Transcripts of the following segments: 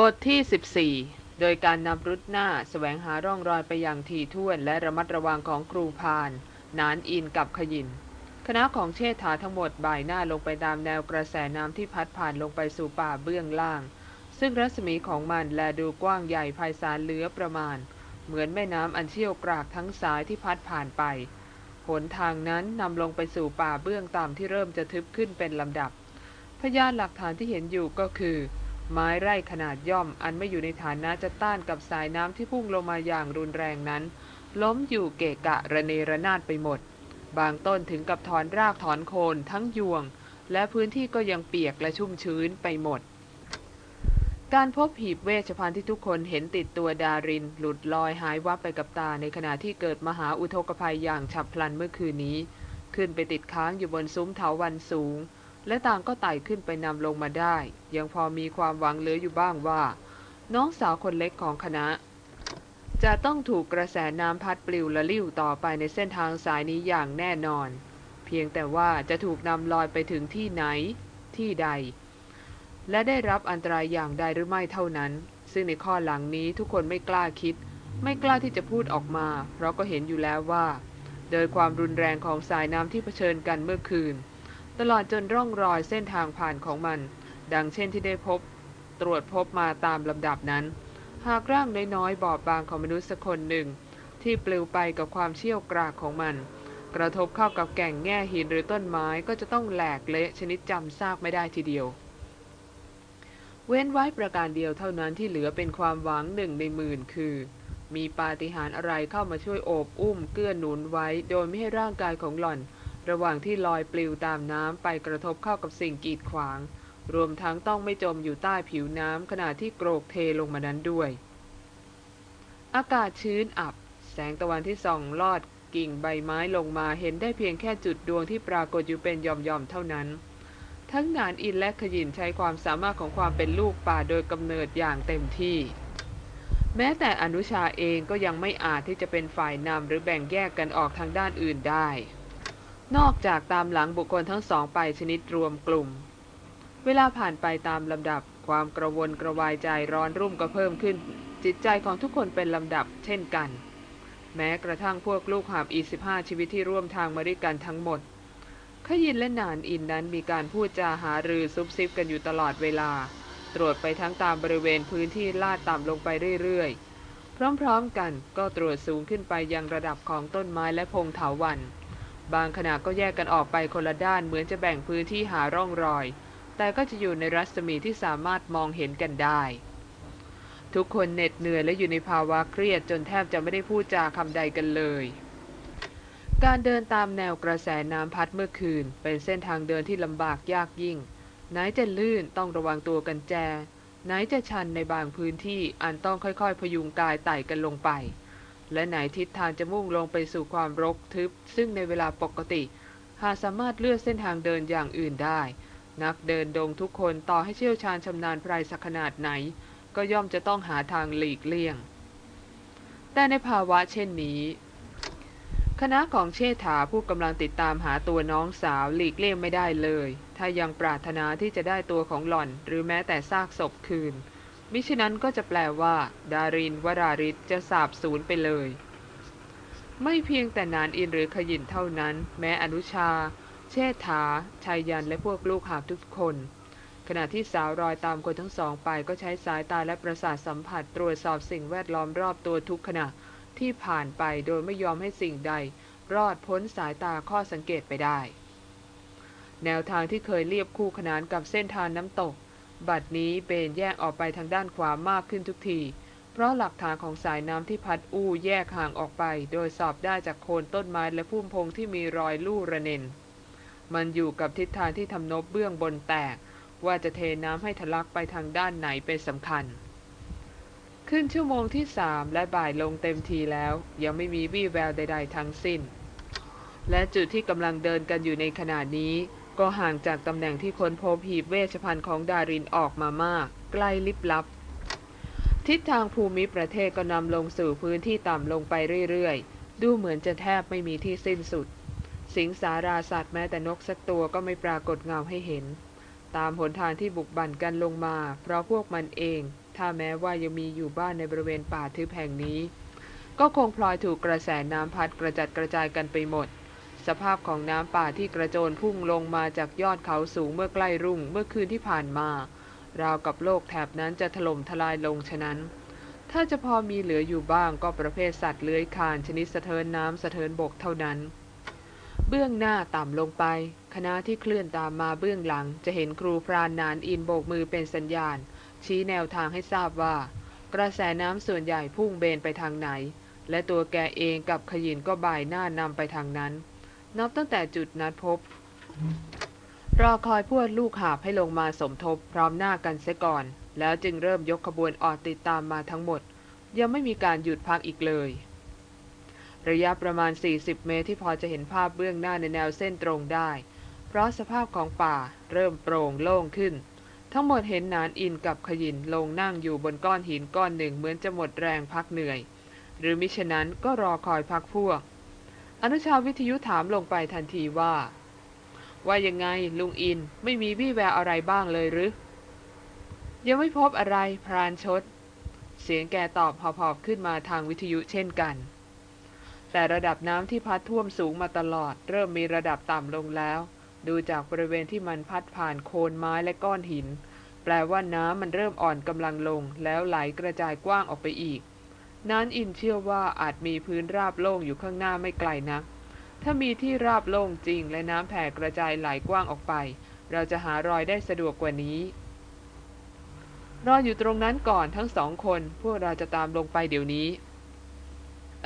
บทที่ 14 โดยการนำรุดหน้าแสวงหาร่องรอยไปอย่างถี่วนและระมัดระวังของครูพาน นานอินกับขยิน คณะของเชษฐาทั้งหมดบ่ายหน้าลงไปตามแนวกระแสน้ำที่พัดผ่านลงไปสู่ป่าเบื้องล่าง ซึ่งรัศมีของมันแลดูกว้างใหญ่ไพศาลเหลือประมาณ เหมือนแม่น้ำอันเชี่ยวกรากทั้งสายที่พัดผ่านไป หนทางนั้นนำลงไปสู่ป่าเบื้องต่ำที่เริ่มจะทึบขึ้นเป็นลำดับ พยานหลักฐานที่เห็นอยู่ก็คือ ไม้ไร่ขนาดย่อมอันไม่อยู่ในฐานะจะต้านกับสายน้ำที่พุ่งลงมาอย่างรุนแรงนั้น ล้มอยู่เกะกะระเนระนาดไปหมด บางต้นถึงกับถอนรากถอนโคนทั้งยวง และพื้นที่ก็ยังเปียกและชุ่มชื้นไปหมด การพบหีบเวชภัณฑ์ที่ทุกคนเห็นติดตัวดาริน หลุดลอยหายวับไปกับตาในขณะที่เกิดมหาอุทกภัยอย่างฉับพลันเมื่อคืนนี้ ขึ้นไปติดค้างอยู่บนซุ้มเถาวันสูง และต่างก็ไต่ขึ้นไปนำลงมาได้ ยังพอมีความหวังเหลืออยู่บ้างว่า น้องสาวคนเล็กของคณะ จะต้องถูกกระแสน้ำพัดปลิวละลิ่วต่อไปในเส้นทางสายนี้อย่างแน่นอน เพียงแต่ว่าจะถูกนำลอยไปถึงที่ไหน ที่ใด และได้รับอันตรายอย่างใดหรือไม่เท่านั้น ซึ่งในข้อหลังนี้ทุกคนไม่กล้าคิด ไม่กล้าที่จะพูดออกมา เพราะก็เห็นอยู่แล้วว่า โดยความรุนแรงของสายน้ำที่เผชิญกันเมื่อคืน ตลอดจนร่องรอยเส้นทางผ่านของมัน ดังเช่นที่ได้พบ ตรวจพบมาตามลำดับนั้น หากร่างน้อยๆบอบบางของมนุษย์สักคนหนึ่ง ที่ปลิวไปกับความเชี่ยวกรากของมัน กระทบเข้ากับแก่งแง่หินหรือต้นไม้ก็จะต้องแหลกเละชนิดจำซากไม่ได้ทีเดียว เว้นไว้ประการเดียวเท่านั้นที่เหลือเป็นความหวังหนึ่งในหมื่นคือมีปาฏิหาริย์อะไรเข้ามาช่วยโอบอุ้มเกื้อหนุนไว้ โดยไม่ให้ร่างกายของหล่อน ระหว่างที่ลอยปลิวตามน้ำไปกระทบเข้ากับสิ่งกีดขวาง รวมทั้งต้องไม่จมอยู่ใต้ผิวน้ำขณะที่โกรกเทลงมานั้นด้วย อากาศชื้นอับ แสงตะวันที่ส่องลอดกิ่งใบไม้ลงมาเห็นได้เพียงแค่จุดดวงที่ปรากฏอยู่เป็นหย่อมๆเท่านั้น ทั้งนานอินและขยินใช้ความสามารถของความเป็นลูกป่าโดยกำเนิดอย่างเต็มที่ แม้แต่อนุชาเองก็ยังไม่อาจที่จะเป็นฝ่ายนำหรือแบ่งแยกกันออกทางด้านอื่นได้ นอกจากตามหลังบุคคลทั้งสองไปชนิดรวมกลุ่ม เวลาผ่านไปตามลำดับความกระวนกระวายใจร้อนรุ่มก็เพิ่มขึ้น จิตใจของทุกคนเป็นลำดับเช่นกัน แม้กระทั่งพวกลูกหาบอีสิบห้าชีวิตที่ร่วมทางมาด้วยกันทั้งหมดขยินและนานอินนั้นมีการพูดจาหารือซุบซิบกันอยู่ตลอดเวลา ตรวจไปทั้งตามบริเวณพื้นที่ลาดต่ำลงไปเรื่อยๆ พร้อมๆกันก็ตรวจสูงขึ้นไปยังระดับของต้นไม้และพงเถาวัน บางขณะก็แยกกันออกไปคนละด้านเหมือนจะแบ่งพื้นที่หาร่องรอย แต่ก็จะอยู่ในรัศมีที่สามารถมองเห็นกันได้ ทุกคนเหน็ดเหนื่อยและอยู่ในภาวะเครียดจนแทบจะไม่ได้พูดจาคำใดกันเลย การเดินตามแนวกระแสน้ำพัดเมื่อคืน เป็นเส้นทางเดินที่ลำบากยากยิ่ง ไหนจะลื่นต้องระวังตัวกันแจ ไหนจะชันในบางพื้นที่อันต้องค่อยๆ พยุงกายไต่กันลงไป และไหนทิศทางจะมุ่งลงไปสู่ความรกทึบ ซึ่งในเวลาปกติ หากสามารถเลือกเส้นทางเดินอย่างอื่นได้ นักเดินดงทุกคนต่อให้เชี่ยวชาญชำนาญไพรสักขนาดไหน ก็ย่อมจะต้องหาทางหลีกเลี่ยง แต่ในภาวะเช่นนี้ คณะของเชษฐาผู้กำลังติดตามหาตัวน้องสาวหลีกเลี่ยงไม่ได้เลย ถ้ายังปรารถนาที่จะได้ตัวของหล่อน หรือแม้แต่ซากศพคืน มิฉะนั้นก็จะแปลว่า ดารินวราริศจะสาบสูญไปเลย ไม่เพียงแต่นานอินหรือขยินเท่านั้น แม้อนุชา เชษฐาชายยันและพวกลูกหาบทุกคน ขณะที่สาวรอยตามคนทั้งสองไปก็ใช้สายตาและประสาทสัมผัสตรวจสอบสิ่งแวดล้อมรอบตัวทุกขณะที่ผ่านไปโดยไม่ยอมให้สิ่งใด รอดพ้นสายตาข้อสังเกตไปได้ แนวทางที่เคยเรียบคู่ขนานกับเส้นทางน้ำตก บัดนี้เบนแยกออกไปทางด้านขวามากขึ้นทุกที เพราะหลักฐานของสายน้ำที่พัดอู้แยกห่างออกไป โดยสอบได้จากโคนต้นไม้และพุ่มพงที่มีรอยลู่ระเนนมันอยู่กับทิศทางที่ทำนบเบื้องบนแตก ว่าจะเทน้ำให้ทะลักไปทางด้านไหนเป็นสำคัญ ขึ้นชั่วโมงที่สามและบ่ายลงเต็มทีแล้ว ยังไม่มีวี่แววใด ๆ ทั้งสิ้น และจุดที่กำลังเดินกันอยู่ในขณะนี้ ก็ห่างจากตำแหน่งที่ค้นพบหีบเวชภัณฑ์ของดารินออกมามาก ใกล้ลิบลับ ทิศทางภูมิประเทศก็นำลงสู่พื้นที่ต่ำลงไปเรื่อยๆ ดูเหมือนจะแทบไม่มีที่สิ้นสุด สิงสาราสัตว์แม้แต่นกสักตัวก็ไม่ปรากฏเงาให้เห็น ตามหนทางที่บุกบั่นกันลงมา เพราะพวกมันเอง ถ้าแม้ว่ายังมีอยู่บ้านในบริเวณป่าทึบแห่งนี้ ก็คงพลอยถูกกระแสน้ำพัดกระจัดกระจายกันไปหมด สภาพของน้ำป่าที่กระโจนพุ่งลงมาจากยอดเขาสูงเมื่อใกล้รุ่งเมื่อคืนที่ผ่านมา ราวกับโลกแถบนั้นจะถล่มทลายลงฉะนั้น ถ้าจะพอมีเหลืออยู่บ้างก็ประเภทสัตว์เลื้อยคลานชนิดสะเทินน้ำสะเทินบกเท่านั้น เบื้องหน้าต่ำลงไป คณะที่เคลื่อนตามมาเบื้องหลัง จะเห็นครูพรานนานอินโบกมือเป็นสัญญาณ ชี้แนวทางให้ทราบว่า กระแสน้ำส่วนใหญ่พุ่งเบนไปทางไหน และตัวแกเองกับขยินก็บ่ายหน้านำไปทางนั้น นับตั้งแต่จุดนัดพบ รอคอยพวดลูกหาบให้ลงมาสมทบพร้อมหน้ากันเสียก่อน แล้วจึงเริ่มยกขบวนออกติดตามมาทั้งหมด ยังไม่มีการหยุดพักอีกเลย ระยะประมาณ 40 เมตรที่พอจะเห็นภาพเบื้องหน้าในแนวเส้นตรงได้ เพราะสภาพของป่าเริ่มโปร่งโล่งขึ้น ทั้งหมดเห็นนานอินกับขยินลงนั่งอยู่บนก้อนหินก้อนหนึ่งเหมือนจะหมดแรงพักเหนื่อย หรือมิฉะนั้นก็รอคอยพักพวก อนุชาวิทยุถามลงไปทันทีว่า ว่ายังไงลุงอินไม่มีวี่แววอะไรบ้างเลยหรือ ยังไม่พบอะไรพรานชด เสียงแกตอบหอบๆขึ้นมาทางวิทยุเช่นกัน แต่ระดับน้ำที่พัดท่วมสูงมาตลอด เริ่มมีระดับต่ำลงแล้ว ดูจากบริเวณที่มันพัดผ่านโคนไม้และก้อนหิน แปลว่าน้ำมันเริ่มอ่อนกำลังลง แล้วไหลกระจายกว้างออกไปอีก นั้นอินเชื่อว่าอาจมีพื้นราบโล่งอยู่ข้างหน้าไม่ไกลนัก ถ้ามีที่ราบโล่งจริงและน้ำแผ่กระจายไหลกว้างออกไป เราจะหารอยได้สะดวกกว่านี้ รออยู่ตรงนั้นก่อนทั้งสองคน พวกเราจะตามลงไปเดี๋ยวนี้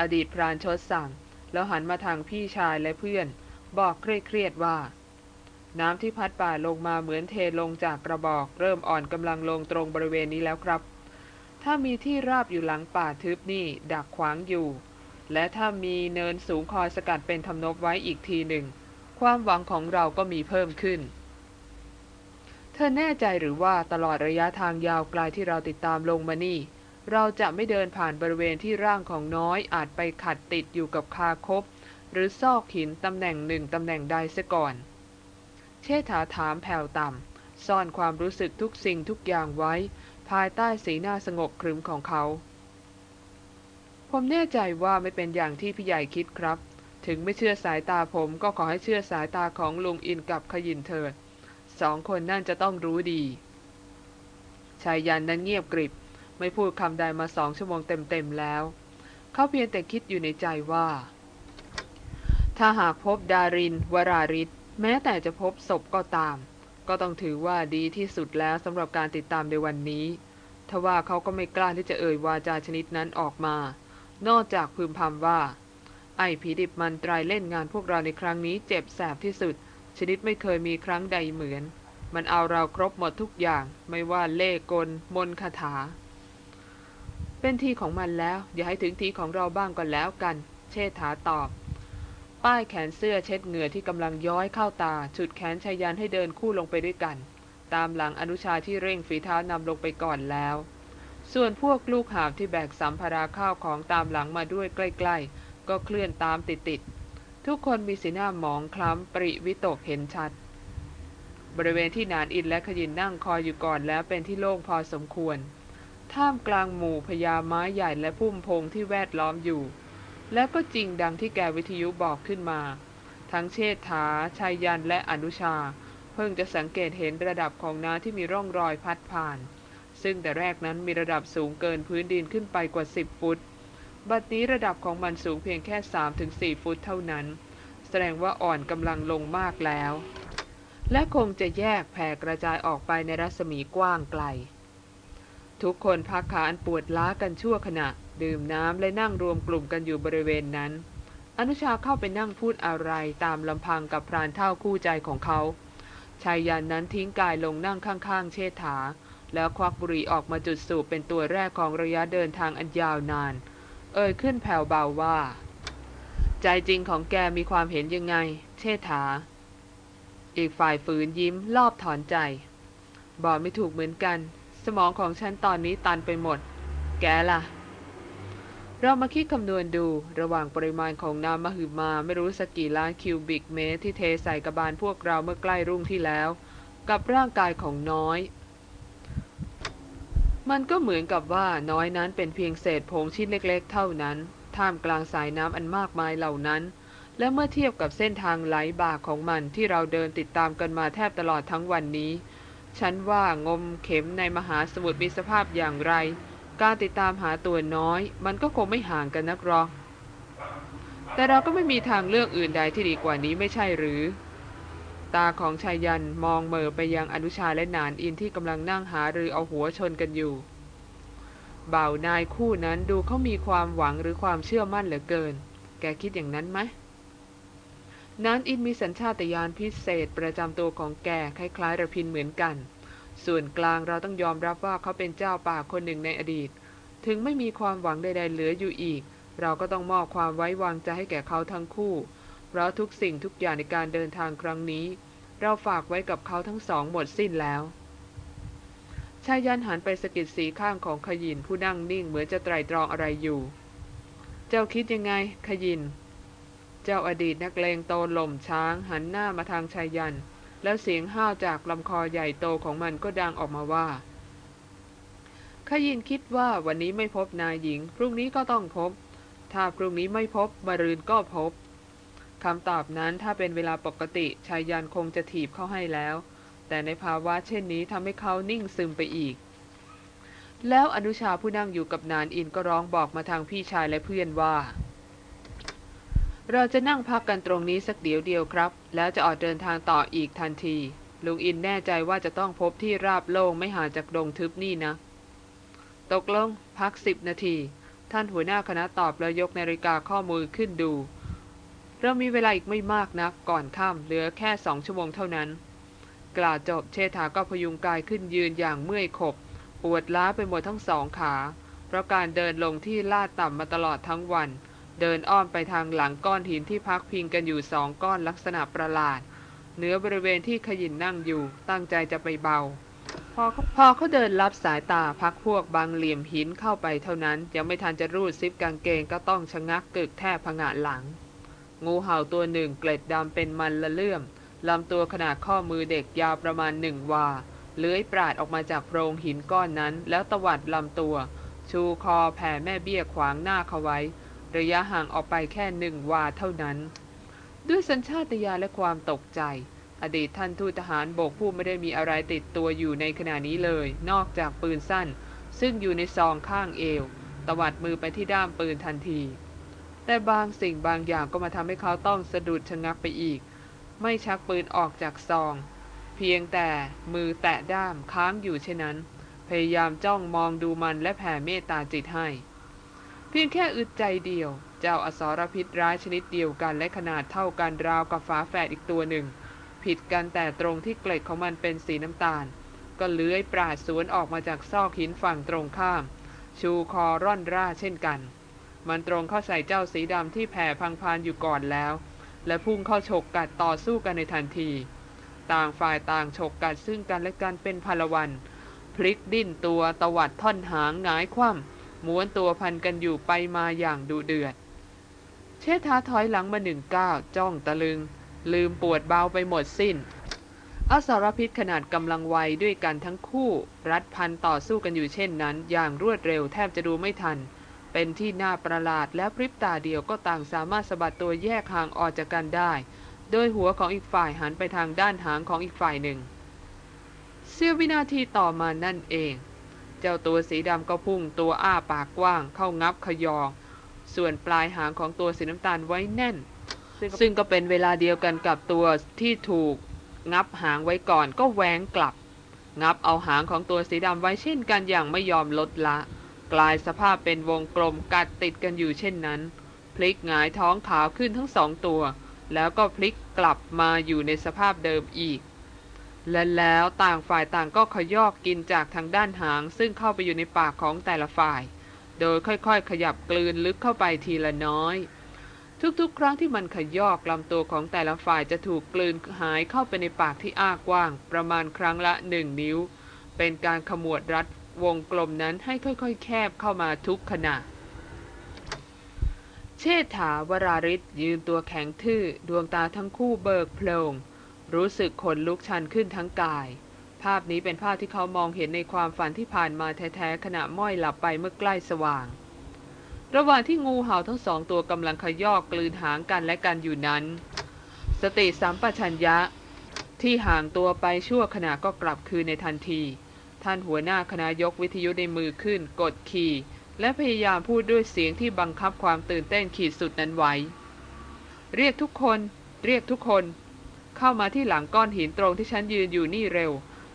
อดีตพรานชดสั่ง แล้วหันมาทางพี่ชายและเพื่อน บอกเครียดๆว่า น้ำที่พัดป่าลงมาเหมือนเทลงจากกระบอก เริ่มอ่อนกำลังลงตรงบริเวณนี้แล้วครับ ถ้ามีที่ราบอยู่หลังป่าทึบนี่ดักขวางอยู่ และถ้ามีเนินสูงคอยสกัดเป็นทำนบไว้อีกทีหนึ่ง ความหวังของเราก็มีเพิ่มขึ้น เธอแน่ใจหรือว่าตลอดระยะทางยาวไกลที่เราติดตามลงมานี่ เราจะไม่เดินผ่านบริเวณที่ร่างของน้อยอาจไปขัดติดอยู่กับคาคบ หรือซอกหินตำแหน่งหนึ่งตำแหน่งใดเสียก่อน เชษฐาถามแผ่วต่ำซ่อนความรู้สึกทุกสิ่งทุกอย่างไว้ ภายใต้สีหน้าสงบขรึมของเขา ผมแน่ใจว่าไม่เป็นอย่างที่พี่ใหญ่คิดครับ ถึงไม่เชื่อสายตาผมก็ขอให้เชื่อสายตาของลุงอินกับขยินเถิดสองคนนั่นจะต้องรู้ดี ชายยันนั้นเงียบกริบ ไม่พูดคำใดมาสองชั่วโมงเต็มๆแล้ว เขาเพียงแต่คิดอยู่ในใจว่า ถ้าหากพบดารินวราริศแม้แต่จะพบศพก็ตาม ก็ต้องถือว่าดีที่สุดแล้วสำหรับการติดตามในวันนี้ทว่าเขาก็ไม่กล้าที่จะเอ่ยวาจาชนิดนั้นออกมา นอกจากพึมพำว่า ไอ้ผีดิบมันตรายเล่นงานพวกเราในครั้งนี้เจ็บแสบที่สุด ชนิดไม่เคยมีครั้งใดเหมือน มันเอาเราครบหมดทุกอย่าง ไม่ว่าเล่กล มนคาถา เป็นทีของมันแล้ว อย่าให้ถึงทีของเราบ้างก่อนแล้วกัน เชษฐาตอบ ป้ายแขนเสื้อเช็ดเหงื่อที่กำลังย้อยเข้าตาฉุดแขนชายันให้เดินคู่ลงไปด้วยกัน ตามหลังอนุชาที่เร่งฝีเท้านำลงไปก่อนแล้ว ส่วนพวกลูกหาบที่แบกสัมภาระข้าวของตามหลังมาด้วยใกล้ ๆ ก็เคลื่อนตามติดๆทุกคนมีสีหน้าหมองคล้ำปริวิตกเห็นชัด บริเวณที่นานอินและขยินนั่งคอยอยู่ก่อนแล้วเป็นที่โล่งพอสมควร ท่ามกลางหมู่พญาไม้ใหญ่และพุ่มพงที่แวดล้อมอยู่ แล้วก็จริงดังที่แกวิทยุบอกขึ้นมา ทั้งเชษฐาชายยันและอนุชา เพิ่งจะสังเกตเห็นระดับของน้ำที่มีร่องรอยพัดผ่าน ซึ่งแต่แรกนั้นมีระดับสูงเกินพื้นดินขึ้นไปกว่า 10 ฟุต บัดนี้ระดับของมันสูงเพียงแค่ 3-4 ฟุตเท่านั้น แสดงว่าอ่อนกำลังลงมากแล้ว และคงจะแยกแผ่กระจายออกไปในรัศมีกว้างไกล ทุกคนพักขาอันปวดล้ากันชั่วขณะ ดื่มน้ำและนั่งรวมกลุ่มกันอยู่บริเวณนั้น อนุชาเข้าไปนั่งพูดอะไรตามลำพังกับพรานเท่าคู่ใจของเขาชายยันนั้นทิ้งกายลงนั่งข้างๆ เชษฐา แล้วควักบุหรี่ออกมาจุดสูบเป็นตัวแรกของระยะเดินทางอันยาวนาน เอ่ยขึ้นแผ่วเบาว่า ใจจริงของแกมีความเห็นยังไง เชษฐา อีกฝ่ายฝืนยิ้มรอบถอนใจ บอกไม่ถูกเหมือนกัน สมองของฉันตอนนี้ตันไปหมด แกล่ะ เรามาคิดคำนวณดู ระหว่างปริมาณของน้ำมหึมาไม่รู้สักกี่ล้านคิวบิกเมตรที่เทใส่กระบาลพวกเราเมื่อใกล้รุ่งที่แล้ว กับร่างกายของน้อย มันก็เหมือนกับว่าน้อยนั้นเป็นเพียงเศษผงชิ้นเล็กๆ เท่านั้น ท่ามกลางสายน้ำอันมากมายเหล่านั้น และเมื่อเทียบกับเส้นทางไหลบ่าของมันที่เราเดินติดตามกันมาแทบตลอดทั้งวันนี้ ฉันว่างมเข็มในมหาสมุทรมีสภาพอย่างไร การติดตามหาตัวน้อย มันก็คงไม่ห่างกันนักหรอก แต่เราก็ไม่มีทางเลือกอื่นใดที่ดีกว่านี้ไม่ใช่หรือ ตาของชายยันมองเมอไปยังอนุชาและนานอินที่กำลังนั่งหารือเอาหัวชนกันอยู่ เบ่านายคู่นั้นดูเขามีความหวังหรือความเชื่อมั่นเหลือเกิน แกคิดอย่างนั้นไหมนานอินมีสัญชาตญาณพิเศษประจำตัวของแกคล้ายๆระพินเหมือนกัน ส่วนกลางเราต้องยอมรับว่าเขาเป็นเจ้าป่าคนหนึ่งในอดีต ถึงไม่มีความหวังใด ๆ เหลืออยู่อีก เราก็ต้องมอบความไว้วางใจให้แก่เขาทั้งคู่ เพราะทุกสิ่งทุกอย่างในการเดินทางครั้งนี้ เราฝากไว้กับเขาทั้งสองหมดสิ้นแล้วชายยันหันไปสกิดสีข้างของขยินผู้นั่งนิ่งเหมือนจะไตรตรองอะไรอยู่ เจ้าคิดยังไง ขยิน เจ้าอดีตนักเลงโตหล่มช้าง หันหน้ามาทางชายยัน แล้วเสียงห้าวจากลำคอใหญ่โตของมันก็ดังออกมาว่าขยินคิดว่าวันนี้ไม่พบนายหญิง พรุ่งนี้ก็ต้องพบ ถ้าพรุ่งนี้ไม่พบมรืนก็พบคำตอบนั้นถ้าเป็นเวลาปกติชายยันคงจะถีบเข้าให้แล้ว แต่ในภาวะเช่นนี้ทำให้เขานิ่งซึมไปอีก แล้วอนุชาผู้นั่งอยู่กับนานอินก็ร้องบอกมาทางพี่ชายและเพื่อนว่า เราจะนั่งพักกันตรงนี้สักเดี๋ยวเดียวครับ แล้วจะออกเดินทางต่ออีกทันที ลุงอินแน่ใจว่าจะต้องพบที่ราบโล่งไม่ห่างจากดงทึบนี่นะ ตกลงพักสิบนาที ท่านหัวหน้าคณะตอบแล้วยกนาฬิกาข้อมือขึ้นดู เรามีเวลาอีกไม่มากนักก่อนค่ำเหลือแค่สองชั่วโมงเท่านั้น กล่าวจบเชษฐาก็พยุงกายขึ้นยืนอย่างเมื่อยขบปวดล้าไปหมดทั้งสองขา เพราะการเดินลงที่ลาดต่ำมาตลอดทั้งวัน เดินอ้อมไปทางหลังก้อนหินที่พักพิงกันอยู่สองก้อนลักษณะประหลาดเหนือบริเวณที่ขยินนั่งอยู่ตั้งใจจะไปเบา พอเขาพอเขาเดินรับสายตาพักพวกบางเหลี่ยมหินเข้าไปเท่านั้นยังไม่ทันจะรูดซิปกางเกงก็ต้องชะงักกึกแทบผงะหลัง งูเห่าตัวหนึ่งเกล็ดดำเป็นมันละเลื่อมลำตัวขนาดข้อมือเด็กยาวประมาณหนึ่งวา เลื้อยปราดออกมาจากโพรงหินก้อนนั้น แล้วตวัดลำตัว ชูคอแผ่แม่เบี้ยขวางหน้าเขาไว้ ระยะห่างออกไปแค่หนึ่งวาเท่านั้น ด้วยสัญชาตญาณและความตกใจ อดีตท่านทูตทหารบกผู้ไม่ได้มีอะไรติดตัวอยู่ในขณะนี้เลย นอกจากปืนสั้น ซึ่งอยู่ในซองข้างเอว ตวัดมือไปที่ด้ามปืนทันที แต่บางสิ่งบางอย่างก็มาทำให้เขาต้องสะดุดชะงักไปอีก ไม่ชักปืนออกจากซอง เพียงแต่มือแตะด้ามค้างอยู่เช่นนั้น พยายามจ้องมองดูมันและแผ่เมตตาจิตให้ เพียงแค่อึดใจเดียว เจ้าอสรพิษร้ายชนิดเดียวกันและขนาดเท่ากันราวกับฝาแฝดอีกตัวหนึ่ง ผิดกันแต่ตรงที่เกล็ดของมันเป็นสีน้ำตาล ก็เลื้อยปราดสวนออกมาจากซอกหินฝั่งตรงข้าม ชูคอร่อนร่าเช่นกัน มันตรงเข้าใส่เจ้าสีดำที่แผ่พังพานอยู่ก่อนแล้ว และพุ่งเข้าฉกกัดต่อสู้กันในทันที ต่างฝ่ายต่างฉกกัดซึ่งกันและกันเป็นพลวันพลิกดิ้นตัวตวัดท่อนหางหงายคว่ำ ม้วนตัวพันกันอยู่ไปมาอย่างดุเดือด เชษฐาถอยหลังมาหนึ่งก้าวจ้องตะลึง ลืมปวดเบาไปหมดสิ้นอสารพิษขนาดกำลังวัยด้วยกันทั้งคู่ รัดพันต่อสู้กันอยู่เช่นนั้น อย่างรวดเร็วแทบจะดูไม่ทัน เป็นที่น่าประหลาดและพริบตาเดียวก็ต่างสามารถสะบัดตัวแยกห่างออกจากกันได้ โดยหัวของอีกฝ่ายหันไปทางด้านหางของอีกฝ่ายหนึ่งเสี้ยววินาทีต่อมานั่นเอง เจ้าตัวสีดำก็พุ่งตัวอ้าปากกว้างเข้างับขยอ ส่วนปลายหางของตัวสีน้ำตาลไว้แน่น ซึ่งก็เป็นเวลาเดียวกันกับตัวที่ถูกงับหางไว้ก่อนก็แหวงกลับ งับเอาหางของตัวสีดำไว้เช่นกันอย่างไม่ยอมลดละ กลายสภาพเป็นวงกลมกัดติดกันอยู่เช่นนั้น พลิกหงายท้องขาวขึ้นทั้งสองตัว แล้วก็พลิกกลับมาอยู่ในสภาพเดิมอีก และแล้วต่างฝ่ายต่างก็ขยอกกินจากทางด้านหาง ซึ่งเข้าไปอยู่ในปากของแต่ละฝ่าย โดยค่อยๆ ขยับกลืนลึกเข้าไปทีละน้อย ทุกๆ ครั้งที่มันขยอกลำตัวของแต่ละฝ่ายจะถูกกลืนหายเข้าไปในปากที่อ้ากว้าง ประมาณครั้งละหนึ่งนิ้ว เป็นการขมวดรัดวงกลมนั้นให้ค่อยๆ แคบเข้ามาทุกขณะ เชษฐาวราริศยืนตัวแข็งทื่อ ดวงตาทั้งคู่เบิกโพลง รู้สึกขนลุกชันขึ้นทั้งกาย ภาพนี้เป็นภาพที่เขามองเห็นในความฝันที่ผ่านมาแท้ๆขณะม้อยหลับไปเมื่อใกล้สว่าง ระหว่างที่งูเห่าทั้งสองตัวกำลังขยอกกลืนหางกันและกันอยู่นั้น สติสัมปชัญญะ ที่ห่างตัวไปชั่วขณะก็กลับคืนในทันที ท่านหัวหน้าคณะยกวิทยุในมือขึ้น กดคีย์และพยายามพูดด้วยเสียงที่บังคับความตื่นเต้นขีดสุดนั้นไว้ เรียกทุกคน เรียกทุกคน เข้ามาที่หลังก้อนหินตรงที่ฉันยืนอยู่นี่เร็ว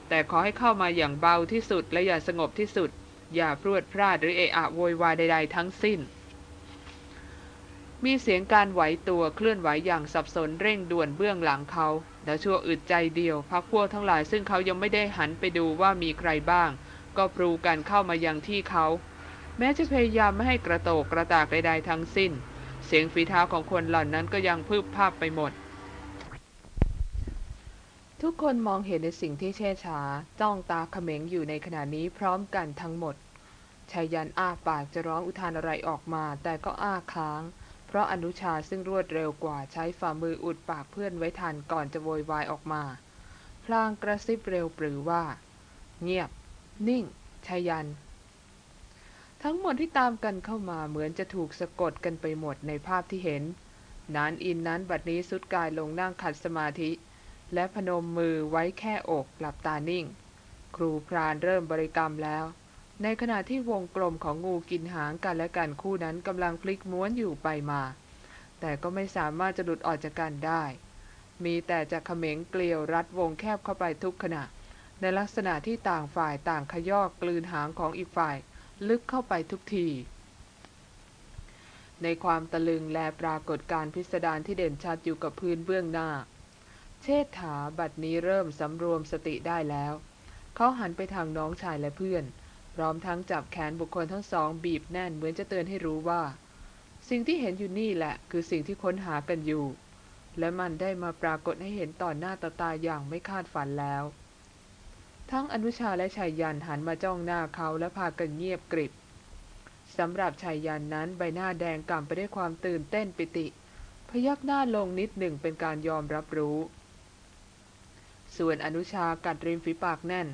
แต่ขอให้เข้ามาอย่างเบาที่สุดและอย่าสงบที่สุด อย่าพรวดพลาดหรือเอะอะโวยวายใด ๆ ทั้งสิ้น มีเสียงการไหวตัวเคลื่อนไหวอย่างสับสนเร่งด่วนเบื้องหลังเขาแล้วชั่วอึดใจเดียวพักพวกทั้งหลายซึ่งเขายังไม่ได้หันไปดูว่ามีใครบ้าง ก็ปรูกันเข้ามายังที่เขา แม้จะพยายามไม่ให้กระโตกกระตากใดๆทั้งสิ้น เสียงฝีเท้าของคนเหล่านั้นก็ยังพืบภาพไปหมด ทุกคนมองเห็นในสิ่งที่เช่ช้าจ้องตาเขม็งอยู่ในขณะนี้พร้อมกันทั้งหมดชายันอ้าปากจะร้องอุทานอะไรออกมา แต่ก็อ้าค้าง เพราะอนุชาซึ่งรวดเร็วกว่าใช้ฝ่ามืออุดปากเพื่อนไว้ทันก่อนจะโวยวายออกมา พลางกระซิบเร็วปรือว่า เงียบ นิ่งชายัน ทั้งหมดที่ตามกันเข้ามาเหมือนจะถูกสะกดกันไปหมดในภาพที่เห็น นานอินนั้นบัดนี้สุดกายลงนั่งขัดสมาธิ และพนมมือไว้แค่อกหลับตานิ่ง ครูพรานเริ่มบริกรรมแล้ว ในขณะที่วงกลมของงูกินหางกันและกันคู่นั้นกำลังพลิกม้วนอยู่ไปมา แต่ก็ไม่สามารถจะหลุดออกจากกันได้ มีแต่จะเขม็งเกลียวรัดวงแคบเข้าไปทุกขณะ ในลักษณะที่ต่างฝ่ายต่างขยอกกลืนหางของอีกฝ่าย ลึกเข้าไปทุกทีในความตะลึงและปรากฏการพิสดารที่เด่นชัดอยู่กับพื้นเบื้องหน้า เชษฐาบัดนี้เริ่มสำรวมสติได้แล้ว เขาหันไปทางน้องชายและเพื่อน พร้อมทั้งจับแขนบุคคลทั้งสองบีบแน่นเหมือนจะเตือนให้รู้ว่า สิ่งที่เห็นอยู่นี่แหละ คือสิ่งที่ค้นหากันอยู่ และมันได้มาปรากฏให้เห็นต่อหน้าต่อตาอย่างไม่คาดฝันแล้ว ทั้งอนุชาและชายยันหันมาจ้องหน้าเขาและพากันเงียบกริบสำหรับชายยันนั้นใบหน้าแดงก่ำไปด้วยความตื่นเต้นปิติ พยักหน้าลงนิดหนึ่งเป็นการยอมรับรู้ ส่วนอนุชากัดริมฝีปากแน่น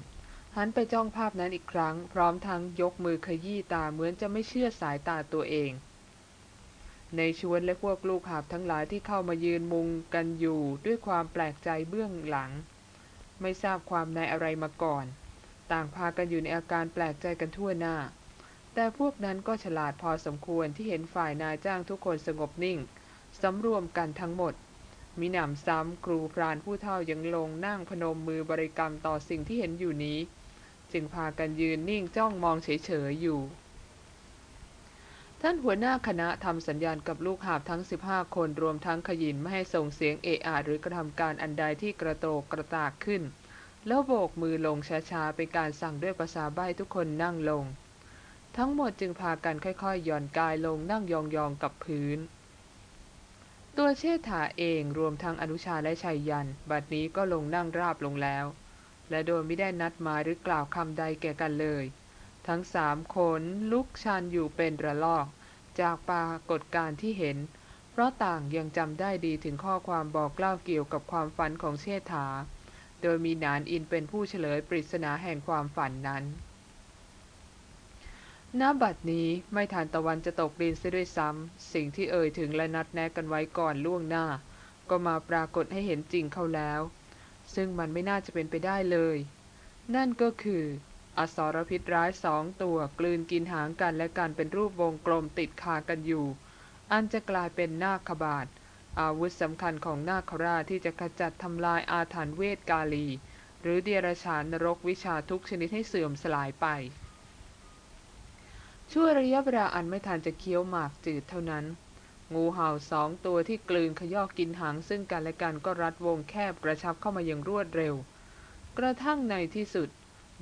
หันไปจ้องภาพนั้นอีกครั้ง พร้อมทั้งยกมือขยี้ตาเหมือนจะไม่เชื่อสายตาตัวเอง ในชวนและพวกลูกหาบทั้งหลายที่เข้ามายืนมุงกันอยู่ด้วยความแปลกใจเบื้องหลัง ไม่ทราบความในอะไรมาก่อน ต่างพากันอยู่ในอาการแปลกใจกันทั่วหน้า แต่พวกนั้นก็ฉลาดพอสมควรที่เห็นฝ่ายนายจ้างทุกคนสงบนิ่งสำรวมกันทั้งหมด มีหนำซ้ำครูพรานผู้เฒ่ายังลงนั่งพนมมือบริกรรมต่อสิ่งที่เห็นอยู่นี้ จึงพากันยืนนิ่งจ้องมองเฉยๆอยู่ ท่านหัวหน้าคณะทำสัญญาณกับลูกหาบทั้ง 15 คนรวมทั้งขยินไม่ให้ส่งเสียงเอะอะหรือกระทำการอันใดที่กระโตกกระตากขึ้น แล้วโบกมือลงช้าๆเป็นการสั่งด้วยภาษาใบ้ทุกคนนั่งลง ทั้งหมดจึงพากันค่อยๆหย่อนกายลงนั่งยองๆกับพื้น ตัวเชษฐาเองรวมทั้งอนุชาและชัยยัน บัดนี้ก็ลงนั่งราบลงแล้ว และโดยไม่ได้นัดหมายหรือกล่าวคำใดแก่กันเลย ทั้งสามคนลุกชันอยู่เป็นระลอก จากปรากฏการที่เห็น เพราะต่างยังจำได้ดีถึงข้อความบอกเล่าเกี่ยวกับความฝันของเชษฐา โดยมีนานอินเป็นผู้เฉลยปริศนาแห่งความฝันนั้น ณบัดนี้ไม่ทานตะวันจะตกดินเสียด้วยซ้ำสิ่งที่เอ่ยถึงและนัดแนะกันไว้ก่อนล่วงหน้า ก็มาปรากฏให้เห็นจริงเข้าแล้ว ซึ่งมันไม่น่าจะเป็นไปได้เลย นั่นก็คือ อสรพิษร้ายสองตัวกลืนกินหางกันและกันเป็นรูปวงกลมติดคากันอยู่ อันจะกลายเป็นนาคบาทอาวุธสำคัญของนาคราชที่จะขจัดทำลายอาถรรพ์เวทกาลี หรือเดียรฉานนรกวิชาทุกชนิดให้เสื่อมสลายไป ชั่วระยะเวลาอันไม่ทันจะเคี้ยวหมากจืดเท่านั้น งูเห่าสองตัวที่กลืนขยอกกินหางซึ่งกันและกันก็รัดวงแคบกระชับเข้ามาอย่างรวดเร็ว กระทั่งในที่สุด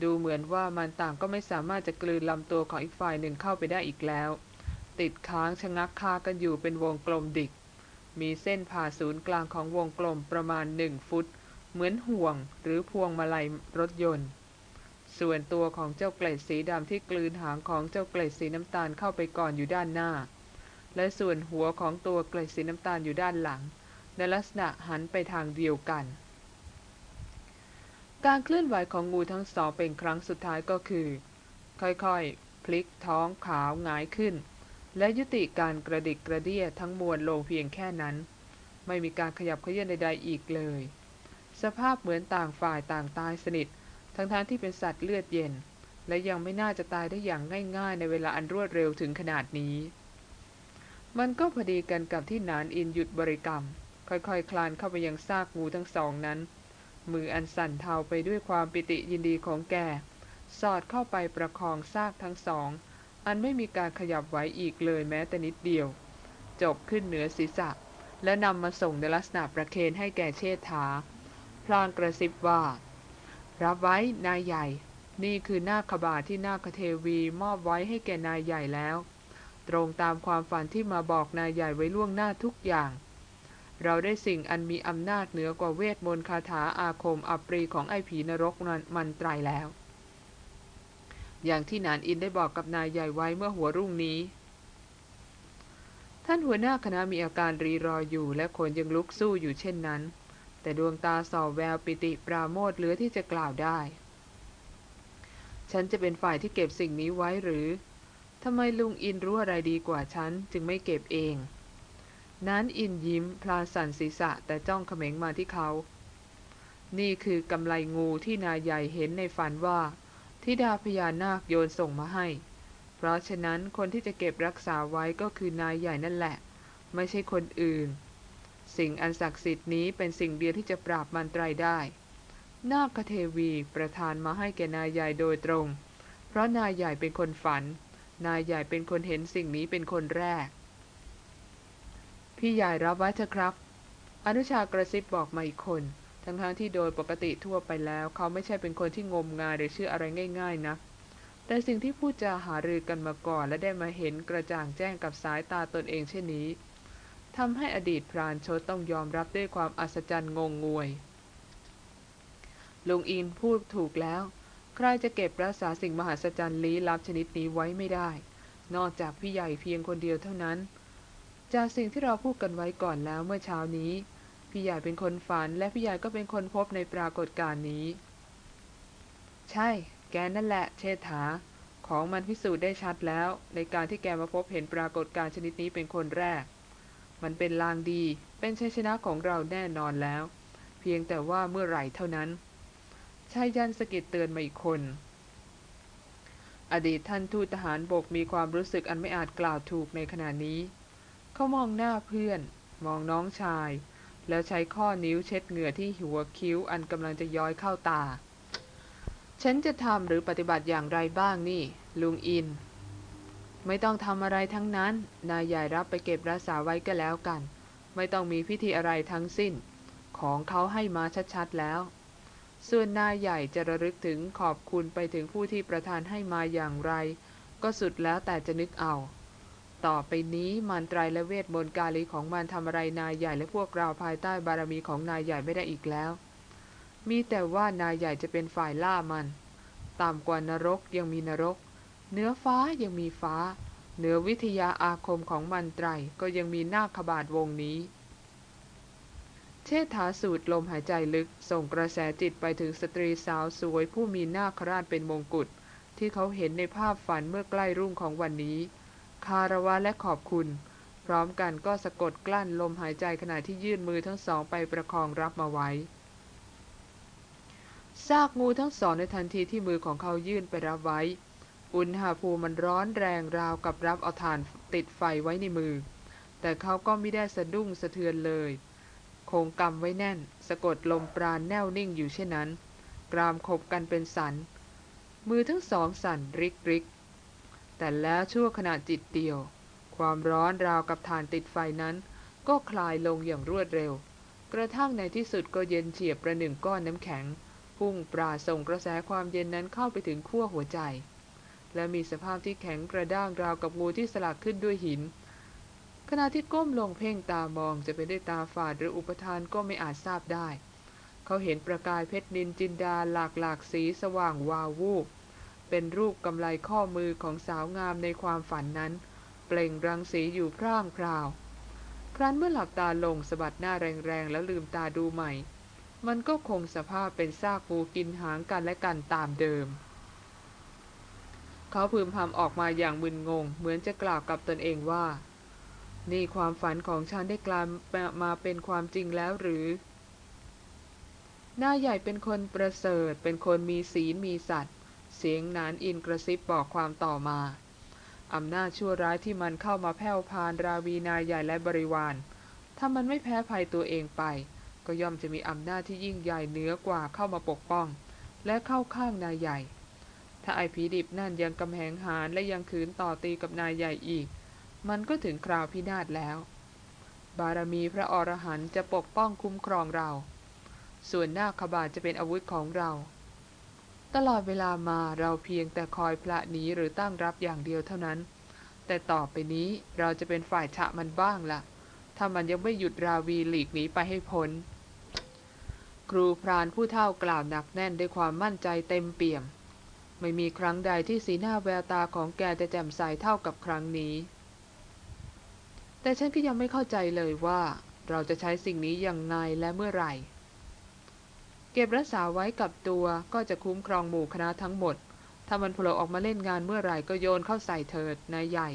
ดูเหมือนว่ามันต่างก็ไม่สามารถจะกลืนลำตัวของอีกฝ่ายหนึ่งเข้าไปได้อีกแล้ว ติดค้างชะงักคากันอยู่เป็นวงกลมดิก มีเส้นผ่าศูนย์กลางของวงกลมประมาณหนึ่งฟุต เหมือนห่วงหรือพวงมาลัยรถยนต์ ส่วนตัวของเจ้าเกล็ดสีดำที่กลืนหางของเจ้าเกล็ดสีน้ำตาลเข้าไปก่อนอยู่ด้านหน้า และส่วนหัวของตัวเกล็ดสีน้ำตาลอยู่ด้านหลัง ในลักษณะหันไปทางเดียวกัน การเคลื่อนไหวของงูทั้งสองเป็นครั้งสุดท้ายก็คือ ค่อยๆ พลิกท้องขาวหงายขึ้น และยุติการกระดิกกระเดี้ยทั้งมวลลงเพียงแค่นั้น ไม่มีการขยับเขยื้อนใดๆอีกเลย สภาพเหมือนต่างฝ่ายต่างตายสนิท ทั้งๆทที่เป็นสัตว์เลือดเย็น และยังไม่น่าจะตายได้อย่างง่ายๆ ในเวลาอันรวดเร็วถึงขนาดนี้ มันก็พอดีกันกับที่นานอินหยุดบริกรรม ค่อยๆคคลานเข้าไปยังซากงูทั้งสองนั้น มืออันสั่นเทาไปด้วยความปิติยินดีของแก สอดเข้าไปประคองซากทั้งสอง อันไม่มีการขยับไหวอีกเลยแม้แต่นิดเดียว จบขึ้นเหนือศีรษะและนำมาส่งในลักษณะประเคนให้แก่เชษฐา พลางกระซิบว่า รับไว้นายใหญ่ นี่คือหน้าขบาที่นาคเทวีมอบไว้ให้แก่นายใหญ่แล้ว ตรงตามความฝันที่มาบอกนายใหญ่ไว้ล่วงหน้าทุกอย่าง เราได้สิ่งอันมีอำนาจเหนือกว่าเวทมนต์คาถาอาคมอัปรีของไอ้ผีนรกมันไตรแล้ว อย่างที่นานอินได้บอกกับนายใหญ่ไว้เมื่อหัวรุ่งนี้ท่านหัวหน้าคณะมีอาการรีรออยู่และคนยังลุกสู้อยู่เช่นนั้น แต่ดวงตาส่อแววปิติปราโมทเหลือที่จะกล่าวได้ ฉันจะเป็นฝ่ายที่เก็บสิ่งนี้ไว้หรือทำไมลุงอินรู้อะไรดีกว่าฉันจึงไม่เก็บเอง นั้นอินยิ้มพลาสันศีรษะแต่จ้องเขม็งมาที่เขา นี่คือกำไลงูที่นายใหญ่เห็นในฝันว่าทิดาพญานาคโยนส่งมาให้ เพราะฉะนั้นคนที่จะเก็บรักษาไว้ก็คือนายใหญ่นั่นแหละ ไม่ใช่คนอื่น สิ่งอันศักดิ์สิทธิ์นี้เป็นสิ่งเดียวที่จะปราบมันไตรได้ นาคเทวีประทานมาให้แกนายใหญ่โดยตรง เพราะนายใหญ่เป็นคนฝัน นายใหญ่เป็นคนเห็นสิ่งนี้เป็นคนแรก พี่ใหญ่รับไว้เถอะครับ อนุชากระซิบบอกมาอีกคน ทั้งๆทที่โดยปกติทั่วไปแล้ว เขาไม่ใช่เป็นคนที่งมงายหรือเชื่ออะไรง่าย ๆนะแต่สิ่งที่พูดจาหารือกันมาก่อนและได้มาเห็นกระจ่างแจ้งกับสายตาตนเองเช่นนี้ ทำให้อดีตพรานชดต้องยอมรับด้วยความอัศจรรย์งงงวย ลุงอินพูดถูกแล้ว ใครจะเก็บรักษาสิ่งมหัศจรรย์ลี้ลับชนิดนี้ไว้ไม่ได้ นอกจากพี่ใหญ่เพียงคนเดียวเท่านั้น จากสิ่งที่เราพูดกันไว้ก่อนแล้วเมื่อเช้านี้ พี่ใหญ่เป็นคนฝัน และพี่ใหญ่ก็เป็นคนพบในปรากฏการณ์นี้ ใช่ แกนั่นแหละ เชษฐา ของมันพิสูจน์ได้ชัดแล้ว ในการที่แกมาพบเห็นปรากฏการณ์ชนิดนี้เป็นคนแรก มันเป็นลางดี เป็นชัยชนะของเราแน่นอนแล้ว เพียงแต่ว่าเมื่อไหร่เท่านั้นชายยันสกิดเตือนมาอีกคน อดีตท่านทูตทหารบกมีความรู้สึกอันไม่อาจกล่าวถูกในขณะนี้ เขามองหน้าเพื่อน มองน้องชาย แล้วใช้ข้อนิ้วเช็ดเหงื่อที่หัวคิ้วอันกำลังจะย้อยเข้าตา ฉันจะทำหรือปฏิบัติอย่างไรบ้างนี่ ลุงอิน ไม่ต้องทำอะไรทั้งนั้น นายใหญ่รับไปเก็บรักษาไว้ก็แล้วกัน ไม่ต้องมีพิธีอะไรทั้งสิ้น ของเขาให้มาชัดๆแล้ว ส่วนนายใหญ่จะระลึกถึงขอบคุณไปถึงผู้ที่ประทานให้มาอย่างไร ก็สุดแล้วแต่จะนึกเอา ต่อไปนี้มันตรและเวทมนต์กาลีของมันทำอะไรนายใหญ่และพวกเราภายใต้บารมีของนายใหญ่ไม่ได้อีกแล้ว มีแต่ว่านายใหญ่จะเป็นฝ่ายล่ามัน ต่ำกว่านรกยังมีนรก เหนือฟ้ายังมีฟ้า เหนือวิทยาอาคมของมันไตรก็ยังมีนาคบาทวงนี้ เชษฐาสูดลมหายใจลึกส่งกระแสจิตไปถึงสตรีสาวสวยผู้มีนาคราชเป็นมงกุฎที่เขาเห็นในภาพฝันเมื่อใกล้รุ่งของวันนี้ คารวะและขอบคุณ พร้อมกันก็สะกดกลั้นลมหายใจขณะที่ยื่นมือทั้งสองไปประคองรับมาไว้ซากงูทั้งสองในทันทีที่มือของเขายื่นไปรับไว้ อุณหภูมิมันร้อนแรงราวกับรับเอาถ่านติดไฟไว้ในมือ แต่เขาก็ไม่ได้สะดุ้งสะเทือนเลย คงกำไว้แน่น สะกดลมปราณแน่วนิ่งอยู่เช่นนั้น กรามขบกันเป็นสัน มือทั้งสองสั่นริกริกแต่แล้วชั่วขณะจิตเดียว ความร้อนราวกับถ่านติดไฟนั้น ก็คลายลงอย่างรวดเร็ว กระทั่งในที่สุดก็เย็นเฉียบประหนึ่งก้อนน้ำแข็ง พุ่งปราส่งกระแสความเย็นนั้นเข้าไปถึงขั้วหัวใจ และมีสภาพที่แข็งกระด้างราวกับงูที่สลักขึ้นด้วยหิน ขณะที่ก้มลงเพ่งตามองจะเป็นด้วยตาฝาดหรืออุปทานก็ไม่อาจทราบได้ เขาเห็นประกายเพชรนินจินดาหลากหลากสีสว่างวาววูบเป็นรูปกำไลข้อมือของสาวงามในความฝันนั้น เปล่งรังสีอยู่พร่างพราว ครั้นเมื่อหลับตาลงสะบัดหน้าแรงๆ แล้วลืมตาดูใหม่ มันก็คงสภาพเป็นซากงูกินหางกันและกันตามเดิม เขาพึมพำออกมาอย่างมึนงง เหมือนจะกล่าวกับตนเองว่า นี่ความฝันของฉันได้กลายมาเป็นความจริงแล้วหรือ หน้าใหญ่เป็นคนประเสริฐ เป็นคนมีศีลมีสัตว์ เสียงนานอินกระซิบบอกความต่อมาอำนาจชั่วร้ายที่มันเข้ามาแผ่วพานราวีนายใหญ่และบริวาร ถ้ามันไม่แพ้ภัยตัวเองไป ก็ย่อมจะมีอำนาจที่ยิ่งใหญ่เหนือกว่าเข้ามาปกป้อง และเข้าข้างนายใหญ่ ถ้าไอผีดิบนั่นยังกำแหงหานและยังขืนต่อตีกับนายใหญ่อีก มันก็ถึงคราวพินาศแล้ว บารมีพระอรหันต์จะปกป้องคุ้มครองเรา ส่วนหน้าขบาทจะเป็นอาวุธของเรา ตลอดเวลามาเราเพียงแต่คอยพระหนีหรือตั้งรับอย่างเดียวเท่านั้น แต่ต่อไปนี้เราจะเป็นฝ่ายฉะมันบ้างละ่ะ ถ้ามันยังไม่หยุดราวีหลีกหนีไปให้พ้นครูพรานผู้เท่ากล่าวหนักแน่นด้วยความมั่นใจเต็มเปี่ยม ไม่มีครั้งใดที่สีหน้าแววตาของแกจะแจ่มใสเท่ากับครั้งนี้ แต่ฉันก็ยังไม่เข้าใจเลยว่าเราจะใช้สิ่งนี้อย่างไงและเมื่อไหร่ เก็บรักษาไว้กับตัวก็จะคุ้มครองหมู่คณะทั้งหมด ถ้ามันโผล่ออกมาเล่นงานเมื่อไหร่ก็โยนเข้าใส่เถิดนายใหญ่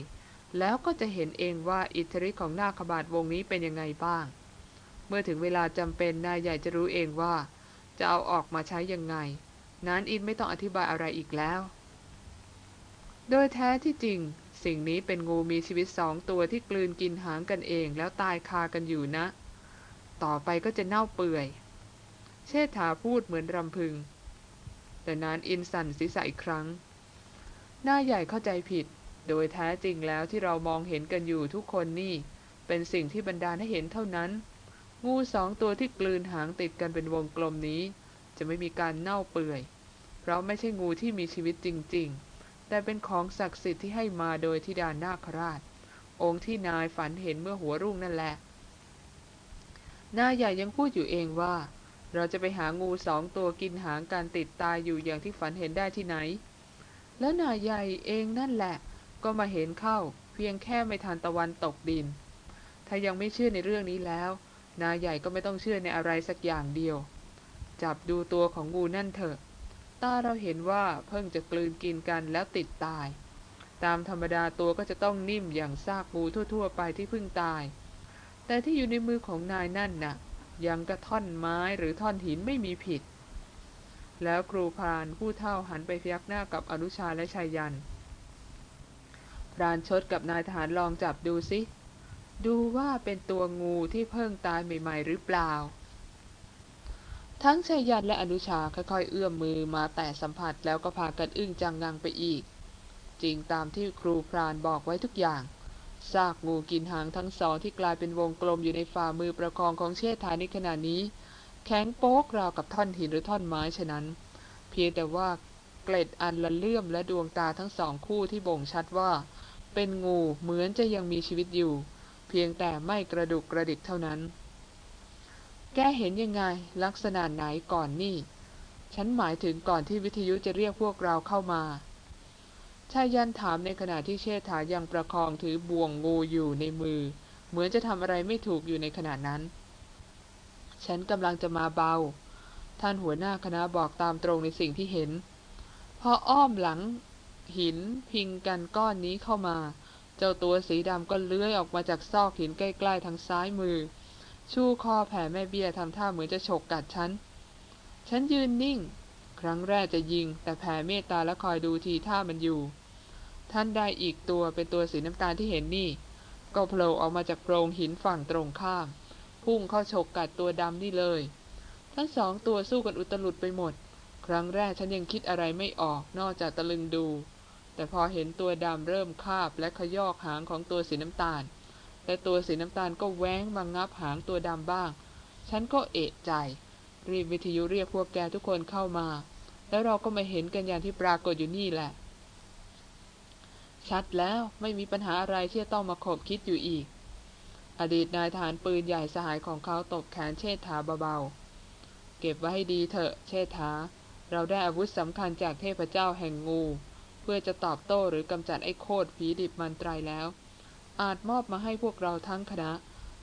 แล้วก็จะเห็นเองว่าอิทธิฤทธิ์ของนาคบาทวงนี้เป็นยังไงบ้าง เมื่อถึงเวลาจำเป็นนายใหญ่จะรู้เองว่า จะเอาออกมาใช้ยังไง นั้นอินไม่ต้องอธิบายอะไรอีกแล้ว โดยแท้ที่จริง สิ่งนี้เป็นงูมีชีวิตสองตัวที่กลืนกินหางกันเองแล้วตายคากันอยู่นะ ต่อไปก็จะเน่าเปื่อย เชษฐาพูดเหมือนรำพึง แต่นานอินสั่นศีรษะอีกครั้ง หน้าใหญ่เข้าใจผิด โดยแท้จริงแล้วที่เรามองเห็นกันอยู่ทุกคนนี่ เป็นสิ่งที่บรรดาให้เห็นเท่านั้น งูสองตัวที่กลืนหางติดกันเป็นวงกลมนี้ จะไม่มีการเน่าเปื่อย เพราะไม่ใช่งูที่มีชีวิตจริง ๆ แต่เป็นของศักดิ์สิทธิ์ที่ให้มาโดยทิดานาคราช องค์ที่นายฝันเห็นเมื่อหัวรุ่งนั่นแหละนายใหญ่ยังพูดอยู่เองว่า เราจะไปหางูสองตัวกินหางการติดตายอยู่อย่างที่ฝันเห็นได้ที่ไหน แล้วนายใหญ่เองนั่นแหละ ก็มาเห็นเข้า เพียงแค่ไม่ทันตะวันตกดิน ถ้ายังไม่เชื่อในเรื่องนี้แล้ว นายใหญ่ก็ไม่ต้องเชื่อในอะไรสักอย่างเดียว จับดูตัวของงูนั่นเถอะ ตาเราเห็นว่าเพิ่งจะกลืนกินกันแล้วติดตาย ตามธรรมดาตัวก็จะต้องนิ่มอย่างซากงูทั่ว ๆ ไปที่เพิ่งตาย แต่ที่อยู่ในมือของนายนั่นน่ะ ยังกระท่อนไม้หรือท่อนหินไม่มีผิด แล้วครูพานผู้เท่าหันไปพยักหน้ากับอนุชาและชายยัน พรานชดกับนายทหารลองจับดูสิ ดูว่าเป็นตัวงูที่เพิ่งตายใหม่ ๆ หรือเปล่า ทั้งชายยันและอนุชาค่อยๆ เอื้อมมือมาแตะสัมผัสแล้วก็พากันอึ้งจังงังไปอีก จริงตามที่ครูพรานบอกไว้ทุกอย่างซากงูกินหางทั้งสองที่กลายเป็นวงกลมอยู่ในฝ่ามือประคองของเชษฐาในขณะนี้ แข็งโป๊กราวกับท่อนหินหรือท่อนไม้ฉะนั้น เพียงแต่ว่าเกล็ดอันละเลื่อมและดวงตาทั้งสองคู่ที่บ่งชัดว่า เป็นงูเหมือนจะยังมีชีวิตอยู่ เพียงแต่ไม่กระดุกกระดิกเท่านั้น แกเห็นยังไง ลักษณะไหนก่อนนี่ ฉันหมายถึงก่อนที่วิทยุจะเรียกพวกเราเข้ามาชายันถามในขณะที่เชษฐายังประคองถือบ่วงงูอยู่ในมือ เหมือนจะทำอะไรไม่ถูกอยู่ในขณะนั้น ฉันกำลังจะมาเบา ท่านหัวหน้าคณะบอกตามตรงในสิ่งที่เห็น พออ้อมหลังหินพิงกันก้อนนี้เข้ามา เจ้าตัวสีดำก็เลื้อยออกมาจากซอกหินใกล้ ๆ ทางซ้ายมือ ชูคอแผ่แม่เบี้ยทำท่าเหมือนจะฉกกัดฉัน ฉันยืนนิ่ง ครั้งแรกจะยิง แต่แผ่เมตตาและคอยดูทีท่ามันอยู่ ท่านได้อีกตัวเป็นตัวสีน้ำตาลที่เห็นนี่ ก็โผล่ออกมาจากโพรงหินฝั่งตรงข้าม พุ่งเข้าฉกกัดตัวดำนี่เลย ทั้งสองตัวสู้กันอุตลุดไปหมด ครั้งแรกฉันยังคิดอะไรไม่ออกนอกจากตะลึงดู แต่พอเห็นตัวดำเริ่มคาบและขยอกหางของตัวสีน้ำตาล และตัวสีน้ำตาลก็แหว้งมางับหางตัวดำบ้าง ฉันก็เอะใจ รีบวิทยุเรียกพวกแกทุกคนเข้ามา แล้วเราก็มาเห็นกันอย่างที่ปรากฏอยู่นี่แหละ ชัดแล้วไม่มีปัญหาอะไรที่จะต้องมาขบคิดอยู่อีก อดีตนายทหารปืนใหญ่สหายของเขาตบแขนเชษฐาเบาๆ เก็บไว้ให้ดีเถอะ เชษฐา เราได้อาวุธสำคัญจากเทพเจ้าแห่งงู เพื่อจะตอบโต้หรือกำจัดไอ้โคตรผีดิบมันไตรแล้ว อาจมอบมาให้พวกเราทั้งคณะ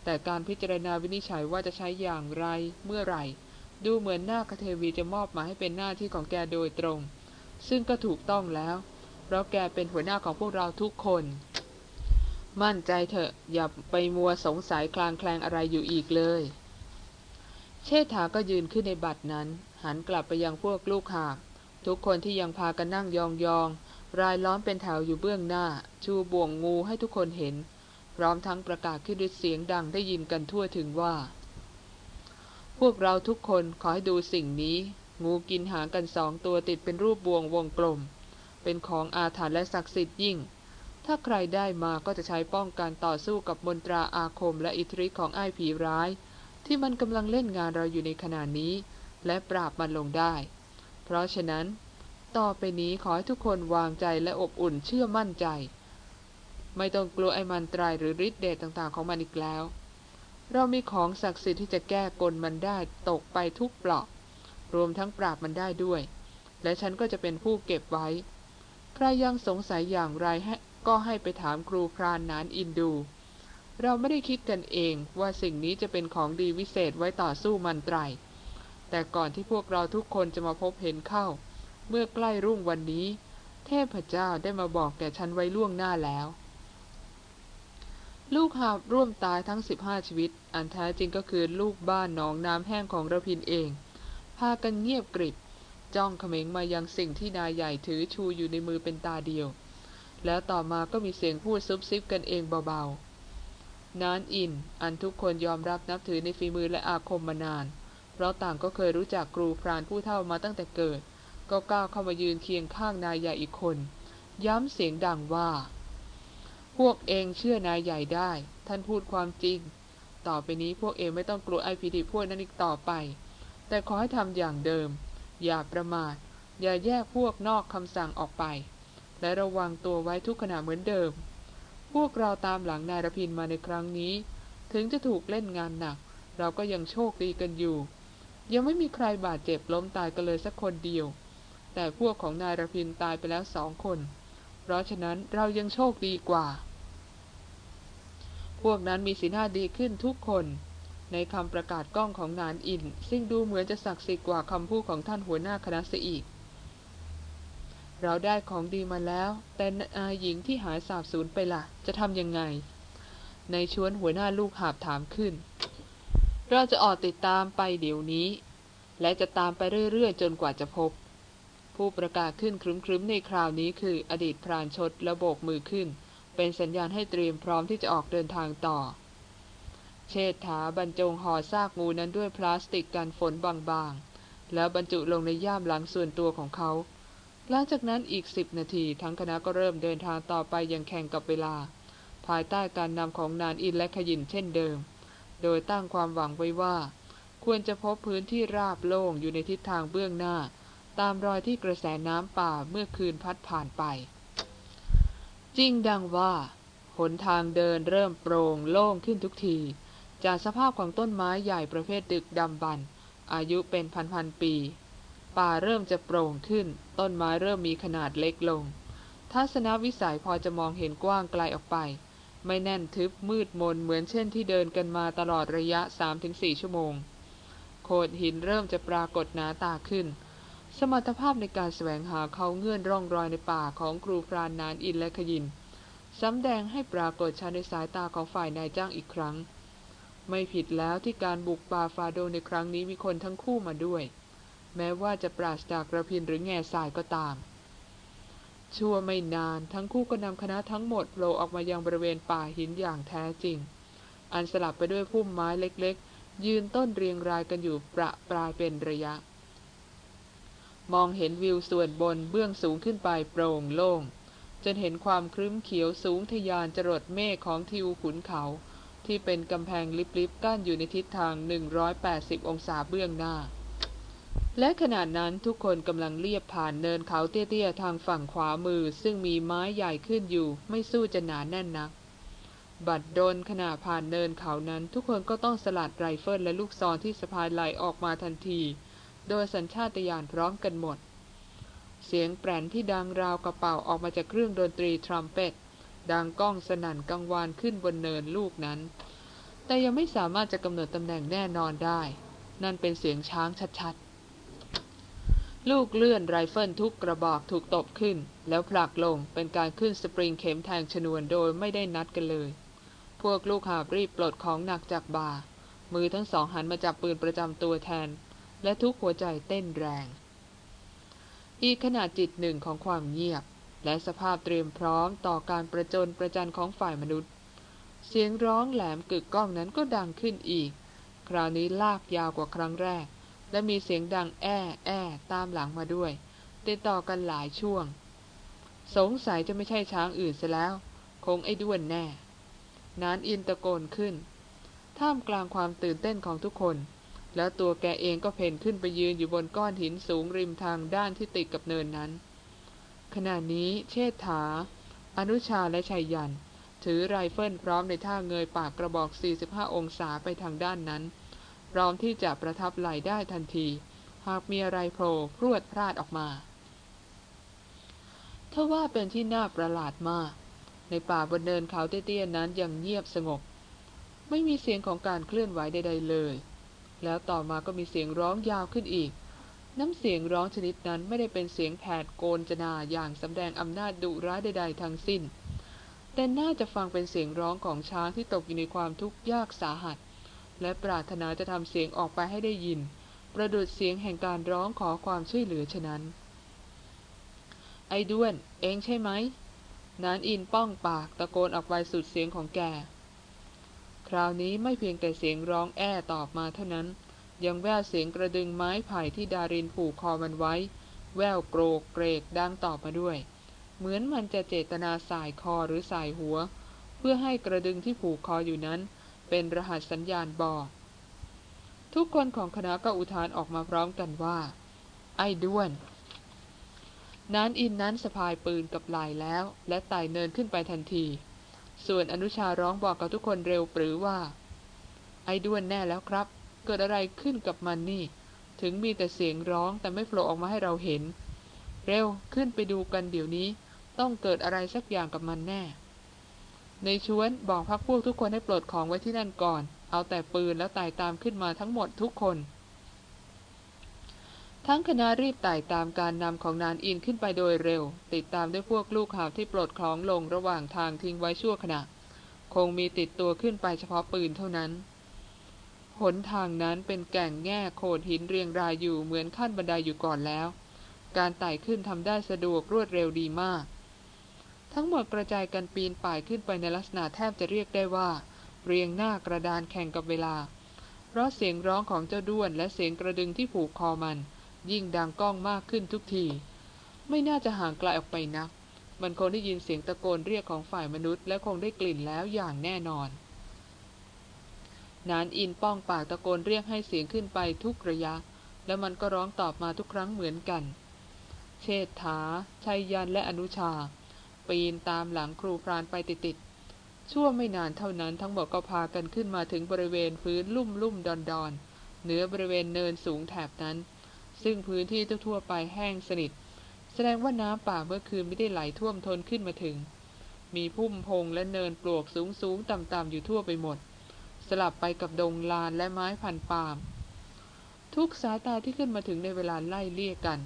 แต่การพิจารณาวินิจฉัยว่าจะใช้อย่างไรเมื่อไหร่ ดูเหมือนหน้าคเทวีจะมอบมาให้เป็นหน้าที่ของแกโดยตรง ซึ่งก็ถูกต้องแล้ว เพราะแกเป็นหัวหน้าของพวกเราทุกคน มั่นใจเถอะอย่าไปมัวสงสัยคลางแคลงอะไรอยู่อีกเลย เชษฐาก็ยืนขึ้นในบัตรนั้น หันกลับไปยังพวกลูกหาบทุกคนที่ยังพากันนั่งยองๆ รายล้อมเป็นแถวอยู่เบื้องหน้า ชูบ่วงงูให้ทุกคนเห็น พร้อมทั้งประกาศขึ้นด้วยเสียงดังได้ยินกันทั่วถึงว่า พวกเราทุกคนขอให้ดูสิ่งนี้ งูกินหางกันสองตัวติดเป็นรูปบ่วงวงกลม เป็นของอาถรรพ์และศักดิ์สิทธิ์ยิ่ง ถ้าใครได้มาก็จะใช้ป้องกันต่อสู้กับมนตราอาคมและอิทธิฤทธิ์ของไอ้ผีร้าย ที่มันกำลังเล่นงานเราอยู่ในขณะนี้ และปราบมันลงได้ เพราะฉะนั้น ต่อไปนี้ขอให้ทุกคนวางใจและอบอุ่นเชื่อมั่นใจ ไม่ต้องกลัวไอ้มันตรายหรือฤทธิ์เดชต่างๆของมันอีกแล้ว เรามีของศักดิ์สิทธิ์ที่จะแก้กลมันได้ตกไปทุกเปลาะ รวมทั้งปราบมันได้ด้วย และฉันก็จะเป็นผู้เก็บไว้ ใครยังสงสัยอย่างไรก็ให้ไปถามครูพรานนานอินดู เราไม่ได้คิดกันเองว่าสิ่งนี้จะเป็นของดีวิเศษไว้ต่อสู้มันไตรแต่ก่อนที่พวกเราทุกคนจะมาพบเห็นเข้า เมื่อใกล้รุ่งวันนี้ เทพเจ้าได้มาบอกแก่ฉันไว้ล่วงหน้าแล้ว ลูกหาบร่วมตายทั้ง15ชีวิต อันแท้จริงก็คือลูกบ้านหนองน้ำแห้งของระพินเอง พากันเงียบกริบ จ้องเขม็งมายังสิ่งที่นายใหญ่ถือชูอยู่ในมือเป็นตาเดียว แล้วต่อมาก็มีเสียงพูดซุบซิบกันเองเบาๆนานอิน อันทุกคนยอมรับนับถือในฝีมือและอาคมมานาน เพราะต่างก็เคยรู้จักครูพรานผู้เท่ามาตั้งแต่เกิด ก็ก้าวเข้ามายืนเคียงข้างนายใหญ่อีกคน ย้ำเสียงดังว่า พวกเองเชื่อนายใหญ่ได้ ท่านพูดความจริง ต่อไปนี้พวกเองไม่ต้องกลัวไอพีดีพวกนั้นอีกต่อไป แต่ขอให้ทำอย่างเดิม อย่าประมาท อย่าแยกพวกนอกคำสั่งออกไป และระวังตัวไว้ทุกขณะเหมือนเดิม พวกเราตามหลังนายรพินมาในครั้งนี้ ถึงจะถูกเล่นงานหนัก เราก็ยังโชคดีกันอยู่ยังไม่มีใครบาดเจ็บล้มตายกันเลยสักคนเดียว แต่พวกของนายรพินตายไปแล้วสองคน เพราะฉะนั้นเรายังโชคดีกว่า พวกนั้นมีสีหน้าดีขึ้นทุกคน ในคำประกาศกล้องของนานอิน ซึ่งดูเหมือนจะศักดิ์สิทธิ์กว่าคำพูดของท่านหัวหน้าคณะเสียอีก เราได้ของดีมาแล้ว แต่นายหญิงที่หายสาบสูญไปละ่ะ จะทำยังไง ในชวนหัวหน้าลูกหาบถามขึ้น เราจะออกติดตามไปเดี๋ยวนี้และจะตามไปเรื่อย ๆ จนกว่าจะพบ ผู้ประกาศขึ้นครึ้มๆในคราวนี้คืออดีตพรานชดและโบกมือขึ้น เป็นสัญญาณให้เตรียมพร้อมที่จะออกเดินทางต่อ เชษฐาบรรจงห่อซากงูนั้นด้วยพลาสติกกันฝนบางๆ แล้วบรรจุลงในย่ามหลังส่วนตัวของเขา หลังจากนั้นอีกสิบนาทีทั้งคณะก็เริ่มเดินทางต่อไปอย่างแข่งกับเวลา ภายใต้การนำของนานอินและขยินเช่นเดิม โดยตั้งความหวังไว้ว่า ควรจะพบพื้นที่ราบโล่งอยู่ในทิศทางเบื้องหน้า ตามรอยที่กระแสน้ำป่าเมื่อคืนพัดผ่านไป จริงดังว่า หนทางเดินเริ่มโปร่งโล่งขึ้นทุกที จากสภาพของต้นไม้ใหญ่ประเภทดึกดำบรรอายุเป็นพันๆปี ป่าเริ่มจะโปร่งขึ้น ต้นไม้เริ่มมีขนาดเล็กลง ทัศนวิสัยพอจะมองเห็นกว้างไกลออกไป ไม่แน่นทึบมืดมนเหมือนเช่นที่เดินกันมาตลอดระยะ 3-4 ชั่วโมง โขดหินเริ่มจะปรากฏหนาตาขึ้น สมรรถภาพในการแสวงหาเขาเงื่อนร่องรอยในป่าของครูพรานนานอินและขยินสำแดงให้ปรากฏชัดในสายตาของฝ่ายนายจ้างอีกครั้ง ไม่ผิดแล้วที่การบุกป่าฟาโดในครั้งนี้มีคนทั้งคู่มาด้วย แม้ว่าจะปราศจากกระพินหรือแง่ทรายก็ตาม ชั่วไม่นานทั้งคู่ก็นำคณะทั้งหมดโผล่ออกมายังบริเวณป่าหินอย่างแท้จริง อันสลับไปด้วยพุ่มไม้เล็กๆ ยืนต้นเรียงรายกันอยู่ประปรายเป็นระยะ มองเห็นวิวส่วนบนเบื้องสูงขึ้นไปโปร่งโล่ง จนเห็นความครึ้มเขียวสูงทะยานจรดเมฆของทิวขุนเขา ที่เป็นกำแพงลิบๆกั้นอยู่ในทิศทาง 180 องศาเบื้องหน้า และขณะนั้นทุกคนกำลังเลียบผ่านเนินเขาเตี้ยๆทางฝั่งขวามือ ซึ่งมีไม้ใหญ่ขึ้นอยู่ ไม่สู้จะหนาแน่นนัก บัดดลขณะผ่านเนินเขานั้น ทุกคนก็ต้องสลัดไรเฟิลและลูกซองที่สะพายไหล่ออกมาทันที โดยสัญชาตญาณพร้อมกันหมด เสียงแปร๋นที่ดังราวกะเป่าออกมาจากเครื่องดนตรีทรัมเป็ตดังก้องสนั่นกังวานขึ้นบนเนินลูกนั้น แต่ยังไม่สามารถจะกำหนดตำแหน่งแน่นอนได้ นั่นเป็นเสียงช้างชัดๆ ลูกเลื่อนไรเฟิลทุกกระบอกถูกตบขึ้น แล้วผลักลงเป็นการขึ้นสปริงเข็มแทงชนวนโดยไม่ได้นัดกันเลย พวกลูกหาบรีบปลดของหนักจากบ่ามือทั้งสองหันมาจับปืนประจำตัวแทน และทุกหัวใจเต้นแรง อีกขนาดจิตหนึ่งของความเงียบ และสภาพเตรียมพร้อมต่อการประจนประจันของฝ่ายมนุษย์ เสียงร้องแหลมกึกก้องนั้นก็ดังขึ้นอีก คราวนี้ลากยาวกว่าครั้งแรก และมีเสียงดังแอ้แอ้ตามหลังมาด้วย ติดต่อกันหลายช่วง สงสัยจะไม่ใช่ช้างอื่นซะแล้ว คงไอ้ด้วนแน่ นานอินตะโกนขึ้น ท่ามกลางความตื่นเต้นของทุกคน แล้วตัวแกเองก็เพ่นขึ้นไปยืนอยู่บนก้อนหินสูงริมทางด้านที่ติดกับเนินนั้น ขณะนี้เชษฐา อนุชาและชัยยัน ถือไรเฟิลพร้อมในท่าเงยปากกระบอก 45 องศาไปทางด้านนั้น พร้อมที่จะประทับไหลได้ทันที หากมีอะไรโผล่พรวดพลาดออกมาทว่าเป็นที่น่าประหลาดมาก ในป่าบนเนินเขาเตี้ยๆนั้นยังเงียบสงบ ไม่มีเสียงของการเคลื่อนไหวใดๆเลย แล้วต่อมาก็มีเสียงร้องยาวขึ้นอีก น้ำเสียงร้องชนิดนั้นไม่ได้เป็นเสียงแผดโกนจนาอย่างสำแดงอำนาจดุร้ายใด ๆ ทั้งสิ้น แต่น่าจะฟังเป็นเสียงร้องของช้างที่ตกอยู่ในความทุกข์ยากสาหัส และปรารถนาจะทำเสียงออกไปให้ได้ยิน ประดุดเสียงแห่งการร้องขอความช่วยเหลือฉะนั้น ไอ้ด้วน เองใช่ไหมนานอินป้องปากตะโกนออกไปสุดเสียงของแก คราวนี้ไม่เพียงแต่เสียงร้องแอ้ตอบมาเท่านั้น ยังแววเสียงกระดึงไม้ไผ่ที่ดารินผูกคอมันไว้ แววโกรกเกรกดังตอบมาด้วย เหมือนมันจะเจตนาสายคอหรือสายหัว เพื่อให้กระดึงที่ผูกคออยู่นั้น เป็นรหัสสัญญาณบอกทุกคนของคณะก็อุทานออกมาพร้อมกันว่า ไอ้ด้วนนานอินนั้นสะพายปืนกับลายแล้ว และไต่เนินขึ้นไปทันที ส่วนอนุชาร้องบอกกับทุกคนเร็วปรือว่า ไอ้ด้วนแน่แล้วครับ เกิดอะไรขึ้นกับมันนี่ ถึงมีแต่เสียงร้องแต่ไม่โผล่ออกมาให้เราเห็น เร็วขึ้นไปดูกันเดี๋ยวนี้ ต้องเกิดอะไรสักอย่างกับมันแน่ ในชวนบอกพักพวกทุกคนให้ปลดของไว้ที่นั่นก่อน เอาแต่ปืนแล้วไต่ตามขึ้นมาทั้งหมดทุกคน ทั้งคณะรีบไต่ตามการนำของนานอินขึ้นไปโดยเร็ว ติดตามด้วยพวกลูกหาบที่ปลดของลงระหว่างทางทิ้งไว้ชั่วขณะ คงมีติดตัวขึ้นไปเฉพาะปืนเท่านั้น หนทางนั้นเป็นแก่งแง่โขดหินเรียงรายอยู่เหมือนขั้นบันไดอยู่ก่อนแล้ว การไต่ขึ้นทำได้สะดวกรวดเร็วดีมาก ทั้งหมดกระจายกันปีนป่ายขึ้นไปในลักษณะแทบจะเรียกได้ว่า เรียงหน้ากระดานแข่งกับเวลา เพราะเสียงร้องของเจ้าด้วนและเสียงกระดึงที่ผูกคอมัน ยิ่งดังก้องมากขึ้นทุกที ไม่น่าจะห่างไกลออกไปนัก มันคงได้ยินเสียงตะโกนเรียกของฝ่ายมนุษย์ และคงได้กลิ่นแล้วอย่างแน่นอน นานอินป้องปากตะโกนเรียกให้เสียงขึ้นไปทุกระยะ แล้วมันก็ร้องตอบมาทุกครั้งเหมือนกัน เชษฐาชัยยันและอนุชา ปีนตามหลังครูพรานไปติดๆชั่วไม่นานเท่านั้นทั้งหมดก็พากันขึ้นมาถึงบริเวณพื้นลุ่มลุ่มดอนดอนเหนือบริเวณเนินสูงแถบนั้น ซึ่งพื้นที่ทั่วๆไปแห้งสนิท แสดงว่าน้ำป่าเมื่อคืนไม่ได้ไหลท่วมท้นขึ้นมาถึง มีพุ่มพงและเนินปลวกสูงสูงต่ำๆอยู่ทั่วไปหมด สลับไปกับดงลานและไม้พันธุ์ปาล์มทุกสายตาที่ขึ้นมาถึงในเวลาไล่เลี่ยกัน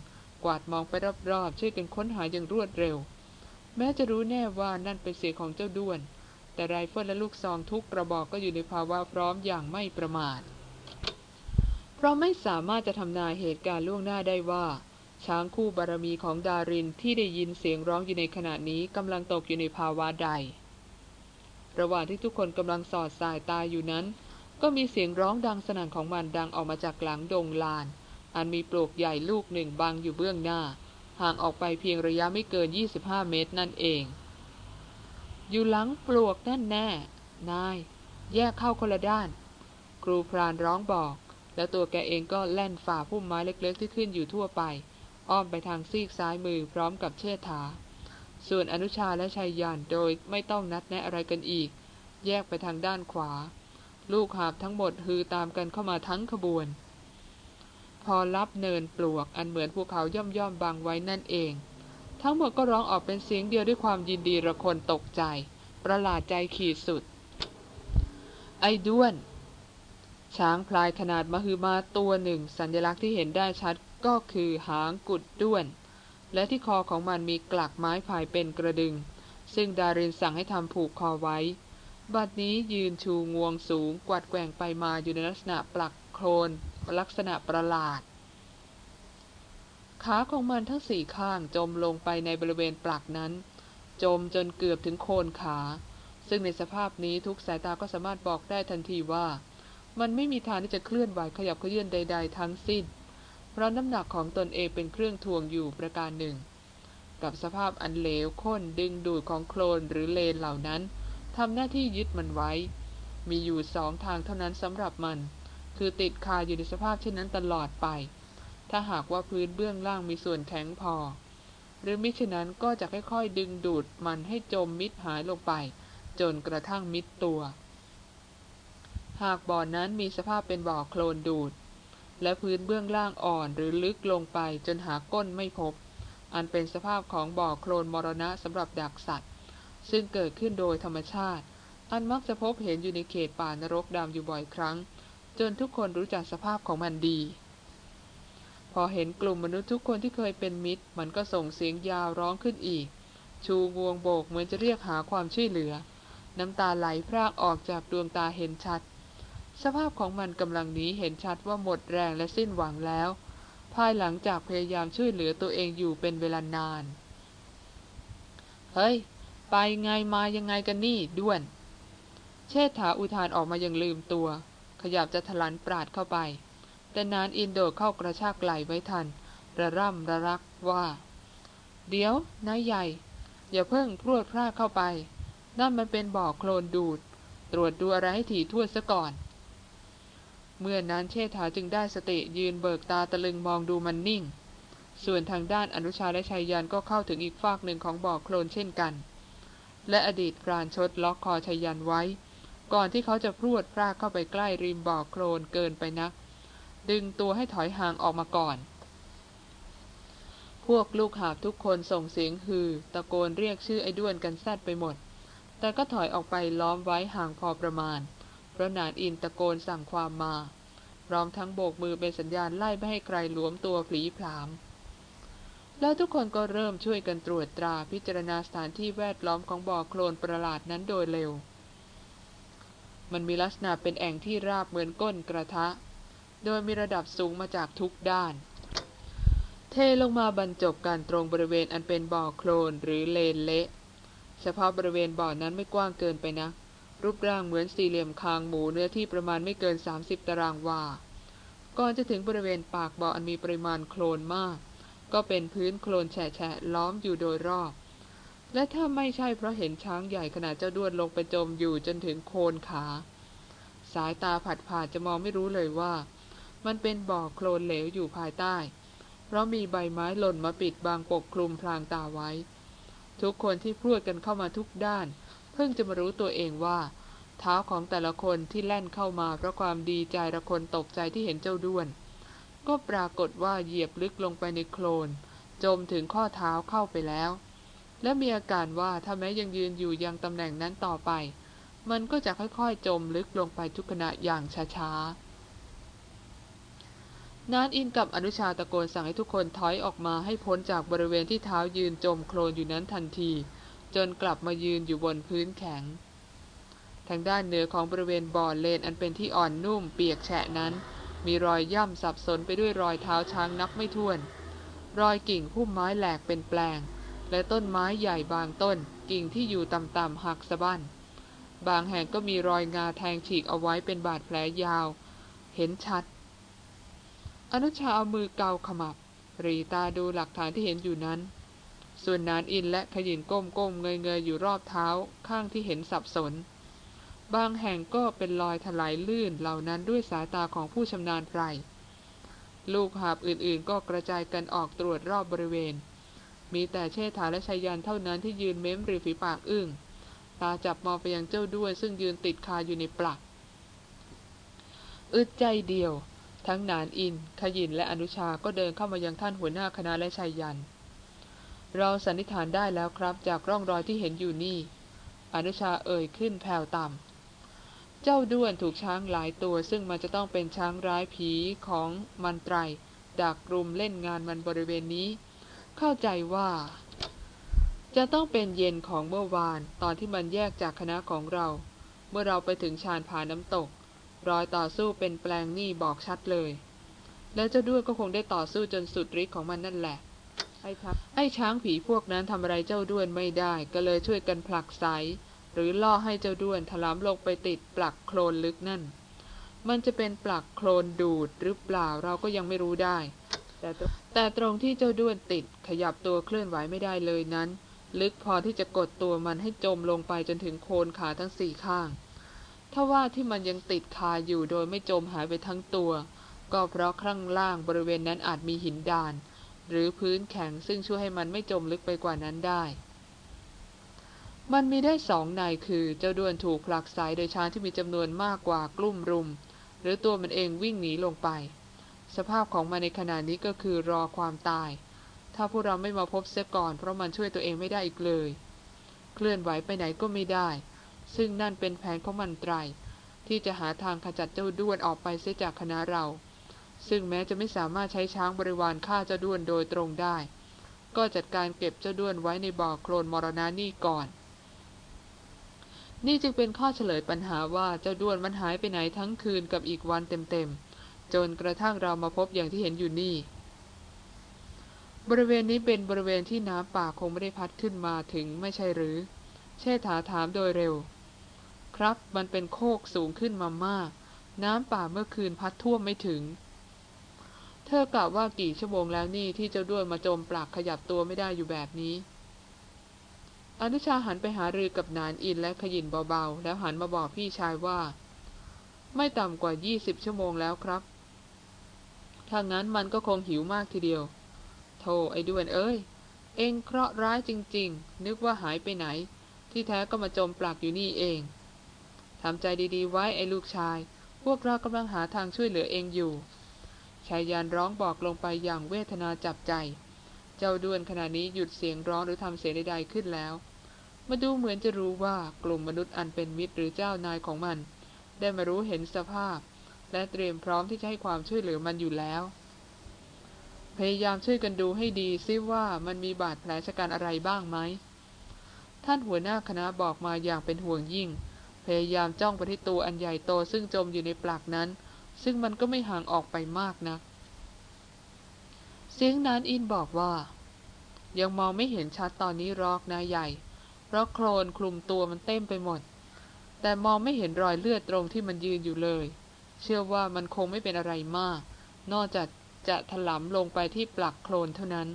กวาดมองไปรอบๆช่วยกันค้นหาอย่างรวดเร็ว แม้จะรู้แน่ว่านั่นเป็นเสียงของเจ้าด้วน แต่ไรเฟิลและลูกซองทุกกระบอกก็อยู่ในภาวะพร้อมอย่างไม่ประมาท เราไม่สามารถจะทำนายเหตุการณ์ล่วงหน้าได้ว่า ช้างคู่บารมีของดารินที่ได้ยินเสียงร้องอยู่ในขณะนี้กำลังตกอยู่ในภาวะใด ระหว่างที่ทุกคนกำลังสอดสายตาอยู่นั้น ก็มีเสียงร้องดังสนั่นของมันดังออกมาจากหลังดงลาน อันมีปลวกใหญ่ลูกหนึ่งบังอยู่เบื้องหน้า ห่างออกไปเพียงระยะไม่เกิน 25 เมตรนั่นเอง อยู่หลังปลวกนั่นแน่ นาย แยกเข้าคนละด้าน ครูพรานร้องบอก แล้วตัวแกเองก็แล่นฝ่าพุ่มไม้เล็กๆที่ขึ้นอยู่ทั่วไป อ้อมไปทางซีกซ้ายมือพร้อมกับเชษฐา ส่วนอนุชาและชัยยานโดยไม่ต้องนัดแนะอะไรกันอีก แยกไปทางด้านขวา ลูกหาบทั้งหมดฮือตามกันเข้ามาทั้งขบวน พอรับเนินปลวกอันเหมือนภูเขาย่อมย่อมๆบังไว้นั่นเอง ทั้งหมดก็ร้องออกเป็นเสียงเดียวด้วยความยินดีระคนตกใจ ประหลาดใจขีดสุด ไอ้ด้วน ช้างพลายขนาดมหึมาตัวหนึ่ง สัญลักษณ์ที่เห็นได้ชัดก็คือหางกุดด้วน และที่คอของมันมีกลักไม้พายเป็นกระดึง ซึ่งดารินสั่งให้ทำผูกคอไว้ บัดนี้ยืนชูงวงสูงกวัดแกว่งไปมาอยู่ในลักษณะปลักโคลนลักษณะประหลาด ขาของมันทั้งสี่ข้างจมลงไปในบริเวณปลักนั้น จมจนเกือบถึงโคนขา ซึ่งในสภาพนี้ทุกสายตาก็สามารถบอกได้ทันทีว่า มันไม่มีทางที่จะเคลื่อนไหวขยับเขยื่อนใด ๆ ทั้งสิ้น เพราะน้ำหนักของตนเองเป็นเครื่องทวงอยู่ประการหนึ่ง กับสภาพอันเหลวข้นดึงดูดของโคลนหรือเลนเหล่านั้นทำหน้าที่ยึดมันไว้ มีอยู่สองทางเท่านั้นสำหรับมัน คือติดคาอยู่ในสภาพเช่นนั้นตลอดไป ถ้าหากว่าพื้นเบื้องล่างมีส่วนแข็งพอ หรือมิฉะนั้นก็จะค่อยๆ ดึงดูดมันให้จมมิดหายลงไป จนกระทั่งมิดตัว หากบ่อนนั้นมีสภาพเป็นบ่อโคลนดูด และพื้นเบื้องล่างอ่อนหรือลึกลงไปจนหาก้นไม่พบ อันเป็นสภาพของบ่อโคลนมรณะสำหรับดักสัตว์ ซึ่งเกิดขึ้นโดยธรรมชาติ อันมักจะพบเห็นอยู่ในเขตป่านรกดำอยู่บ่อยครั้ง จนทุกคนรู้จักสภาพของมันดี พอเห็นกลุ่มมนุษย์ทุกคนที่เคยเป็นมิตร มันก็ส่งเสียงยาวร้องขึ้นอีก ชูงวงโบกเหมือนจะเรียกหาความช่วยเหลือ น้ำตาไหลพรากออกจากดวงตาเห็นชัด สภาพของมันกำลังนี้เห็นชัดว่าหมดแรงและสิ้นหวังแล้ว ภายหลังจากพยายามช่วยเหลือตัวเองอยู่เป็นเวลานาน เฮ้ย ไปไงมายังไงกันนี่ด้วน เชษฐาอุทานออกมายังลืมตัว ขยับจะทะลันปราดเข้าไป แต่นานอินโดเข้ากระชากไหลไว้ทัน ระร่ำระรักว่า เดี๋ยวนายใหญ่ อย่าเพิ่งพรวดพลาดเข้าไป นั่นมันเป็นบ่อโคลนดูด ตรวจดูอะไรให้ถี่ถ้วนซะก่อน เมื่อนั้นเชษฐาจึงได้สติยืนเบิกตาตะลึงมองดูมันนิ่ง ส่วนทางด้านอนุชาและชายยันก็เข้าถึงอีกฝากหนึ่งของบ่อโคลนเช่นกัน และอดีตพรานชดล็อกคอชายยันไว้ ก่อนที่เขาจะพรวดพรากเข้าไปใกล้ริมบ่อโคลนเกินไปนัก ดึงตัวให้ถอยห่างออกมาก่อน พวกลูกหาบทุกคนส่งเสียงฮือ ตะโกนเรียกชื่อไอ้ด้วนกันแซดไปหมด แต่ก็ถอยออกไปล้อมไว้ห่างพอประมาณ พระนานอินตะโกนสั่งความมา พร้อมทั้งโบกมือเป็นสัญญาณไล่ไม่ให้ใครหลวมตัวผลีผลาม แล้วทุกคนก็เริ่มช่วยกันตรวจตราพิจารณาสถานที่แวดล้อมของบ่อโคลนประหลาดนั้นโดยเร็ว มันมีลักษณะเป็นแอ่งที่ราบเหมือนก้นกระทะ โดยมีระดับสูงมาจากทุกด้านเทลงมาบรรจบกันตรงบริเวณอันเป็นบ่อโคลนหรือเลนเละ เฉพาะบริเวณบ่อนั้นไม่กว้างเกินไปนะ รูปร่างเหมือนสี่เหลี่ยมคางหมูเนื้อที่ประมาณไม่เกิน 30 ตารางวา ก่อนจะถึงบริเวณปากบ่ออันมีปริมาณโคลนมาก ก็เป็นพื้นโคลนแฉะล้อมอยู่โดยรอบ และถ้าไม่ใช่เพราะเห็นช้างใหญ่ขนาดเจ้าด้วนลงไปจมอยู่จนถึงโคนขา สายตาผัดผ่านจะมองไม่รู้เลยว่า มันเป็นบ่อโคลนเหลวอยู่ภายใต้ เพราะมีใบไม้หล่นมาปิดบางปกคลุมพรางตาไว้ ทุกคนที่พรวดกันเข้ามาทุกด้าน เพิ่งจะมารู้ตัวเองว่า เท้าของแต่ละคนที่แล่นเข้ามาเพราะความดีใจระคนตกใจที่เห็นเจ้าด้วน ก็ปรากฏว่าเหยียบลึกลงไปในโคลน จมถึงข้อเท้าเข้าไปแล้ว และมีอาการว่าถ้าแม้ยังยืนอยู่ยังตำแหน่งนั้นต่อไป มันก็จะค่อยๆจมลึกลงไปทุกขณะอย่างช้าๆนานอินกับอนุชาตะโกนสั่งให้ทุกคนถอยออกมาให้พ้นจากบริเวณที่เท้ายืนจมโคลนอยู่นั้นทันที จนกลับมายืนอยู่บนพื้นแข็ง ทางด้านเหนือของบริเวณบ่อเลนอันเป็นที่อ่อนนุ่มเปียกแฉะนั้น มีรอยย่ำสับสนไปด้วยรอยเท้าช้างนับไม่ถ้วน รอยกิ่งพุ่มไม้แหลกเป็นแปลง และต้นไม้ใหญ่บางต้น กิ่งที่อยู่ต่ำๆหักสะบั้น บางแห่งก็มีรอยงาแทงฉีกเอาไว้เป็นบาดแผลยาว เห็นชัด อนุชาเอามือเกาขมับรีตาดูหลักฐานที่เห็นอยู่นั้น ส่วนนานอินและขยินก้มก้มเงยเงยอยู่รอบเท้าข้างที่เห็นสับสน บางแห่งก็เป็นรอยถลายลื่นเหล่านั้นด้วยสายตาของผู้ชำนาญไพรลูกหาบอื่นๆ ก็กระจายกันออกตรวจรอบบริเวณ มีแต่เชษฐาและชายันเท่านั้นที่ยืนเม้มริฝีปากอึ้ง ตาจับมองไปยังเจ้าด้วนซึ่งยืนติดคาอยู่ในปลัก อึดใจเดียว ทั้งนานอิน ขยินและอนุชาก็เดินเข้ามายังท่านหัวหน้าคณะและชายยัน เราสันนิษฐานได้แล้วครับจากร่องรอยที่เห็นอยู่นี่ อนุชาเอ่ยขึ้นแผ่วต่ำ เจ้าด้วนถูกช้างหลายตัวซึ่งมันจะต้องเป็นช้างร้ายผีของมันไตรดักรุมเล่นงานมันบริเวณนี้ เข้าใจว่า จะต้องเป็นเย็นของเมื่อวานตอนที่มันแยกจากคณะของเรา เมื่อเราไปถึงชานผาน้ำตก รอยต่อสู้เป็นแปลงนี่บอกชัดเลย แล้วเจ้าด้วนก็คงได้ต่อสู้จนสุดฤทธิ์ของมันนั่นแหละ ไอ้ช้างไอ้ช้างผีพวกนั้นทำอะไรเจ้าด้วนไม่ได้ ก็เลยช่วยกันผลักไสหรือล่อให้เจ้าด้วนถลำลงไปติดปลักโคลนลึกนั่น มันจะเป็นปลักโคลนดูดหรือเปล่าเราก็ยังไม่รู้ได้ แต่ตรแต่ตรงที่เจ้าด้วนติดขยับตัวเคลื่อนไหวไม่ได้เลยนั้น ลึกพอที่จะกดตัวมันให้จมลงไปจนถึงโคนขาทั้งสี่ข้างถ้าว่าที่มันยังติดคาอยู่โดยไม่จมหายไปทั้งตัว ก็เพราะข้างล่างบริเวณนั้นอาจมีหินดาน หรือพื้นแข็งซึ่งช่วยให้มันไม่จมลึกไปกว่านั้นได้ มันมีได้สองนายคือเจ้าด้วนถูกผลักไสโดยช้างที่มีจำนวนมากกว่ากลุ่มรุม หรือตัวมันเองวิ่งหนีลงไป สภาพของมันในขณะนี้ก็คือรอความตาย ถ้าพวกเราไม่มาพบเสียก่อน เพราะมันช่วยตัวเองไม่ได้อีกเลย เคลื่อนไหวไปไหนก็ไม่ได้ ซึ่งนั่นเป็นแผนของมันไตรที่จะหาทางขจัดเจ้าด้วนออกไปเสียจากคณะเรา ซึ่งแม้จะไม่สามารถใช้ช้างบริวารฆ่าเจ้าด้วนโดยตรงได้ ก็จัดการเก็บเจ้าด้วนไว้ในบ่อโคลนมรณานี่ก่อน นี่จึงเป็นข้อเฉลยปัญหาว่าเจ้าด้วนมันหายไปไหนทั้งคืนกับอีกวันเต็มๆ จนกระทั่งเรามาพบอย่างที่เห็นอยู่นี่ บริเวณนี้เป็นบริเวณที่น้ำป่าคงไม่ได้พัดขึ้นมาถึงไม่ใช่หรือ เชษฐาถามโดยเร็ว ครับ มันเป็นโคกสูงขึ้นมามากน้ำป่าเมื่อคืนพัดท่วมไม่ถึง เธอกล่าวว่ากี่ชั่วโมงแล้วนี่ที่เจ้าด้วนมาจมปลักขยับตัวไม่ได้อยู่แบบนี้ อนุชาหันไปหารือกับนานอินและขยินเบาๆ แล้วหันมาบอกพี่ชายว่า ไม่ต่ำกว่ายี่สิบชั่วโมงแล้วครับ ถ้างั้นมันก็คงหิวมากทีเดียว โธ่ไอ้ด้วนเอ้ย เองเคราะห์ร้ายจริง ๆ นึกว่าหายไปไหน ที่แท้ก็มาจมปลักอยู่นี่เองทำใจดีๆไว้ไอ้ลูกชาย พวกเรากำลังหาทางช่วยเหลือเองอยู่ ชายยานร้องบอกลงไปอย่างเวทนาจับใจ เจ้าด้วนขณะนี้หยุดเสียงร้องหรือทำเสียงใดๆขึ้นแล้วมาดูเหมือนจะรู้ว่ากลุ่มมนุษย์อันเป็นมิตรหรือเจ้านายของมัน ได้มารู้เห็นสภาพ และเตรียมพร้อมที่จะให้ความช่วยเหลือมันอยู่แล้ว พยายามช่วยกันดูให้ดีซิว่ามันมีบาดแผลชะกันอะไรบ้างไหมท่านหัวหน้าคณะบอกมาอย่างเป็นห่วงยิ่ง พยายามจ้องไปที่ตัวอันใหญ่โตซึ่งจมอยู่ในปลักนั้น ซึ่งมันก็ไม่ห่างออกไปมากนะัก เสียงนานอินบอกว่า ยังมองไม่เห็นชัดตอนนี้รอกนายใหญ่ เพราะโคลนคลุมตัวมันเต็มไปหมด แต่มองไม่เห็นรอยเลือดตรงที่มันยืนอยู่เลย เชื่อว่ามันคงไม่เป็นอะไรมาก นอกจากจะถลำลงไปที่ปลักโคลนเท่านั้น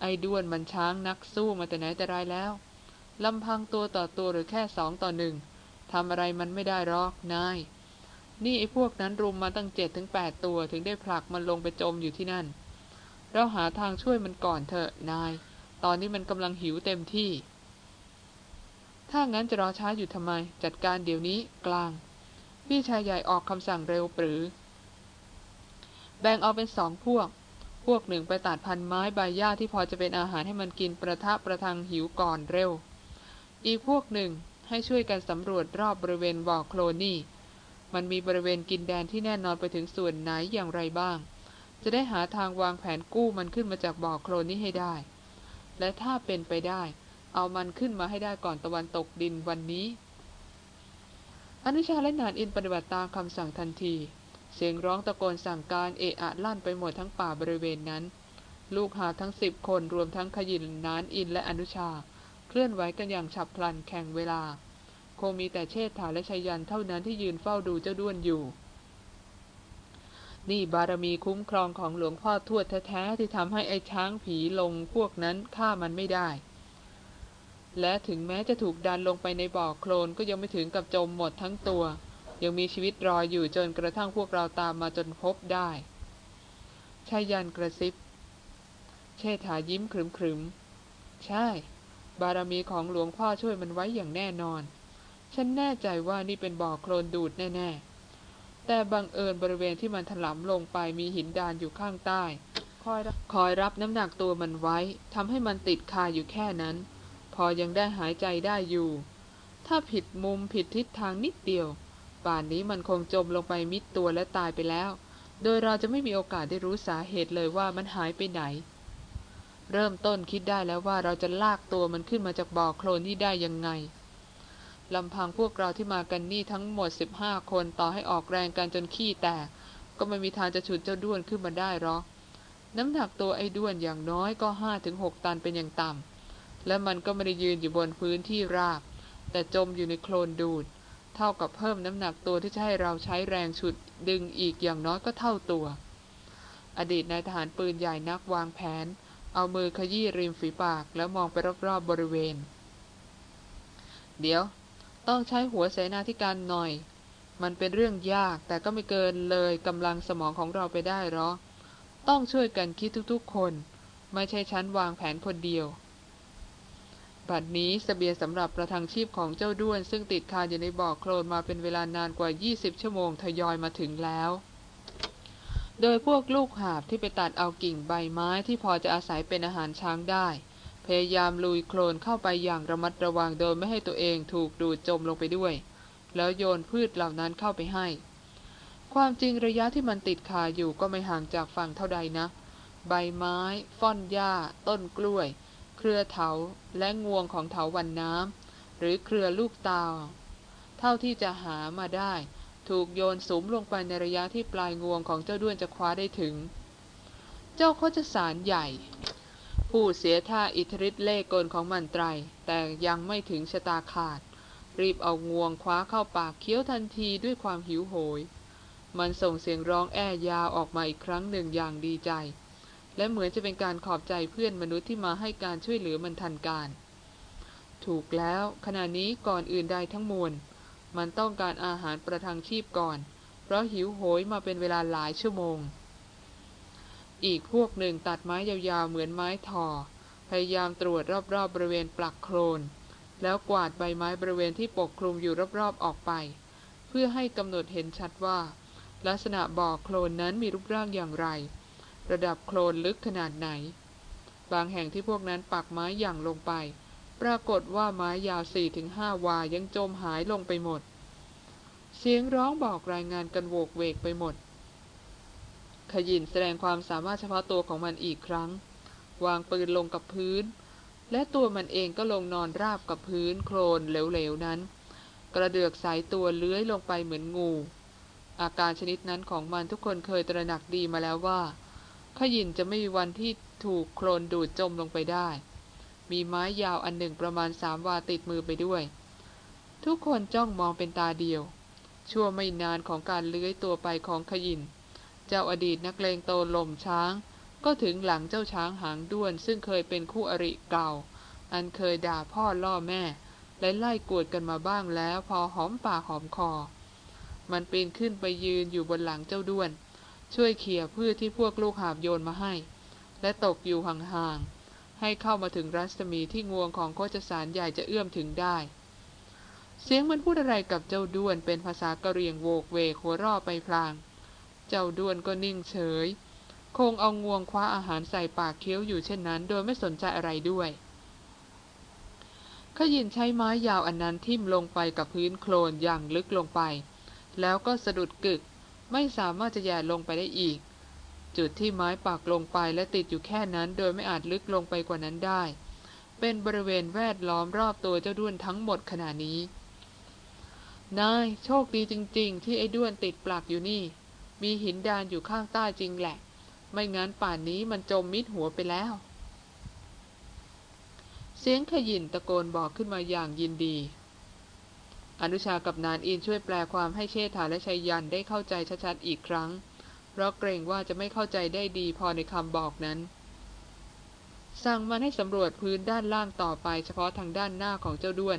ไอ้ด้วนมันช้างนักสู้มาแต่ไหนแต่ไรแล้วลำพังตัวต่อตัวหรือแค่สองต่อหนึ่งทำอะไรมันไม่ได้หรอกนาย นี่ไอ้พวกนั้นรุมมาตั้งเจ็ดถึงแปดตัวถึงได้ผลักมันลงไปจมอยู่ที่นั่น เราหาทางช่วยมันก่อนเถอะนาย ตอนนี้มันกำลังหิวเต็มที่ ถ้างั้นจะรอช้าอยู่ทำไม จัดการเดี๋ยวนี้กลาง พี่ชายใหญ่ออกคำสั่งเร็วปรือ แบ่งออกเป็นสองพวก พวกหนึ่งไปตัดพันไม้ใบหญ้าที่พอจะเป็นอาหารให้มันกินประทะประทังหิวก่อนเร็ว อีกพวกหนึ่งให้ช่วยกันสำรวจรอบบริเวณบ่อโคลนี่ มันมีบริเวณกินแดนที่แน่นอนไปถึงส่วนไหนอย่างไรบ้าง จะได้หาทางวางแผนกู้มันขึ้นมาจากบ่อโคลนนี้ให้ได้ และถ้าเป็นไปได้ เอามันขึ้นมาให้ได้ก่อนตะวันตกดินวันนี้ อนุชาและนานอินปฏิบัติตามคำสั่งทันที เสียงร้องตะโกนสั่งการเอะอะลั่นไปหมดทั้งป่าบริเวณนั้น ลูกหาทั้งสิบคนรวมทั้งขยินนานอินและอนุชา เคลื่อนไหวกันอย่างฉับพลันแข่งเวลา คงมีแต่เชษฐาและชัยยันเท่านั้นที่ยืนเฝ้าดูเจ้าด้วนอยู่ นี่บารมีคุ้มครองของหลวงพ่อทวดแท้ๆที่ทำให้ไอ้ช้างผีลงพวกนั้นฆ่ามันไม่ได้ และถึงแม้จะถูกดันลงไปในบ่อโคลนก็ยังไม่ถึงกับจมหมดทั้งตัว ยังมีชีวิตรออยู่จนกระทั่งพวกเราตามมาจนพบได้ชายันกระซิบ เชษฐายิ้มขรึมๆ ใช่ บารมีของหลวงพ่อช่วยมันไว้อย่างแน่นอน ฉันแน่ใจว่านี่เป็นบ่อโคลนดูดแน่ ๆ แต่บังเอิญบริเวณที่มันถลำลงไปมีหินดานอยู่ข้างใต้ คอยรับคอยรับน้ำหนักตัวมันไว้ทำให้มันติดคาอยู่แค่นั้น พอยังได้หายใจได้อยู่ ถ้าผิดมุมผิดทิศทางนิดเดียว ป่านนี้มันคงจมลงไปมิดตัวและตายไปแล้ว โดยเราจะไม่มีโอกาสได้รู้สาเหตุเลยว่ามันหายไปไหน เริ่มต้นคิดได้แล้วว่าเราจะลากตัวมันขึ้นมาจากบ่อโคลนนี่ได้ยังไง ลำพังพวกเราที่มากันนี่ทั้งหมด15คนต่อให้ออกแรงกันจนขี้แตก ก็ไม่มีทางจะฉุดเจ้าด้วนขึ้นมาได้หรอกน้ำหนักตัวไอ้ด้วนอย่างน้อยก็5-6ตันเป็นอย่างต่ำและมันก็ไม่ได้ยืนอยู่บนพื้นที่ราบ แต่จมอยู่ในโคลนดูด เท่ากับเพิ่มน้ำหนักตัวที่จะให้เราใช้แรงฉุดดึงอีกอย่างน้อยก็เท่าตัว อดีตนายทหารปืนใหญ่นักวางแผน เอามือขยี้ริมฝีปากแล้วมองไปรอบๆบบริเวณ เดี๋ยว ต้องใช้หัวเสนาธิการหน่อย มันเป็นเรื่องยากแต่ก็ไม่เกินเลยกำลังสมองของเราไปได้หรอ ต้องช่วยกันคิดทุกๆคน ไม่ใช่ฉันวางแผนคนเดียว บัดนี้สเสบียงสำหรับประทังชีพของเจ้าด้วน ซึ่งติดคาอยู่ในบ่อโคลนมาเป็นเวลานานกว่า 20 ชั่วโมงทยอยมาถึงแล้วโดยพวกลูกหาบที่ไปตัดเอากิ่งใบไม้ที่พอจะอาศัยเป็นอาหารช้างได้ พยายามลุยโคลนเข้าไปอย่างระมัดระวังโดยไม่ให้ตัวเองถูกดูดจมลงไปด้วย แล้วโยนพืชเหล่านั้นเข้าไปให้ ความจริงระยะที่มันติดคาอยู่ก็ไม่ห่างจากฝั่งเท่าใดนะ ใบไม้ ฟ่อนหญ้า ต้นกล้วย เครือเถาและงวงของเถาวันน้ำหรือเครือลูกตาเท่าที่จะหามาได้ ถูกโยนสุมลงไปในระยะที่ปลายงวงของเจ้าด้วนจะคว้าได้ถึง เจ้าโคจสารใหญ่ ผู้เสียท่าอิทธิฤทธิ์เล่กลของมันไตร แต่ยังไม่ถึงชะตาขาด รีบเอางวงคว้าเข้าปากเคี้ยวทันทีด้วยความหิวโหย มันส่งเสียงร้องแอ้ยาวออกมาอีกครั้งหนึ่งอย่างดีใจ และเหมือนจะเป็นการขอบใจเพื่อนมนุษย์ที่มาให้การช่วยเหลือมันทันการ ถูกแล้วขณะนี้ก่อนอื่นใดทั้งมวล มันต้องการอาหารประทังชีพก่อน เพราะหิวโหยมาเป็นเวลาหลายชั่วโมง อีกพวกหนึ่งตัดไม้ยาวๆเหมือนไม้ทอ พยายามตรวจรอบๆบบริเวณปลักโคลน แล้วกวาดใบไม้บริเวณที่ปกคลุมอยู่รอบๆออกไป เพื่อให้กำหนดเห็นชัดว่า ลักษณะบ่อโคลนนั้นมีรูปร่างอย่างไร ระดับโคลนลึกขนาดไหน บางแห่งที่พวกนั้นปักไม้อย่างลงไป ปรากฏว่าไม้ยาว 4-5 วายังจมหายลงไปหมด เสียงร้องบอกรายงานกันโวกเวกไปหมด ขยินแสดงความสามารถเฉพาะตัวของมันอีกครั้ง วางปืนลงกับพื้น และตัวมันเองก็ลงนอนราบกับพื้นโคลนเหลวๆนั้น กระเดือกสายตัวเลื้อยลงไปเหมือนงู อาการชนิดนั้นของมันทุกคนเคยตระหนักดีมาแล้วว่า ขยินจะไม่มีวันที่ถูกโคลนดูดจมลงไปได้ มีไม้ยาวอันหนึ่งประมาณสามวาติดมือไปด้วย ทุกคนจ้องมองเป็นตาเดียว ชั่วไม่นานของการเลื้อยตัวไปของขยิน เจ้าอดีตนักเลงโตลมช้าง ก็ถึงหลังเจ้าช้างหางด้วน ซึ่งเคยเป็นคู่อริเก่า อันเคยด่าพ่อล่อแม่ และไล่กวดกันมาบ้างแล้ว พอหอมปากหอมคอ มันปีนขึ้นไปยืนอยู่บนหลังเจ้าด้วน ช่วยเขี่ยพืชที่พวกลูกหาบโยนมาให้ และตกอยู่ห่างๆให้เข้ามาถึงรัศมีที่งวงของโคจสารใหญ่จะเอื้อมถึงได้เสียงมันพูดอะไรกับเจ้าด้วนเป็นภาษากะเหรี่ยงโวกเวกหัวร่อไปพลาง เจ้าด้วนก็นิ่งเฉย คงเอางวงคว้าอาหารใส่ปากเคี้ยวอยู่เช่นนั้น โดยไม่สนใจอะไรด้วยขยินใช้ไม้ยาวอันนั้นทิ่มลงไปกับพื้นโคลนอย่างลึกลงไป แล้วก็สะดุดกึก ไม่สามารถจะแย่ลงไปได้อีก จุดที่ไม้ปักลงไปและติดอยู่แค่นั้น โดยไม่อาจลึกลงไปกว่านั้นได้ เป็นบริเวณแวดล้อมรอบตัวเจ้าด้วนทั้งหมดขณะนี้ นายโชคดีจริง ๆ ที่ไอ้ด้วนติดปลักอยู่นี่ มีหินดานอยู่ข้างใต้จริงแหละ ไม่งั้นป่านนี้มันจมมิดหัวไปแล้ว เสียงขยินตะโกนบอกขึ้นมาอย่างยินดี อนุชากับนานอินช่วยแปลความให้เชษฐาและชัยยันได้เข้าใจชัดๆอีกครั้ง เพราะเกรงว่าจะไม่เข้าใจได้ดีพอในคำบอกนั้น สั่งมันให้สำรวจพื้นด้านล่างต่อไปเฉพาะทางด้านหน้าของเจ้าด้วน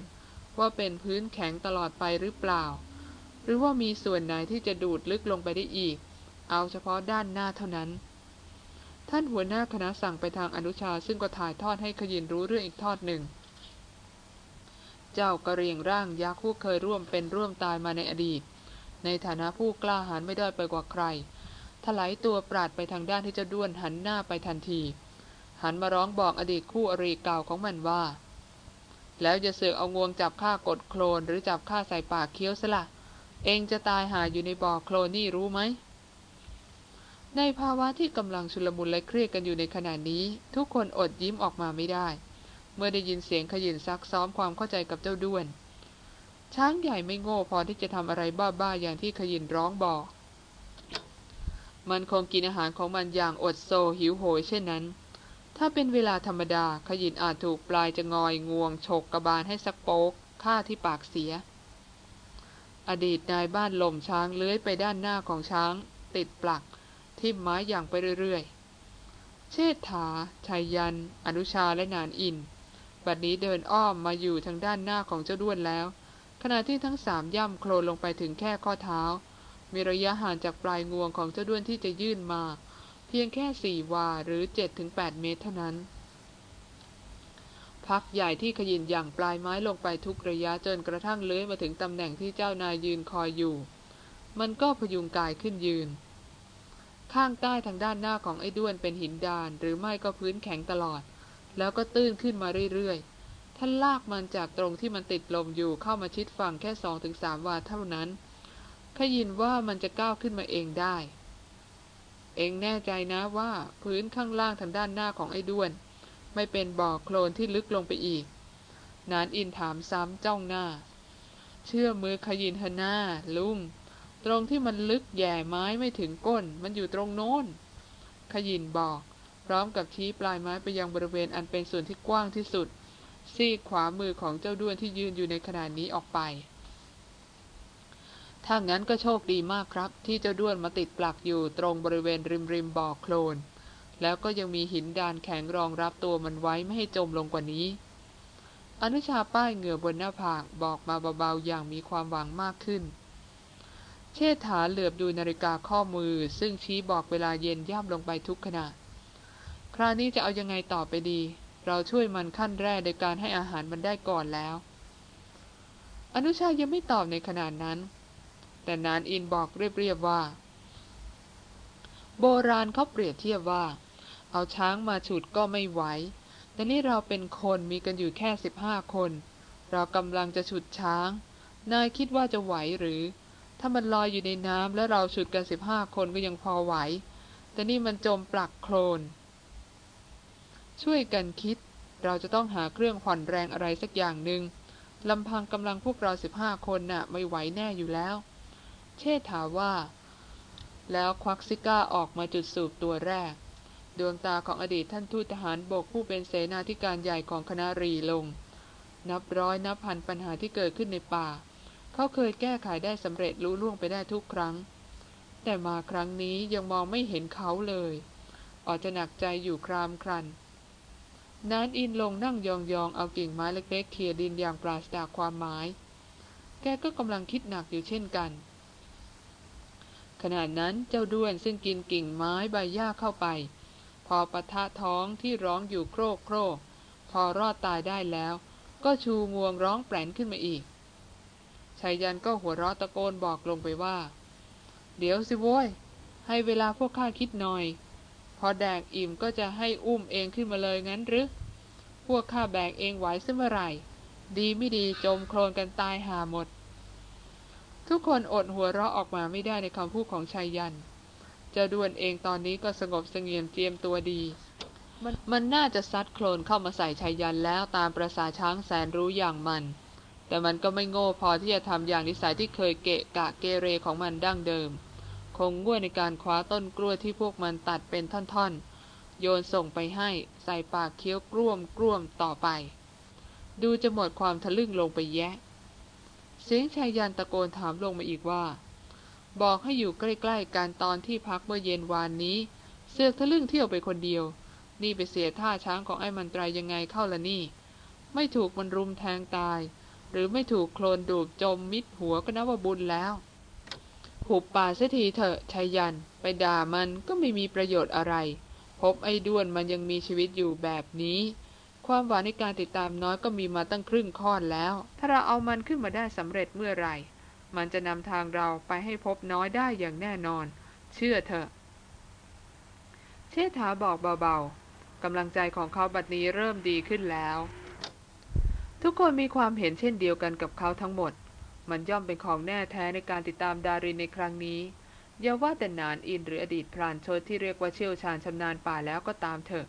ว่าเป็นพื้นแข็งตลอดไปหรือเปล่า หรือว่ามีส่วนไหนที่จะดูดลึกลงไปได้อีก เอาเฉพาะด้านหน้าเท่านั้น ท่านหัวหน้าคณะสั่งไปทางอนุชาซึ่งก็ถ่ายทอดให้ขยินรู้เรื่องอีกทอดหนึ่ง เจ้ากระเรียงร่างยักษ์ผู้เคยร่วมเป็นร่วมตายมาในอดีต ในฐานะผู้กล้าหาญไม่ได้ไปกว่าใครถลายตัวปราดไปทางด้านที่เจ้าด้วนหันหน้าไปทันที หันมาร้องบอกอดีตคู่อริเก่าของมันว่า แล้วจะเสือกเอางวงจับข้ากดโคลนหรือจับข้าใส่ปากเคี้ยวซะละ่ะ เองจะตายหาอยู่ในบ่อโคลนนี่รู้ไหม ในภาวะที่กำลังชุลมุนและเครียดกันอยู่ในขณะนี้ ทุกคนอดยิ้มออกมาไม่ได้ เมื่อได้ยินเสียงขยินซักซ้อมความเข้าใจกับเจ้าด้วน ช้างใหญ่ไม่โง่พอที่จะทำอะไรบ้าๆอย่างที่ขยินร้องบอก มันคงกินอาหารของมันอย่างอดโซหิวโหยเช่นนั้นถ้าเป็นเวลาธรรมดาขยินอาจถูกปลายจะงอยงวงฉกกระบาลให้สักโป๊กฆ่าที่ปากเสีย อดีตนายบ้านลมช้างเลื้อยไปด้านหน้าของช้าง ติดปลัก ทิ่มไม้อย่างไปเรื่อยๆ เชษฐาชัยยัน อนุชาและนานอิน บัดนี้เดินอ้อมมาอยู่ทางด้านหน้าของเจ้าด้วนแล้ว ขณะที่ทั้งสามย่ำโคลนลงไปถึงแค่ข้อเท้า มีระยะห่างจากปลายงวงของเจ้าด้วนที่จะยื่นมา เพียงแค่สี่วาหรือเจ็ดถึงแปดเมตรเท่านั้น พักใหญ่ที่ขยินอย่างปลายไม้ลงไปทุกระยะจนกระทั่งเลื้อยมาถึงตำแหน่งที่เจ้านายยืนคอยอยู่ มันก็พยุงกายขึ้นยืน ข้างใต้ทางด้านหน้าของไอ้ด้วนเป็นหินดาน หรือไม่ก็พื้นแข็งตลอด แล้วก็ตื้นขึ้นมาเรื่อยๆ ท่านลากมันจากตรงที่มันติดลมอยู่เข้ามาชิดฝั่งแค่สองถึงสามวาเท่านั้น ขยินว่ามันจะก้าวขึ้นมาเองได้ เองแน่ใจนะว่าพื้นข้างล่างทางด้านหน้าของไอ้ด้วน ไม่เป็นบ่อโคลนที่ลึกลงไปอีก นานอินถามซ้ำจ้องหน้า เชื่อมือขยินหน้า ลุง ตรงที่มันลึกแย่ไม้ไม่ถึงก้น มันอยู่ตรงโน้น ขยินบอก พร้อมกับชี้ปลายไม้ไปยังบริเวณอันเป็นส่วนที่กว้างที่สุด ซีกขวามือของเจ้าด้วนที่ยืนอยู่ในขณะนี้ออกไปถ้างั้นก็โชคดีมากครับ ที่เจ้าด้วนมาติดปลักอยู่ตรงบริเวณริมริมบ่อโคลน แล้วก็ยังมีหินดานแข็งรองรับตัวมันไว้ไม่ให้จมลงกว่านี้ อนุชาป้ายเหงื่อบนหน้าผากบอกมาเบาๆอย่างมีความหวังมากขึ้น เชษฐาเหลือบดูนาฬิกาข้อมือ ซึ่งชี้บอกเวลาเย็นย่ำลงไปทุกขณะ คราวนี้จะเอายังไงต่อไปดี เราช่วยมันขั้นแรกโดยการให้อาหารมันได้ก่อนแล้ว อนุชายังไม่ตอบในขณะนั้น แต่นานอินบอกเรียบๆว่าโบราณเขาเปรียบเทียบว่า เอาช้างมาฉุดก็ไม่ไหว แต่นี่เราเป็นคนมีกันอยู่แค่สิบห้าคน เรากำลังจะฉุดช้าง นายคิดว่าจะไหวหรือ ถ้ามันลอยอยู่ในน้ำแล้วเราฉุดกันสิบห้าคนก็ยังพอไหว แต่นี่มันจมปลักโคลน ช่วยกันคิด เราจะต้องหาเครื่องผ่อนแรงอะไรสักอย่างหนึ่งลำพังกำลังพวกเราสิบห้าคนน่ะ ไม่ไหวแน่อยู่แล้ว เชษฐาว่า แล้วควักซิก้าออกมาจุดสูบตัวแรก ดวงตาของอดีตท่านทูตทหารบกผู้เป็นเสนาธิการใหญ่ของคณะรีลง นับร้อยนับพันปัญหาที่เกิดขึ้นในป่า เขาเคยแก้ไขได้สำเร็จรู้ล่วงไปได้ทุกครั้ง แต่มาครั้งนี้ยังมองไม่เห็นเขาเลยออกจะหนักใจอยู่ครามครันนานอินลงนั่งยองๆ เอากิ่งไม้เล็กๆเขี่ยดินอย่างปราศจากความหมาย แกก็กำลังคิดหนักอยู่เช่นกัน ขณะนั้นเจ้าด้วนซึ่งกินกิ่งไม้ใบหญ้าเข้าไป อปะทะท้องที่ร้องอยู่โครกโครกพอรอดตายได้แล้ว ก็ชูงวงร้องแปลนขึ้นมาอีกชายยันก็หัวเราะตะโกนบอกลงไปว่า เดี๋ยวสิโว้ย ให้เวลาพวกข้าคิดหน่อย พอแดกอิ่มก็จะให้อุ้มเองขึ้นมาเลยงั้นหรือ พวกข้าแบกเองไหวซะเมื่อไหร่ ดีไม่ดีจมโคลนกันตายหาหมด ทุกคนอดหัวเราะออกมาไม่ได้ในคำพูดของชายยัน เจ้าด้วนเองตอนนี้ก็สงบเสงี่ยมเจียมตัวดี มันมันน่าจะซัดโคลนเข้ามาใส่ชายยันแล้วตามประสาช้างแสนรู้อย่างมัน แต่มันก็ไม่โง่พอที่จะทำอย่างนิสัยที่เคยเกะกะเกเรของมันดั้งเดิม คงง่วยในการคว้าต้นกล้วยที่พวกมันตัดเป็นท่อนๆ โยนส่งไปให้ใส่ปากเคี้ยวกล้วมกล้วมต่อไป ดูจะหมดความทะลึ่งลงไปแยะ เสียงชายยันตะโกนถามลงมาอีกว่า บอกให้อยู่ใกล้ๆกันตอนที่พักเมื่อเย็นวานนี้ เสือกทะลึ่งเที่ยวไปคนเดียว นี่ไปเสียท่าช้างของไอ้มันตรายยังไงเข้าละนี่ ไม่ถูกมันรุมแทงตาย หรือไม่ถูกโคลนดูบจมมิดหัวก็นับว่าบุญแล้วหุบป่าเสียทีเถอะชายัน ไปด่ามันก็ไม่มีประโยชน์อะไร พบไอ้ด้วนมันยังมีชีวิตอยู่แบบนี้ ความหวังในการติดตามน้อยก็มีมาตั้งครึ่งค่อนแล้ว ถ้าเราเอามันขึ้นมาได้สำเร็จเมื่อไหร่ มันจะนำทางเราไปให้พบน้อยได้อย่างแน่นอน เชื่อเถอะ เชษฐาบอกเบาๆกำลังใจของเขาบัดนี้เริ่มดีขึ้นแล้ว ทุกคนมีความเห็นเช่นเดียวกันกับเขาทั้งหมด มันย่อมเป็นของแน่แท้ในการติดตามดารินในครั้งนี้อย่าว่าแต่นานอินหรืออดีตพรานชดที่เรียกว่าเชี่ยวชาญชำนาญป่าแล้วก็ตามเถอะ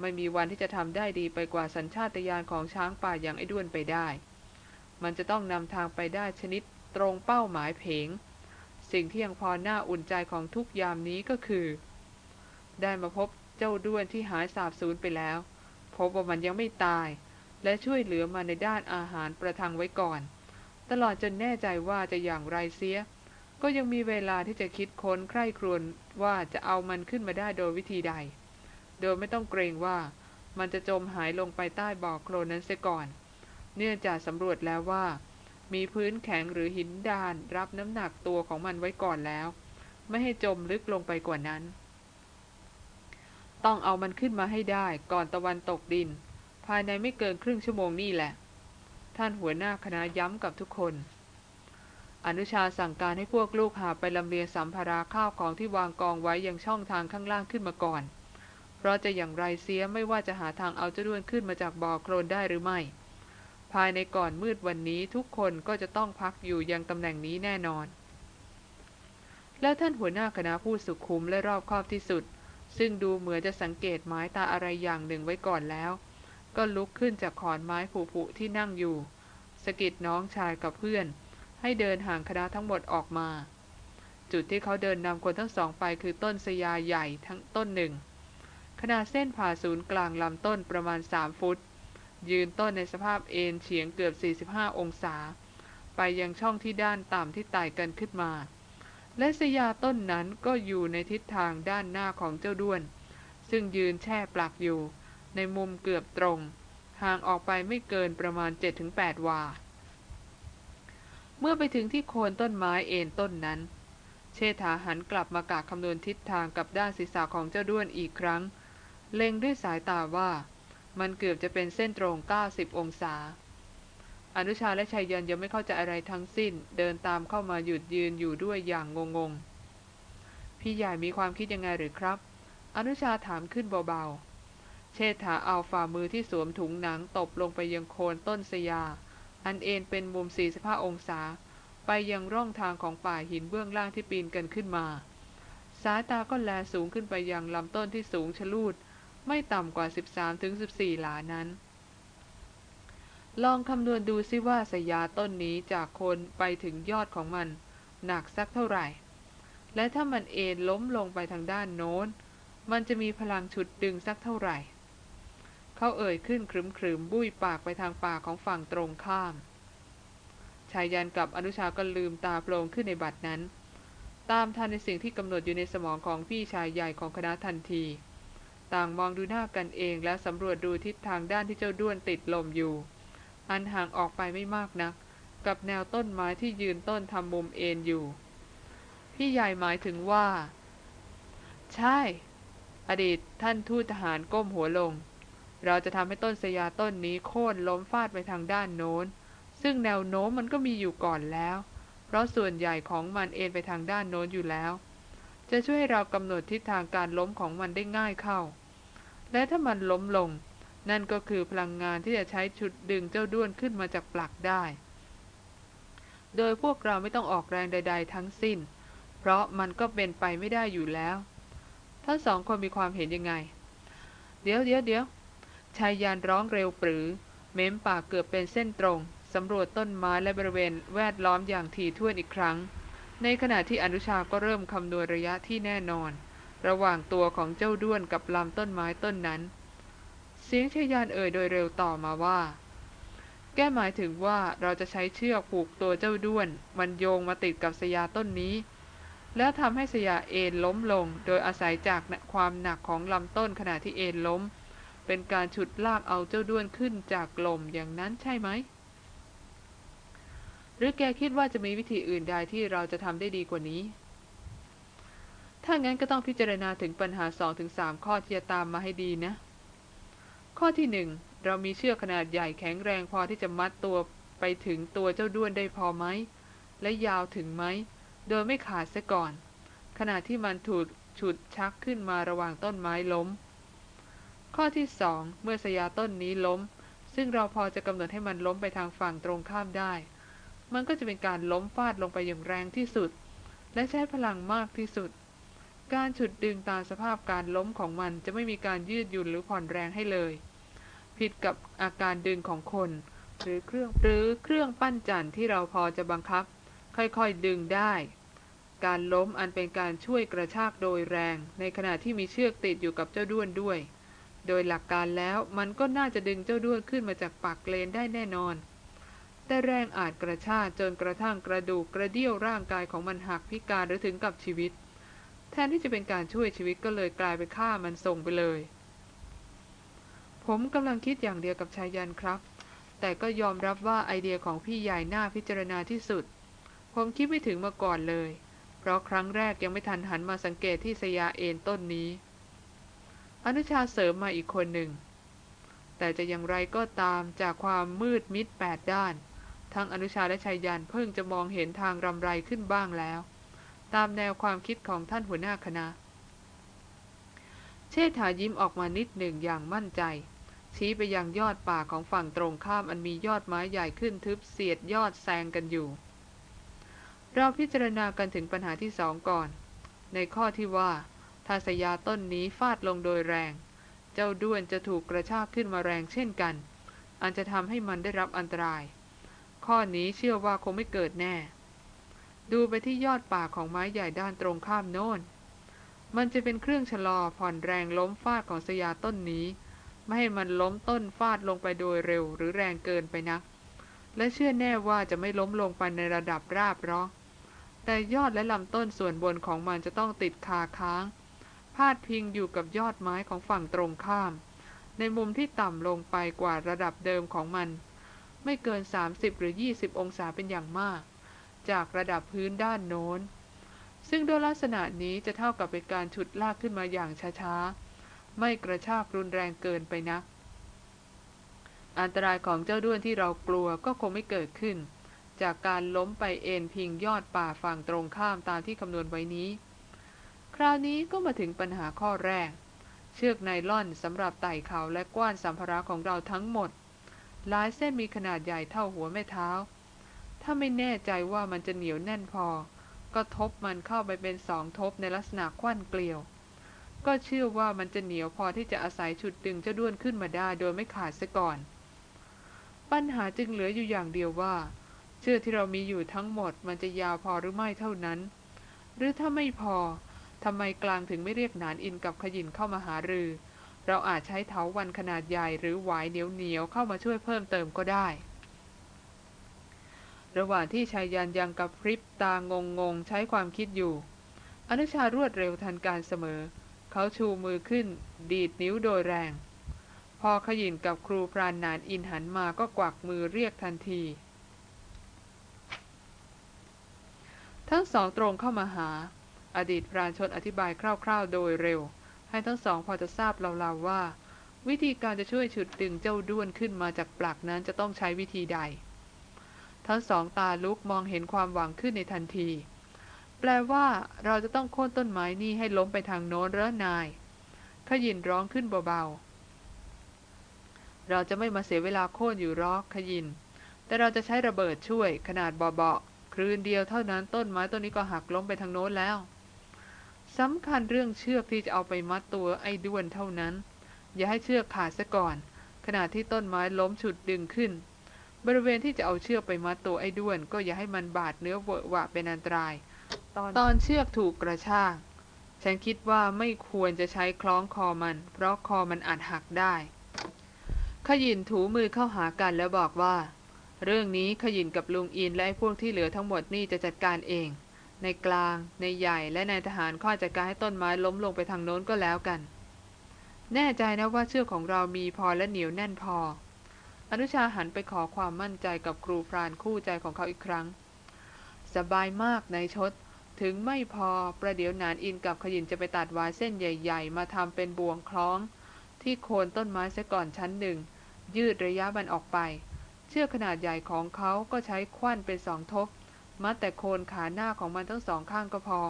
ไม่มีวันที่จะทำได้ดีไปกว่าสัญชาตญาณของช้างป่าอย่างไอ้ด้วนไปได้ มันจะต้องนำทางไปได้ชนิด ตรงเป้าหมายเพง สิ่งที่ยังพอหน้าอุ่นใจของทุกยามนี้ก็คือ ได้มาพบเจ้าด้วนที่หายสาบสูญไปแล้ว พบว่ามันยังไม่ตาย และช่วยเหลือมาในด้านอาหารประทังไว้ก่อน ตลอดจนแน่ใจว่าจะอย่างไรเสีย ก็ยังมีเวลาที่จะคิดค้นใคร่ครวญว่าจะเอามันขึ้นมาได้โดยวิธีใด โดยไม่ต้องเกรงว่ามันจะจมหายลงไปใต้บ่อโคลนนั้นเสียก่อน เนื่องจากสำรวจแล้วว่า มีพื้นแข็งหรือหินดาน รับน้ำหนักตัวของมันไว้ก่อนแล้ว ไม่ให้จมลึกลงไปกว่านั้น ต้องเอามันขึ้นมาให้ได้ก่อนตะวันตกดิน ภายในไม่เกินครึ่งชั่วโมงนี่แหละ ท่านหัวหน้าคณะย้ำกับทุกคน อนุชาสั่งการให้พวกลูกหาไปลำเลียงสัมภาระข้าวของที่วางกองไว้ยังช่องทางข้างล่างขึ้นมาก่อน เพราะจะอย่างไรเสียไม่ว่าจะหาทางเอาเจ้าด้วนขึ้นมาจากบ่อโคลนได้หรือไม่ ภายในก่อนมืดวันนี้ทุกคนก็จะต้องพักอยู่ยังตำแหน่งนี้แน่นอน แล้วท่านหัวหน้าคณะผู้สุขุมและรอบคอบที่สุด ซึ่งดูเหมือนจะสังเกตไม้ตาอะไรอย่างหนึ่งไว้ก่อนแล้ว ก็ลุกขึ้นจากขอนไม้ผุๆที่นั่งอยู่สกิดน้องชายกับเพื่อน ให้เดินห่างคณะทั้งหมดออกมา จุดที่เขาเดินนำคนทั้งสองไปคือต้นสยาใหญ่ทั้งต้นหนึ่งขนาดเส้นผ่าศูนย์กลางลำต้นประมาณสามฟุต ยืนต้นในสภาพเอ็นเฉียงเกือบ 45 องศา ไปยังช่องที่ด้านต่ำที่ไต่กันขึ้นมา และสยาต้นนั้นก็อยู่ในทิศทางด้านหน้าของเจ้าด้วน ซึ่งยืนแช่ปลักอยู่ ในมุมเกือบตรง ห่างออกไปไม่เกินประมาณ 7-8 วา เมื่อไปถึงที่โคนต้นไม้เอ็นต้นนั้น เชษฐาหันกลับมากากคำนวณทิศทางกับด้านศีรษะของเจ้าด้วนอีกครั้ง เล็งด้วยสายตาว่า มันเกือบจะเป็นเส้นตรง 90 องศา อนุชาและชัยยันยังไม่เข้าใจอะไรทั้งสิ้น เดินตามเข้ามาหยุดยืนอยู่ด้วยอย่างงงๆ พี่ใหญ่มีความคิดยังไงหรือครับ อนุชาถามขึ้นเบาๆ เชษฐาเอาฝ่ามือที่สวมถุงหนังตบลงไปยังโคนต้นสยา อันเอ็นเป็นมุม 45 องศา ไปยังร่องทางของป่าหินเบื้องล่างที่ปีนกันขึ้นมา สายตาก็แลสูงขึ้นไปยังลำต้นที่สูงชะลูด ไม่ต่ำกว่า 13-14 หลานั้น ลองคำนวณดูซิว่าสยาต้นนี้จากคนไปถึงยอดของมัน หนักสักเท่าไหร่ และถ้ามันเอ็นล้มลงไปทางด้านโน้น มันจะมีพลังฉุดดึงสักเท่าไหร่ เขาเอ่ยขึ้นครึมครึมบุ้ยปากไปทางป่าของฝั่งตรงข้าม ชายยันกับอนุชาก็ลืมตาโปร่งขึ้นในบัดนั้นตามทันในสิ่งที่กำหนดอยู่ในสมองของพี่ชายใหญ่ของคณะทันที ต่างมองดูหน้ากันเองและสำรวจดูทิศทางด้านที่เจ้าด้วนติดลมอยู่ อันห่างออกไปไม่มากนัก กับแนวต้นไม้ที่ยืนต้นทำมุมเอ็นอยู่ พี่ใหญ่หมายถึงว่า ใช่ อดีตท่านทูตทหารก้มหัวลง เราจะทำให้ต้นสยาต้นนี้โค่นล้มฟาดไปทางด้านโน้น ซึ่งแนวโน้มมันก็มีอยู่ก่อนแล้ว เพราะส่วนใหญ่ของมันเอ็นไปทางด้านโน้นอยู่แล้ว จะช่วยให้เรากำหนดทิศทางการล้มของมันได้ง่ายเข้า และถ้ามันล้มลง นั่นก็คือพลังงานที่จะใช้ชุดดึงเจ้าด้วนขึ้นมาจากปลักได้ โดยพวกเราไม่ต้องออกแรงใด ๆ ทั้งสิ้น เพราะมันก็เป็นไปไม่ได้อยู่แล้วทั้งสองคนมีความเห็นยังไง เดี๋ยวเดี๋ยวเดี๋ยวชายยานร้องเร็วปรือ เม้มปากเกือบเป็นเส้นตรงสำรวจต้นไม้และบริเวณแวดล้อมอย่างถี่ถ้วนอีกครั้ง ในขณะที่อนุชาก็เริ่มคำนวณระยะที่แน่นอน ระหว่างตัวของเจ้าด้วนกับลำต้นไม้ต้นนั้น เสียงชยานเอ่ยโดยเร็วต่อมาว่า แก้หมายถึงว่าเราจะใช้เชือกผูกตัวเจ้าด้วน มันโยงมาติดกับสยาต้นนี้ แล้วทำให้สยาเอ็นล้มลง โดยอาศัยจากความหนักของลำต้นขณะที่เอ็นล้ม เป็นการฉุดลากเอาเจ้าด้วนขึ้นจากลมอย่างนั้นใช่ไหมหรือแกคิดว่าจะมีวิธีอื่นใดที่เราจะทำได้ดีกว่านี้ ถ้างั้นก็ต้องพิจารณาถึงปัญหาสองถึงสามข้อที่จะตามมาให้ดีนะ ข้อที่หนึ่งเรามีเชือกขนาดใหญ่แข็งแรงพอที่จะมัดตัวไปถึงตัวเจ้าด้วนได้พอไหม และยาวถึงไหม โดยไม่ขาดซะก่อน ขณะที่มันถูกฉุดชักขึ้นมาระหว่างต้นไม้ล้ม ข้อที่สองเมื่อสยาต้นนี้ล้ม ซึ่งเราพอจะกำหนดให้มันล้มไปทางฝั่งตรงข้ามได้ มันก็จะเป็นการล้มฟาดลงไปอย่างแรงที่สุด และใช้พลังมากที่สุด การฉุดดึงตามสภาพการล้มของมันจะไม่มีการยืดหยุ่นหรือผ่อนแรงให้เลย ผิดกับอาการดึงของคน หรือเครื่องหรือเครื่องปั้นจันที่เราพอจะบังคับ ค่อยๆดึงได้ การล้มอันเป็นการช่วยกระชากโดยแรง ในขณะที่มีเชือกติดอยู่กับเจ้าด้วนด้วย โดยหลักการแล้วมันก็น่าจะดึงเจ้าด้วนขึ้นมาจากปากเลนได้แน่นอน แต่แรงอาจกระชากจนกระทั่งกระดูกกระเดี่ยวร่างกายของมันหักพิการหรือถึงกับชีวิต ทนที่จะเป็นการช่วยชีวิตก็เลยกลายไปฆ่ามันส่งไปเลย ผมกำลังคิดอย่างเดียวกับชายยันครับ แต่ก็ยอมรับว่าไอเดียของพี่ใหญ่น่าพิจารณาที่สุด ผมคิดไม่ถึงมาก่อนเลย เพราะครั้งแรกยังไม่ทันหันมาสังเกตที่สยาเอนต้นนี้ อนุชาเสริมมาอีกคนหนึ่ง แต่จะอย่างไรก็ตามจากความมืดมิดแปดด้าน ทั้งอนุชาและชายยันเพิ่งจะมองเห็นทางรำไรขึ้นบ้างแล้ว ตามแนวความคิดของท่านหัวหน้าคณะ เชษฐายิ้มออกมานิดหนึ่งอย่างมั่นใจ ชี้ไปยังยอดป่าของฝั่งตรงข้ามอันมียอดไม้ใหญ่ขึ้นทึบเสียดยอดแซงกันอยู่ เราพิจารณากันถึงปัญหาที่สองก่อน ในข้อที่ว่าถ้าสยาต้นนี้ฟาดลงโดยแรง เจ้าด้วนจะถูกกระชากขึ้นมาแรงเช่นกัน อันจะทำให้มันได้รับอันตราย ข้อนี้เชื่อว่าคงไม่เกิดแน่ ดูไปที่ยอดป่าของไม้ใหญ่ด้านตรงข้ามโน้น มันจะเป็นเครื่องชะลอผ่อนแรงล้มฟาดของสยาต้นนี้ ไม่ให้มันล้มต้นฟาดลงไปโดยเร็วหรือแรงเกินไปนัก และเชื่อแน่ว่าจะไม่ล้มลงไปในระดับราบร้อง แต่ยอดและลำต้นส่วนบนของมันจะต้องติดคาค้าง พาดพิงอยู่กับยอดไม้ของฝั่งตรงข้าม ในมุมที่ต่ำลงไปกว่าระดับเดิมของมัน ไม่เกิน 30 หรือ 20 องศาเป็นอย่างมาก จากระดับพื้นด้านโน้น ซึ่งโดยลักษณะนี้จะเท่ากับเป็นการฉุดลากขึ้นมาอย่างช้าๆ ไม่กระชากรุนแรงเกินไปนัก อันตรายของเจ้าด้วนที่เรากลัวก็คงไม่เกิดขึ้น จากการล้มไปเอ็นพิงยอดป่าฝั่งตรงข้ามตามที่คำนวณไว้นี้ คราวนี้ก็มาถึงปัญหาข้อแรก เชือกไนล่อนสำหรับไต่เขาและกว้านสัมภาระของเราทั้งหมด หลายเส้นมีขนาดใหญ่เท่าหัวแม่เท้า ถ้าไม่แน่ใจว่ามันจะเหนียวแน่นพอ ก็ทบมันเข้าไปเป็นสองทบในลักษณะควันเกลียว ก็เชื่อว่ามันจะเหนียวพอที่จะอาศัยฉุดดึงเจ้าด้วนขึ้นมาได้โดยไม่ขาดซะก่อน ปัญหาจึงเหลืออยู่อย่างเดียวว่า เชือกที่เรามีอยู่ทั้งหมดมันจะยาวพอหรือไม่เท่านั้น หรือถ้าไม่พอทำไมกลางถึงไม่เรียกนานอินกับขยินเข้ามาหารือ เราอาจใช้เถาวันขนาดใหญ่หรือหวายเหนียวเหนียวเข้ามาช่วยเพิ่มเติมก็ได้ ระหว่างที่ชายยันยังกับพริบตางงงงใช้ความคิดอยู่ อนุชารวดเร็วทันการเสมอ เขาชูมือขึ้น ดีดนิ้วโดยแรง พอขยินกับครูพรานนานอินหันมาก็กวักมือเรียกทันที ทั้งสองตรงเข้ามาหา อดีตพรานชนอธิบายคร่าวๆ โดยเร็ว ให้ทั้งสองพอจะทราบเราๆว่า วิธีการจะช่วยฉุดดึงเจ้าด้วนขึ้นมาจากปลักนั้นจะต้องใช้วิธีใด ทั้งสองตาลุกมองเห็นความหวังขึ้นในทันที แปลว่าเราจะต้องโค่นต้นไม้นี่ให้ล้มไปทางโน้นเรอนายขยินร้องขึ้นเบาๆ เราจะไม่มาเสียเวลาโค่นอยู่รอกขยิน แต่เราจะใช้ระเบิดช่วยขนาดเบาๆคลื่นเดียวเท่านั้นต้นไม้ต้นนี้ก็หักล้มไปทางโน้นแล้วสำคัญเรื่องเชือกที่จะเอาไปมัดตัวไอ้ด้วนเท่านั้น อย่าให้เชือกขาดซะก่อน ขณะที่ต้นไม้ล้มฉุดดึงขึ้น บริเวณที่จะเอาเชือกไปมัดตัวไอ้ด้วน ก็อย่าให้มันบาดเนื้อเวอะหวะเป็นอันตราย ตอนตอนเชือกถูกกระชากฉันคิดว่าไม่ควรจะใช้คล้องคอมัน เพราะคอมันอาจหักได้ขยินถูมือเข้าหากันแล้วบอกว่า เรื่องนี้ขยินกับลุงอินและพวกที่เหลือทั้งหมดนี่จะจัดการเอง ในกลาง ในใหญ่และในทหารข้อจัดการให้ต้นไม้ล้มลงไปทางโน้นก็แล้วกัน แน่ใจนะว่าเชือกของเรามีพอและเหนียวแน่นพอ อนุชาหันไปขอความมั่นใจกับครูพรานคู่ใจของเขาอีกครั้ง สบายมากในชด ถึงไม่พอประเดี๋ยวนานอินกับขยินจะไปตัดวายเส้นใหญ่ ๆ มาทำเป็นบ่วงคล้อง ที่โคนต้นไม้ซะก่อนชั้นหนึ่ง ยืดระยะมันออกไป เชือกขนาดใหญ่ของเขาก็ใช้ควันเป็นสองทบ มัดแต่โคนขาหน้าของมันทั้งสองข้างก็พอ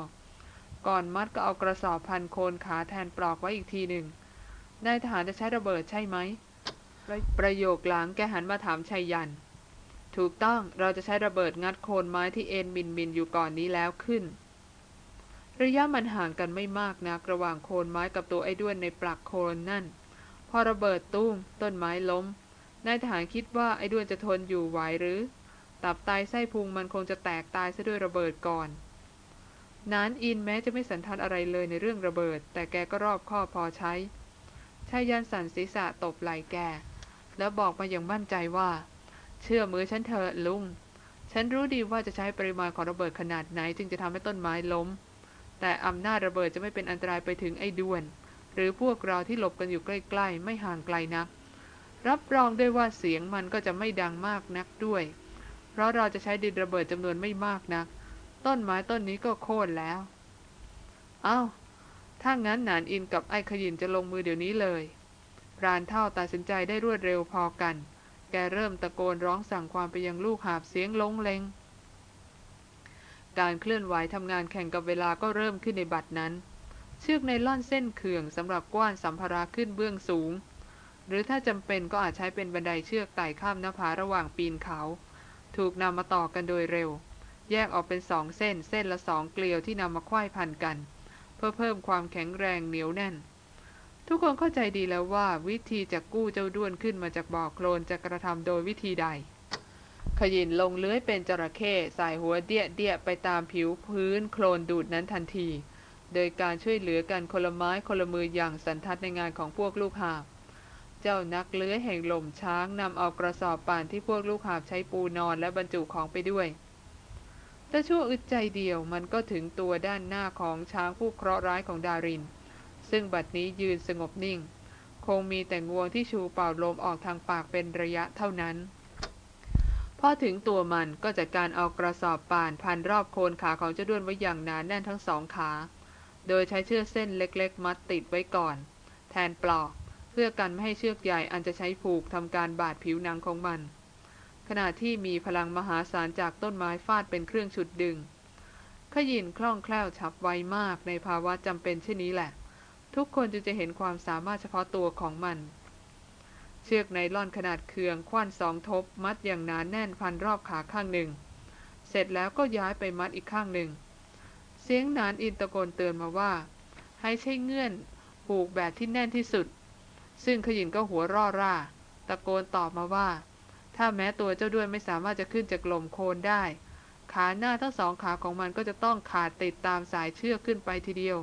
ก่อนมัดก็เอากระสอบพันโคนขาแทนปลอกไว้อีกทีหนึ่งนายทหารจะใช้ระเบิดใช่ไหม ประโยคหลังแกหันมาถามชัยยัน ถูกต้องเราจะใช้ระเบิดงัดโคนไม้ที่เอ็นบินบินอยู่ก่อนนี้แล้วขึ้น ระยะมันห่างกันไม่มากนักระหว่างโคนไม้กับตัวไอ้ด้วนในปลักโคนนั่น พอระเบิดตุ้มต้นไม้ล้มนายทหารคิดว่าไอ้ด้วนจะทนอยู่ไหวหรือ ตับไตไส้พุงมันคงจะแตกตายซะด้วยระเบิดก่อนนานอินแม้จะไม่สันทัดอะไรเลยในเรื่องระเบิด แต่แกก็รอบข้อพอใช้ชายันสันศีรษะตบไหล่แก แล้วบอกมาอย่างมั่นใจว่า เชื่อมือฉันเถอะลุง ฉันรู้ดีว่าจะใช้ปริมาณของระเบิดขนาดไหน จึงจะทำให้ต้นไม้ล้ม แต่อำนาจระเบิดจะไม่เป็นอันตรายไปถึงไอ้ด้วน หรือพวกเราที่หลบกันอยู่ใกล้ ๆ ไม่ห่างไกลนัก รับรองได้ว่าเสียงมันก็จะไม่ดังมากนักด้วย เพราะเราจะใช้ดินระเบิดจำนวนไม่มากนัก ต้นไม้ต้นนี้ก็โค่นแล้ว เอา้าถ้างั้นหนานอินกับไอ้ขยินจะลงมือเดี๋ยวนี้เลย รานเท่าตัดสินใจได้รวดเร็วพอกัน แกเริ่มตะโกนร้องสั่งความไปยังลูกหาบเสียงลงเลงการเคลื่อนไหวทำงานแข่งกับเวลาก็เริ่มขึ้นในบัดนั้น เชือกในล่อนเส้นเขื่องสำหรับกว้านสัมภาระขึ้นเบื้องสูง หรือถ้าจำเป็นก็อาจใช้เป็นบันไดเชือกไต่ข้ามหน้าผาระหว่างปีนเขา ถูกนำมาต่อกันโดยเร็ว แยกออกเป็นสองเส้นเส้นละสองเกลียวที่นำมาควายพันกัน เพื่อเพิ่มความแข็งแรงเหนียวแน่น ทุกคนเข้าใจดีแล้วว่าวิธีจะกู้เจ้าด้วนขึ้นมาจากบ่อโคลนจะกระทำโดยวิธีใด ขยินลงเลื้อยเป็นจระเข้สายหัวเดียเดียไปตามผิวพื้นโคลนดูดนั้นทันที โดยการช่วยเหลือกันคนละไม้คนละมืออย่างสันทัดในงานของพวกลูกหาบ เจ้านักเลื้อยแห่งลมช้างนำเอากระสอบป่านที่พวกลูกหาบใช้ปูนอนและบรรจุของไปด้วยแต่ชั่วอึดใจเดียวมันก็ถึงตัวด้านหน้าของช้างผู้เคราะห์ร้ายของดาริน ซึ่งบัดนี้ยืนสงบนิ่ง คงมีแต่งวงที่ชูเป่าลมออกทางปากเป็นระยะเท่านั้น พอถึงตัวมันก็จัดการเอากระสอบป่านพันรอบโคนขาของเจ้าด้วนไว้อย่างหนานแน่นทั้งสองขา โดยใช้เชือกเส้นเล็กๆ มัดติดไว้ก่อน แทนปลอก เพื่อกันไม่ให้เชือกใหญ่อันจะใช้ผูกทำการบาดผิวหนังของมันขณะที่มีพลังมหาศาลจากต้นไม้ฟาดเป็นเครื่องฉุดดึง ขยินคล่องแคล่วฉับไวมากในภาวะจำเป็นเช่นนี้แหละ ทุกคนจึงจะเห็นความสามารถเฉพาะตัวของมัน เชือกไนล่อนขนาดเคืองคว้านสองทบ มัดอย่างหนานแน่นพันรอบขาข้างหนึ่ง เสร็จแล้วก็ย้ายไปมัดอีกข้างหนึ่ง เสียงนานอินตะโกนเตือนมาว่า ให้ใช้เงื่อนผูกแบบที่แน่นที่สุด ซึ่งขยินก็หัวร่อร่า ตะโกนตอบมาว่า ถ้าแม้ตัวเจ้าด้วยไม่สามารถจะขึ้นจากลมโคนได้ ขาหน้าทั้งสองขาของมันก็จะต้องขาดติดตามสายเชือกขึ้นไปทีเดียว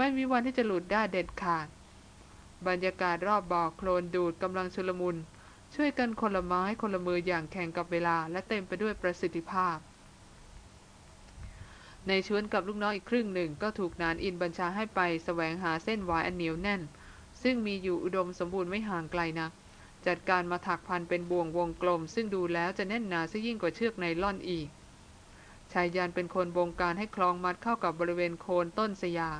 ไม่มีวันที่จะหลุดได้เด็ดขาด บรรยากาศรอบบ่อโคลนดูดกำลังชุลมุน ช่วยกันคนละไม้คนละมืออย่างแข่งกับเวลา และเต็มไปด้วยประสิทธิภาพ ในชวนกับลูกน้องอีกครึ่งหนึ่งก็ถูกนานอินบัญชาให้ไปแสวงหาเส้นหวายอันเหนียวแน่น ซึ่งมีอยู่อุดมสมบูรณ์ไม่ห่างไกลนักจัดการมาถักพันเป็นบ่วงวงกลม ซึ่งดูแล้วจะแน่นหนาซะยิ่งกว่าเชือกไนล่อนอีกชายยานเป็นคนบงการให้คลองมัดเข้ากับบริเวณโคนต้นสยา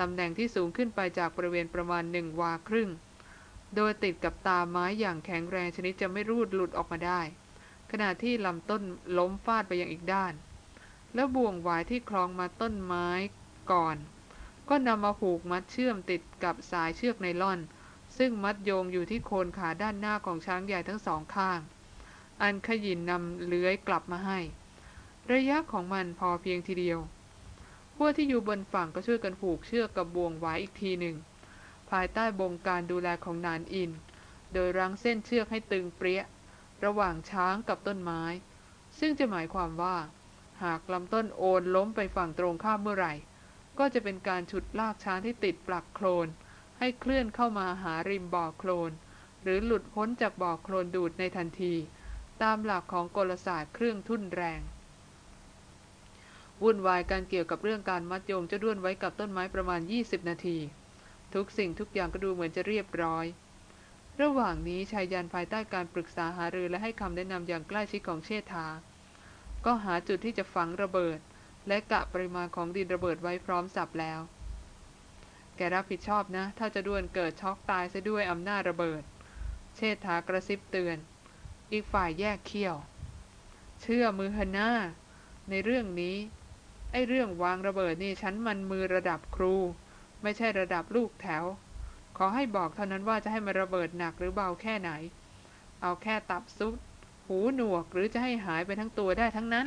ตำแหน่งที่สูงขึ้นไปจากบริเวณประมาณหนึ่งวาครึ่ง โดยติดกับตาไม้อย่างแข็งแรงชนิดจะไม่รูดหลุดออกมาได้ ขณะที่ลำต้นล้มฟาดไปยังอีกด้าน แล้วบ่วงหวายที่คล้องมาต้นไม้ก่อน ก็นำมาผูกมัดเชื่อมติดกับสายเชือกไนล่อน ซึ่งมัดโยงอยู่ที่โคนขาด้านหน้าของช้างใหญ่ทั้งสองข้าง อันขยินนำเลื้อยกลับมาให้ ระยะของมันพอเพียงทีเดียว พวกที่อยู่บนฝั่งก็ช่วยกันผูกเชือกกับบ่วงไว้อีกทีหนึ่ง ภายใต้บงการดูแลของนานอิน โดยรั้งเส้นเชือกให้ตึงเปรี้ย ระหว่างช้างกับต้นไม้ ซึ่งจะหมายความว่า หากลำต้นโอนล้มไปฝั่งตรงข้ามเมื่อไหร่ ก็จะเป็นการฉุดลากช้างที่ติดปลักโคลน ให้เคลื่อนเข้ามาหาริมบ่อโคลน หรือหลุดพ้นจากบ่อโคลนดูดในทันที ตามหลักของกลศาสตร์เครื่องทุ่นแรง วุ่นวายการเกี่ยวกับเรื่องการมัดโยงเจ้าด้วนไว้กับต้นไม้ประมาณ 20 นาที ทุกสิ่งทุกอย่างก็ดูเหมือนจะเรียบร้อย ระหว่างนี้ชายยันภายใต้การปรึกษาหารือและให้คำแนะนำอย่างใกล้ชิดของเชษฐา ก็หาจุดที่จะฝังระเบิด และกะปริมาณของดินระเบิดไว้พร้อมสับแล้ว แกรับผิดชอบนะ ถ้าจะด้วนเกิดช็อกตายซะด้วยอำนาจระเบิด เชษฐากระซิบเตือน อีกฝ่ายแยกเขี้ยว เชื่อมือฮน่าในเรื่องนี้ ไอ้เรื่องวางระเบิดนี่ฉันมันมือระดับครู ไม่ใช่ระดับลูกแถว ขอให้บอกเท่านั้นว่าจะให้มันระเบิดหนักหรือเบาแค่ไหน เอาแค่ตับซุด หูหนวกหรือจะให้หายไปทั้งตัวได้ทั้งนั้น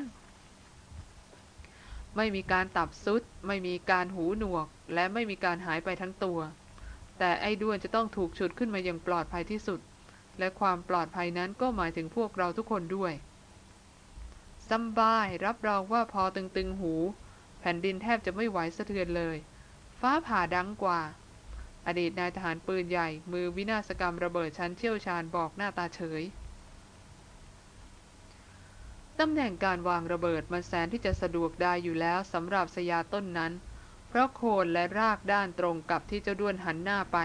ไม่มีการตับซุด ไม่มีการหูหนวก และไม่มีการหายไปทั้งตัว แต่ไอ้ด้วนจะต้องถูกฉุดขึ้นมาอย่างปลอดภัยที่สุด และความปลอดภัยนั้นก็หมายถึงพวกเราทุกคนด้วย สบาย รับรองว่าพอตึงๆหู แผ่นดินแทบจะไม่ไหวสะเทือนเลย ฟ้าผ่าดังกว่า อดีตนายทหารปืนใหญ่ มือวินาศกรรมระเบิดชั้นเชี่ยวชาญบอกหน้าตาเฉยตำแหน่งการวางระเบิดมันแสนที่จะสะดวกได้อยู่แล้วสำหรับสยาต้นนั้น เพราะโคนและรากด้านตรงกับที่เจ้าด้วนหันหน้าไป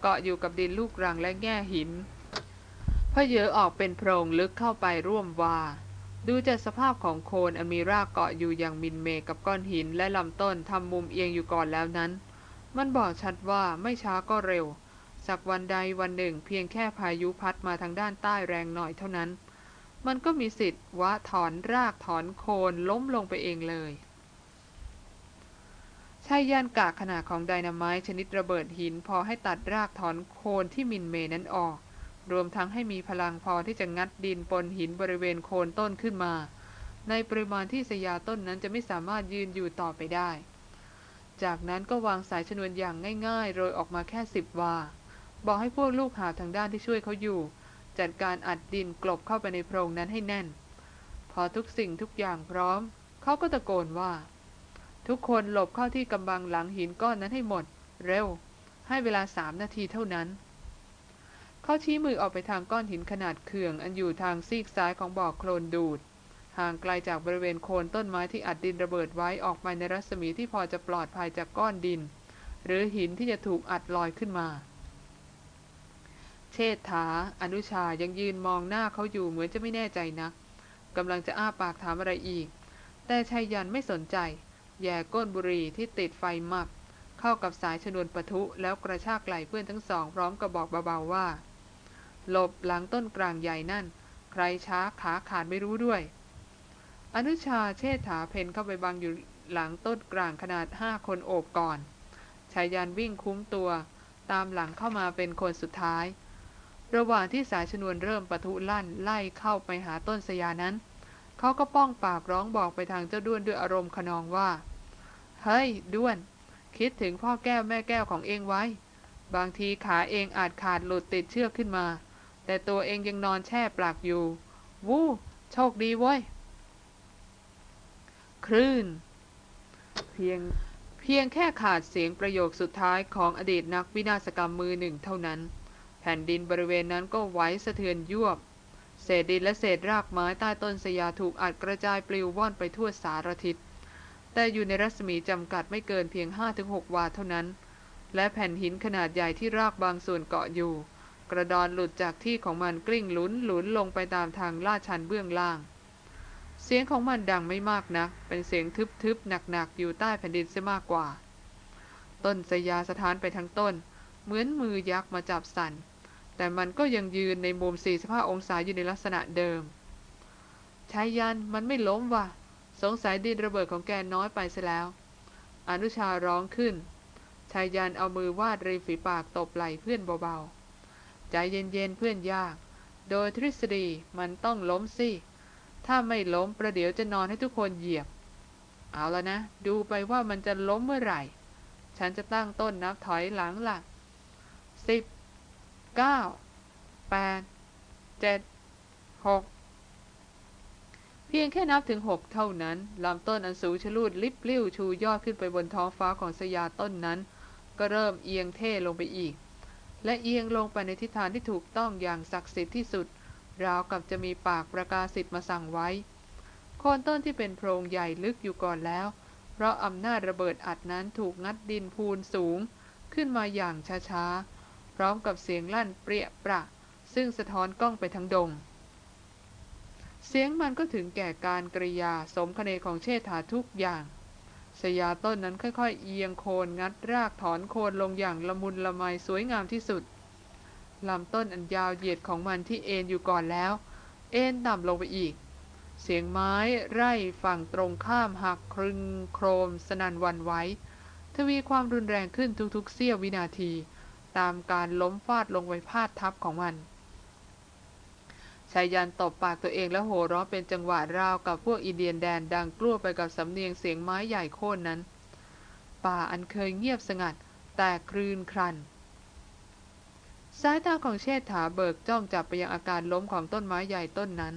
เกาะอยู่กับดินลูกรังและแง่หินพเยอออกเป็นโพรงลึกเข้าไปร่วมวา ดูจากสภาพของโคนอันมีรากเกาะอยู่อย่างมินเมกับก้อนหินและลำต้นทำมุมเอียงอยู่ก่อนแล้วนั้น มันบอกชัดว่าไม่ช้าก็เร็ว สักวันใดวันหนึ่งเพียงแค่พายุพัดมาทางด้านใต้แรงหน่อยเท่านั้น มันก็มีสิทธิ์ว่าถอนรากถอนโคนล้มลงไปเองเลยใช่ย่านกากขนาดของไดนาไมต์ชนิดระเบิดหินพอให้ตัดรากถอนโคนที่มินเมนั้นออก รวมทั้งให้มีพลังพอที่จะงัดดินปนหินบริเวณโคนต้นขึ้นมา ในปริมาณที่สยาต้นนั้นจะไม่สามารถยืนอยู่ต่อไปได้ จากนั้นก็วางสายชนวนอย่างง่ายๆ โรยออกมาแค่สิบวา บอกให้พวกลูกหาทางด้านที่ช่วยเขาอยู่ จัดการอัดดินกลบเข้าไปในโพรงนั้นให้แน่น พอทุกสิ่งทุกอย่างพร้อม เขาก็ตะโกนว่า ทุกคนหลบเข้าที่กำบังหลังหินก้อนนั้นให้หมด เร็ว ให้เวลาสามนาทีเท่านั้น เขาชี้มือออกไปทางก้อนหินขนาดเขื่อง อันอยู่ทางซีกซ้ายของบ่อโคลนดูด ห่างไกลจากบริเวณโคนต้นไม้ที่อัดดินระเบิดไว้ออกไปในรัศมีที่พอจะปลอดภัยจากก้อนดิน หรือหินที่จะถูกอัดลอยขึ้นมา เชษฐา อนุชายังยืนมองหน้าเขาอยู่เหมือนจะไม่แน่ใจนะกำลังจะอ้าปากถามอะไรอีก แต่ชายยันไม่สนใจ แย่ก้นบุหรี่ที่ติดไฟมับเข้ากับสายชนวนปะทุแล้วกระชากไหล่เพื่อนทั้งสอง พร้อมกับบอกเบาๆว่า หลบหลังต้นกลางใหญ่นั่น ใครช้าขาขาดไม่รู้ด้วย อนุชาเชษฐาเพนเข้าไปบังอยู่หลังต้นกลางขนาดห้าคนโอบก่อนชายยานวิ่งคุ้มตัว ตามหลังเข้ามาเป็นคนสุดท้าย ระหว่างที่สายชนวนเริ่มปะทุลั่นไล่เข้าไปหาต้นสยานั้น เขาก็ป้องปากร้องบอกไปทางเจ้าด้วนด้วยอารมณ์ขนองว่า เฮ้ย ด้วน คิดถึงพ่อแก้วแม่แก้วของเองไว้ บางทีขาเองอาจขาดหลุดติดเชือกขึ้นมา แต่ตัวเองยังนอนแช่ปลักอยู่ วู้ โชคดีเว้ย คลื่น เพียงเพียงแค่ขาดเสียงประโยคสุดท้ายของอดีตนักวินาศกรรมมือหนึ่งเท่านั้น แผ่นดินบริเวณนั้นก็ไหวสะเทือนยวบ เศษดินและเศษรากไม้ใต้ต้นสยาถูกอัดกระจายปลิวว่อนไปทั่วสารทิศ แต่อยู่ในรัศมีจำกัดไม่เกินเพียง 5-6 วาเท่านั้น และแผ่นหินขนาดใหญ่ที่รากบางส่วนเกาะอยู่ กระดอนหลุดจากที่ของมันกลิ้งหลุนหลุนลงไปตามทางลาดชันเบื้องล่าง เสียงของมันดังไม่มากนะัก เป็นเสียงทึบๆหนักๆ อยู่ใต้แผ่นดินเสียมากกว่า ต้นสยาสถานไปทั้งต้น เหมือนมือยักษ์มาจับสันแต่มันก็ยังยืนในมุม 45 องศาอยู่ในลักษณะเดิมชายยันมันไม่ล้มว่ะ สงสัยดินระเบิดของแกน้อยไปซะแล้ว อนุชาร้องขึ้นชายยันเอามือวาดริมฝีปากตบไหล่เพื่อนเบาๆ ใจเย็นๆเพื่อนยาก โดยทฤษฎีมันต้องล้มสิ ถ้าไม่ล้มประเดี๋ยวจะนอนให้ทุกคนเหยียบ เอาละนะ ดูไปว่ามันจะล้มเมื่อไหร่ ฉันจะตั้งต้นนับถอยหลังละสิบเก้าแปดเจ็ดหกเพียงแค่นับถึงหกเท่านั้นลำต้นอันสูงชลูดลิบลิ้วชูยอดขึ้นไปบนท้องฟ้าของสยาต้นนั้น ก็เริ่มเอียงเท่ลงไปอีก และเอียงลงไปในทิศทางที่ถูกต้องอย่างศักดิ์สิทธิ์ที่สุด ราวกับจะมีปากประกาศสิทธิ์มาสั่งไว้ โคนต้นที่เป็นโพรงใหญ่ลึกอยู่ก่อนแล้ว เพราะอำนาจระเบิดอัดนั้นถูกงัดดินพูนสูง ขึ้นมาอย่างช้าๆ พร้อมกับเสียงลั่นเปรี้ยประ ซึ่งสะท้อนกล้องไปทั้งดง เสียงมันก็ถึงแก่การกริยาสมคเนของเชษฐาทุกอย่าง สยาต้นนั้นค่อยๆ เอียงโคนงัดรากถอนโคนลงอย่างละมุนละไมสวยงามที่สุดลำต้นอันยาวเหยียดของมันที่เอ็นอยู่ก่อนแล้ว เอ็นต่ำลงไปอีก เสียงไม้ไร่ฝั่งตรงข้ามหักครึงโครมสนันวันไว้ทวีความรุนแรงขึ้นทุกๆเสี้ยววินาที ตามการล้มฟาดลงไปพาดทับของมัน ชายยันตบปากตัวเองแล้วโห่ร้องเป็นจังหวะราวกับพวกอินเดียนแดนดังกลั้วไปกับสำเนียงเสียงไม้ใหญ่โค่นนั้น ป่าอันเคยเงียบสงัด แต่ครืนครัน สายตาของเชษฐาเบิกจ้องจับไปยังอาการล้มของต้นไม้ใหญ่ต้นนั้น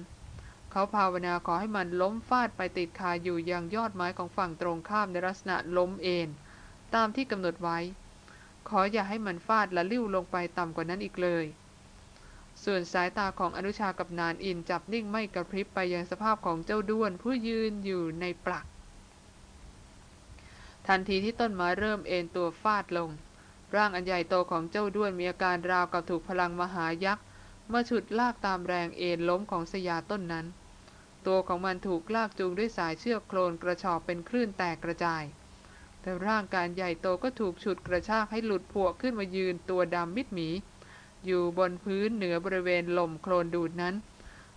เขาภาวนาขอให้มันล้มฟาดไปติดคาอยู่ยังยอดไม้ของฝั่งตรงข้ามในลักษณะล้มเอนตามที่กำหนดไว้ ขออย่าให้มันฟาดและลิ้วลงไปต่ำกว่านั้นอีกเลย ส่วนสายตาของอนุชากับนานอินจับนิ่งไม่กระพริบไปยังสภาพของเจ้าด้วนผู้ยืนอยู่ในปลัก ทันทีที่ต้นไม้เริ่มเอ็นตัวฟาดลง ร่างอันใหญ่โตของเจ้าด้วนมีอาการราวกับถูกพลังมหายักษ์มาฉุดลากตามแรงเอ็นล้มของสยาต้นนั้น ตัวของมันถูกลากจูงด้วยสายเชือกโคลนกระชอกเป็นคลื่นแตกกระจาย แต่ร่างกายใหญ่โตก็ถูกฉุดกระชากให้หลุดพวกขึ้นมายืนตัวดำมิดหมี อยู่บนพื้นเหนือบริเวณลมโคลนดูดนั้น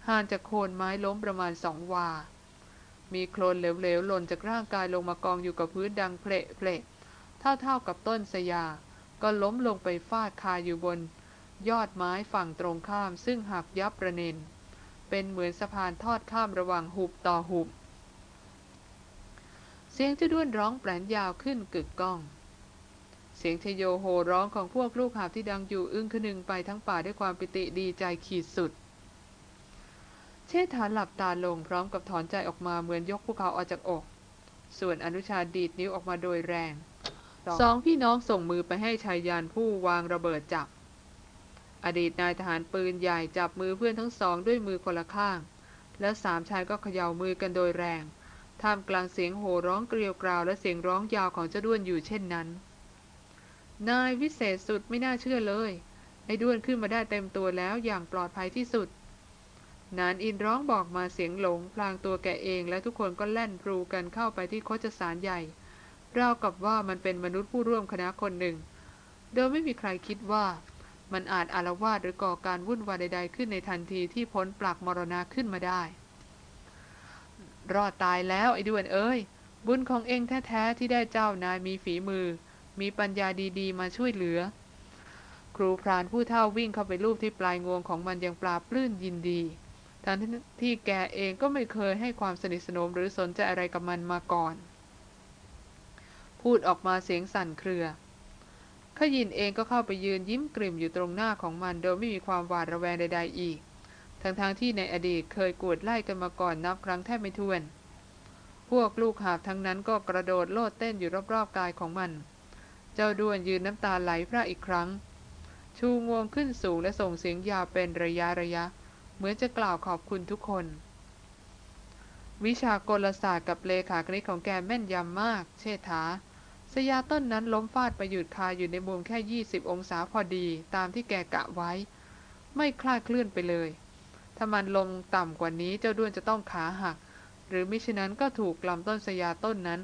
ห่างจากโคนไม้ล้มประมาณสองวา มีโคลนเหลวๆหล่นจากร่างกายลงมากองอยู่กับพื้นดังเพลเพลเท่าๆกับต้นสยา ก็ล้มลงไปฟาดคาอยู่บน ยอดไม้ฝั่งตรงข้ามซึ่งหักยับประเนนเป็นเหมือนสะพานทอดข้ามระหว่างหุบต่อหุบ เสียงจะด้วนร้องแปลนยาวขึ้นกึกก้อง เสียงชโยโหร้องของพวกลูกหาบที่ดังอยู่อึ้งคนึงไปทั้งป่าด้วยความปิติดีใจขีดสุด เชษฐานหลับตาลงพร้อมกับถอนใจออกมาเหมือนยกภูเขาออกจากอก ส่วนอนุชาดีดนิ้วออกมาโดยแรงสองพี่น้องส่งมือไปให้ชายยานผู้วางระเบิดจับ อดีตนายทหารปืนใหญ่จับมือเพื่อนทั้งสองด้วยมือคนละข้าง แล้วสามชายก็เขย่ามือกันโดยแรงท่ามกลางเสียงโห่ร้องเกลียวกราวและเสียงร้องยาวของเจ้าด้วนอยู่เช่นนั้น นายวิเศษสุดไม่น่าเชื่อเลยไอ้ด้วนขึ้นมาได้เต็มตัวแล้วอย่างปลอดภัยที่สุด นานอินร้องบอกมาเสียงหลง พลางตัวแกเองและทุกคนก็แล่นพลูกันเข้าไปที่โคจสารใหญ่ราวกับว่ามันเป็นมนุษย์ผู้ร่วมคณะคนหนึ่ง โดยไม่มีใครคิดว่า มันอาจอารวาสหรือก่อการวุ่นวายใด ๆ ขึ้นในทันทีที่พ้นปลักมรณะขึ้นมาได้ รอดตายแล้วไอ้ด้วนเอ้ย บุญของเองแท้ ๆ ที่ได้เจ้านายมีฝีมือ มีปัญญาดีๆ มาช่วยเหลือ ครูพรานผู้เฒ่าวิ่งเข้าไปลูบที่ปลายงวงของมันอย่างปลาปลื้นยินดีทั้งที่แกเองก็ไม่เคยให้ความสนิทสนมหรือสนใจอะไรกับมันมาก่อน พูดออกมาเสียงสั่นเครือ ขยินเองก็เข้าไปยืนยิ้มกลิ่มอยู่ตรงหน้าของมันโดยไม่มีความหวาดระแวงใด ๆ อีก ทั้งๆทที่ในอดีตเคยกวดไล่กันมาก่อนนับครั้งแทบไม่ถ้วน พวกลูกหาบทั้งนั้นก็กระโดดโลดเต้นอยู่รอบๆกายของมัน เจ้าด้วนยืนน้ำตาไหลพระอีกครั้ง ชูงวงขึ้นสูงและส่งเสียงยาวเป็นระยะระยะ เหมือนจะกล่าวขอบคุณทุกคน วิชากลศาสตร์กับเลขาคณิตของแกแม่นยำมาก เชษฐาสยาต้นนั้นล้มฟาดไปหยุดคาอยู่ในมุมแค่ 20 องศาพอดีตามที่แกกะไว้ ไม่คลาดเคลื่อนไปเลย ถ้ามันลงต่ำกว่านี้เจ้าด้วนจะต้องขาหัก หรือมิฉะนั้นก็ถูกลำต้นสยาต้นนั้น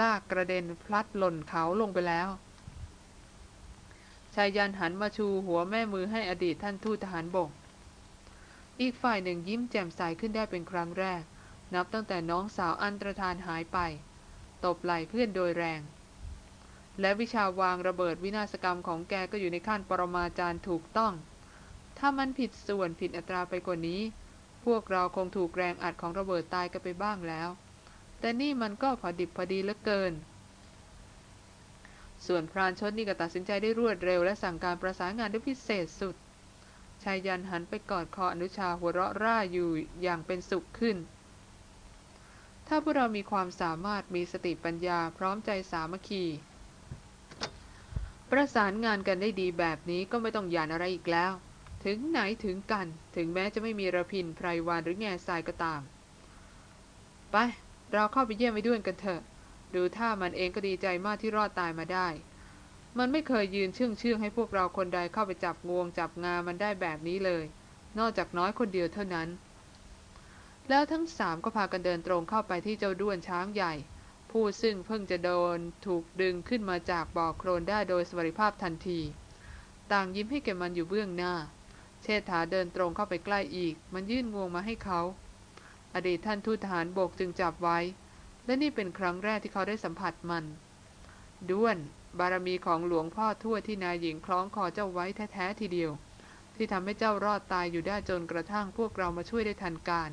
ลากกระเด็นพลัดหล่นเขาลงไปแล้วชายยันหันมาชูหัวแม่มือให้อดีตท่านทูตทหารบก อีกฝ่ายหนึ่งยิ้มแจ่มใสขึ้นได้เป็นครั้งแรก นับตั้งแต่น้องสาวอันตรธานหายไป ตบไหล่เพื่อนโดยแรง และวิชาวางระเบิดวินาศกรรมของแกก็อยู่ในขั้นปรมาจารย์ถูกต้อง ถ้ามันผิดส่วนผิดอัตราไปกว่านี้ พวกเราคงถูกแรงอัดของระเบิดตายกันไปบ้างแล้ว แต่นี่มันก็พอดิบพอดีเหลือเกิน ส่วนพรานชดนี่ก็ตัดสินใจได้รวดเร็วและสั่งการประสานงานด้วยพิเศษสุดชายยันหันไปกอดคออนุชาหัวเราะร่าอยู่อย่างเป็นสุขขึ้น ถ้าพวกเรามีความสามารถมีสติปัญญาพร้อมใจสามัคคี ประสานงานกันได้ดีแบบนี้ก็ไม่ต้องหยานอะไรอีกแล้ว ถึงไหนถึงกัน ถึงแม้จะไม่มีระพินไพรวานหรือแง่ทรายก็ตาม ไป เราเข้าไปเยี่ยมไอ้ด้วนกันเถอะ ดูท่ามันเองก็ดีใจมากที่รอดตายมาได้ มันไม่เคยยืนเชื่องเชื่องให้พวกเราคนใดเข้าไปจับงวงจับงามันได้แบบนี้เลย นอกจากน้อยคนเดียวเท่านั้น แล้วทั้งสามก็พากันเดินตรงเข้าไปที่เจ้าด้วนช้างใหญ่ ผู้ซึ่งเพิ่งจะโดนถูกดึงขึ้นมาจากบ่อโคลนได้โดยสวัสดิภาพทันที ต่างยิ้มให้แกมันอยู่เบื้องหน้า เชษฐาเดินตรงเข้าไปใกล้อีก มันยื่นงวงมาให้เขา อดีตท่านทูตทหารโบกจึงจับไว้ และนี่เป็นครั้งแรกที่เขาได้สัมผัสมัน ด้วน บารมีของหลวงพ่อทั่วที่นายหญิงคล้องคอเจ้าไว้แท้ๆทีเดียวทที่ทำให้เจ้ารอดตายอยู่ได้จนกระทั่งพวกเรามาช่วยได้ทันการ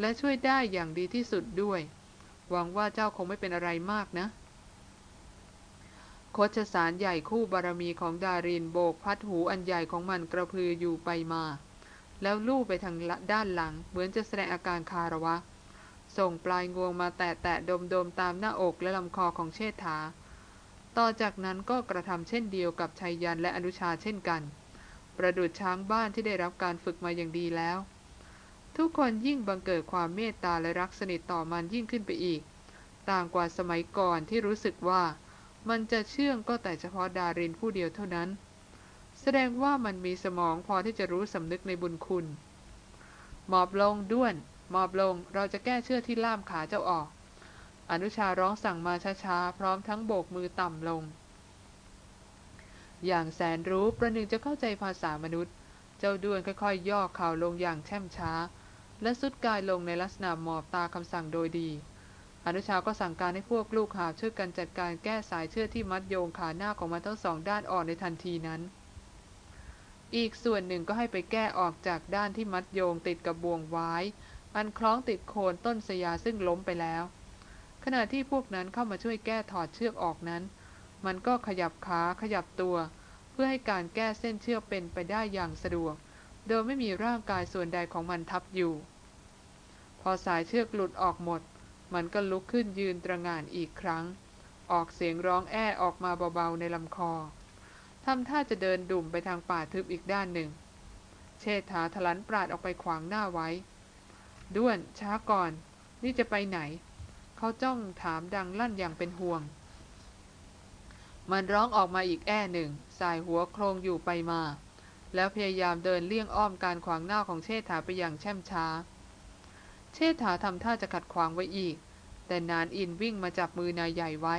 และช่วยได้อย่างดีที่สุดด้วย หวังว่าเจ้าคงไม่เป็นอะไรมากนะโคชสารใหญ่คู่บารมีของดารินโบกพัดหูอันใหญ่ของมันกระพืออยู่ไปมา แล้วลู่ไปทางด้านหลัง เหมือนจะแสดงอาการคาระวะ ส่งปลายงวงมาแตะแตะดมดมตามหน้าอกและลำคอของเชษฐา ต่อจากนั้นก็กระทำเช่นเดียวกับชัยยันและอนุชาเช่นกัน ประดุดช้างบ้านที่ได้รับการฝึกมาอย่างดีแล้ว ทุกคนยิ่งบังเกิดความเมตตาและรักสนิทต่อมันยิ่งขึ้นไปอีก ต่างกว่าสมัยก่อนที่รู้สึกว่า มันจะเชื่องก็แต่เฉพาะดารินผู้เดียวเท่านั้น แสดงว่ามันมีสมองพอที่จะรู้สำนึกในบุญคุณ หมอบลงด้วน หมอบลงเราจะแก้เชือกที่ล่ามขาเจ้าออก อนุชาร้องสั่งมาช้าๆ พร้อมทั้งโบกมือต่ำลง อย่างแสนรู้ประหนึ่งจะเข้าใจภาษามนุษย์ เจ้าด้วนค่อยๆย่อเข่าลงอย่างแช่มช้า และสุดกายลงในลักษณะหมอบตาคำสั่งโดยดี อนุชาก็สั่งการให้พวกลูกหาช่วยกันจัดการแก้สายเชือกที่มัดโยงขาหน้าของมันทั้งสองด้านออกในทันทีนั้น อีกส่วนหนึ่งก็ให้ไปแก้ออกจากด้านที่มัดโยงติดกับบ่วงไว้ อันคล้องติดโคนต้นสยาซึ่งล้มไปแล้ว ขณะที่พวกนั้นเข้ามาช่วยแก้ถอดเชือกออกนั้น มันก็ขยับขาขยับตัว เพื่อให้การแก้เส้นเชือกเป็นไปได้อย่างสะดวก โดยไม่มีร่างกายส่วนใดของมันทับอยู่ พอสายเชือกหลุดออกหมด มันก็ลุกขึ้นยืนตระงานอีกครั้ง ออกเสียงร้องแอ้ออกมาเบาๆในลำคอ ทำท่าจะเดินดุ่มไปทางป่าทึบอีกด้านหนึ่ง เชษฐาทลันปราดออกไปขวางหน้าไว้ ด้วนช้าก่อน นี่จะไปไหน เขาจ้องถามดังลั่นอย่างเป็นห่วง มันร้องออกมาอีกแอ้หนึ่ง สายหัวโครงอยู่ไปมา แล้วพยายามเดินเลี่ยงอ้อมการขวางหน้าของเชษฐาไปอย่างแช่มช้า เชษฐาทำท่าจะขัดขวางไว้อีก แต่นานอินวิ่งมาจับมือนายใหญ่ไว้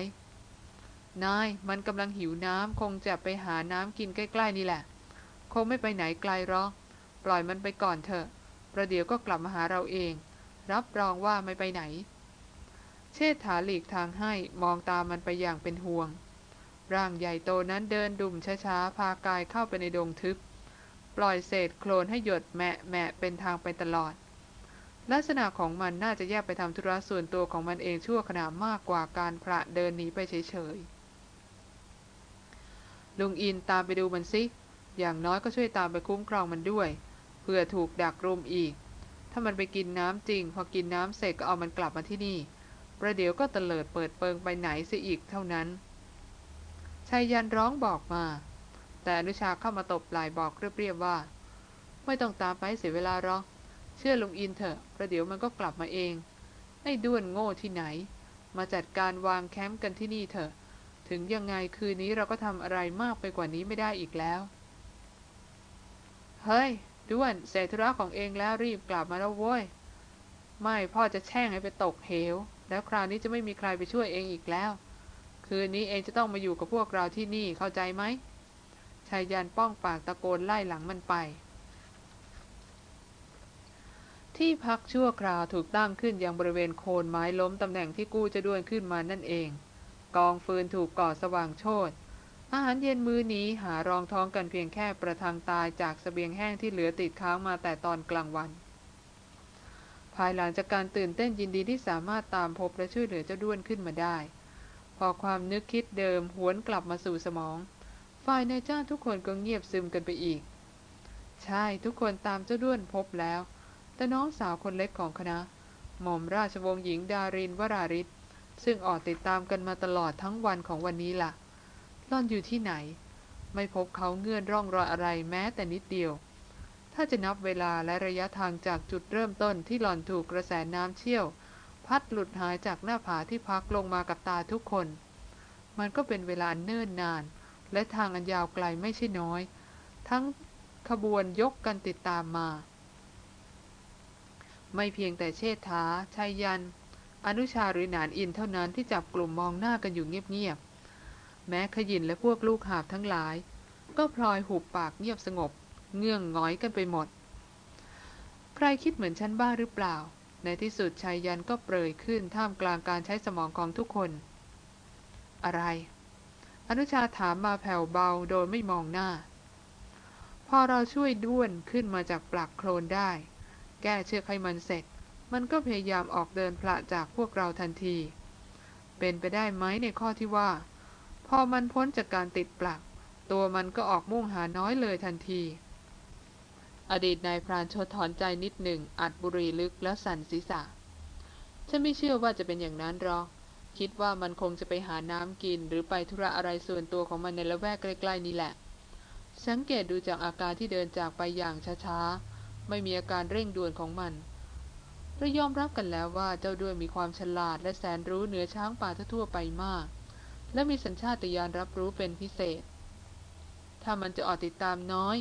นายมันกำลังหิวน้ำคงจะไปหาน้ำกินใกล้ๆนี่แหละ คงไม่ไปไหนไกลหรอก ปล่อยมันไปก่อนเถอะ ประเดี๋ยวก็กลับมาหาเราเอง รับรองว่าไม่ไปไหน เชษฐาหลีกทางให้มองตามมันไปอย่างเป็นห่วง ร่างใหญ่โตนั้นเดินดุ่มช้าๆ พากายเข้าไปในดงทึบ ปล่อยเศษโคลนให้หยดแมะแมะเป็นทางไปตลอด ลักษณะของมันน่าจะแยกไปทำธุระส่วนตัวของมันเองชั่วขณะมากกว่าการพระเดินหนีไปเฉยๆ ลุงอินตามไปดูมันสิอย่างน้อยก็ช่วยตามไปคุ้มครองมันด้วยเพื่อถูกดักรุมอีก ถ้ามันไปกินน้ำจริง พอกินน้ำเสร็จก็เอามันกลับมาที่นี่ประเดี๋ยวก็เตลิดเปิดเปิงไปไหนเสียอีกเท่านั้นชายยันร้องบอกมา แต่อนุชาเข้ามาตบปลายบอกเรียบๆว่า ไม่ต้องตามไปเสียเวลาหรอกเชื่อลุงอินเถอะ ประเดี๋ยวมันก็กลับมาเองไอ้ด้วนโง่ที่ไหน มาจัดการวางแคมป์กันที่นี่เถอะ ถึงยังไงคืนนี้เราก็ทำอะไรมากไปกว่านี้ไม่ได้อีกแล้ว เฮ้ยด้วนเสร็จธุระของเองแล้วรีบกลับมาแล้วโว้ย ไม่พ่อจะแช่งให้ไปตกเหว แล้วคราวนี้จะไม่มีใครไปช่วยเองอีกแล้ว คืนนี้เองจะต้องมาอยู่กับพวกเราที่นี่เข้าใจไหมชายยันป้องปากตะโกนไล่หลังมันไป ที่พักชั่วคราวถูกตั้งขึ้นยังบริเวณโคนไม้ล้มตำแหน่งที่กู้จะด้วนขึ้นมานั่นเอง กองฟืนถูกก่อสว่างโชดอาหารเย็นมื้อนี้หารองท้องกันเพียงแค่ประทังตายจากสเสบียงแห้งที่เหลือติดค้างมาแต่ตอนกลางวัน ภายหลังจากการตื่นเต้นยินดีที่สามารถตามพบและช่วยเหลือเจ้าด้วนขึ้นมาได้ พอความนึกคิดเดิมหวนกลับมาสู่สมอง ฝ่ายนายจ้างทุกคนก็เงียบซึมกันไปอีก ใช่ทุกคนตามเจ้าด้วนพบแล้ว แต่น้องสาวคนเล็กของคณะ หม่อมราชวงศ์หญิงดารินวราริศ ซึ่งออกติดตามกันมาตลอดทั้งวันของวันนี้ละ่ะล่อนอยู่ที่ไหน ไม่พบเขาเงื่อนร่องรอยอะไรแม้แต่นิดเดียว ถ้าจะนับเวลาและระยะทางจากจุดเริ่มต้นที่หล่อนถูกกระแสน้ำเชี่ยว พัดหลุดหายจากหน้าผาที่พักลงมากับตาทุกคน มันก็เป็นเวลาเนิ่นนาน และทางอันยาวไกลไม่ใช่น้อย ทั้งขบวนยกกันติดตามมา ไม่เพียงแต่เชษฐาชัยยัน อนุชาหรือหนานอินเท่านั้นที่จับกลุ่มมองหน้ากันอยู่เงียบๆ แม้ขยินและพวกลูกหาบทั้งหลาย ก็พลอยหุบปากเงียบสงบ เงื่องง้อยกันไปหมด ใครคิดเหมือนฉันบ้าหรือเปล่า ในที่สุดชายยันก็เปรยขึ้นท่ามกลางการใช้สมองของทุกคน อะไร อนุชาถามมาแผ่วเบาโดยไม่มองหน้า พอเราช่วยด้วนขึ้นมาจากปลักโคลนได้ แก้เชือกให้มันเสร็จ มันก็พยายามออกเดินพละจากพวกเราทันที เป็นไปได้ไหมในข้อที่ว่า พอมันพ้นจากการติดปลัก ตัวมันก็ออกมุ่งหาน้อยเลยทันที อดีตนายพรานชดถอนใจนิดหนึ่ง อัดบุหรีลึกแล้วสั่นศีรษะ ฉันไม่เชื่อว่าจะเป็นอย่างนั้นหรอก คิดว่ามันคงจะไปหาน้ำกิน หรือไปธุระอะไรส่วนตัวของมันในละแวกใกล้ ๆ นี้แหละ สังเกตดูจากอาการที่เดินจากไปอย่างช้าๆ ไม่มีอาการเร่งด่วนของมัน เรายอมรับกันแล้วว่าเจ้าด้วยมีความฉลาดและแสนรู้เหนือช้างป่าทั่วไปมาก และมีสัญชาตญาณรับรู้เป็นพิเศษ ถ้ามันจะออกติดตามน้อย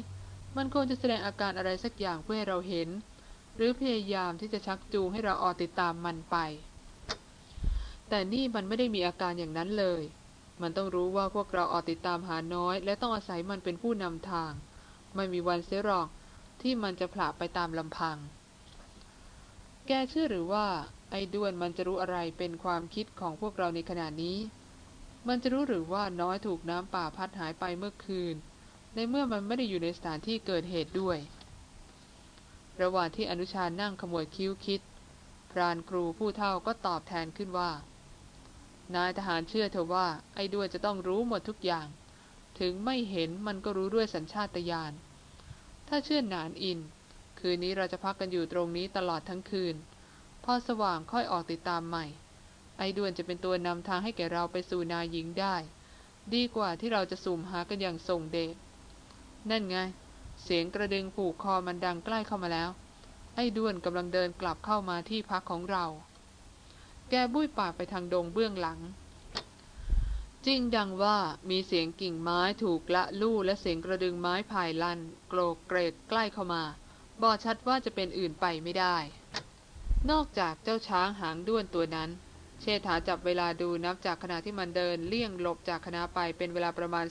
มันคงจะแสดงอาการอะไรสักอย่างเพื่อให้เราเห็น หรือพยายามที่จะชักจูงให้เราออกติดตามมันไป แต่นี่มันไม่ได้มีอาการอย่างนั้นเลย มันต้องรู้ว่าพวกเราออกติดตามหาน้อย และต้องอาศัยมันเป็นผู้นำทาง ไม่มีวันเสียหรอกที่มันจะผลาไปตามลำพัง แกเชื่อหรือว่า ไอ้ด้วนมันจะรู้อะไรเป็นความคิดของพวกเราในขณะนี้ มันจะรู้หรือว่าน้อยถูกน้ำป่าพัดหายไปเมื่อคืน ในเมื่อมันไม่ได้อยู่ในสถานที่เกิดเหตุด้วย ระหว่างที่อนุชานั่งขมวดคิ้วคิด พรานครูผู้เฒ่าก็ตอบแทนขึ้นว่า นายทหารเชื่อเถอะว่า ไอ้ด้วนจะต้องรู้หมดทุกอย่าง ถึงไม่เห็นมันก็รู้ด้วยสัญชาตญาณ ถ้าเชื่อนนานอิน คืนนี้เราจะพักกันอยู่ตรงนี้ตลอดทั้งคืน พอสว่างค่อยออกติดตามใหม่ ไอ้ด้วนจะเป็นตัวนำทางให้แก่เราไปสู่นาหญิงได้ ดีกว่าที่เราจะสุ่มหากันอย่างส่งเดช นั่นไง เสียงกระดึงผูกคอมันดังใกล้เข้ามาแล้ว ไอ้ด้วนกำลังเดินกลับเข้ามาที่พักของเรา แกบุ้ยปากไปทางดงเบื้องหลังจริงดังว่ามีเสียงกิ่งไม้ถูกละลู่และเสียงกระดึงไม้พายลัน โกรกเกรกใกล้เข้ามา บอกชัดว่าจะเป็นอื่นไปไม่ได้ นอกจากเจ้าช้างหางด้วนตัวนั้น เชษฐาจับเวลาดูนับจากขณะที่มันเดินเลี่ยงหลบจากคณะไปเป็นเวลาประมาณ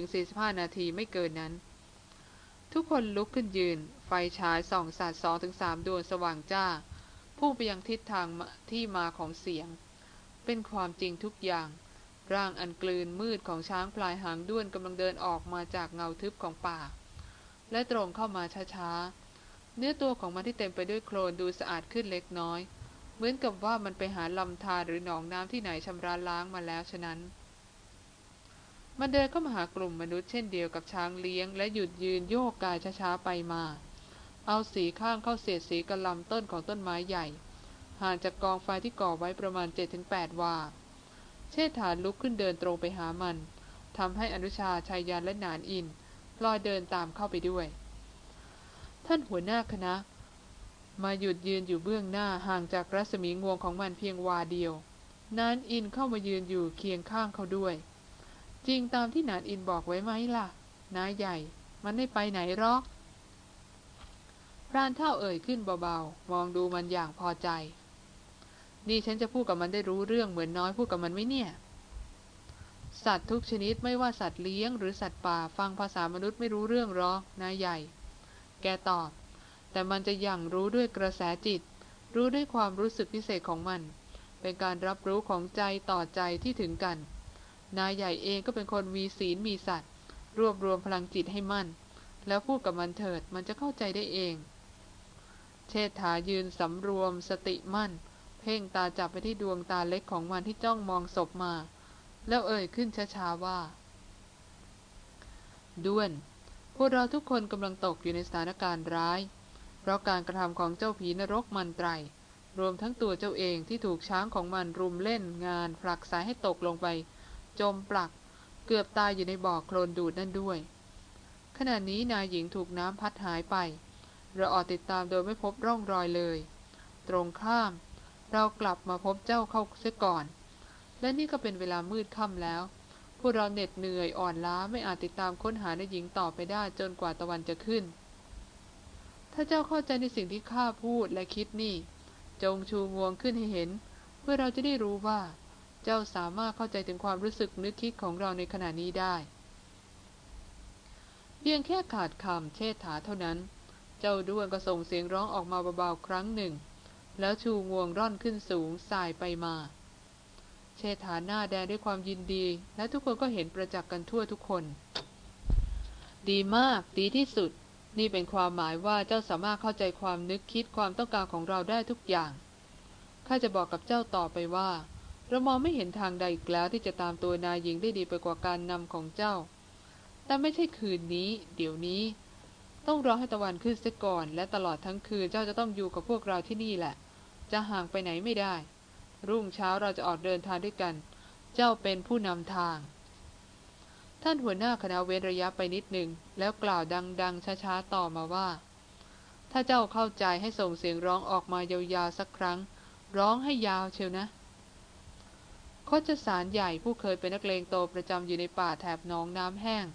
40-45 นาทีไม่เกินนั้น ทุกคนลุกขึ้นยืน ไฟฉายส่องสาดสองถึงสามดวงสว่างจ้า พุ่งไปยังทิศทางที่มาของเสียง เป็นความจริงทุกอย่าง ร่างอันกลืนมืดของช้างพลายหางด้วนกำลังเดินออกมาจากเงาทึบของป่า และตรงเข้ามาช้าๆ เนื้อตัวของมันที่เต็มไปด้วยโคลนดูสะอาดขึ้นเล็กน้อย เหมือนกับว่ามันไปหาลำธารหรือหนองน้ำที่ไหนชำระล้างมาแล้วฉะนั้น มันเดินเข้ามาหากลุ่มมนุษย์เช่นเดียวกับช้างเลี้ยง และหยุดยืนโยกกายช้าๆไปมา เอาสีข้างเข้าเสียดสีกระลำต้นของต้นไม้ใหญ่ ห่างจากกองไฟที่ก่อไว้ประมาณ 7-8 วา เชษฐานลุกขึ้นเดินตรงไปหามันทำให้อนุชาชายยานและนานอินลอยเดินตามเข้าไปด้วย ท่านหัวหน้าคณะ มาหยุดยืนอยู่เบื้องหน้าห่างจากรัศมีงวงของมันเพียงวาเดียว นานอินเข้ามายืนอยู่เคียงข้างเขาด้วย จริงตามที่นานอินบอกไว้ไหมล่ะ นายใหญ่ มันไม่ไปไหนหรอกพรานเท่าเอ่ยขึ้นเบาๆ มองดูมันอย่างพอใจ นี่ฉันจะพูดกับมันได้รู้เรื่องเหมือนน้อยพูดกับมันไหมเนี่ย สัตว์ทุกชนิดไม่ว่าสัตว์เลี้ยงหรือสัตว์ป่าฟังภาษามนุษย์ไม่รู้เรื่องหรอกนายใหญ่ แกตอบ แต่มันจะยังรู้ด้วยกระแสจิต รู้ด้วยความรู้สึกพิเศษของมัน เป็นการรับรู้ของใจต่อใจที่ถึงกัน นายใหญ่เองก็เป็นคนมีศีลมีสัตว์ รวบรวมพลังจิตให้มั่น แล้วพูดกับมันเถิดมันจะเข้าใจได้เอง เชษฐายืนสำรวมสติมั่น เพ่งตาจับไปที่ดวงตาเล็กของมันที่จ้องมองศพมา แล้วเอ่ยขึ้นช้าๆว่าด้วน วกเราทุกคนกำลังตกอยู่ในสถานการณ์ร้าย เพราะการกระทำของเจ้าผีนรกมันไตร รวมทั้งตัวเจ้าเองที่ถูกช้างของมันรุมเล่นงานผลักสายให้ตกลงไป จมปลัก เกือบตายอยู่ในบ่อโคลนดูดนั่นด้วย ขณะนี้นายหญิงถูกน้ำพัดหายไป เราออกติดตามโดยไม่พบร่องรอยเลย ตรงข้าม เรากลับมาพบเจ้าเข้าเสียก่อน และนี่ก็เป็นเวลามืดค่ำแล้ว พวกเราเหน็ดเหนื่อยอ่อนล้าไม่อาจติดตามค้นหานายหญิงต่อไปได้จนกว่าตะวันจะขึ้น ถ้าเจ้าเข้าใจในสิ่งที่ข้าพูดและคิดนี่ จงชูงวงขึ้นให้เห็น เพื่อเราจะได้รู้ว่า เจ้าสามารถเข้าใจถึงความรู้สึกนึกคิดของเราในขณะนี้ได้ เพียงแค่ขาดคำเชษฐาเท่านั้น เจ้าด้วนก็ส่งเสียงร้องออกมาเบาๆครั้งหนึ่ง แล้วชูงวงร่อนขึ้นสูงสายไปมา เชษฐาหน้าแดงด้วยความยินดี และทุกคนก็เห็นประจักษ์กันทั่วทุกคน ดีมากดีที่สุด นี่เป็นความหมายว่าเจ้าสามารถเข้าใจความนึกคิดความต้องการของเราได้ทุกอย่างข้าจะบอกกับเจ้าต่อไปว่า เรามองไม่เห็นทางใดอีกแล้วที่จะตามตัวนายหญิงได้ดีไปกว่าการนำของเจ้า แต่ไม่ใช่คืนนี้ เดี๋ยวนี้ ต้องรอให้ตะวันขึ้นเสียก่อน และตลอดทั้งคืนเจ้าจะต้องอยู่กับพวกเราที่นี่แหละ จะห่างไปไหนไม่ได้ รุ่งเช้าเราจะออกเดินทางด้วยกัน เจ้าเป็นผู้นำทาง ท่านหัวหน้าคณะเว้นระยะไปนิดหนึ่ง แล้วกล่าวดัง ๆ ช้าๆ ต่อมาว่า ถ้าเจ้าเข้าใจให้ส่งเสียงร้องออกมายาวๆสักครั้ง ร้องให้ยาวเชียวนะโคจสารใหญ่ผู้เคยเป็นนักเลงโตประจำอยู่ในป่าแถบหนองน้ำแห้ง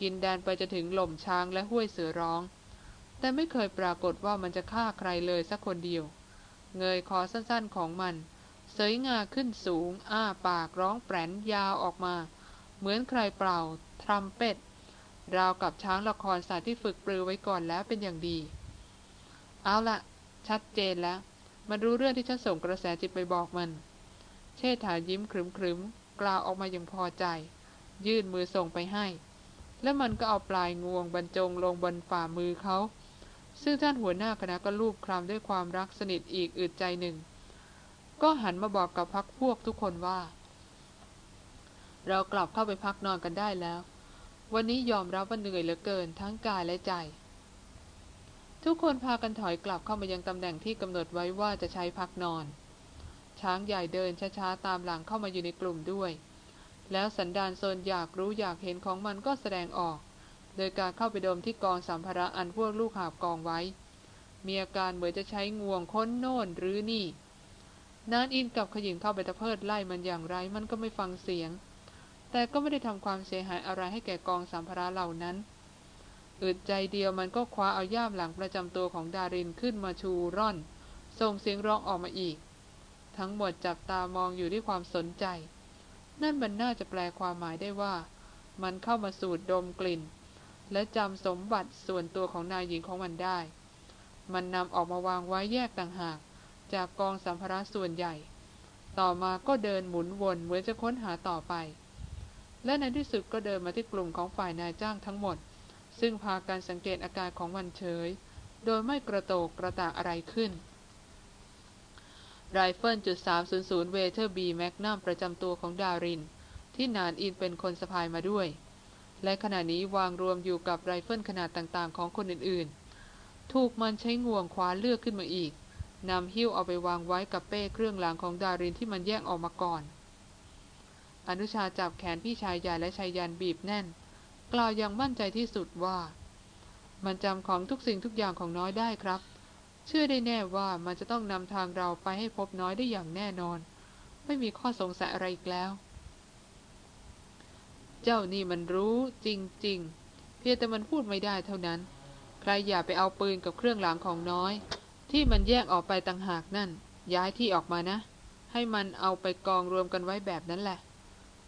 กินแดนไปจะถึงหล่มช้างและห้วยเสือร้อง แต่ไม่เคยปรากฏว่ามันจะฆ่าใครเลยสักคนเดียว เงยคอสั้นๆของมัน เสยงาขึ้นสูง อ้าปากร้องแปรนยาวออกมา เหมือนใครเปล่าทรัมเป็ดราวกับช้างละครสัตว์ที่ฝึกปรือไว้ก่อนแล้วเป็นอย่างดี เอาละชัดเจนแล้ว มันรู้เรื่องที่ฉันส่งกระแสจิตไปบอกมัน เชษฐายิ้มครึมๆกล่าวออกมาอย่างพอใจ ยื่นมือส่งไปให้ แล้วมันก็เอาปลายงวงบรรจงลงบนฝ่ามือเขา ซึ่งท่านหัวหน้าคณะก็ลูบคลำด้วยความรักสนิทอีกอึดใจหนึ่ง ก็หันมาบอกกับพักพวกทุกคนว่า เรากลับเข้าไปพักนอนกันได้แล้ว วันนี้ยอมรับว่าเหนื่อยเหลือเกินทั้งกายและใจ ทุกคนพากันถอยกลับเข้ามายังตำแหน่งที่กำหนดไว้ว่าจะใช้พักนอน ช้างใหญ่เดินช้าๆตามหลังเข้ามาอยู่ในกลุ่มด้วย แล้วสันดานโซนอยากรู้อยากเห็นของมันก็แสดงออก โดยการเข้าไปดมที่กองสัมภาระอันพวกลูกหาบกองไว้ มีอาการเหมือนจะใช้งวงค้นโน่นหรือนี่ นานอินกับขยิงเข้าไปตะเพิดไล่มันอย่างไรมันก็ไม่ฟังเสียง แต่ก็ไม่ได้ทำความเสียหายอะไรให้แก่กองสัมภาระเหล่านั้นอึดใจเดียวมันก็คว้าเอาย่ามหลังประจำตัวของดารินขึ้นมาชูร่อน ส่งเสียงร้องออกมาอีก ทั้งหมดจับตามองอยู่ด้วยความสนใจ นั่นมันน่าจะแปลความหมายได้ว่า มันเข้ามาสูดดมกลิ่น และจำสมบัติส่วนตัวของนายหญิงของมันได้ มันนำออกมาวางไว้แยกต่างหาก จากกองสัมภาระส่วนใหญ่ ต่อมาก็เดินหมุนวนเหมือนจะค้นหาต่อไป และในที่สุดก็เดินมาที่กลุ่มของฝ่ายนายจ้างทั้งหมด ซึ่งพาการสังเกตอาการของวันเฉย โดยไม่กระโตกกระตากอะไรขึ้นไรเฟิลจุด300 Weatherby Magnum ประจำตัวของดาริน ที่นานอินเป็นคนสะพายมาด้วย และขณะนี้วางรวมอยู่กับไรเฟิลขนาดต่างๆ ของคนอื่นๆ ถูกมันใช้งวงคว้าเลือกขึ้นมาอีก นำหิ้วเอาไปวางไว้กับเป้เครื่องหลังของดารินที่มันแยกออกมาก่อน อนุชาจับแขนพี่ชายใหญ่และชายยันบีบแน่น กล่าวอย่างมั่นใจที่สุดว่า มันจำของทุกสิ่งทุกอย่างของน้อยได้ครับ เชื่อได้แน่ว่ามันจะต้องนำทางเราไปให้พบน้อยได้อย่างแน่นอน ไม่มีข้อสงสัยอะไรอีกแล้ว เจ้านี่มันรู้จริง ๆ เพียงแต่มันพูดไม่ได้เท่านั้น ใครอย่าไปเอาปืนกับเครื่องหลังของน้อย ที่มันแยกออกไปต่างหากนั่น ย้ายที่ออกมานะ ให้มันเอาไปกองรวมกันไว้แบบนั้นแหละ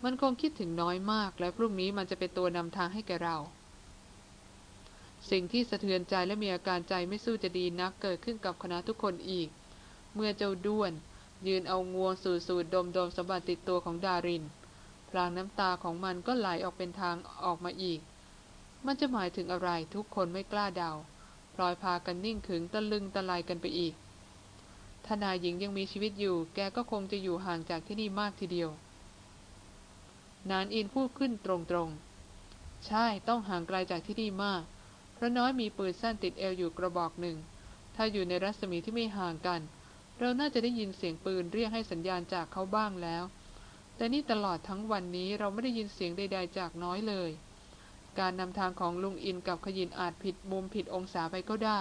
มันคงคิดถึงน้อยมาก และพรุ่งนี้มันจะเป็นตัวนำทางให้แกเรา สิ่งที่สะเทือนใจและมีอาการใจไม่สู้จะดีนักเกิดขึ้นกับคณะทุกคนอีก เมื่อเจ้าด้วน ยืนเอางวงสูดสูดดมดมสมบัติติดตัวของดารินพลางน้ำตาของมันก็ไหลออกเป็นทางออกมาอีก มันจะหมายถึงอะไรทุกคนไม่กล้าเดา ลอยพากันนิ่งขึงตะลึงตะลายกันไปอีกถ้านายหญิงยังมีชีวิตอยู่ แกก็คงจะอยู่ห่างจากที่นี่มากทีเดียว นานอินพูดขึ้นตรงๆ ใช่ต้องห่างไกลจากที่นี่มาก เพราะน้อยมีปืนสั้นติดเอวอยู่กระบอกหนึ่ง ถ้าอยู่ในรัศมีที่ไม่ห่างกัน เราน่าจะได้ยินเสียงปืนเรียกให้สัญญาณจากเขาบ้างแล้ว แต่นี่ตลอดทั้งวันนี้เราไม่ได้ยินเสียงใด ๆ จากน้อยเลย การนำทางของลุงอินกับขยินอาจผิดมุมผิดองศาไปก็ได้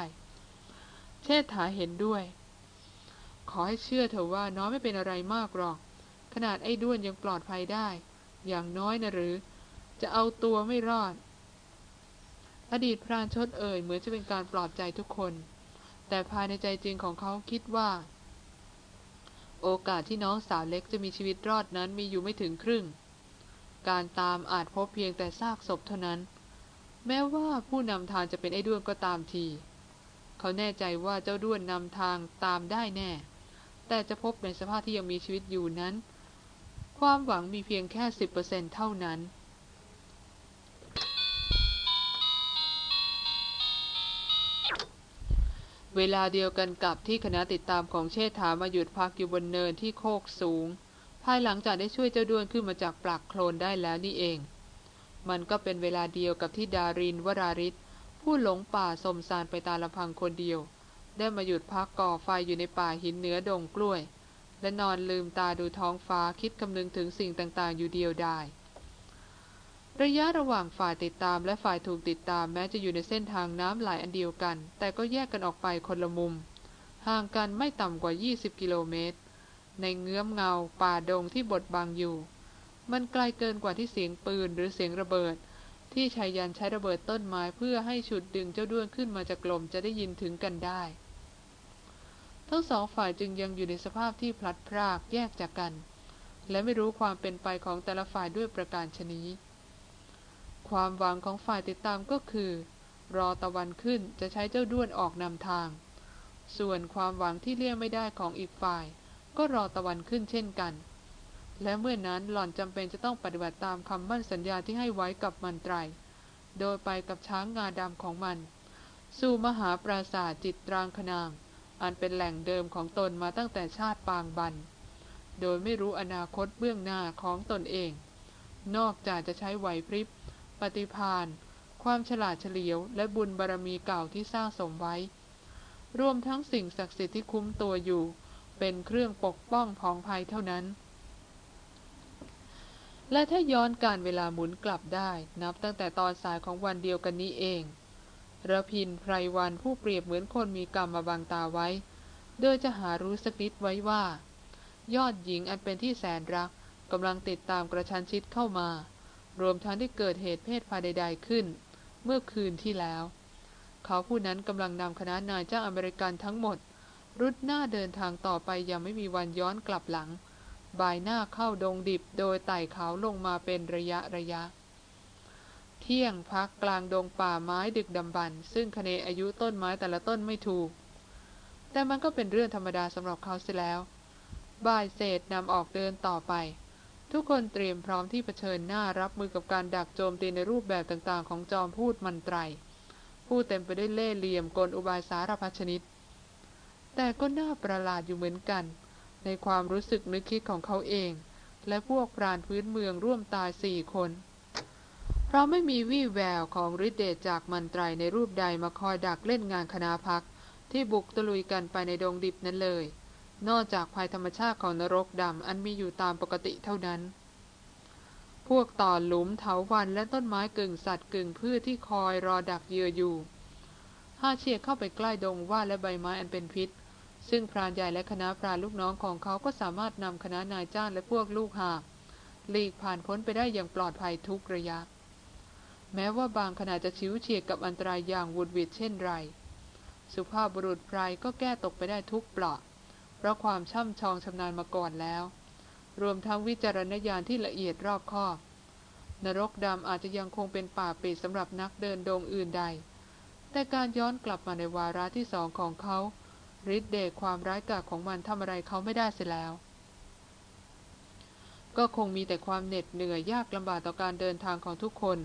เชษฐาเห็นด้วย ขอให้เชื่อเถอะว่าน้อยไม่เป็นอะไรมากหรอก ขนาดไอ้ด้วนยังปลอดภัยได้ อย่างน้อยนะหรือ จะเอาตัวไม่รอด อดีตพรานชดเอ่ยเหมือนจะเป็นการปลอบใจทุกคน แต่ภายในใจจริงของเขาคิดว่า โอกาสที่น้องสาวเล็กจะมีชีวิตรอดนั้นมีอยู่ไม่ถึงครึ่ง การตามอาจพบเพียงแต่ซากศพเท่านั้น แม้ว่าผู้นำทางจะเป็นไอ้ด้วนก็ตามที เขาแน่ใจว่าเจ้าด้วนนำทางตามได้แน่ แต่จะพบในสภาพที่ยังมีชีวิตอยู่นั้น ความหวังมีเพียงแค่สิบเปอร์เซ็นเท่านั้นเวลาเดียวกันกับที่คณะติดตามของเชษฐามาหยุดพักอยู่บนเนินที่โคกสูงายหลังจากได้ช่วยเจ้าด้วนขึ้นมาจากปลักโคลนได้แล้วนี่เอง มันก็เป็นเวลาเดียวกับที่ดารินวราริศผู้หลงป่าสมสารไปตาลำพังคนเดียว ได้มาหยุดพักก่อไฟอยู่ในป่าหินเหนือดงกล้วย และนอนลืมตาดูท้องฟ้าคิดคำนึงถึงสิ่งต่างๆ อยู่เดียวไดายระยะระหว่างฝ่ายติดตามและฝ่ายถูกติดตามแม้จะอยู่ในเส้นทางน้ำไหลอันเดียวกัน แต่ก็แยกกันออกไปคนละมุม ห่างกันไม่ต่ำกว่า 20 กิโลเมตร ในเงื้อมเงาป่าดงที่บดบังอยู่ มันไกลเกินกว่าที่เสียงปืนหรือเสียงระเบิด ที่ชายยันใช้ระเบิดต้นไม้เพื่อให้ฉุดดึงเจ้าด้วนขึ้นมาจากลมจะได้ยินถึงกันได้ ทั้งสองฝ่ายจึงยังอยู่ในสภาพที่พลัดพรากแยกจากกัน และไม่รู้ความเป็นไปของแต่ละฝ่ายด้วยประการชนีความหวังของฝ่ายติดตามก็คือ รอตะวันขึ้นจะใช้เจ้าด้วนออกนำทาง ส่วนความหวังที่เลี่ยงไม่ได้ของอีกฝ่าย ก็รอตะวันขึ้นเช่นกัน และเมื่อนั้นหล่อนจำเป็นจะต้องปฏิบัติตามคำมั่นสัญญาที่ให้ไว้กับมันไตร โดยไปกับช้างงาดำของมัน สู่มหาปราสาทจิตรางคนาง อันเป็นแหล่งเดิมของตนมาตั้งแต่ชาติปางบัน โดยไม่รู้อนาคตเบื้องหน้าของตนเอง นอกจากจะใช้ไหวพริบ ปฏิพานความฉลาดเฉลียวและบุญบารรมีเก่าที่สร้างสมไว้ รวมทั้งสิ่งศักดิ์สิทธิ์ที่คุ้มตัวอยู่ เป็นเครื่องปกป้องผองภัยเท่านั้น และถ้าย้อนการเวลาหมุนกลับได้ นับตั้งแต่ตอนสายของวันเดียวกันนี้เองระพินไพรวันผู้เปรียบเหมือนคนมีกรรมมาบังตาไว้ โดยจะหารู้สักนิดไว้ว่า ยอดหญิงอันเป็นที่แสนรักกำลังติดตามกระชันชิดเข้ามา รวมทั้งที่เกิดเหตุเพศภัยใดๆขึ้น เมื่อคืนที่แล้ว เขาผู้นั้นกำลังนำคณะนายจ้างอเมริกันทั้งหมด รุดหน้าเดินทางต่อไปยังไม่มีวันย้อนกลับหลัง บายหน้าเข้าดงดิบโดยไต่เขาลงมาเป็นระยะระยะ เที่ยงพักกลางดงป่าไม้ดึกดำบรรซึ่งคเนอายุต้นไม้แต่ละต้นไม่ถูก แต่มันก็เป็นเรื่องธรรมดาสำหรับเขาเสียแล้ว บ่ายเศษนำออกเดินต่อไป ทุกคนเตรียมพร้อมที่เผชิญหน้ารับมือกับการดักโจมตีในรูปแบบต่างๆ ของจอมพูดมันไตรผู้เต็มไปด้วยเล่ห์เหลี่ยมกลอุบายสารพัดชนิด แต่ก็น่าประหลาดอยู่เหมือนกัน ในความรู้สึกนึกคิดของเขาเอง และพวกปราณพื้นเมืองร่วมตายสี่คน เพราะไม่มีวี่แววของฤทธิ์เดชจากมันไตรในรูปใดมาคอยดักเล่นงานคณะพักที่บุกตะลุยกันไปในดงดิบนั้นเลย นอกจากภัยธรรมชาติของนรกดำอันมีอยู่ตามปกติเท่านั้น พวกต่อหลุมเถาวันและต้นไม้กึ่งสัตว์กึ่งพืชที่คอยรอดักเหยื่ออยู่ ห้าเชียเข้าไปใกล้ดงว่าและใบไม้อันเป็นพิษ ซึ่งพรานใหญ่และคณะพรานลูกน้องของเขาก็สามารถนำคณะนายจ้างและพวกลูกหาหลีกผ่านพ้นไปได้อย่างปลอดภัยทุกระยะ แม้ว่าบางขณะจะชิวเฉียดกับอันตรายอย่างวุดวิดเช่นไร สุภาพบุรุษไพรก็แก้ตกไปได้ทุกเปลาะเพราะความช่ำชองชำนาญมาก่อนแล้ว รวมทั้งวิจารณญาณที่ละเอียดรอบคอบ นรกดำอาจจะยังคงเป็นป่าปิดสำหรับนักเดินดงอื่นใด แต่การย้อนกลับมาในวาระที่สองของเขา ฤทธิ์เดชความร้ายกาจของมันทำอะไรเขาไม่ได้เสียแล้ว ก็คงมีแต่ความเหน็ดเหนื่อยยากลำบากต่อการเดินทางของทุกคน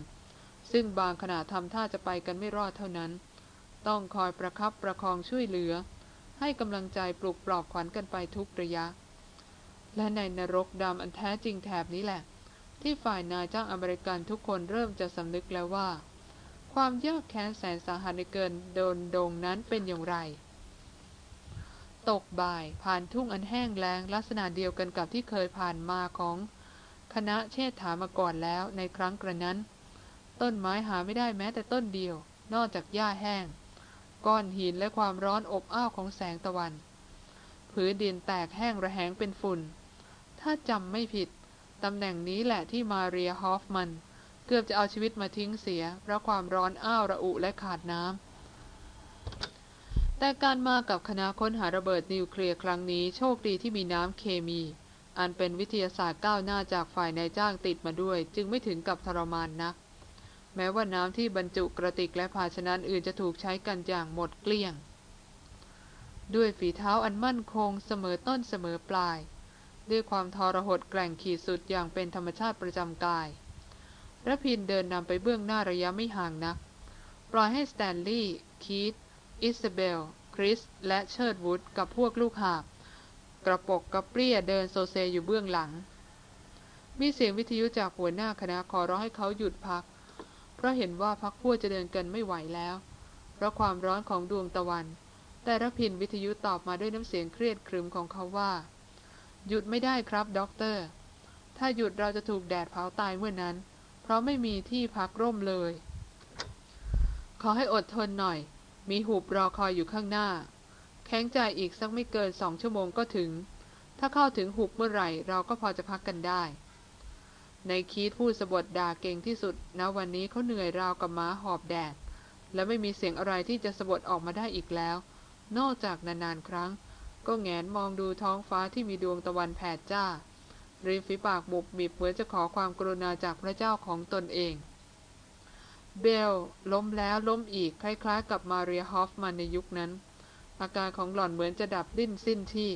ซึ่งบางขณะทำท่าจะไปกันไม่รอดเท่านั้น ต้องคอยประครับประคองช่วยเหลือ ให้กำลังใจปลุกปลอบขวัญกันไปทุกระยะ และในนรกดำอันแท้จริงแถบนี้แหละ ที่ฝ่ายนายจ้างอเมริกันทุกคนเริ่มจะสำนึกแล้วว่าความยากแค้นแสนสาหัสในเกินโดนดงนั้นเป็นอย่างไร ตกบ่ายผ่านทุ่งอันแห้งแล้งลักษณะเดียวกันกับที่เคยผ่านมาของคณะเชษฐามาก่อนแล้วในครั้งกระนั้น ต้นไม้หาไม่ได้แม้แต่ต้นเดียว นอกจากหญ้าแห้ง ก้อนหินและความร้อนอบอ้าวของแสงตะวัน ผืนดินแตกแห้งระแหงเป็นฝุ่น ถ้าจำไม่ผิด ตำแหน่งนี้แหละที่มาเรียฮอฟมัน เกือบจะเอาชีวิตมาทิ้งเสียเพราะความร้อนอ้าวระอุและขาดน้ำ แต่การมากับคณะค้นหาระเบิดนิวเคลียร์ครั้งนี้โชคดีที่มีน้ำเคมี อันเป็นวิทยาศาสตร์ก้าวหน้าจากฝ่ายนายจ้างติดมาด้วย จึงไม่ถึงกับทรมานนัก แม้ว่าน้ำที่บรรจุกระติกและภาชนะอื่นจะถูกใช้กันอย่างหมดเกลี้ยง ด้วยฝีเท้าอันมั่นคงเสมอต้นเสมอปลาย ด้วยความทรหดแกร่งขีดสุดอย่างเป็นธรรมชาติประจำกายระพินเดินนำไปเบื้องหน้าระยะไม่ห่างนัก ปล่อยให้สแตนลีย์คีต อิสเบล คริส และเชิร์ดวุฒกับพวกลูกหาบ กะปลกกะเปลี้ยเดินโซเซอยู่เบื้องหลัง มีเสียงวิทยุจากหัวหน้าคณะขอร้องให้เขาหยุดพัก เพราะเห็นว่าพักพวกจะเดินกันไม่ไหวแล้ว เพราะความร้อนของดวงตะวัน แต่ระพินวิทยุตอบมาด้วยน้ำเสียงเครียดครึมของเขาว่า หยุดไม่ได้ครับด็อกเตอร์ ถ้าหยุดเราจะถูกแดดเผาตายเมื่อนั้น เพราะไม่มีที่พักร่มเลยขอให้อดทนหน่อย มีหูบรอคอยอยู่ข้างหน้า แข็งใจอีกสักไม่เกินสองชั่วโมงก็ถึง ถ้าเข้าถึงหุบเมื่อไหร่เราก็พอจะพักกันได้ ในคีดพูดสะบดด่าเก่งที่สุดนะวันนี้เขาเหนื่อยราวกับม้าหอบแดด และไม่มีเสียงอะไรที่จะสะบดออกมาได้อีกแล้ว นอกจากนานๆครั้ง ก็แงนมองดูท้องฟ้าที่มีดวงตะวันแผดจ้าริมฝีปากบุบบิบเหมือนจะขอความกรุณาจากพระเจ้าของตนเอง เบลล้มแล้วล้มอีก คล้ายๆ กับมาเรียฮอฟมันในยุคนั้น อาการของหล่อนเหมือนจะดับดิ้นสิ้นที่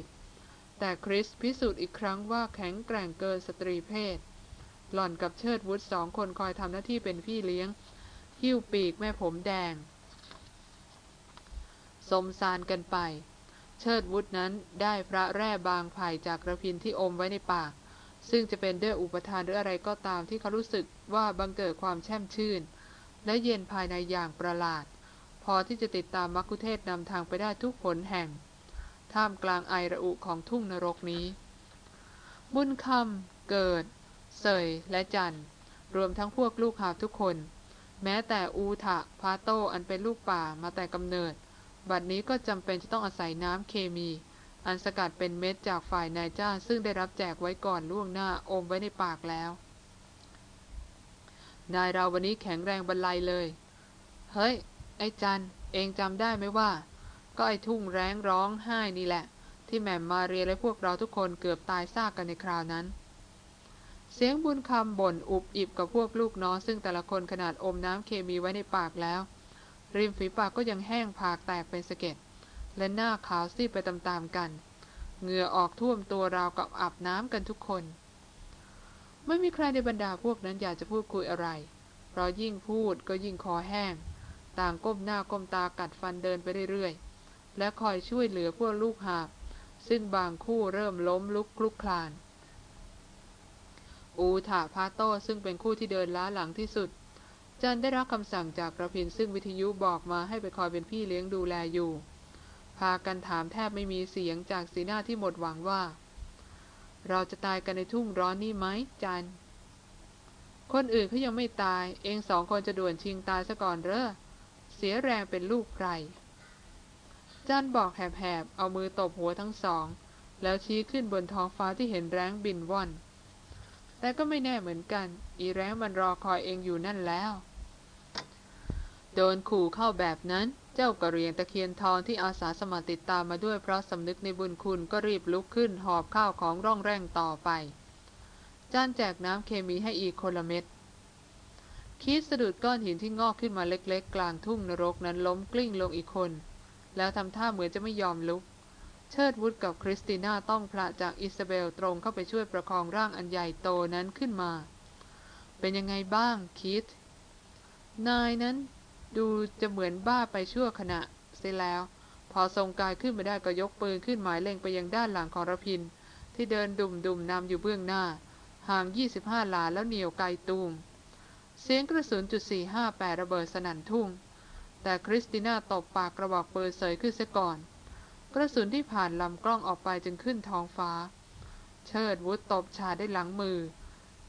แต่คริสพิสูจน์อีกครั้งว่าแข็งแกร่งเกินสตรีเพศ หล่อนกับเชิดวุฒสองคนคอยทำหน้าที่เป็นพี่เลี้ยง หิ้วปีกแม่ผมแดง สมสารกันไป เชิดวุฒนั้นได้พระแร่บางไผ่จากกระพินที่อมไว้ในปาก ซึ่งจะเป็นด้วยอุปทานหรืออะไรก็ตามที่เขารู้สึกว่าบังเกิดความแช่มชื่น และเย็นภายในอย่างประหลาด พอที่จะติดตามมักคุเทศนำทางไปได้ทุกผลแห่ง ท่ามกลางไอระอุของทุ่งนรกนี้ บุญคำเกิด เสยและจันรวมทั้งพวกลูกหาบทุกคน แม้แต่อูทะพาโตอันเป็นลูกป่ามาแต่กำเนิด บัดนี้ก็จำเป็นจะต้องอาศัยน้ำเคมี อันสกัดเป็นเม็ดจากฝ่ายนายจ้างซึ่งได้รับแจกไว้ก่อนล่วงหน้าอมไว้ในปากแล้ว นายเราวันนี้แข็งแรงบรรลัยเลย เฮ้ย ไอ้จัน เองจำได้ไหมว่า ก็ไอ้ทุ่งแร้งร้องไห้นี่แหละ ที่แหม่มมาเรียและพวกเราทุกคนเกือบตายซากกันในคราวนั้น เสียงบุญคำบ่นอุบอิบกับพวกลูกน้องซึ่งแต่ละคนขนาดอมน้ำเคมีไว้ในปากแล้ว ริมฝีปากก็ยังแห้งผากแตกเป็นสะเก็ดและหน้าขาวซีดไปตามๆกัน เหงื่อออกท่วมตัวราวกับอาบน้ำกันทุกคน ไม่มีใครในบรรดาพวกนั้นอยากจะพูดคุยอะไร เพราะยิ่งพูดก็ยิ่งคอแห้ง ต่างก้มหน้าก้มตากัดฟันเดินไปเรื่อยๆ และคอยช่วยเหลือพวกลูกหาบ ซึ่งบางคู่เริ่มล้มลุกคลุกคลาน อูถาพาโตซึ่งเป็นคู่ที่เดินล้าหลังที่สุด จันได้รับคำสั่งจากประพินซึ่งวิทยุบอกมาให้ไปคอยเป็นพี่เลี้ยงดูแลอยู่ พากันถามแทบไม่มีเสียงจากสีหน้าที่หมดหวังว่า เราจะตายกันในทุ่งร้อนนี่ไหมจัน คนอื่นเขายังไม่ตาย เองสองคนจะด่วนชิงตายซะก่อนเด้อเสียแรงเป็นลูกไพรจันบอกแหบๆ เอามือตบหัวทั้งสอง แล้วชี้ขึ้นบนท้องฟ้าที่เห็นแร้งบินว่อน แต่ก็ไม่แน่เหมือนกัน อีแร้งมันรอคอยเองอยู่นั่นแล้ว โดนขู่เข้าแบบนั้น เจ้ากระเรียงตะเคียนทองที่อาสาสมัครติดตามมาด้วยเพราะสำนึกในบุญคุณก็รีบลุกขึ้นหอบข้าวของร่องแร่งต่อไปจ้านแจกน้ำเคมีให้อีกคนละเม็ดคิดสะดุดก้อนหินที่งอกขึ้นมาเล็กๆ กลางทุ่งนรกนั้นล้มกลิ้งลงอีกคน แล้วทำท่าเหมือนจะไม่ยอมลุก เชิดวุฒกับคริสติน่าต้องพระจากอิซาเบลตรงเข้าไปช่วยประคองร่างอันใหญ่โตนั้นขึ้นมา เป็นยังไงบ้างคิดนายนั้น ดูจะเหมือนบ้าไปชั่วขณะเสียแล้ว พอทรงกายขึ้นมาได้ก็ยกปืนขึ้นหมายเล็งไปยังด้านหลังของระพิน ที่เดินดุ่มๆุ่มนำอยู่เบื้องหน้า ห่าง 25 หลาแล้วเหนียวไกลตูม เสียงกระสุนจุด458ระเบิดสนั่นทุ่ง แต่คริสติน่าตบปากกระบอกปืนเสยขึ้นเสียก่อน กระสุนที่ผ่านลำกล้องออกไปจึงขึ้นท้องฟ้า เชิดวุฒตบชาได้หลังมือ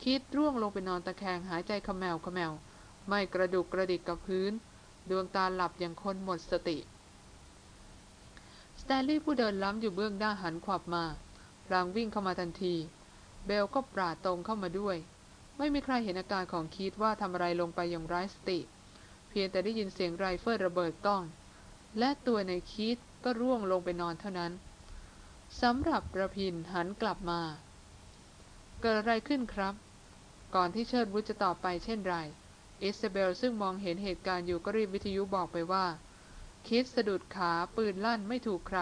คิดร่วงลงไปนอนตะแคงหายใจขมแมวขมแมวไม่กระดุกกระดิกกับพื้น ดวงตาหลับอย่างคนหมดสติสแตนลีย์ผู้เดินนำอยู่เบื้องหน้าหันขวับมาพลางวิ่งเข้ามาทันที เบลก็ปราดตรงเข้ามาด้วย ไม่มีใครเห็นอาการของคีดว่าทำอะไรลงไปอย่างไร้สติ เพียงแต่ได้ยินเสียงไรเฟิลระเบิดก้อง และตัวนายคีดก็ร่วงลงไปนอนเท่านั้นสำหรับระพินหันกลับมา เกิดอะไรขึ้นครับ ก่อนที่เชิดวุฒจะตอบไปเช่นไร อิซาเบลซึ่งมองเห็นเหตุการณ์อยู่ก็รีบวิทยุบอกไปว่า คิดสะดุดขาปืนลั่นไม่ถูกใคร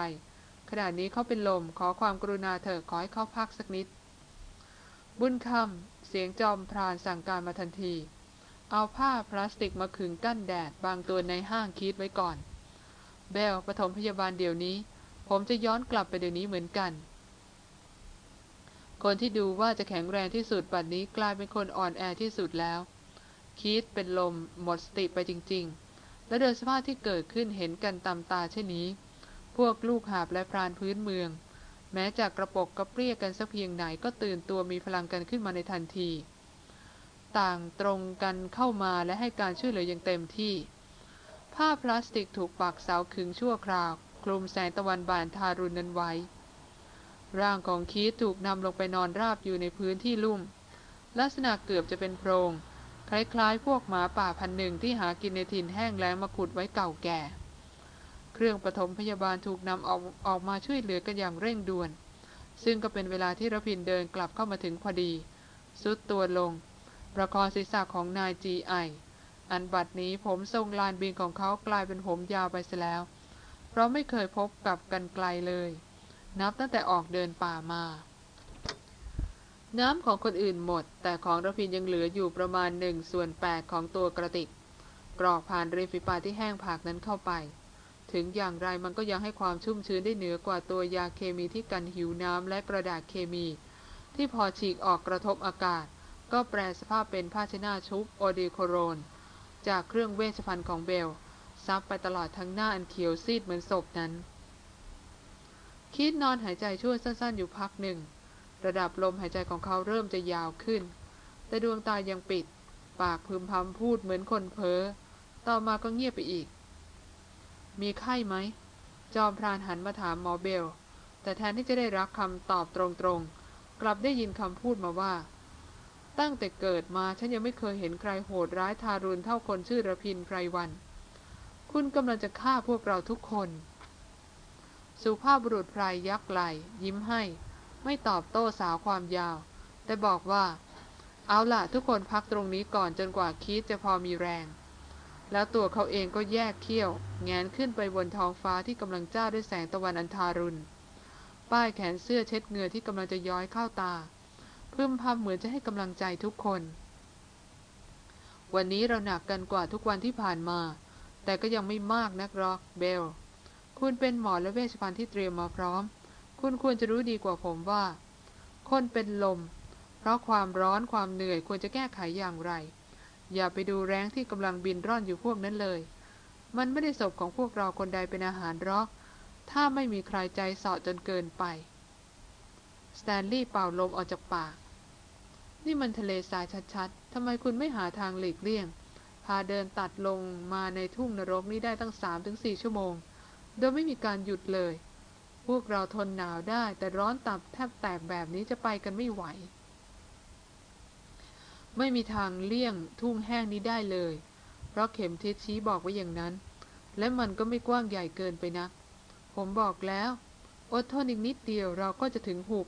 ขณะนี้เขาเป็นลมขอความกรุณาเถอะขอให้เขาพักสักนิด บุญคำเสียงจอมพรานสั่งการมาทันที เอาผ้าพลาสติกมาขึงกั้นแดดบางตัวในห้างคิดไว้ก่อน เบลปฐมพยาบาลเดี๋ยวนี้ ผมจะย้อนกลับไปเดี๋ยวนี้เหมือนกันคนที่ดูว่าจะแข็งแรงที่สุดปัจนี้กลายเป็นคนอ่อนแอที่สุดแล้ว คิดเป็นลมหมดสติไปจริง ๆ และโดยสภาพที่เกิดขึ้นเห็นกันตามตาเช่นนี้ พวกลูกหาบและพรานพื้นเมือง แม้จากกระปกกระเปรี้ยกันสักเพียงไหนก็ตื่นตัวมีพลังกันขึ้นมาในทันที ต่างตรงกันเข้ามาและให้การช่วยเหลืออย่างเต็มที่ ผ้าพลาสติกถูกปักเสาขึงชั่วคราวคลุมแสงตะวันบานทารุณนั้นไว้ ร่างของคีตถูกนำลงไปนอนราบอยู่ในพื้นที่ลุ่ม ลักษณะเกือบจะเป็นโพรง คล้ายๆ พวกหมาป่าพันหนึ่งที่หากินในถิ่นแห้งแล้งมาขุดไว้เก่าแก่ เครื่องปฐมพยาบาลถูกนำออกออกมาช่วยเหลือกันอย่างเร่งด่วน ซึ่งก็เป็นเวลาที่ระพินเดินกลับเข้ามาถึงพอดี สุดตัวลง ประคองศีรษะของนายจีไออันบัดนี้ผมทรงลานบินของเขากลายเป็นผมยาวไปเสียแล้ว เพราะไม่เคยพบกับกันไกลเลย นับตั้งแต่ออกเดินป่ามา น้ำของคนอื่นหมด แต่ของระพินยังเหลืออยู่ประมาณหนึ่งส่วนแปดของตัวกระติก กรอกผ่านริมฝีปากที่แห้งผากนั้นเข้าไป ถึงอย่างไรมันก็ยังให้ความชุ่มชื้นได้เหนือกว่าตัวยาเคมีที่กันหิวน้ำและกระดาษเคมี ที่พอฉีกออกกระทบอากาศ ก็แปลสภาพเป็นผ้าชนาชุบโอดีโคโรน จากเครื่องเวชภัณฑ์ของเบลซับไปตลอดทั้งหน้าอันเขียวซีดเหมือนศพนั้น คิดนอนหายใจชั่วสั้นๆอยู่พักหนึ่ง ระดับลมหายใจของเขาเริ่มจะยาวขึ้น แต่ดวงตายังปิด ปากพึมพำพูดเหมือนคนเพ้อ ต่อมาก็เงียบไปอีก มีไข้ไหม จอมพรานหันมาถามหมอเบล แต่แทนที่จะได้รับคำตอบตรงๆ กลับได้ยินคำพูดมาว่า ตั้งแต่เกิดมาฉันยังไม่เคยเห็นใครโหดร้ายทารุณเท่าคนชื่อระพินไพรวัน คุณกำลังจะฆ่าพวกเราทุกคน สุภาพบุรุษไพรยักไหลยิ้มให้ ไม่ตอบโต้สาวความยาว แต่บอกว่า เอาล่ะทุกคนพักตรงนี้ก่อนจนกว่าคิดจะพอมีแรง แล้วตัวเขาเองก็แยกเขี้ยว แงนขึ้นไปบนท้องฟ้าที่กำลังจ้าด้วยแสงตะวันอันทารุณ ป้ายแขนเสื้อเช็ดเหงื่อที่กำลังจะย้อยเข้าตาพึมพำเหมือนจะให้กำลังใจทุกคน วันนี้เราหนักกันกว่าทุกวันที่ผ่านมา แต่ก็ยังไม่มากนักหรอกเบล คุณเป็นหมอและเวชภัณฑ์ที่เตรียมมาพร้อม คุณควรจะรู้ดีกว่าผมว่า คนเป็นลม เพราะความร้อนความเหนื่อยควรจะแก้ไขอย่างไร อย่าไปดูแรงที่กำลังบินร่อนอยู่พวกนั้นเลย มันไม่ได้ศพของพวกเราคนใดเป็นอาหารรอก ถ้าไม่มีใครใจเสาะจนเกินไป สแตนลีย์เป่าลมออกจากปาก นี่มันทะเลทรายชัดๆทำไมคุณไม่หาทางหลีกเลี่ยง พาเดินตัดลงมาในทุ่งนรกนี้ได้ตั้งสามถึงสี่ชั่วโมง โดยไม่มีการหยุดเลย พวกเราทนหนาวได้ แต่ร้อนตับแทบแตกแบบนี้จะไปกันไม่ไหว ไม่มีทางเลี่ยงทุ่งแห้งนี้ได้เลย เพราะเข็มทิศชี้บอกไว้อย่างนั้น และมันก็ไม่กว้างใหญ่เกินไปนัก ผมบอกแล้ว อดทนอีกนิดเดียวเราก็จะถึงหุบ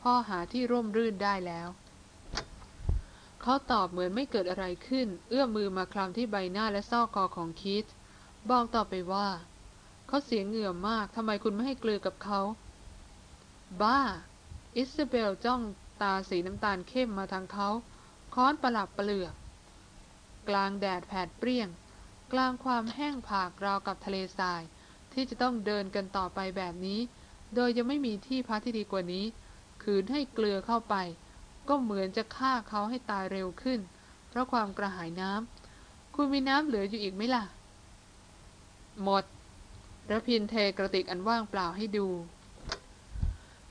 พ่อหาที่ร่มรื่นได้แล้ว เขาตอบเหมือนไม่เกิดอะไรขึ้น เอื้อมมือมาคลำที่ใบหน้าและซอกคอของคิด บอกต่อไปว่า เขาเสียงเหงื่อมากทำไมคุณไม่ให้เกลือกับเขา บ้า อิสเบลจ้องตาสีน้ำตาลเข้มมาทางเขา ค้อนประหลับประเหลือกกลางแดดแผดเปรี้ยง กลางความแห้งผากราวกับทะเลทราย ที่จะต้องเดินกันต่อไปแบบนี้ โดยยังไม่มีที่พักที่ดีกว่านี้คืนให้เกลือเข้าไป ก็เหมือนจะฆ่าเขาให้ตายเร็วขึ้น เพราะความกระหายน้ำคุณมีน้ำเหลืออยู่อีกไหมล่ะ หมด ระพินเทกระติกอันว่างเปล่าให้ดู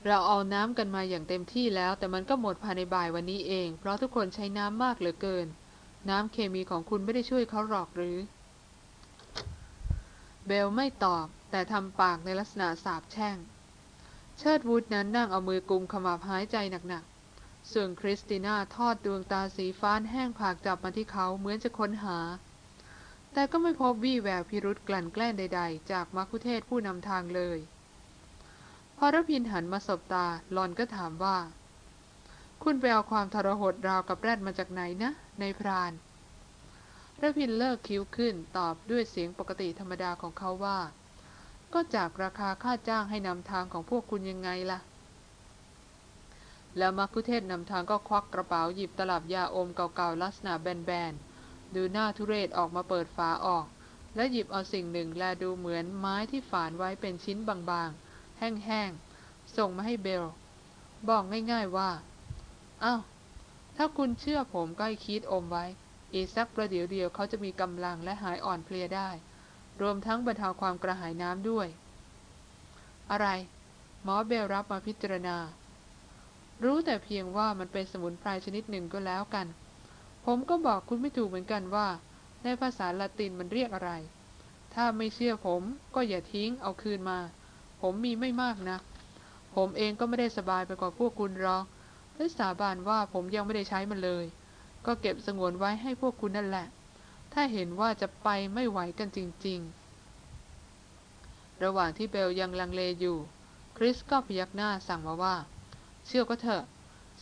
เราเอาน้ำกันมาอย่างเต็มที่แล้ว แต่มันก็หมดภายในบ่ายวันนี้เอง เพราะทุกคนใช้น้ำมากเหลือเกิน น้ำเคมีของคุณไม่ได้ช่วยเขาหรอกหรือ เบลไม่ตอบ แต่ทำปากในลักษณะสาบแช่ง เชิดวุฒนั้นนั่งเอามือกุมขมับหายใจหนักๆ ส่วนคริสติน่าทอดดวงตาสีฟ้าแห้งผากจับมาที่เขาเหมือนจะค้นหา แต่ก็ไม่พบวี่แววพิรุษกลั่นแกล้งใด ๆ จากมัคคุเทศก์ผู้นำทางเลย พอรพินหันมาสบตาหล่อนก็ถามว่า คุณไปเอาความทรหดราวกับแรดมาจากไหนนะ นายพรานรพินเลิกคิ้วขึ้นตอบด้วยเสียงปกติธรรมดาของเขาว่า ก็จากราคาค่าจ้างให้นำทางของพวกคุณยังไงล่ะ แล้วมักคุเทศนำทางก็ควักกระเป๋าหยิบตลับยาอมเก่าๆลักษณะแบนๆ ดูหน้าทุเรศออกมาเปิดฝาออก และหยิบเอาสิ่งหนึ่งแลดูเหมือนไม้ที่ฝานไว้เป็นชิ้นบางๆ แห้งๆ ส่งมาให้เบล บอกง่ายๆว่า อ้าว ถ้าคุณเชื่อผมก็ให้คิดอมไว้ อีกสักประเดี๋ยวเดียวเขาจะมีกำลังและหายอ่อนเพลียได้ รวมทั้งบรรเทาความกระหายน้ำด้วย อะไร หมอเบลรับมาพิจารณา รู้แต่เพียงว่ามันเป็นสมุนไพรชนิดหนึ่งก็แล้วกัน ผมก็บอกคุณไม่ถูกเหมือนกันว่า ในภาษาละตินมันเรียกอะไร ถ้าไม่เชื่อผมก็อย่าทิ้งเอาคืนมา ผมมีไม่มากนะ ผมเองก็ไม่ได้สบายไปกว่าพวกคุณหรอกและสาบานว่าผมยังไม่ได้ใช้มันเลย ก็เก็บสงวนไว้ให้พวกคุณนั่นแหละ ถ้าเห็นว่าจะไปไม่ไหวกันจริง ๆ ระหว่างที่เบลยังลังเลอยู่ คริสก็พยักหน้าสั่งมาว่า เชื่อก็เถอะ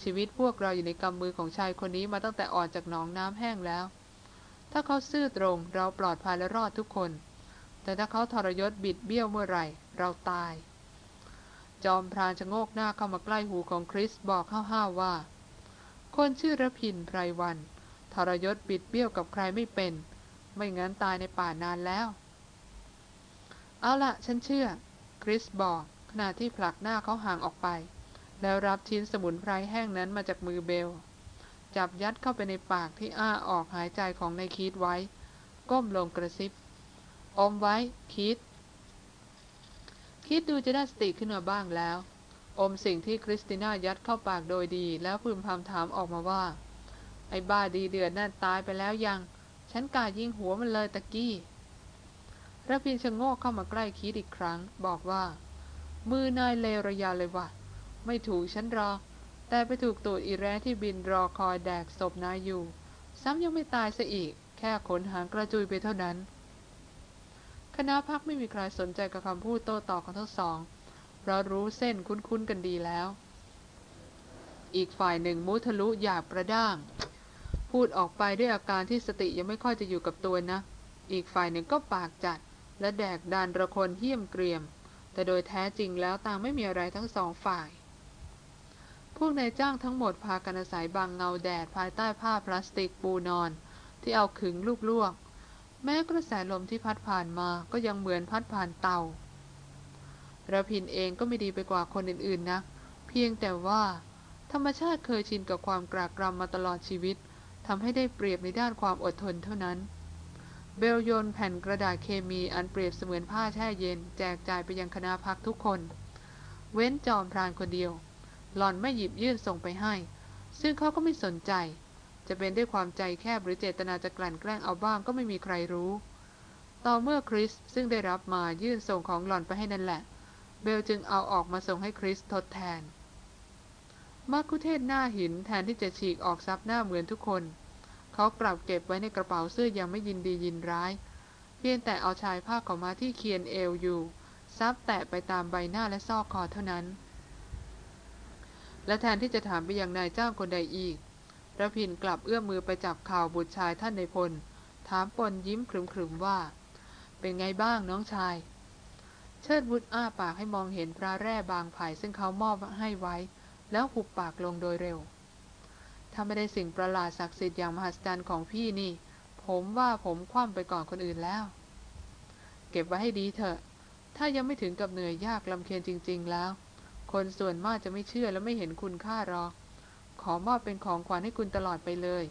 ชีวิตพวกเราอยู่ในกำมือของชายคนนี้มาตั้งแต่ออกจากหนองน้ำแห้งแล้ว ถ้าเขาซื่อตรงเราปลอดภัยและรอดทุกคน แต่ถ้าเขาทรยศบิดเบี้ยวเมื่อไหร่ เราตาย จอมพรานชะโงกหน้าเข้ามาใกล้หูของคริสบอกห้าวๆว่า คนชื่อระพินไพรวัน ทรยศบิดเบี้ยวกับใครไม่เป็น ไม่งั้นตายในป่านานแล้ว เอาละฉันเชื่อ คริสบอกขณะที่ผลักหน้าเขาห่างออกไป แล้วรับชิ้นสมุนไพรแห้งนั้นมาจากมือเบล จับยัดเข้าไปในปากที่อ้าออกหายใจของนายคีดไว้ ก้มลงกระซิบ อมไว้คีดคิดดูจะได้สติขึ้นมาบ้างแล้ว อมสิ่งที่คริสติน่ายัดเข้าปากโดยดี แล้วพึมพำถามออกมาว่า ไอ้บ้าดีเดือดนั่นตายไปแล้วยัง ฉันกายิงหัวมันเลยตะกี้ระพินชะโงกเข้ามาใกล้คิดอีกครั้ง บอกว่า มือนายเลระยาเลยวะ ไม่ถูกฉันรอ แต่ไปถูกตูดอีแร้ที่บินรอคอยแดกศพนายอยู่ ซ้ำยังไม่ตายซะอีก แค่ขนหางกระจุยไปเท่านั้น คณะพักไม่มีใครสนใจกับคำพูดโต้ตอบของทั้งสอง เพราะรู้เส้นคุ้นๆกันดีแล้ว อีกฝ่ายหนึ่งมุทะลุหยาบกระด้าง พูดออกไปด้วยอาการที่สติยังไม่ค่อยจะอยู่กับตัวนะ อีกฝ่ายหนึ่งก็ปากจัดและแดกดานระคนเหี้ยมเกรียม แต่โดยแท้จริงแล้วต่างไม่มีอะไรทั้งสองฝ่าย พวกนายจ้างทั้งหมดพากันอาศัยบังเงาแดดภายใต้ผ้าพลาสติกปูนอน ที่เอาขึงลูกลวก แม้กระแสลมที่พัดผ่านมาก็ยังเหมือนพัดผ่านเตาระพินเองก็ไม่ดีไปกว่าคนอื่นๆนะ เพียงแต่ว่า ธรรมชาติเคยชินกับความกรากรำมาตลอดชีวิตทำให้ได้เปรียบในด้านความอดทนเท่านั้น เบลโยนแผ่นกระดาษเคมีอันเปรียบเสมือนผ้าแช่เย็น แจกจ่ายไปยังคณะพักทุกคน เว้นจอมพรานคนเดียว หล่อนไม่หยิบยื่นส่งไปให้ ซึ่งเขาก็ไม่สนใจ จะเป็นด้วยความใจแคบหรือเจตนาจะกลั่นแกล้งเอาบ้างก็ไม่มีใครรู้ ต่อเมื่อคริสซึ่งได้รับมายื่นส่งของหล่อนไปให้นั่นแหละ เบลจึงเอาออกมาส่งให้คริสทดแทนมาคุเทศหน้าหินแทนที่จะฉีกออกซับหน้าเหมือนทุกคน เขากลับเก็บไว้ในกระเป๋าเสื้อยังไม่ยินดียินร้าย เพียงแต่เอาชายผ้าของมาที่เคียนเอวอยู่ ซับแตะไปตามใบหน้าและซอกคอเท่านั้น และแทนที่จะถามไปยังนายจ้างคนใดอีกระพินกลับเอื้อมมือไปจับข่าวบุตรชายท่านในพล ถามปนยิ้มขรึมๆว่า เป็นไงบ้างน้องชาย เชิดบุตรอ้าปากให้มองเห็นพระแร่บางไผ่ซึ่งเขามอบให้ไว้ แล้วหุบปากลงโดยเร็ว ถ้าไม่ได้สิ่งประหลาดศักดิ์สิทธิ์อย่างมหัศจรรย์ของพี่นี่ ผมว่าผมคว่ำไปก่อนคนอื่นแล้ว เก็บไว้ให้ดีเถอะ ถ้ายังไม่ถึงกับเหนื่อยยากลำเคียนจริง ๆ แล้ว คนส่วนมากจะไม่เชื่อและไม่เห็นคุณค่าหรอก ขอมอบเป็นของขวัญให้คุณตลอดไปเลย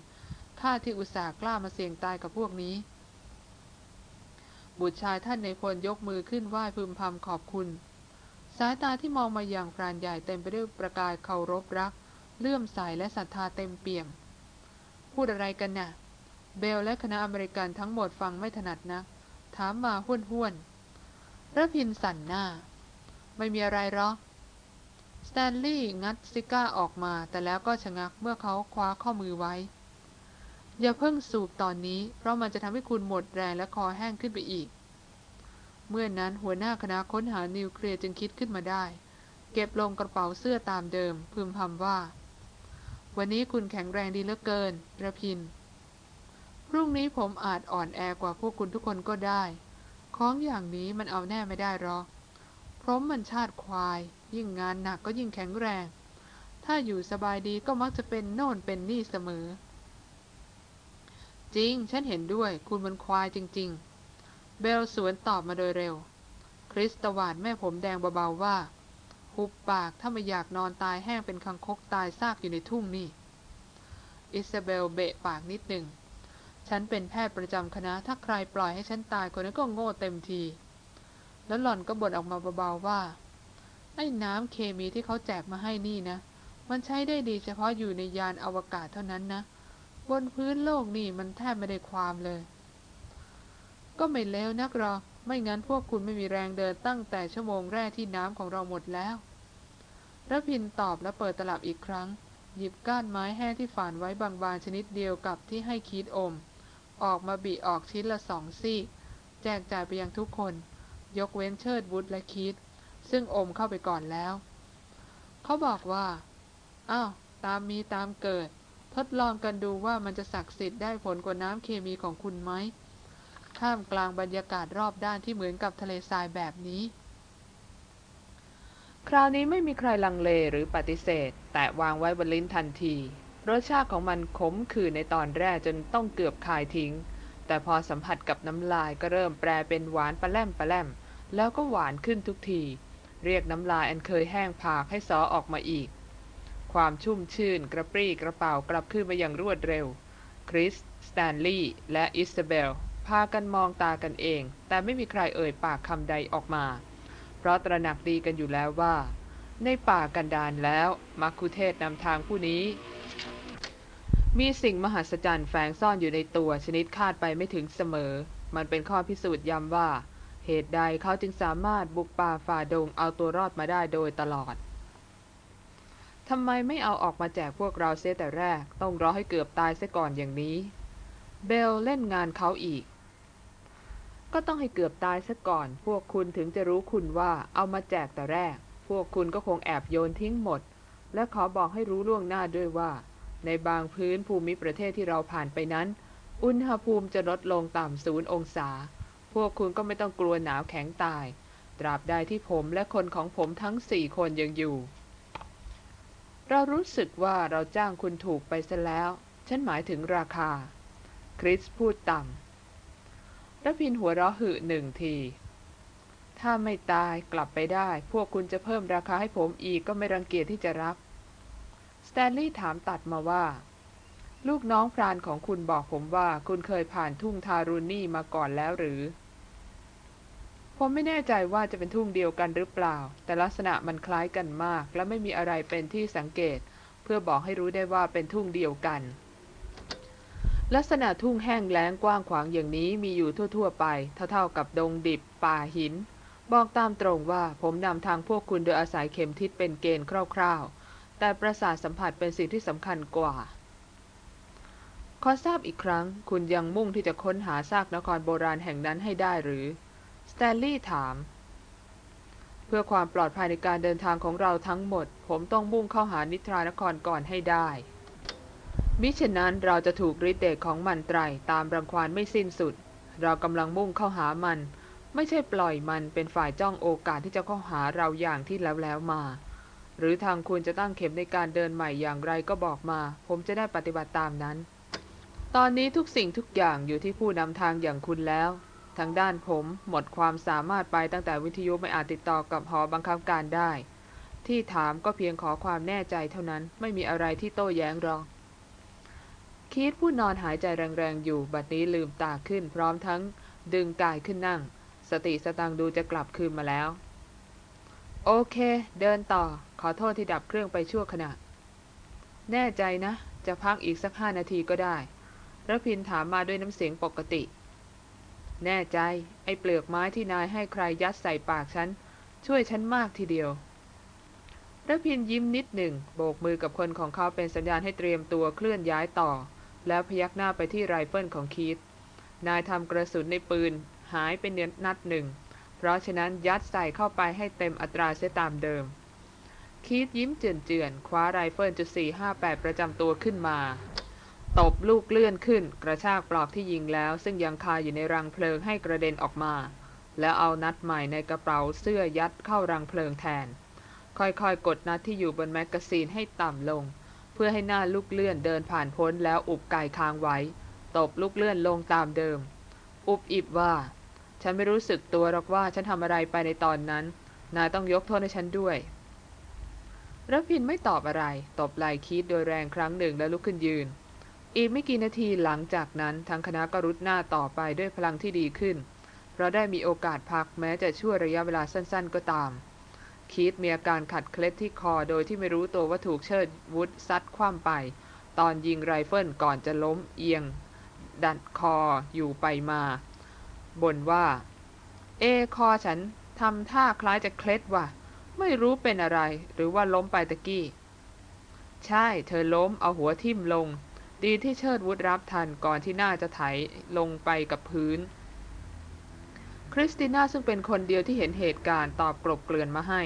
ข้าที่อุตส่าห์กล้ามาเสี่ยงตายกับพวกนี้ บุตรชายท่านในพลยกมือขึ้นไหว้พึมพำขอบคุณ สายตาที่มองมาอย่างพรานใหญ่เต็มไปด้วยประกายเคารพรัก เลื่อมใสและศรัทธาเต็มเปี่ยม พูดอะไรกันน่ะ เบลและคณะอเมริกันทั้งหมดฟังไม่ถนัดนักถามมาห้วนห้วนระพินสั่นหน้า ไม่มีอะไรหรอก สแตนลีย์งัดซิการ์ออกมาแต่แล้วก็ชะงักเมื่อเขาคว้าข้อมือไว้ อย่าเพิ่งสูบตอนนี้ เพราะมันจะทำให้คุณหมดแรงและคอแห้งขึ้นไปอีก เมื่อนั้นหัวหน้าคณะค้นหานิวเคลียร์จึงคิดขึ้นมาได้ เก็บลงกระเป๋าเสื้อตามเดิม พึมพำว่า วันนี้คุณแข็งแรงดีเหลือเกินระพิน พรุ่งนี้ผมอาจอ่อนแอกว่าพวกคุณทุกคนก็ได้ ของอย่างนี้มันเอาแน่ไม่ได้หรอกเพราะมันชาติควาย ยิ่งงานหนักก็ยิ่งแข็งแรง ถ้าอยู่สบายดีก็มักจะเป็นโน่นเป็นนี่เสมอ จริง ฉันเห็นด้วย คุณมันควายจริง ๆ เบลสวนตอบมาโดยเร็ว คริสตวาดแม่ผมแดงเบาๆว่า หุบปากถ้าไม่อยากนอนตายแห้งเป็นคังคกตายซากอยู่ในทุ่งนี่ อิซาเบลเบะปากนิดหนึ่งฉันเป็นแพทย์ประจำคณะ ถ้าใครปล่อยให้ฉันตายคนนั้นก็โง่เต็มที แล้วหล่อนก็บ่นออกมาเบาๆว่า ไอ้น้ำเคมีที่เขาแจกมาให้นี่นะ มันใช้ได้ดีเฉพาะอยู่ในยานอวกาศเท่านั้นนะ บนพื้นโลกนี่มันแทบไม่ได้ความเลย ก็ไม่เลวนักหรอก ไม่งั้นพวกคุณไม่มีแรงเดินตั้งแต่ชั่วโมงแรกที่น้ำของเราหมดแล้วระพินตอบและเปิดตลับอีกครั้ง หยิบก้านไม้แห้งที่ฝานไว้บางๆชนิดเดียวกับที่ให้คีดอม ออกมาบีออกชิ้นละสองซี่ แจกจ่ายไปยังทุกคน ยกเว้นเชิดวุฒและคีด ซึ่งอมเข้าไปก่อนแล้ว เขาบอกว่า อ้าว ตามมีตามเกิด ทดลองกันดูว่ามันจะศักดิ์สิทธิ์ได้ผลกว่าน้ำเคมีของคุณไหม ท่ามกลางบรรยากาศรอบด้านที่เหมือนกับทะเลทรายแบบนี้ คราวนี้ไม่มีใครลังเลหรือปฏิเสธ แต่วางไว้บนลิ้นทันที รสชาติของมันขมขื่นในตอนแรกจนต้องเกือบคายทิ้ง แต่พอสัมผัสกับน้ำลายก็เริ่มแปรเป็นหวานปะแลมปะแลมแล้วก็หวานขึ้นทุกที เรียกน้ำลายอันเคยแห้งผากให้ซอออกมาอีก ความชุ่มชื่นกระปรี้กระเป๋ากลับขึ้นมาอย่างรวดเร็ว คริส สแตนลีย์ และอิซาเบล พากันมองตากันเอง แต่ไม่มีใครเอ่ยปากคำใดออกมา เพราะตระหนักดีกันอยู่แล้วว่า ในป่ากันดารแล้วมัคคุเทศก์นำทางผู้นี้ มีสิ่งมหัศจรรย์แฝงซ่อนอยู่ในตัวชนิดคาดไปไม่ถึงเสมอ มันเป็นข้อพิสูจน์ย้ำว่า เหตุใดเขาจึงสามารถบุกป่าฝ่าดงเอาตัวรอดมาได้โดยตลอดทำไมไม่เอาออกมาแจกพวกเราเสียแต่แรก ต้องรอให้เกือบตายเสียก่อนอย่างนี้ เบลเล่นงานเขาอีก ก็ต้องให้เกือบตายซะก่อน พวกคุณถึงจะรู้คุณว่าเอามาแจกแต่แรก พวกคุณก็คงแอบโยนทิ้งหมด และขอบอกให้รู้ล่วงหน้าด้วยว่า ในบางพื้นภูมิประเทศที่เราผ่านไปนั้น อุณหภูมิจะลดลงต่ำศูนย์องศา พวกคุณก็ไม่ต้องกลัวหนาวแข็งตาย ตราบใดที่ผมและคนของผมทั้งสี่คนยังอยู่ เรารู้สึกว่าเราจ้างคุณถูกไปซะแล้ว ฉันหมายถึงราคา คริสพูดต่ำระพินหัวเราะหึหนึ่งที ถ้าไม่ตายกลับไปได้ พวกคุณจะเพิ่มราคาให้ผมอีกก็ไม่รังเกียจที่จะรับ สแตนลีย์ถามตัดมาว่าลูกน้องพรานของคุณบอกผมว่าคุณเคยผ่านทุ่งทารุณีมาก่อนแล้วหรือ ผมไม่แน่ใจว่าจะเป็นทุ่งเดียวกันหรือเปล่า แต่ลักษณะมันคล้ายกันมาก และไม่มีอะไรเป็นที่สังเกต เพื่อบอกให้รู้ได้ว่าเป็นทุ่งเดียวกัน ลักษณะทุ่งแห้งแล้งกว้างขวางอย่างนี้มีอยู่ทั่ว ๆ ไป เท่าๆกับดงดิบ ป่าหิน บอกตามตรงว่าผมนำทางพวกคุณโดยอาศัยเข็มทิศเป็นเกณฑ์คร่าวๆ แต่ประสาทสัมผัสเป็นสิ่งที่สำคัญกว่าขอทราบอีกครั้ง คุณยังมุ่งที่จะค้นหาซากนครโบราณแห่งนั้นให้ได้หรือ แตนลีย์ถาม เพื่อความปลอดภัยในการเดินทางของเราทั้งหมด ผมต้องมุ่งเข้าหานิทรานครก่อนให้ได้ มิฉะนั้นเราจะถูกฤทธิ์เดชของมันไตรตามรังควานไม่สิ้นสุด เรากำลังมุ่งเข้าหามัน ไม่ใช่ปล่อยมันเป็นฝ่ายจ้องโอกาสที่จะเข้าหาเราอย่างที่แล้วแล้วมา หรือทางคุณจะตั้งเข็มในการเดินใหม่อย่างไรก็บอกมา ผมจะได้ปฏิบัติตามนั้นตอนนี้ทุกสิ่งทุกอย่างอยู่ที่ผู้นำทางอย่างคุณแล้ว ทางด้านผมหมดความสามารถไปตั้งแต่วิทยุไม่อาจติดต่อกับหอบังคับการได้ ที่ถามก็เพียงขอความแน่ใจเท่านั้นไม่มีอะไรที่โต้แย้งหรอกคีตผู้นอนหายใจแรงๆ อยู่บัดนี้ลืมตาขึ้นพร้อมทั้งดึงกายขึ้นนั่ง สติสตังค์ดูจะกลับคืนมาแล้ว โอเค เดินต่อ ขอโทษที่ดับเครื่องไปชั่วขณะ แน่ใจนะ จะพักอีกสักห้านาทีก็ได้ระพินถามมาด้วยน้ำเสียงปกติ แน่ใจ ไอ้เปลือกไม้ที่นายให้ใครยัดใส่ปากฉัน ช่วยฉันมากทีเดียวระพินยิ้มนิดหนึ่ง โบกมือกับคนของเขาเป็นสัญญาณให้เตรียมตัวเคลื่อนย้ายต่อ แล้วพยักหน้าไปที่ไรเฟิลของคีตนายทำกระสุนในปืน หายไปเนื้อนัดหนึ่ง เพราะฉะนั้นยัดใส่เข้าไปให้เต็มอัตราเสียตามเดิม คีตยิ้มเจื่อนๆคว้าไรเฟิลจุดสี่ห้าแปดประจำตัวขึ้นมา ตบลูกเลื่อนขึ้น กระชากปลอกที่ยิงแล้ว ซึ่งยังคาอยู่ในรังเพลิงให้กระเด็นออกมา แล้วเอานัดใหม่ในกระเป๋าเสื้อยัดเข้ารังเพลิงแทน ค่อยๆ กดนัดที่อยู่บนแมกกาซีนให้ต่ำลง เพื่อให้หน้าลูกเลื่อนเดินผ่านพ้นแล้วหุบไกค้างไว้ ตบลูกเลื่อนลงตามเดิม อุบอิบว่า ฉันไม่รู้สึกตัวหรอกว่าฉันทำอะไรไปในตอนนั้น นายต้องยกโทษให้ฉันด้วยรพินไม่ตอบอะไร ตบไหล่คิดโดยแรงครั้งหนึ่งแล้วลุกขึ้นยืน อีกไม่กี่นาทีหลังจากนั้นทางคณะก็รุดหน้าต่อไปด้วยพลังที่ดีขึ้น เพราะได้มีโอกาสพักแม้จะชั่วระยะเวลาสั้นๆ ก็ตามคิดมีอาการขัดเคล็ดที่คอโดยที่ไม่รู้ตัวว่าถูกเชิดวุฒซัดคว่ำไป ตอนยิงไรเฟิลก่อนจะล้มเอียง ดัดคออยู่ไปมาบ่นว่า เอคอฉันทำท่าคล้ายจะเคล็ดว่ะ ไม่รู้เป็นอะไรหรือว่าล้มไปตะกี้ ใช่ เธอล้มเอาหัวทิ่มลง ดีที่เชิดวุฒรับทันก่อนที่หน้าจะไถลงไปกับพื้น คริสติน่าซึ่งเป็นคนเดียวที่เห็นเหตุการณ์ตอบกลบเกลื่อนมาให้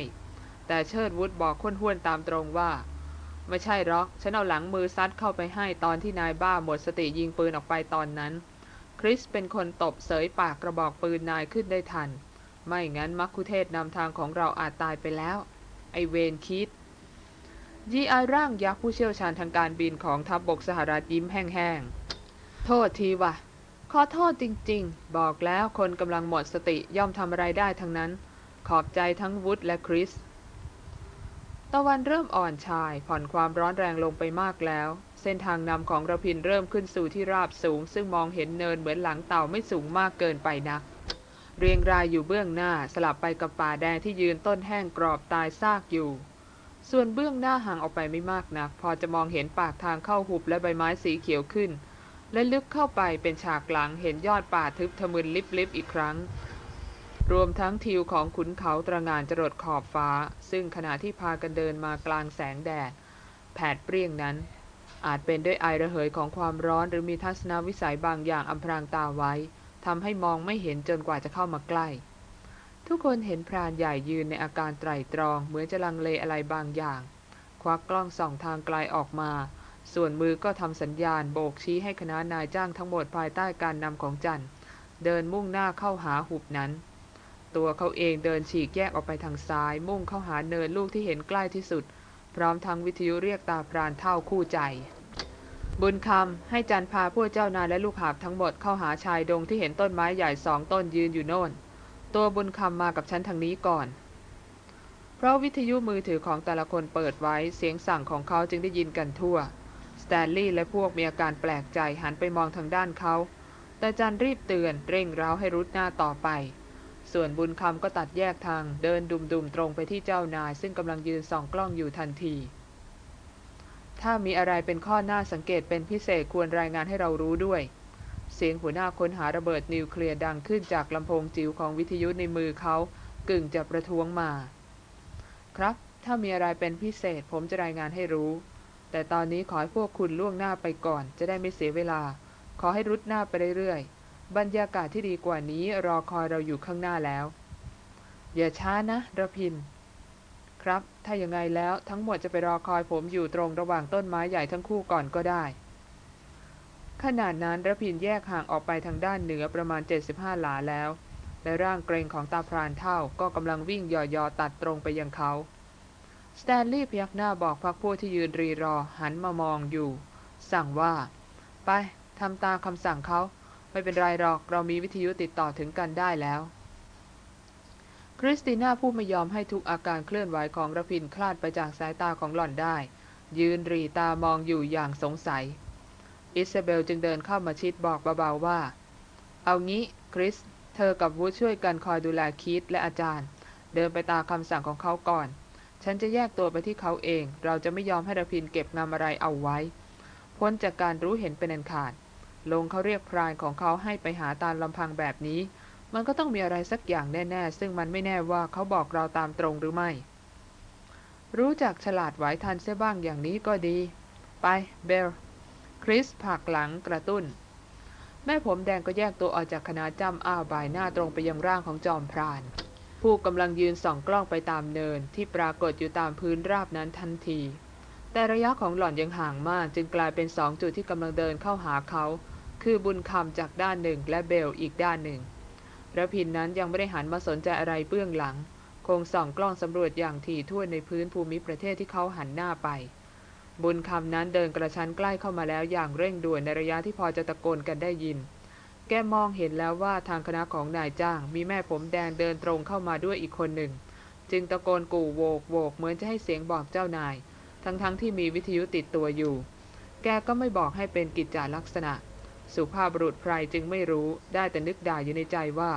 แต่เชิดวุฒบอกค้านห้วนตามตรงว่า ไม่ใช่หรอก ฉันเอาหลังมือซัดเข้าไปให้ตอนที่นายบ้าหมดสติยิงปืนออกไปตอนนั้น คริสเป็นคนตบเสยปากกระบอกปืนนายขึ้นได้ทัน ไม่งั้นมักคุเทศนำทางของเราอาจตายไปแล้ว ไอเวนคิด ยีไอร่างยักษ์ผู้เชี่ยวชาญทางการบินของทัพบบกสหรัฐยิ้มแห้งๆ โทษทีวะขอโทษจริงๆ บอกแล้วคนกำลังหมดสติย่อมทำอะไรได้ทั้งนั้น ขอบใจทั้งวุฒและคริส ตะวันเริ่มอ่อนชายผ่อนความร้อนแรงลงไปมากแล้ว เส้นทางนำของระพินเริ่มขึ้นสู่ที่ราบสูง ซึ่งมองเห็นเนินเหมือนหลังเต่าไม่สูงมากเกินไปนัก เรียงรายอยู่เบื้องหน้าสลับไปกับป่าแดงที่ยืนต้นแห้งกรอบตายซากอยู่ ส่วนเบื้องหน้าห่างออกไปไม่มากนัก พอจะมองเห็นปากทางเข้าหุบและใบไม้สีเขียวขึ้น และลึกเข้าไปเป็นฉากหลังเห็นยอดป่าทึบทะมึนลิบๆอีกครั้ง รวมทั้งทิวของขุนเขาตระงานจรดขอบฟ้า ซึ่งขณะที่พากันเดินมากลางแสงแดด แผดเปรี้ยงนั้น อาจเป็นด้วยไอระเหยของความร้อนหรือมีทัศนวิสัยบางอย่างอำพรางตาไว้ทำให้มองไม่เห็นจนกว่าจะเข้ามาใกล้ ทุกคนเห็นพรานใหญ่ยืนในอาการไตร่ตรอง เหมือนจะลังเลอะไรบางอย่าง ควักกล้องส่องทางไกลออกมา ส่วนมือก็ทำสัญญาณโบกชี้ให้คณะนายจ้างทั้งหมดภายใต้การนำของจันเดินมุ่งหน้าเข้าหาหุบนั้น ตัวเขาเองเดินฉีกแยกออกไปทางซ้าย มุ่งเข้าหาเนินลูกที่เห็นใกล้ที่สุด พร้อมทั้งวิทยุเรียกตาพรานเท่าคู่ใจ บุญคำให้จันพาพวกเจ้านายและลูกหาบทั้งหมดเข้าหาชายดงที่เห็นต้นไม้ใหญ่สองต้นยืนอยู่โน่น ตัวบุญคำมากับฉันทางนี้ก่อน เพราะวิทยุมือถือของแต่ละคนเปิดไว้เสียงสั่งของเขาจึงได้ยินกันทั่ว สแตนลีย์และพวกมีอาการแปลกใจหันไปมองทางด้านเขา แต่จันรีบเตือนเร่งเร้าให้รุดหน้าต่อไป ส่วนบุญคำก็ตัดแยกทางเดินดุมๆตรงไปที่เจ้านาย ซึ่งกำลังยืนส่องกล้องอยู่ทันที ถ้ามีอะไรเป็นข้อหน้าสังเกตเป็นพิเศษควรรายงานให้เรารู้ด้วย เสียงหัวหน้าค้นหาระเบิดนิวเคลียร์ดังขึ้นจากลำโพงจิ๋วของวิทยุในมือเขากึ่งจะประท้วงมา ครับ ถ้ามีอะไรเป็นพิเศษผมจะรายงานให้รู้ แต่ตอนนี้ขอให้พวกคุณล่วงหน้าไปก่อน จะได้ไม่เสียเวลา ขอให้รุดหน้าไปเรื่อยๆ บรรยากาศที่ดีกว่านี้รอคอยเราอยู่ข้างหน้าแล้ว อย่าช้านะระพิน ครับ ถ้าอย่างไงแล้วทั้งหมดจะไปรอคอยผมอยู่ตรงระหว่างต้นไม้ใหญ่ทั้งคู่ก่อนก็ได้ ขณะนั้นระพินแยกห่างออกไปทางด้านเหนือประมาณ 75 หลาแล้ว และร่างเกรงของตาพรานเท่าก็กำลังวิ่งย่อๆตัดตรงไปยังเขา สแตนลีย์พยักหน้าบอกพรรคพวกที่ยืนรีรอหันมามองอยู่ สั่งว่า ไปทำตามคำสั่งเขาไม่เป็นไรหรอกเรามีวิทยุติดต่อถึงกันได้แล้ว คริสติน่าผู้ไม่ยอมให้ทุกอาการเคลื่อนไหวของระพินคลาดไปจากสายตาของหล่อนได้ ยืนหรี่ตามองอยู่อย่างสงสัย อิซาเบลจึงเดินเข้ามาชิดบอกเบาๆว่า เอางี้คริส เธอกับวูดช่วยกันคอยดูแลคีตและอาจารย์ เดินไปตามคำสั่งของเขาก่อน ฉันจะแยกตัวไปที่เขาเอง เราจะไม่ยอมให้ระพินเก็บงำอะไรเอาไว้ พ้นจากการรู้เห็นเป็นอันขาด ลงเขาเรียกพรานของเขาให้ไปหาตามลำพังแบบนี้ มันก็ต้องมีอะไรสักอย่างแน่ๆ ซึ่งมันไม่แน่ว่าเขาบอกเราตามตรงหรือไม่ รู้จักฉลาดไหวทันเสียบ้างอย่างนี้ก็ดี ไปเบล คริสผลักหลังกระตุ้น แม่ผมแดงก็แยกตัวออกจากคณะจำอ้าวบ่ายหน้าตรงไปยังร่างของจอมพราน ผู้กำลังยืนส่องกล้องไปตามเนินที่ปรากฏอยู่ตามพื้นราบนั้นทันที แต่ระยะของหล่อนยังห่างมากจึงกลายเป็นสองจุดที่กำลังเดินเข้าหาเขา คือบุญคำจากด้านหนึ่งและเบลอีกด้านหนึ่งระพินนั้นยังไม่ได้หันมาสนใจอะไรเบื้องหลัง คงส่องกล้องสำรวจอย่างถี่ถ้วนในพื้นภูมิประเทศที่เขาหันหน้าไป บุญคำนั้นเดินกระชั้นใกล้เข้ามาแล้วอย่างเร่งด่วนในระยะที่พอจะตะโกนกันได้ยิน แกมองเห็นแล้วว่าทางคณะของนายจ้าง มีแม่ผมแดงเดินตรงเข้ามาด้วยอีกคนหนึ่ง จึงตะโกนกู่โวกโวกเหมือนจะให้เสียงบอกเจ้านาย ทั้งๆทที่มีวิทยุติดตัวอยู่ แกก็ไม่บอกให้เป็นกิจจาลักษณะ สุภาพบุรุษไพรจึงไม่รู้ได้แต่นึกด่าอยู่ในใจว่า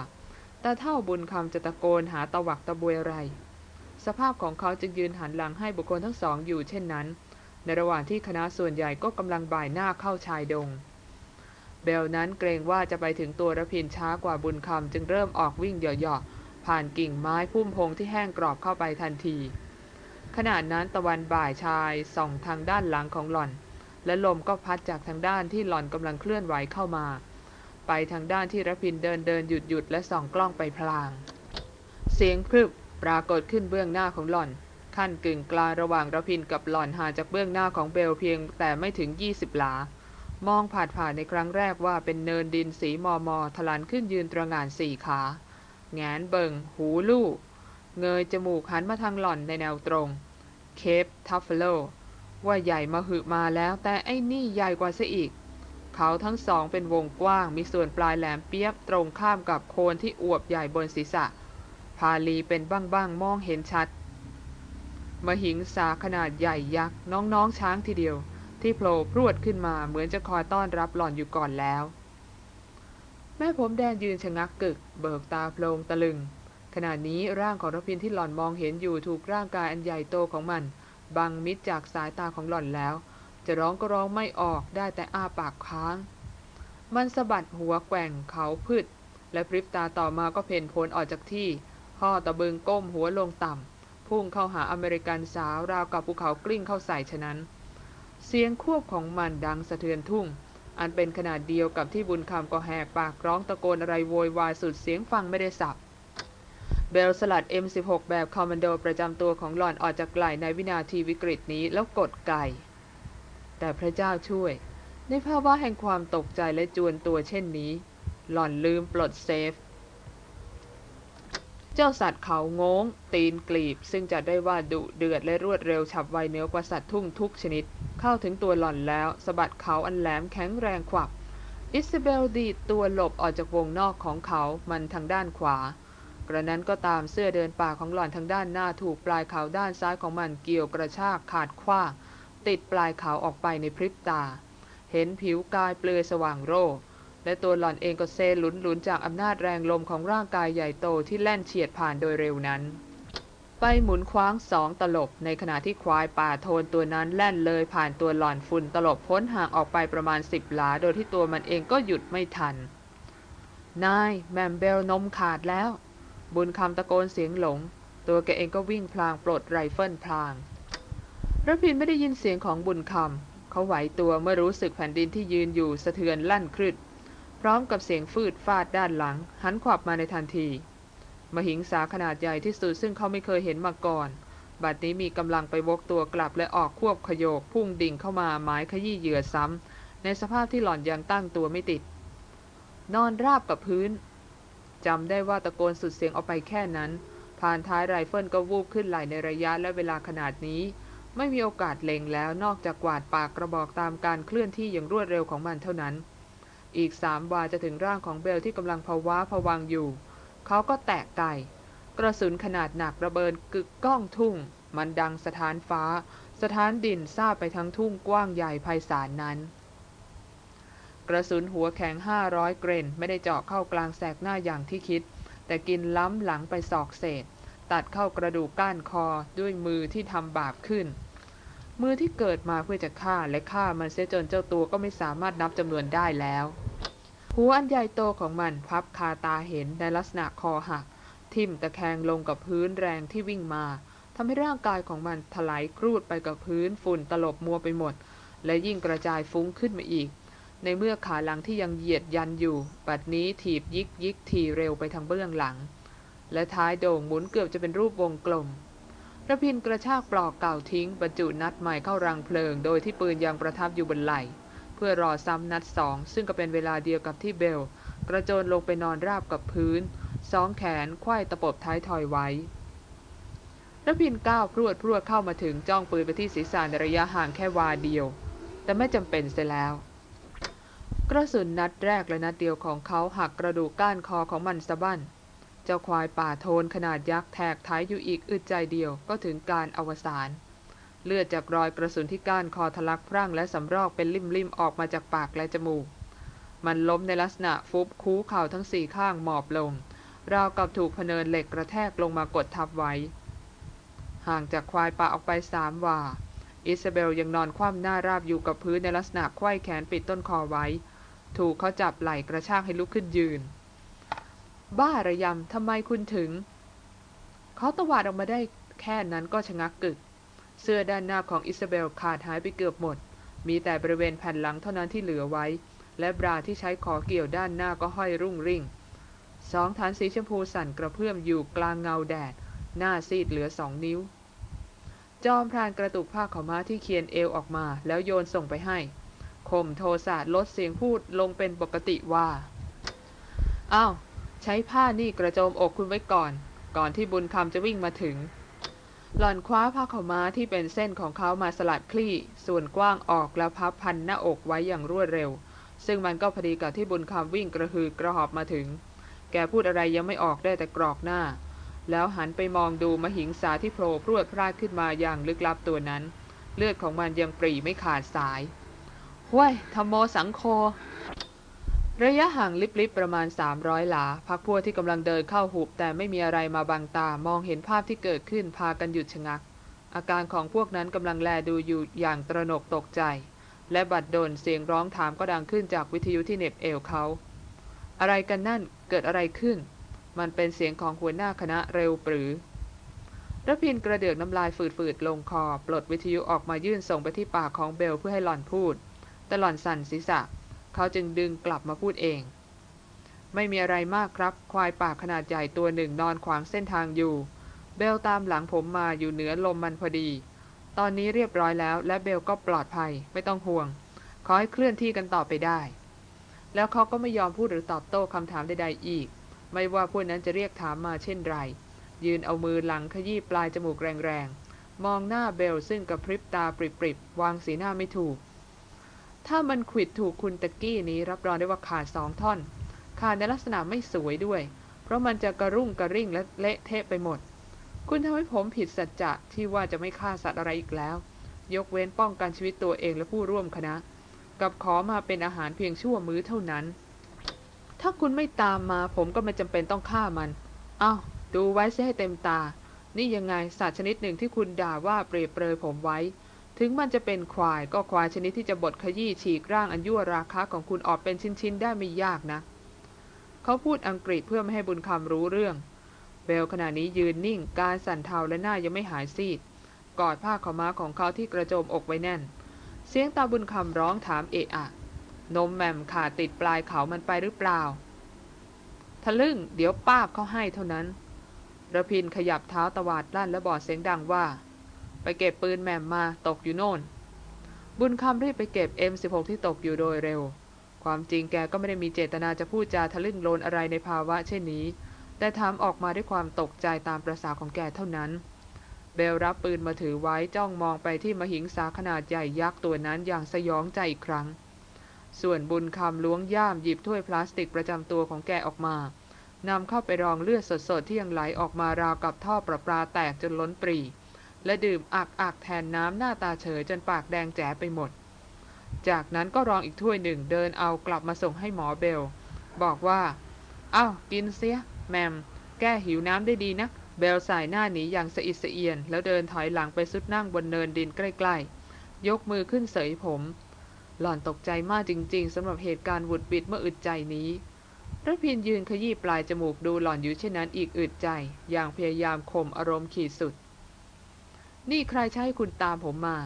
ตาเท่าบุญคำจะตะโกนหาตะวักตะบวยอะไร สภาพของเขาจึงยืนหันหลังให้บุคคลทั้งสองอยู่เช่นนั้น ในระหว่างที่คณะส่วนใหญ่ก็กำลังบ่ายหน้าเข้าชายดง เบลนั้นเกรงว่าจะไปถึงตัวระพินช้ากว่าบุญคำจึงเริ่มออกวิ่งเหยาะๆผ่านกิ่งไม้พุ่มพงที่แห้งกรอบเข้าไปทันที ขณะนั้นตะวันบ่ายชายส่องทางด้านหลังของหล่อน และลมก็พัดจากทางด้านที่หล่อนกำลังเคลื่อนไหวเข้ามา ไปทางด้านที่ระพินเดินเดินหยุดหยุดและส่องกล้องไปพลาง เสียงพรึบปรากฏขึ้นเบื้องหน้าของหล่อน ขั้นกึ่งกลางระหว่างระพินกับหล่อนห่างจากเบื้องหน้าของเบลเพียงแต่ไม่ถึง 20 หลา มองผ่านผ่านในครั้งแรกว่าเป็นเนินดินสีมอมอทลันขึ้นยืนตระหง่านสี่ขา แหงนเบิ่ง หูลู่ เงยจมูกหันมาทางหล่อนในแนวตรง Cape buffalo ว่าใหญ่มหึมาแล้วแต่ไอ้นี่ใหญ่กว่าซะอีก เขาทั้งสองเป็นวงกว้าง มีส่วนปลายแหลมเปี๊ยบตรงข้ามกับโคนที่อวบใหญ่บนศีรษะ พาลีเป็นบั้งๆมองเห็นชัด มหิงสาขนาดใหญ่ยักษ์น้องๆช้างทีเดียว ที่โผล่พรวดขึ้นมาเหมือนจะคอยต้อนรับหล่อนอยู่ก่อนแล้ว แม่ผมแดงยืนชะงักกึก เบิกตาโพลงตะลึง ขณะนี้ร่างของรพินที่หล่อนมองเห็นอยู่ถูกร่างกายอันใหญ่โตของมัน บังมิดจากสายตาของหล่อนแล้ว จะร้องก็ร้องไม่ออกได้แต่อ้าปากค้าง มันสะบัดหัวแกว่งเขาพืชและพริบตาต่อมาก็เพ่นโพลออกจากที่ห่อตะเบึงก้มหัวลงต่ำ พุ่งเข้าหาอเมริกันสาวราวกับภูเขากลิ้งเข้าใส่ฉะนั้น เสียงควบของมันดังสะเทือนทุ่ง อันเป็นขณะเดียวกับที่บุญคำก็แหกปากร้องตะโกนอะไรโวยวายสุดเสียงฟังไม่ได้สับเบลสลัด M16 แบบคอมมานโดประจำตัวของหล่อนออกจากไหล่ในวินาทีวิกฤตนี้แล้วกดไกแต่พระเจ้าช่วย ในภาวะแห่งความตกใจและจวนตัวเช่นนี้ หล่อนลืมปลด safe เจ้าสัตว์เขางงตีนกลีบ ซึ่งจะได้ว่าดุเดือดและรวดเร็วฉับไวเหนือกว่าสัตว์ทุ่งทุกชนิด เข้าถึงตัวหล่อนแล้วสะบัดเขาอันแหลมแข็งแรงขวับ อิสเบลดีตัวหลบออกจากวงนอกของเขามันทางด้านขวากระนั้นก็ตามเสื้อเดินป่าของหล่อนทางด้านหน้าถูกปลายเขาด้านซ้ายของมันเกี่ยวกระชากขาดคว้าติดปลายเขาออกไปในพริบตา เห็นผิวกายเปลือยสว่างโร และตัวหล่อนเองก็เซหลุนหลุนจากอำนาจแรงลมของร่างกายใหญ่โตที่แล่นเฉียดผ่านโดยเร็วนั้น ไปหมุนคว้างสองตลบ ในขณะที่ควายป่าโทนตัวนั้นแล่นเลยผ่านตัวหล่อนฝุ่นตลบพ้นห่างออกไปประมาณสิบหลา โดยที่ตัวมันเองก็หยุดไม่ทัน นาย แหม่มเบลนมขาดแล้ว บุญคำตะโกนเสียงหลง ตัวแกเองก็วิ่งพลางปลดไรเฟิลพลางระพินไม่ได้ยินเสียงของบุญคำเขาไหวตัวเมื่อรู้สึกแผ่นดินที่ยืนอยู่สะเทือนลั่นครึด พร้อมกับเสียงฟืดฟาดด้านหลัง หันขวับมาในทันที มหิงสาขนาดใหญ่ที่สุดซึ่งเขาไม่เคยเห็นมาก่อนบัดนี้มีกำลังไปวกตัวกลับและออกควบโขยกพุ่งดิ่งเข้ามาหมายขยี้เหยื่อซ้ำในสภาพที่หล่อนยังตั้งตัวไม่ติด นอนราบกับพื้นจำได้ว่าตะโกนสุดเสียงออกไปแค่นั้นพานท้ายไรเฟิลก็วูบขึ้นไหล่ในระยะและเวลาขนาดนี้ ไม่มีโอกาสเล็งแล้วนอกจากกวาดปากกระบอกตามการเคลื่อนที่อย่างรวดเร็วของมันเท่านั้น อีกสามวาจะถึงร่างของเบลที่กำลังภาวะผวังอยู่ เขาก็แตกไกกระสุนขนาดหนักระเบิดกึกก้องทุ่ง มันดังสถานฟ้า สถานดินซาบไปทั้งทุ่งกว้างใหญ่ไพศาลนั้น กระสุนหัวแข็ง 500 เกรนไม่ได้เจาะเข้ากลางแสกหน้าอย่างที่คิด แต่กินล้ำหลังไปศอกเศษ ตัดเข้ากระดูกก้านคอด้วยมือที่ทำบาปขึ้น มือที่เกิดมาเพื่อจะฆ่าและฆ่ามันเสียจนเจ้าตัวก็ไม่สามารถนับจำนวนได้แล้วหัวอันใหญ่โตของมันพับคาตาเห็นในลักษณะคอหัก ทิ่มตะแคงลงกับพื้นแรงที่วิ่งมาทำให้ร่างกายของมันถลายครูดไปกับพื้นฝุ่นตลบมัวไปหมด และยิ่งกระจายฟุ้งขึ้นมาอีก ในเมื่อขาหลังที่ยังเหยียดยันอยู่ ปัดนี้ถีบยิกยิกทีเร็วไปทางเบื้องหลัง และท้ายโด่งหมุนเกือบจะเป็นรูปวงกลม ระพินกระชากปลอกเก่าทิ้งบรรจุนัดใหม่เข้ารังเพลิง โดยที่ปืนยังประทับอยู่บนไหล่เพื่อรอซ้ำนัดสองซึ่งก็เป็นเวลาเดียวกับที่เบล กระโจนลงไปนอนราบกับพื้นสองแขนไขว้ตะปบท้ายถอยไว้ระพินก้าวพรวดพรวดเข้ามาถึงจ้องปืนไปที่ศีรษะในระยะห่างแค่วาเดียว แต่ไม่จำเป็นเสียแล้ว กระสุนนัดแรกและนัดเดียวของเขาหักกระดูกก้านคอของมันสะบั้น เจ้าควายป่าโทนขนาดยักษ์แทกท้ายอยู่อีกอึดใจเดียวก็ถึงการอวสานเลือดจากรอยกระสุนที่ก้านคอทะลักพรั่งและสำรอกเป็นลิ่มๆออกมาจากปากและจมูก มันล้มในลักษณะฟุบคูเข่าทั้งสี่ข้างหมอบลง ราวกับถูกพเนินเหล็กกระแทกลงมากดทับไว้ ห่างจากควายป่าออกไปสามวาอิซาเบลยังนอนคว่ำหน้าราบอยู่กับพื้นในลักษณะไขว้แขนปิดต้นคอไว้ ถูกเขาจับไหล่กระชากให้ลุกขึ้นยืน บ้าระยำทำไมคุณถึง เขาตวาดออกมาได้แค่นั้นก็ชะงักกึก เสื้อด้านหน้าของอิซาเบลขาดหายไปเกือบหมด มีแต่บริเวณแผ่นหลังเท่านั้นที่เหลือไว้ และบราที่ใช้ขอเกี่ยวด้านหน้าก็ห้อยรุ่งริ่ง สองฐานสีชมพูสั่นกระเพื่อมอยู่กลางเงาแดด หน้าซีดเหลือสองนิ้ว จอมพรานกระตุกผ้าขาวม้าที่เคียนเอวออกมา แล้วโยนส่งไปให้ข่มโทสะลดเสียงพูดลงเป็นปกติว่า อ้าว ใช้ผ้านี่กระโจมอกคุณไว้ก่อน ก่อนที่บุญคำจะวิ่งมาถึง หล่อนคว้าผ้าขาวม้าที่เป็นเส้นของเขามาสลัดคลี่ ส่วนกว้างออกแล้วพับพันหน้าอกไว้อย่างรวดเร็ว ซึ่งมันก็พอดีกับที่บุญคำวิ่งกระหือกระหอบมาถึง แกพูดอะไรยังไม่ออกได้แต่กรอกหน้า แล้วหันไปมองดูมหิงสาที่โผล่พรวดพราดขึ้นมาอย่างลึกลับตัวนั้น เลือดของมันยังปรีไม่ขาดสายห้วยธรรมโมสังโค ระยะห่างลิบๆประมาณ 300 หลา พักพวกที่กำลังเดินเข้าหุบ แต่ไม่มีอะไรมาบังตามองเห็นภาพที่เกิดขึ้นพากันหยุดชะงัก อาการของพวกนั้นกำลังแลดูอยู่อย่างตระหนกตกใจ และบัดดลเสียงร้องถามก็ดังขึ้นจากวิทยุที่เน็บเอวเขา อะไรกันนั่นเกิดอะไรขึ้น มันเป็นเสียงของหัวหน้าคณะเร็วปรือระพินกระเดือกน้ำลายฝืดๆลงคอ ปลดวิทยุออกมายื่นส่งไปที่ปากของเบลเพื่อให้หล่อนพูด แต่หล่อนสั่นศีรษะ เขาจึงดึงกลับมาพูดเอง ไม่มีอะไรมากครับ ควายป่าขนาดใหญ่ตัวหนึ่งนอนขวางเส้นทางอยู่ เบลตามหลังผมมาอยู่เหนือลมมันพอดี ตอนนี้เรียบร้อยแล้ว และเบลก็ปลอดภัย ไม่ต้องห่วง ขอให้เคลื่อนที่กันต่อไปได้ แล้วเขาก็ไม่ยอมพูดหรือตอบโต้คำถามใดๆอีก ไม่ว่าพวกนั้นจะเรียกถามมาเช่นไร ยืนเอามือหลังขยี้ปลายจมูกแรงๆมองหน้าเบลซึ่งกระพริบตาปริบๆวางสีหน้าไม่ถูก ถ้ามันขิดถูกคุณตะกี้นี้รับรองได้ว่าขาดสองท่อน ขาดในลักษณะไม่สวยด้วย เพราะมันจะกระรุ่งกระริ่งและเละเทะไปหมด คุณทำให้ผมผิดสัจจะที่ว่าจะไม่ฆ่าสัตว์อะไรอีกแล้ว ยกเว้นป้องกันชีวิตตัวเองและผู้ร่วมคณะ กับขอมาเป็นอาหารเพียงชั่วมื้อเท่านั้น ถ้าคุณไม่ตามมาผมก็ไม่จำเป็นต้องฆ่ามัน เอา้า ดูไว้เสียให้เต็มตา นี่ยังไงสัตว์ชนิดหนึ่งที่คุณด่าว่าเปรียบเปรยผมไว้ ถึงมันจะเป็นควายก็ควายชนิดที่จะบดขยี้ฉีกร่างอันยั่วราคะของคุณออกเป็นชิ้นๆ ได้ไม่ยากนะ เขาพูดอังกฤษเพื่อไม่ให้บุญคำรู้เรื่อง เบลขณะนี้ยืนนิ่ง การสั่นเทาและหน้ายังไม่หายซีด กอดผ้าขาวม้าของเขาที่กระโจมอกไว้แน่น เสียงตาบุญคำร้องถามเอะอะ นมแหมมขาดติดปลายเขามันไปหรือเปล่า ทะลึ่ง เดี๋ยวป้าบเขาให้เท่านั้นระพินขยับเท้าตวาดลั่นและบอกเสียงดังว่า ไปเก็บปืนแหม่มมาตกอยู่โน่น บุญคำรีบไปเก็บ M16 ที่ตกอยู่โดยเร็ว ความจริงแกก็ไม่ได้มีเจตนาจะพูดจาทะลึ่งโลนอะไรในภาวะเช่นนี้ แต่ถามออกมาด้วยความตกใจตามประษาของแกเท่านั้น เบลรับปืนมาถือไว้จ้องมองไปที่มหิงสาขนาดใหญ่ยักษ์ตัวนั้นอย่างสยองใจอีกครั้ง ส่วนบุญคำล้วงย่ามหยิบถ้วยพลาสติกประจำตัวของแกออกมานำเข้าไปรองเลือดสดๆที่ยังไหลออกมาราวกับท่อประปาแตกจนล้นปรี และดื่มอักอักแทนน้ำหน้าตาเฉยจนปากแดงแจ๋ไปหมด จากนั้นก็รองอีกถ้วยหนึ่งเดินเอากลับมาส่งให้หมอเบล บอกว่า เอา้ากินเสีย แมม แก้หิวน้ำได้ดีนะ เบลสายหน้าหนีอย่างสะอิดสะเอียน แล้วเดินถอยหลังไปสุดนั่งบนเนินดินใกล้ๆ ยกมือขึ้นเสยผม หล่อนตกใจมากจริง ๆสำหรับเหตุการณ์วุดบิดเมื่ออึดใจนี้ระพินยืนขยี้ปลายจมูกดูหล่อนอยู่เช่นนั้นอีกอึดใจ อย่างพยายามข่มอารมณ์ขีดสุด นี่ใครใช้คุณตามผมมา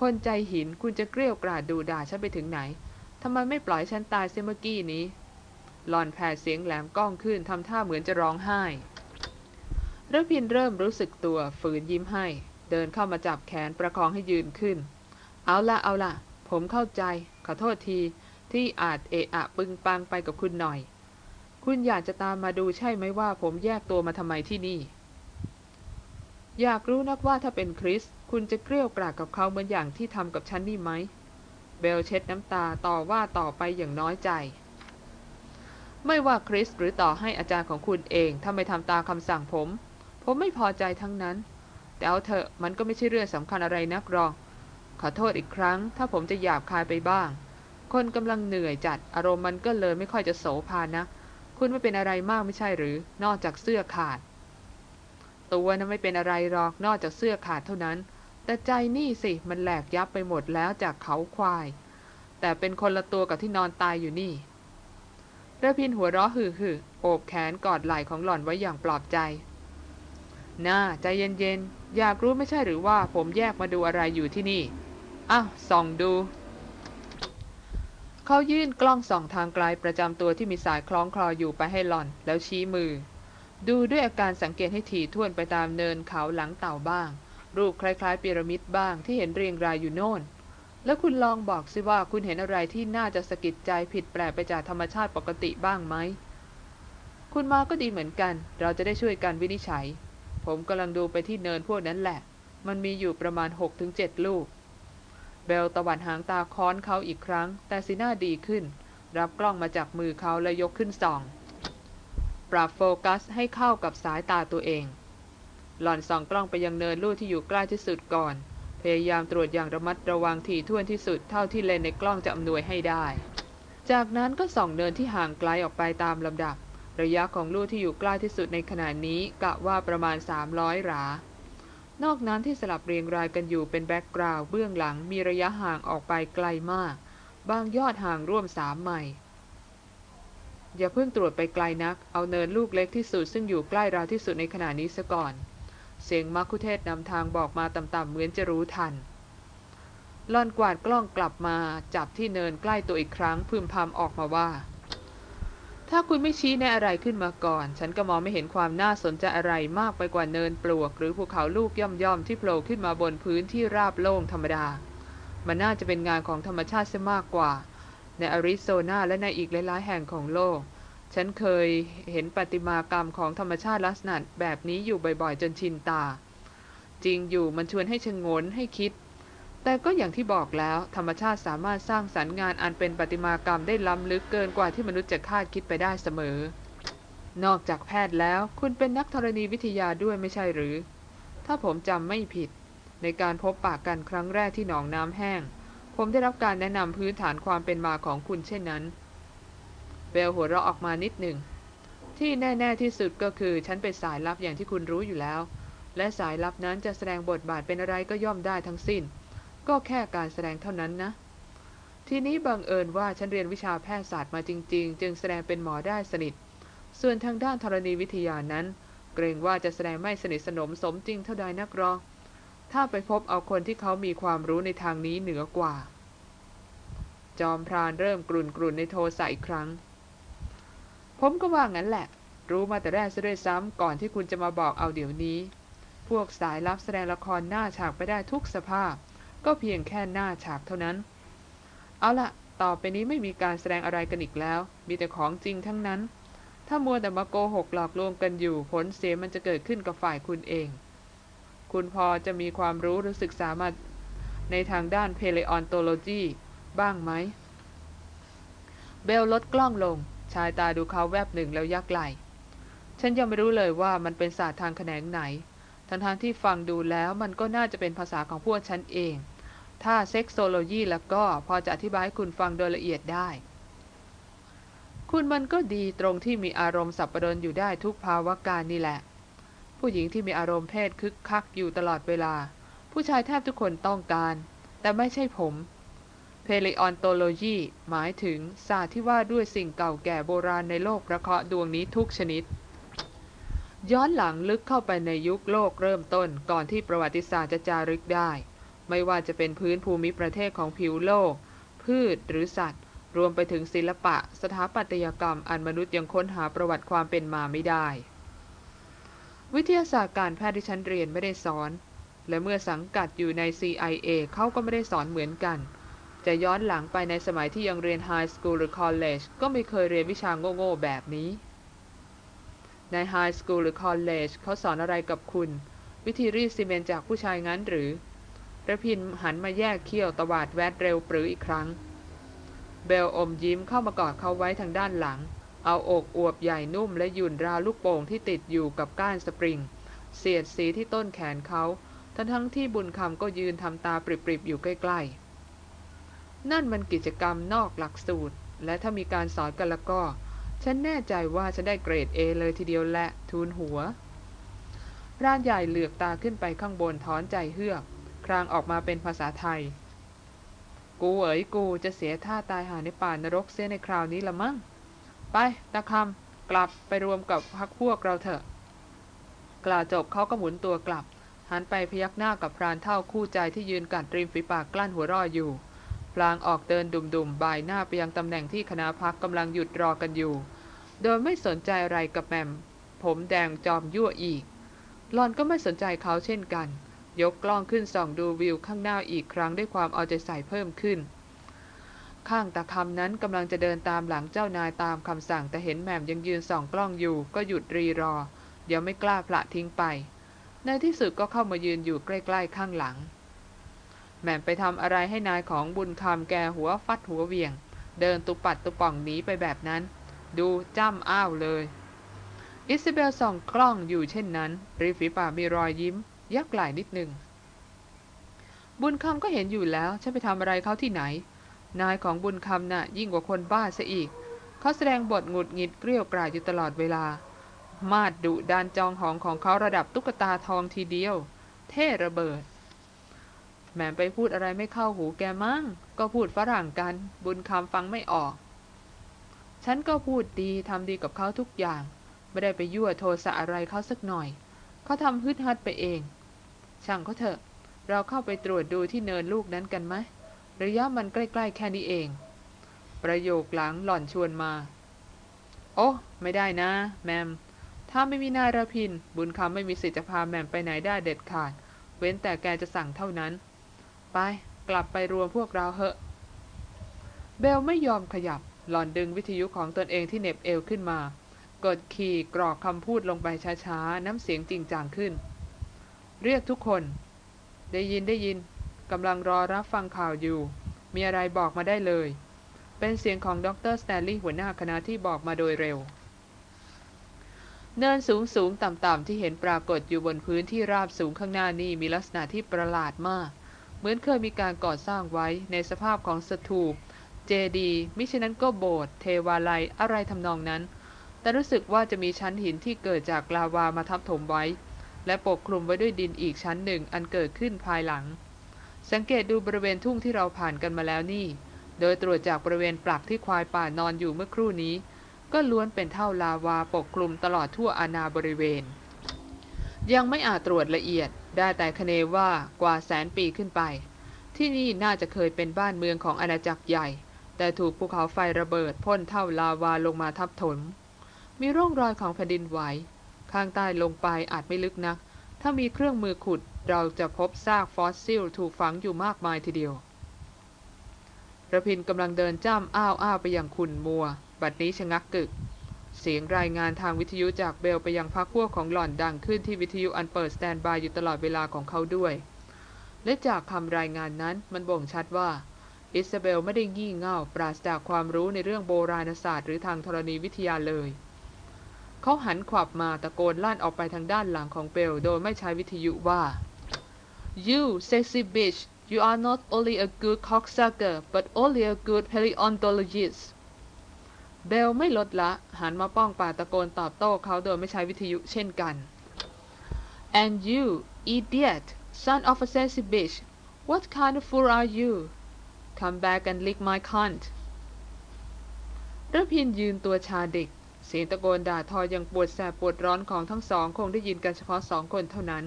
คนใจหินคุณจะเกลี้ยกล่อดดูด่าฉันไปถึงไหนทำไมไม่ปล่อยฉันตายเสียเมื่อกี้นี้ หลอนแผดเสียงแหลมก้องขึ้นทำท่าเหมือนจะร้องไห้ระพินเริ่มรู้สึกตัวฝืนยิ้มให้ เดินเข้ามาจับแขนประคองให้ยืนขึ้น เอาละเอาละผมเข้าใจ ขอโทษทีที่อาจเอะอะปึงปังไปกับคุณหน่อย คุณอยากจะตามมาดูใช่ไหมว่าผมแยกตัวมาทำไมที่นี่ อยากรู้นักว่าถ้าเป็นคริส คุณจะเกลี้ยกล่อกับเขาเหมือนอย่างที่ทำกับฉันนี่ไหมเเบลเช็ดน้ำตาต่อว่าต่อไปอย่างน้อยใจ ไม่ว่าคริสหรือต่อให้อาจารย์ของคุณเองถ้าไม่ทำตามคำสั่งผม ผมไม่พอใจทั้งนั้น แต่เอาเถอะมันก็ไม่ใช่เรื่องสำคัญอะไรนักหรอก ขอโทษอีกครั้ง ถ้าผมจะหยาบคายไปบ้าง คนกำลังเหนื่อยจัดอารมณ์มันก็เลยไม่ค่อยจะโสภานะ คุณไม่เป็นอะไรมากไม่ใช่หรือ นอกจากเสื้อขาด ตัวนะไม่เป็นอะไรหรอกนอกจากเสื้อขาดเท่านั้น แต่ใจนี่สิมันแหลกยับไปหมดแล้วจากเขาควาย แต่เป็นคนละตัวกับที่นอนตายอยู่นี่ระพินหัวเราะฮือฮือโอบแขนกอดไหล่ของหล่อนไว้อย่างปลอบใจ น่าใจเย็นๆ อยากรู้ไม่ใช่หรือว่าผมแยกมาดูอะไรอยู่ที่นี่ อ้าวส่องดู เขายื่นกล้องส่องทางไกลประจำตัวที่มีสายคล้องคลออยู่ไปให้หล่อน แล้วชี้มือ ดูด้วยอาการสังเกตให้ถี่ถ้วนไปตามเนินเขาหลังเต่าบ้าง รูปคล้ายๆ พีระมิดบ้างที่เห็นเรียงรายอยู่โน่น แล้วคุณลองบอกสิว่าคุณเห็นอะไรที่น่าจะสะกิดใจผิดแปลกไปจากธรรมชาติปกติบ้างไหม คุณมาก็ดีเหมือนกัน เราจะได้ช่วยกันวินิจฉัย ผมกำลังดูไปที่เนินพวกนั้นแหละ มันมีอยู่ประมาณ 6-7 ลูก เบลตะวัดหางตาค้อนเขาอีกครั้ง แต่สีหน้าดีขึ้น รับกล้องมาจากมือเขาและยกขึ้นส่อง ปรับโฟกัสให้เข้ากับสายตาตัวเอง หล่อนส่องกล้องไปยังเนินลูกที่อยู่ใกล้ที่สุดก่อน พยายามตรวจอย่างระมัดระวังถี่ถ้วนที่สุดเท่าที่เลนในกล้องจะอำนวยให้ได้ จากนั้นก็ส่องเนินที่ห่างไกลออกไปตามลำดับ ระยะของลูกที่อยู่ใกล้ที่สุดในขณะนี้กะว่าประมาณ 300 หรานอกนั้นที่สลับเรียงรายกันอยู่เป็นแบ็กกราวด์เบื้องหลังมีระยะห่างออกไปไกลมาก บางยอดห่างร่วมสามไมล์ อย่าเพิ่งตรวจไปไกลนัก เอาเนินลูกเล็กที่สุดซึ่งอยู่ใกล้เราที่สุดในขณะนี้ซะก่อน เสียงมักคุเทศนำทางบอกมาต่ำๆเหมือนจะรู้ทันล่อนกวาดกล้องกลับมาจับที่เนินใกล้ตัวอีกครั้งพึมพำออกมาว่า ถ้าคุณไม่ชี้แนะอะไรขึ้นมาก่อน ฉันก็มองไม่เห็นความน่าสนใจอะไรมากไปกว่าเนินปลวก หรือภูเขาลูกย่อมๆที่โผล่ขึ้นมาบนพื้นที่ราบโล่งธรรมดา มันน่าจะเป็นงานของธรรมชาติเสียมากกว่า ในอาริโซนาและในอีกหลายๆแห่งของโลก ฉันเคยเห็นประติมากรรมของธรรมชาติลักษณะแบบนี้อยู่บ่อยๆ จนชินตา จริงอยู่มันชวนให้ชงนให้คิด แต่ก็อย่างที่บอกแล้วธรรมชาติสามารถสร้างสรรค์งานอันเป็นประติมากรรมได้ล้ำลึกเกินกว่าที่มนุษย์จะคาดคิดไปได้เสมอ นอกจากแพทย์แล้วคุณเป็นนักธรณีวิทยาด้วยไม่ใช่หรือ ถ้าผมจำไม่ผิดในการพบปากกันครั้งแรกที่หนองน้ำแห้ง ผมได้รับการแนะนำพื้นฐานความเป็นมาของคุณเช่นนั้นเบลหัวเราะออกมานิดหนึ่ง ที่แน่ ๆ ที่สุดก็คือฉันเป็นสายลับอย่างที่คุณรู้อยู่แล้ว และสายลับนั้นจะแสดงบทบาทเป็นอะไรก็ย่อมได้ทั้งสิ้น ก็แค่การแสดงเท่านั้นนะ ทีนี้บังเอิญว่าฉันเรียนวิชาแพทยศาสตร์มาจริง ๆ จึงแสดงเป็นหมอได้สนิท ส่วนทางด้านธรณีวิทยานั้น เกรงว่าจะแสดงไม่สนิทสนมสมจริงเท่าใดนักหรอก ถ้าไปพบเอาคนที่เขามีความรู้ในทางนี้เหนือกว่า จอมพรานเริ่มกลุ่นกลุ่นในโทสะอีกครั้ง ผมก็ว่างั้นแหละ รู้มาแต่แรกซะด้วยซ้ำก่อนที่คุณจะมาบอกเอาเดี๋ยวนี้ พวกสายลับแสดงละครหน้าฉากไปได้ทุกสภาพ ก็เพียงแค่หน้าฉากเท่านั้น เอาละต่อไปนี้ไม่มีการแสดงอะไรกันอีกแล้ว มีแต่ของจริงทั้งนั้น ถ้ามัวแต่มาโกหกหลอกลวงกันอยู่ ผลเสียมันจะเกิดขึ้นกับฝ่ายคุณเอง คุณพอจะมีความรู้หรือศึกษามาในทางด้าน Paleontology บ้างไหม เบลลดกล้องลง ชายตาดูเขาแวบหนึ่งแล้วยักไหล ฉันยังไม่รู้เลยว่ามันเป็นศาสตร์ทางแขนงไหน ทั้งทางที่ฟังดูแล้วมันก็น่าจะเป็นภาษาของพวกฉันเอง ถ้าเซ็กโซโลยีแล้วก็พอจะอธิบายให้คุณฟังโดยละเอียดได้ คุณมันก็ดีตรงที่มีอารมณ์สับปะรดอยู่ได้ทุกภาวะการณ์นี่แหละ ผู้หญิงที่มีอารมณ์เพศคึกคักอยู่ตลอดเวลา ผู้ชายแทบทุกคนต้องการ แต่ไม่ใช่ผมเพล e ออนโตโลยีหมายถึงศาสตร์ที่ว่าด้วยสิ่งเก่าแก่โบราณในโลกพระเคราะห์ดวงนี้ทุกชนิด ย้อนหลังลึกเข้าไปในยุคโลกเริ่มต้นก่อนที่ประวัติศาสตร์จะจารึกได้ ไม่ว่าจะเป็นพื้นภูมิประเทศของผิวโลก พืชหรือสัตว์ รวมไปถึงศิลปะ สถาปัตยกรรมอันมนุษย์ยังค้นหาประวัติความเป็นมาไม่ได้ วิทยาศาสตร์การแพทย์ที่ฉันเรียนไม่ได้สอน และเมื่อสังกัดอยู่ใน CIA เขาก็ไม่ได้สอนเหมือนกัน จะย้อนหลังไปในสมัยที่ยังเรียน high school หรือ college ก็ไม่เคยเรียนวิชาโง่ๆแบบนี้ ใน high school หรือ college เขาสอนอะไรกับคุณ วิธีรีดซีเมนต์จากผู้ชายงั้นหรือระพินหันมาแยกเขี้ยวตวาดแวดเร็วปรืออีกครั้ง เบลอมยิ้มเข้ามากอดเขาไว้ทางด้านหลัง เอาอกอวบใหญ่นุ่มและยุ่นราวลูกโป่งที่ติดอยู่กับก้านสปริง เสียดสีที่ต้นแขนเขาทั้งทั้งที่บุญคำก็ยืนทำตาปริบๆอยู่ใกล้ๆ นั่นมันกิจกรรมนอกหลักสูตร และถ้ามีการสอนกันล้วก็ ฉันแน่ใจว่าจะได้เกรด A เลยทีเดียวแหละทูลหัวพรานใหญ่เหลือกตาขึ้นไปข้างบนถอนใจเฮือก ครางออกมาเป็นภาษาไทย กูเอ๋ยกูจะเสียท่าตายหาในป่านรกเสียในคราวนี้ละมั้ง ไปตะคำกลับไปรวมกับพักพวกเราเถอะ กล่าวจบเขาก็หมุนตัวกลับ หันไปพยักหน้ากับพรานเท่าคู่ใจที่ยืนกัดริมฝีปากกลั้นหัวร่ออยู่ พลางออกเดินดุ่มๆบ่ายหน้าไปยังตำแหน่งที่คณะพักกำลังหยุดรอกันอยู่ โดยไม่สนใจอะไรกับแมม ผมแดงจอมยั่วอีกหลอนก็ไม่สนใจเขาเช่นกัน ยกกล้องขึ้นส่องดูวิวข้างหน้าอีกครั้งด้วยความเอาใจใส่เพิ่มขึ้น ข้างตาคำนั้นกำลังจะเดินตามหลังเจ้านายตามคำสั่งแต่เห็นแหม่มยังยืนส่องกล้องอยู่ ก็หยุดรีรอ เดี๋ยวไม่กล้าพละทิ้งไป ในที่สุดก็เข้ามายืนอยู่ใกล้ ๆ ข้างหลัง แหม่มไปทำอะไรให้นายของบุญคำแกหัวฟัดหัวเวียง เดินตุปัดตุป่องหนีไปแบบนั้น ดูจ้ำอ้าวเลย อิซาเบลส่องกล้องอยู่เช่นนั้น ริมฝีปากมีรอยยิ้ม ยักไหล่นิดหนึ่งบุญคำก็เห็นอยู่แล้วฉันไปทำอะไรเขาที่ไหน นายของบุญคำน่ะยิ่งกว่าคนบ้าซะอีก เขาแสดงบทหงุดหงิดเกลี้ยกล่อมอยู่ตลอดเวลา มาดดุดานจองหองของเขาระดับตุ๊กตาทองทีเดียว เท่ระเบิดแหมไปพูดอะไรไม่เข้าหูแกมั่งก็พูดฝรั่งกัน บุญคำฟังไม่ออก ฉันก็พูดดีทำดีกับเขาทุกอย่าง ไม่ได้ไปยั่วโทสะอะไรเขาสักหน่อย เขาทำฮึดฮัดไปเอง ช่างเขาเถอะ เราเข้าไปตรวจดูที่เนินลูกนั้นกันไหม ระยะมันใกล้ๆแค่นี้เอง ประโยคหลังหล่อนชวนมา โอ้ไม่ได้นะ แมม ถ้าไม่มีนายระพิน บุญคำไม่มีสิทธิ์จะพาแมมไปไหนได้เด็ดขาด เว้นแต่แกจะสั่งเท่านั้น ไปกลับไปรวมพวกเราเหอะ เบลไม่ยอมขยับ หล่อนดึงวิทยุของตนเองที่เน็บเอวขึ้นมา กดคีย์กรอกคำพูดลงไปช้าๆ น้ำเสียงจริงจังขึ้น เรียกทุกคน ได้ยินได้ยิน กำลังรอรับฟังข่าวอยู่ มีอะไรบอกมาได้เลย เป็นเสียงของดรสแตนลีย์หัวหน้าคณะที่บอกมาโดยเร็ว เนินสูงสูงต่ำต่ำที่เห็นปรากฏอยู่บนพื้นที่ราบสูงข้างหน้านี้มีลักษณะที่ประหลาดมาก เหมือนเคยมีการก่อสร้างไว้ในสภาพของสถูป เจดี มิฉะนั้นก็โบสถ์เทวาลัยอะไรทำนองนั้น แต่รู้สึกว่าจะมีชั้นหินที่เกิดจากลาวามาทับถมไว้และปกคลุมไว้ด้วยดินอีกชั้นหนึ่งอันเกิดขึ้นภายหลัง สังเกตดูบริเวณทุ่งที่เราผ่านกันมาแล้วนี่ โดยตรวจจากบริเวณปลักที่ควายป่านอนอยู่เมื่อครู่นี้ ก็ล้วนเป็นเท่าลาวาปกคลุมตลอดทั่วอาณาบริเวณ ยังไม่อาจตรวจละเอียดได้แต่คเนว่ากว่าแสนปีขึ้นไป ที่นี่น่าจะเคยเป็นบ้านเมืองของอาณาจักรใหญ่ แต่ถูกภูเขาไฟระเบิดพ่นเท่าลาวาลงมาทับถม มีร่องรอยของแผ่นดินไหวข้างใต้ลงไปอาจไม่ลึกนัก ถ้ามีเครื่องมือขุด เราจะพบซากฟอสซิลถูกฝังอยู่มากมายทีเดียวระพินกำลังเดินจ้ำอ้าวอ้าวไปอย่างขุนมัว บัดนี้ชะงักกึก เสียงรายงานทางวิทยุจากเบลไปยังพักพวกของหล่อนดังขึ้นที่วิทยุอันเปิดสแตนบายอยู่ตลอดเวลาของเขาด้วย และจากคำรายงานนั้นมันบ่งชัดว่า อิซาเบลไม่ได้งี่เง่าปราศจากความรู้ในเรื่องโบราณศาสตร์หรือทางธรณีวิทยาเลย เขาหันขวับมาตะโกนลั่นออกไปทางด้านหลังของเบลโดยไม่ใช้วิทยุว่า You sexy bitch you are not only a good cocksucker but only a good paleontologist เบลไม่ลดละ หันมาป้องปากตะโกนตอบโต้เขาโดยไม่ใช้วิทยุเช่นกัน And you idiot son of a sexy bitch what kind of fool are you come back and lick my cunt ระพินยืนตัวชาเด็ก เสียงตะโกนด่าทอยังปวดแสบปวดร้อนของทั้งสองคงได้ยินกันเฉพาะสองคนเท่านั้น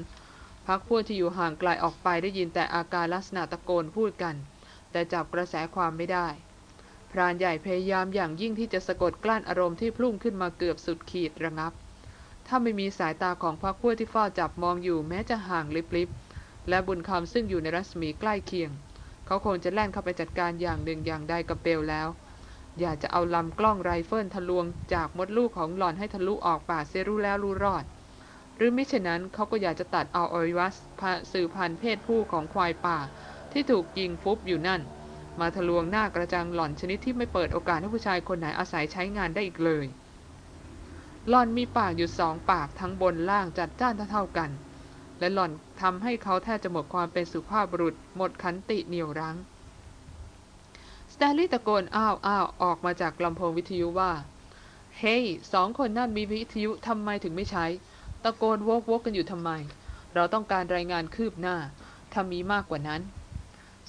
พักพวกที่อยู่ห่างไกลออกไปได้ยินแต่อาการลักษณะตะโกนพูดกัน แต่จับกระแสความไม่ได้ พรานใหญ่พยายามอย่างยิ่งที่จะสะกดกลั้นอารมณ์ที่พุ่งขึ้นมาเกือบสุดขีดระงับ ถ้าไม่มีสายตาของพักพวกที่เฝ้าจับมองอยู่แม้จะห่างลิบๆและบุญคำซึ่งอยู่ในรัศมีใกล้เคียง เขาคงจะแล่นเข้าไปจัดการอย่างหนึ่งอย่างใดกับเบลแล้ว อยากจะเอาลำกล้องไรเฟิลทะลวงจากมดลูกของหล่อนให้ทะลุออกป่าเซรู้แล้วรู้รอด หรือมิฉะนั้นเขาก็อยากจะตัดเอาอวัยวะสื่อพันธุ์เพศผู้ของควายป่า ที่ถูกยิงฟุบอยู่นั่น มาทะลวงหน้ากระจังหล่อนชนิดที่ไม่เปิดโอกาสให้ผู้ชายคนไหนอาศัยใช้งานได้อีกเลย หล่อนมีปากอยู่สองปากทั้งบนล่างจัดจ้านเท่าๆกัน และหล่อนทำให้เขาแทบจะหมดความเป็นสุภาพบุรุษ หมดขันติเหนียวรั้งสแตนลีย์ตะโกนอ้าวอ้าวออกมาจากลำโพงวิทยุว่า เฮ้ hey, สองคนนั่นมีวิทยุทำไมถึงไม่ใช้ ตะโกนโวกวกกันอยู่ทำไม เราต้องการรายงานคืบหน้า ถ้ามีมากกว่านั้น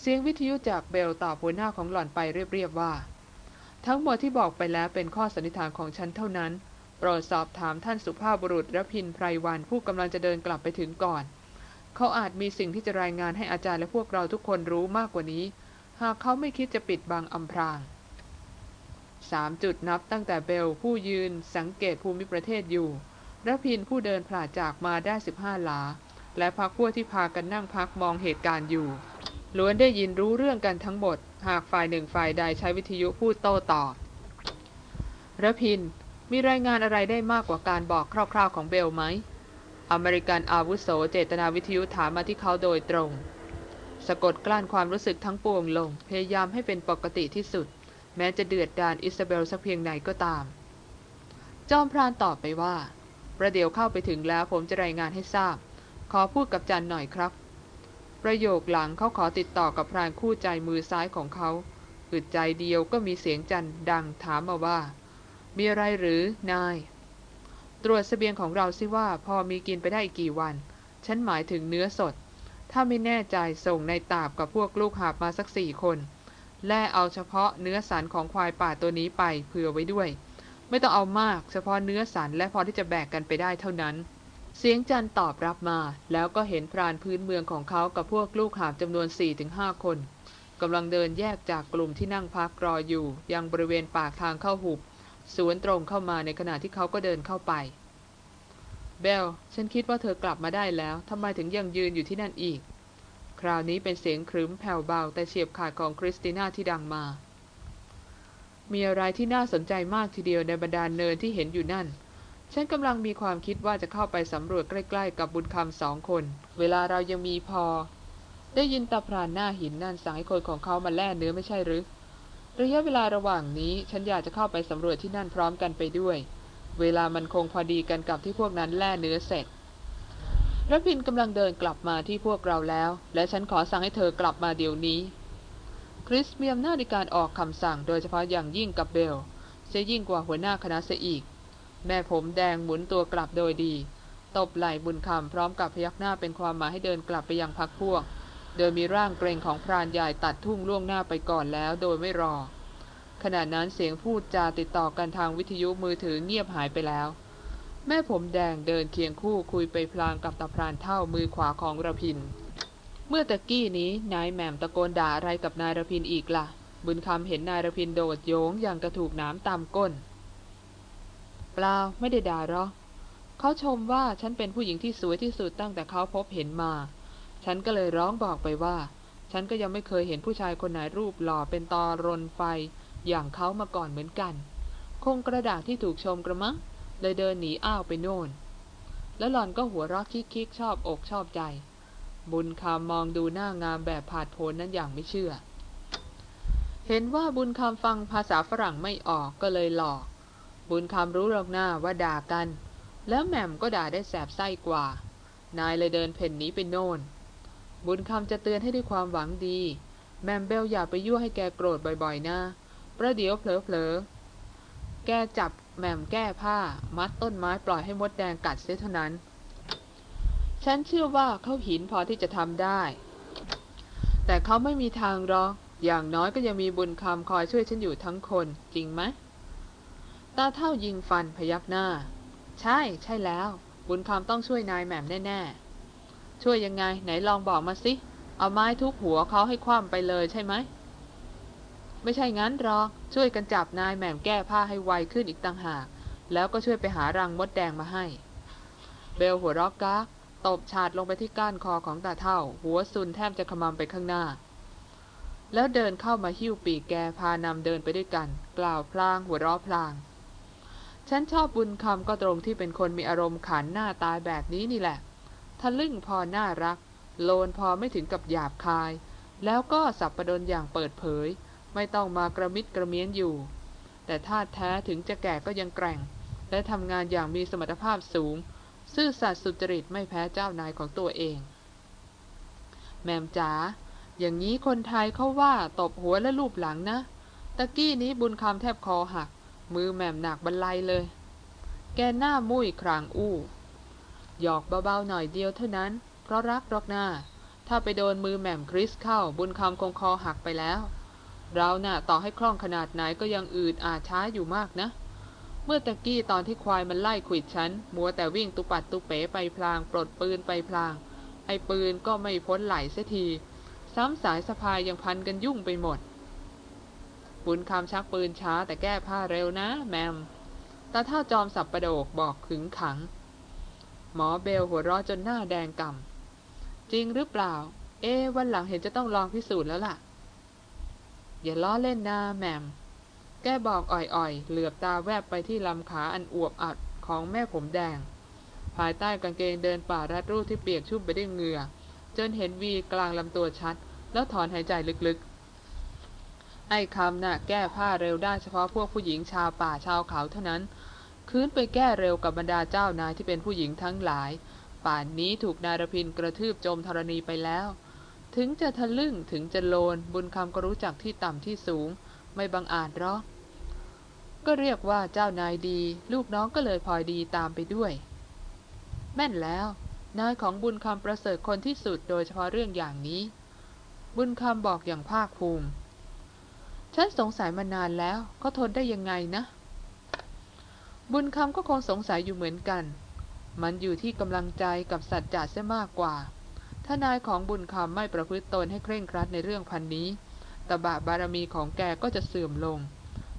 เสียงวิทยุจากเบลตอบหัวหน้าของหล่อนไปเรียบๆว่า ทั้งหมดที่บอกไปแล้วเป็นข้อสันนิษฐานของฉันเท่านั้น โปรดสอบถามท่านสุภาพบุรุษรพินไพรวันผู้กำลังจะเดินกลับไปถึงก่อน เขาอาจมีสิ่งที่จะรายงานให้อาจารย์และพวกเราทุกคนรู้มากกว่านี้ หากเขาไม่คิดจะปิดบังอำพรางสามจุดนับตั้งแต่เบลผู้ยืนสังเกตภูมิประเทศอยู่ ระพินผู้เดินผ่าจากมาได้สิบห้าหลา และพักพวกที่พากันนั่งพักมองเหตุการณ์อยู่ล้วนได้ยินรู้เรื่องกันทั้งหมด หากฝ่ายหนึ่งฝ่ายใดใช้วิทยุพูดโต้ตอบรพินมีรายงานอะไรได้มากกว่าการบอกคร่าว ๆของเบลไหม อเมริกันอาวุโสเจตนาวิทยุถามมาที่เขาโดยตรง สะกดกลั้นความรู้สึกทั้งปวงลง พยายามให้เป็นปกติที่สุด แม้จะเดือดดานอิซาเบลสักเพียงไหนก็ตาม จอมพรานตอบไปว่า ประเดี๋ยวเข้าไปถึงแล้วผมจะรายงานให้ทราบ ขอพูดกับจันหน่อยครับ ประโยคหลังเขาขอติดต่อกับพรานคู่ใจมือซ้ายของเขาอึดใจเดียวก็มีเสียงจันดังถามมาว่า มีอะไรหรือนาย ตรวจสเสบียงของเราสิว่าพอมีกินไปได้กี่วัน ฉันหมายถึงเนื้อสด ถ้าไม่แน่ใจส่งในตาบกับพวกลูกหาบมาสักสี่คน และเอาเฉพาะเนื้อสันของควายป่าตัวนี้ไปเผื่อไว้ด้วย ไม่ต้องเอามาก เฉพาะเนื้อสันและพอที่จะแบกกันไปได้เท่านั้น เสียงจันตอบรับมา แล้วก็เห็นพรานพื้นเมืองของเขากับพวกลูกหาบจำนวน 4-5 คนกำลังเดินแยกจากกลุ่มที่นั่งพักรออยู่ ยังบริเวณปากทางเข้าหุบ สวนตรงเข้ามาในขณะที่เขาก็เดินเข้าไป เบล ฉันคิดว่าเธอกลับมาได้แล้วทำไมถึงยังยืนอยู่ที่นั่นอีก คราวนี้เป็นเสียงครึ้มแผ่วเบาแต่เฉียบขาดของคริสติน่าที่ดังมา มีอะไรที่น่าสนใจมากทีเดียวในบรรดาเนินที่เห็นอยู่นั่น ฉันกำลังมีความคิดว่าจะเข้าไปสำรวจใกล้ ๆ กับบุญคำสองคน เวลาเรายังมีพอ ได้ยินตาพรานหน้าหินนั่นสั่งให้คนของเขามาแล่เนื้อไม่ใช่หรือ ระยะเวลาระหว่างนี้ฉันอยากจะเข้าไปสำรวจที่นั่นพร้อมกันไปด้วย เวลามันคงพอดีกันกับที่พวกนั้นแล่เนื้อเสร็จรพินกำลังเดินกลับมาที่พวกเราแล้ว และฉันขอสั่งให้เธอกลับมาเดี๋ยวนี้ คริสมีอำนาจในการออกคำสั่งโดยเฉพาะอย่างยิ่งกับเบลเสียยิ่งกว่าหัวหน้าคณะเสียอีก แม่ผมแดงหมุนตัวกลับโดยดี ตบไหล่บุญคำพร้อมกับพยักหน้าเป็นความหมายให้เดินกลับไปยังพักพวก โดยมีร่างเกรงของพรานใหญ่ตัดทุ่งล่วงหน้าไปก่อนแล้วโดยไม่รอ ขณะนั้นเสียงพูดจาติดต่อกันทางวิทยุมือถือเงียบหายไปแล้ว แม่ผมแดงเดินเคียงคู่คุยไปพลางกับตาพรานเท่ามือขวาของระพิน เมื่อตะกี้นี้นายแหม่มตะโกนด่าอะไรกับนายระพินอีกละ่ะ บุญคำเห็นนายระพินโดดโยงอย่างกระถูกน้ำตามก้น เปล่าไม่ได้ด่าหรอกเขาชมว่าฉันเป็นผู้หญิงที่สวยที่สุดตั้งแต่เขาพบเห็นมา ฉันก็เลยร้องบอกไปว่า ฉันก็ยังไม่เคยเห็นผู้ชายคนไหนรูปหล่อเป็นตอรนไฟ อย่างเขามาก่อนเหมือนกัน คงกระดาษที่ถูกชมกระมังเลยเดินหนีอ้าวไปโน่น แล้วหล่อนก็หัวเราะคิกๆชอบอกชอบใจ บุญคำมองดูหน้างามแบบผาดโผนนั้นอย่างไม่เชื่อ เห็นว่าบุญคำฟังภาษาฝรั่งไม่ออกก็เลยหลอก บุญคำรู้หรอกหน้าว่าด่ากัน แล้วแหม่มก็ด่าได้แสบไส้กว่า นายเลยเดินเพ่นหนีไปโน่น บุญคำจะเตือนให้ด้วยความหวังดี แมมเบลอย่าไปยั่วให้แกโกรธบ่อยๆนะประเดี๋ยวเผลอๆแกจับแหม่มแก้ผ้า มัดต้นไม้ปล่อยให้มดแดงกัดเสียเท่านั้น ฉันเชื่อว่าเขาหินพอที่จะทำได้ แต่เขาไม่มีทางหรอก อย่างน้อยก็ยังมีบุญคำคอยช่วยฉันอยู่ทั้งคน จริงไหม ตาเท่ายิงฟันพยักหน้า ใช่ ใช่แล้ว บุญคำต้องช่วยนายแหม่มแน่ๆ ช่วยยังไง ไหนลองบอกมาสิ เอาไม้ทุบหัวเขาให้คว่ำไปเลยใช่ไหม ไม่ใช่งั้นหรอก ช่วยกันจับนายแหม่มแก้ผ้าให้ไวขึ้นอีกต่างหาก แล้วก็ช่วยไปหารังมดแดงมาให้ เบลหัวรอกกาก ตบฉาดลงไปที่ก้านคอของตาเท่า หัวซุนแทบจะขมำไปข้างหน้า แล้วเดินเข้ามาหิ้วปีกแกพานำเดินไปด้วยกัน กล่าวพลางหัวเราะพลาง ฉันชอบบุญคำก็ตรงที่เป็นคนมีอารมณ์ขันหน้าตายแบบนี้นี่แหละทะลึ่งพอน่ารัก โลนพอไม่ถึงกับหยาบคาย แล้วก็สับประดนอย่างเปิดเผย ไม่ต้องมากระมิดกระเมียนอยู่ แต่ท่าแท้ถึงจะแก่ก็ยังแกร่ง และทำงานอย่างมีสมรรถภาพสูง ซื่อสัตย์สุจริตไม่แพ้เจ้านายของตัวเอง แมมจ๋าอย่างนี้คนไทยเขาว่าตบหัวและลูบหลังนะ ตะกี้นี้บุญคำแทบคอหัก มือแหม่มหนักบรรลัยเลย แกหน้ามุ้ยครางอู้ หยอกเบาๆหน่อยเดียวเท่านั้น เพราะรักรอกหน้า ถ้าไปโดนมือแหม่มคริสเข้า บุญคำคงคอหักไปแล้ว เราน่ะต่อให้คล่องขนาดไหนก็ยังอืดอาช้าอยู่มากนะ เมื่อตะกี้ตอนที่ควายมันไล่ขวิดฉัน มัวแต่วิ่งตุปัดตุเป๋ไปพลาง ปลดปืนไปพลาง ไอ้ปืนก็ไม่พ้นไหลเสียที ซ้ำสายสะพายยังพันกันยุ่งไปหมด บุญคำชักปืนช้าแต่แก้ผ้าเร็วนะ แมมตาเท่าจอมสับประโดกบอกขึงขัง หมอเบลหัวเราะจนหน้าแดงก่ำจริงหรือเปล่า เอ๊วันหลังเห็นจะต้องลองพิสูจน์แล้วล่ะ อย่าล้อเล่นนะแมม แกบอกอ่อยๆ เหลือบตาแวบไปที่ลำขาอันอวบอัดของแม่ผมแดง ภายใต้กางเกงเดินป่ารัดรูปที่เปียกชุ่มไปด้วยเหงื่อ จนเห็นวีกลางลำตัวชัด แล้วถอนหายใจลึกๆ ไอ้คำน่ะแก้ผ้าเร็วได้เฉพาะพวกผู้หญิงชาวป่าชาวเขาเท่านั้น คืนไปแก้เร็วกับบรรดาเจ้านายที่เป็นผู้หญิงทั้งหลาย ป่านนี้ถูกนายรพินกระทืบจมธรณีไปแล้ว ถึงจะทะลึ่งถึงจะโลนบุญคำก็รู้จักที่ต่ำที่สูงไม่บังอาจหรอก ก็เรียกว่าเจ้านายดี ลูกน้องก็เลยพลอยดีตามไปด้วย แม่นแล้วนายของบุญคำประเสริฐคนที่สุดโดยเฉพาะเรื่องอย่างนี้ บุญคำบอกอย่างภาคภูมิ ฉันสงสัยมานานแล้วเขาทนได้ยังไงนะ บุญคำก็คงสงสัยอยู่เหมือนกัน มันอยู่ที่กำลังใจกับสัจจะเสียมากกว่า ถ้านายของบุญคำไม่ประพฤติตนให้เคร่งครัดในเรื่องพันนี้ตบะบารมีของแกก็จะเสื่อมลง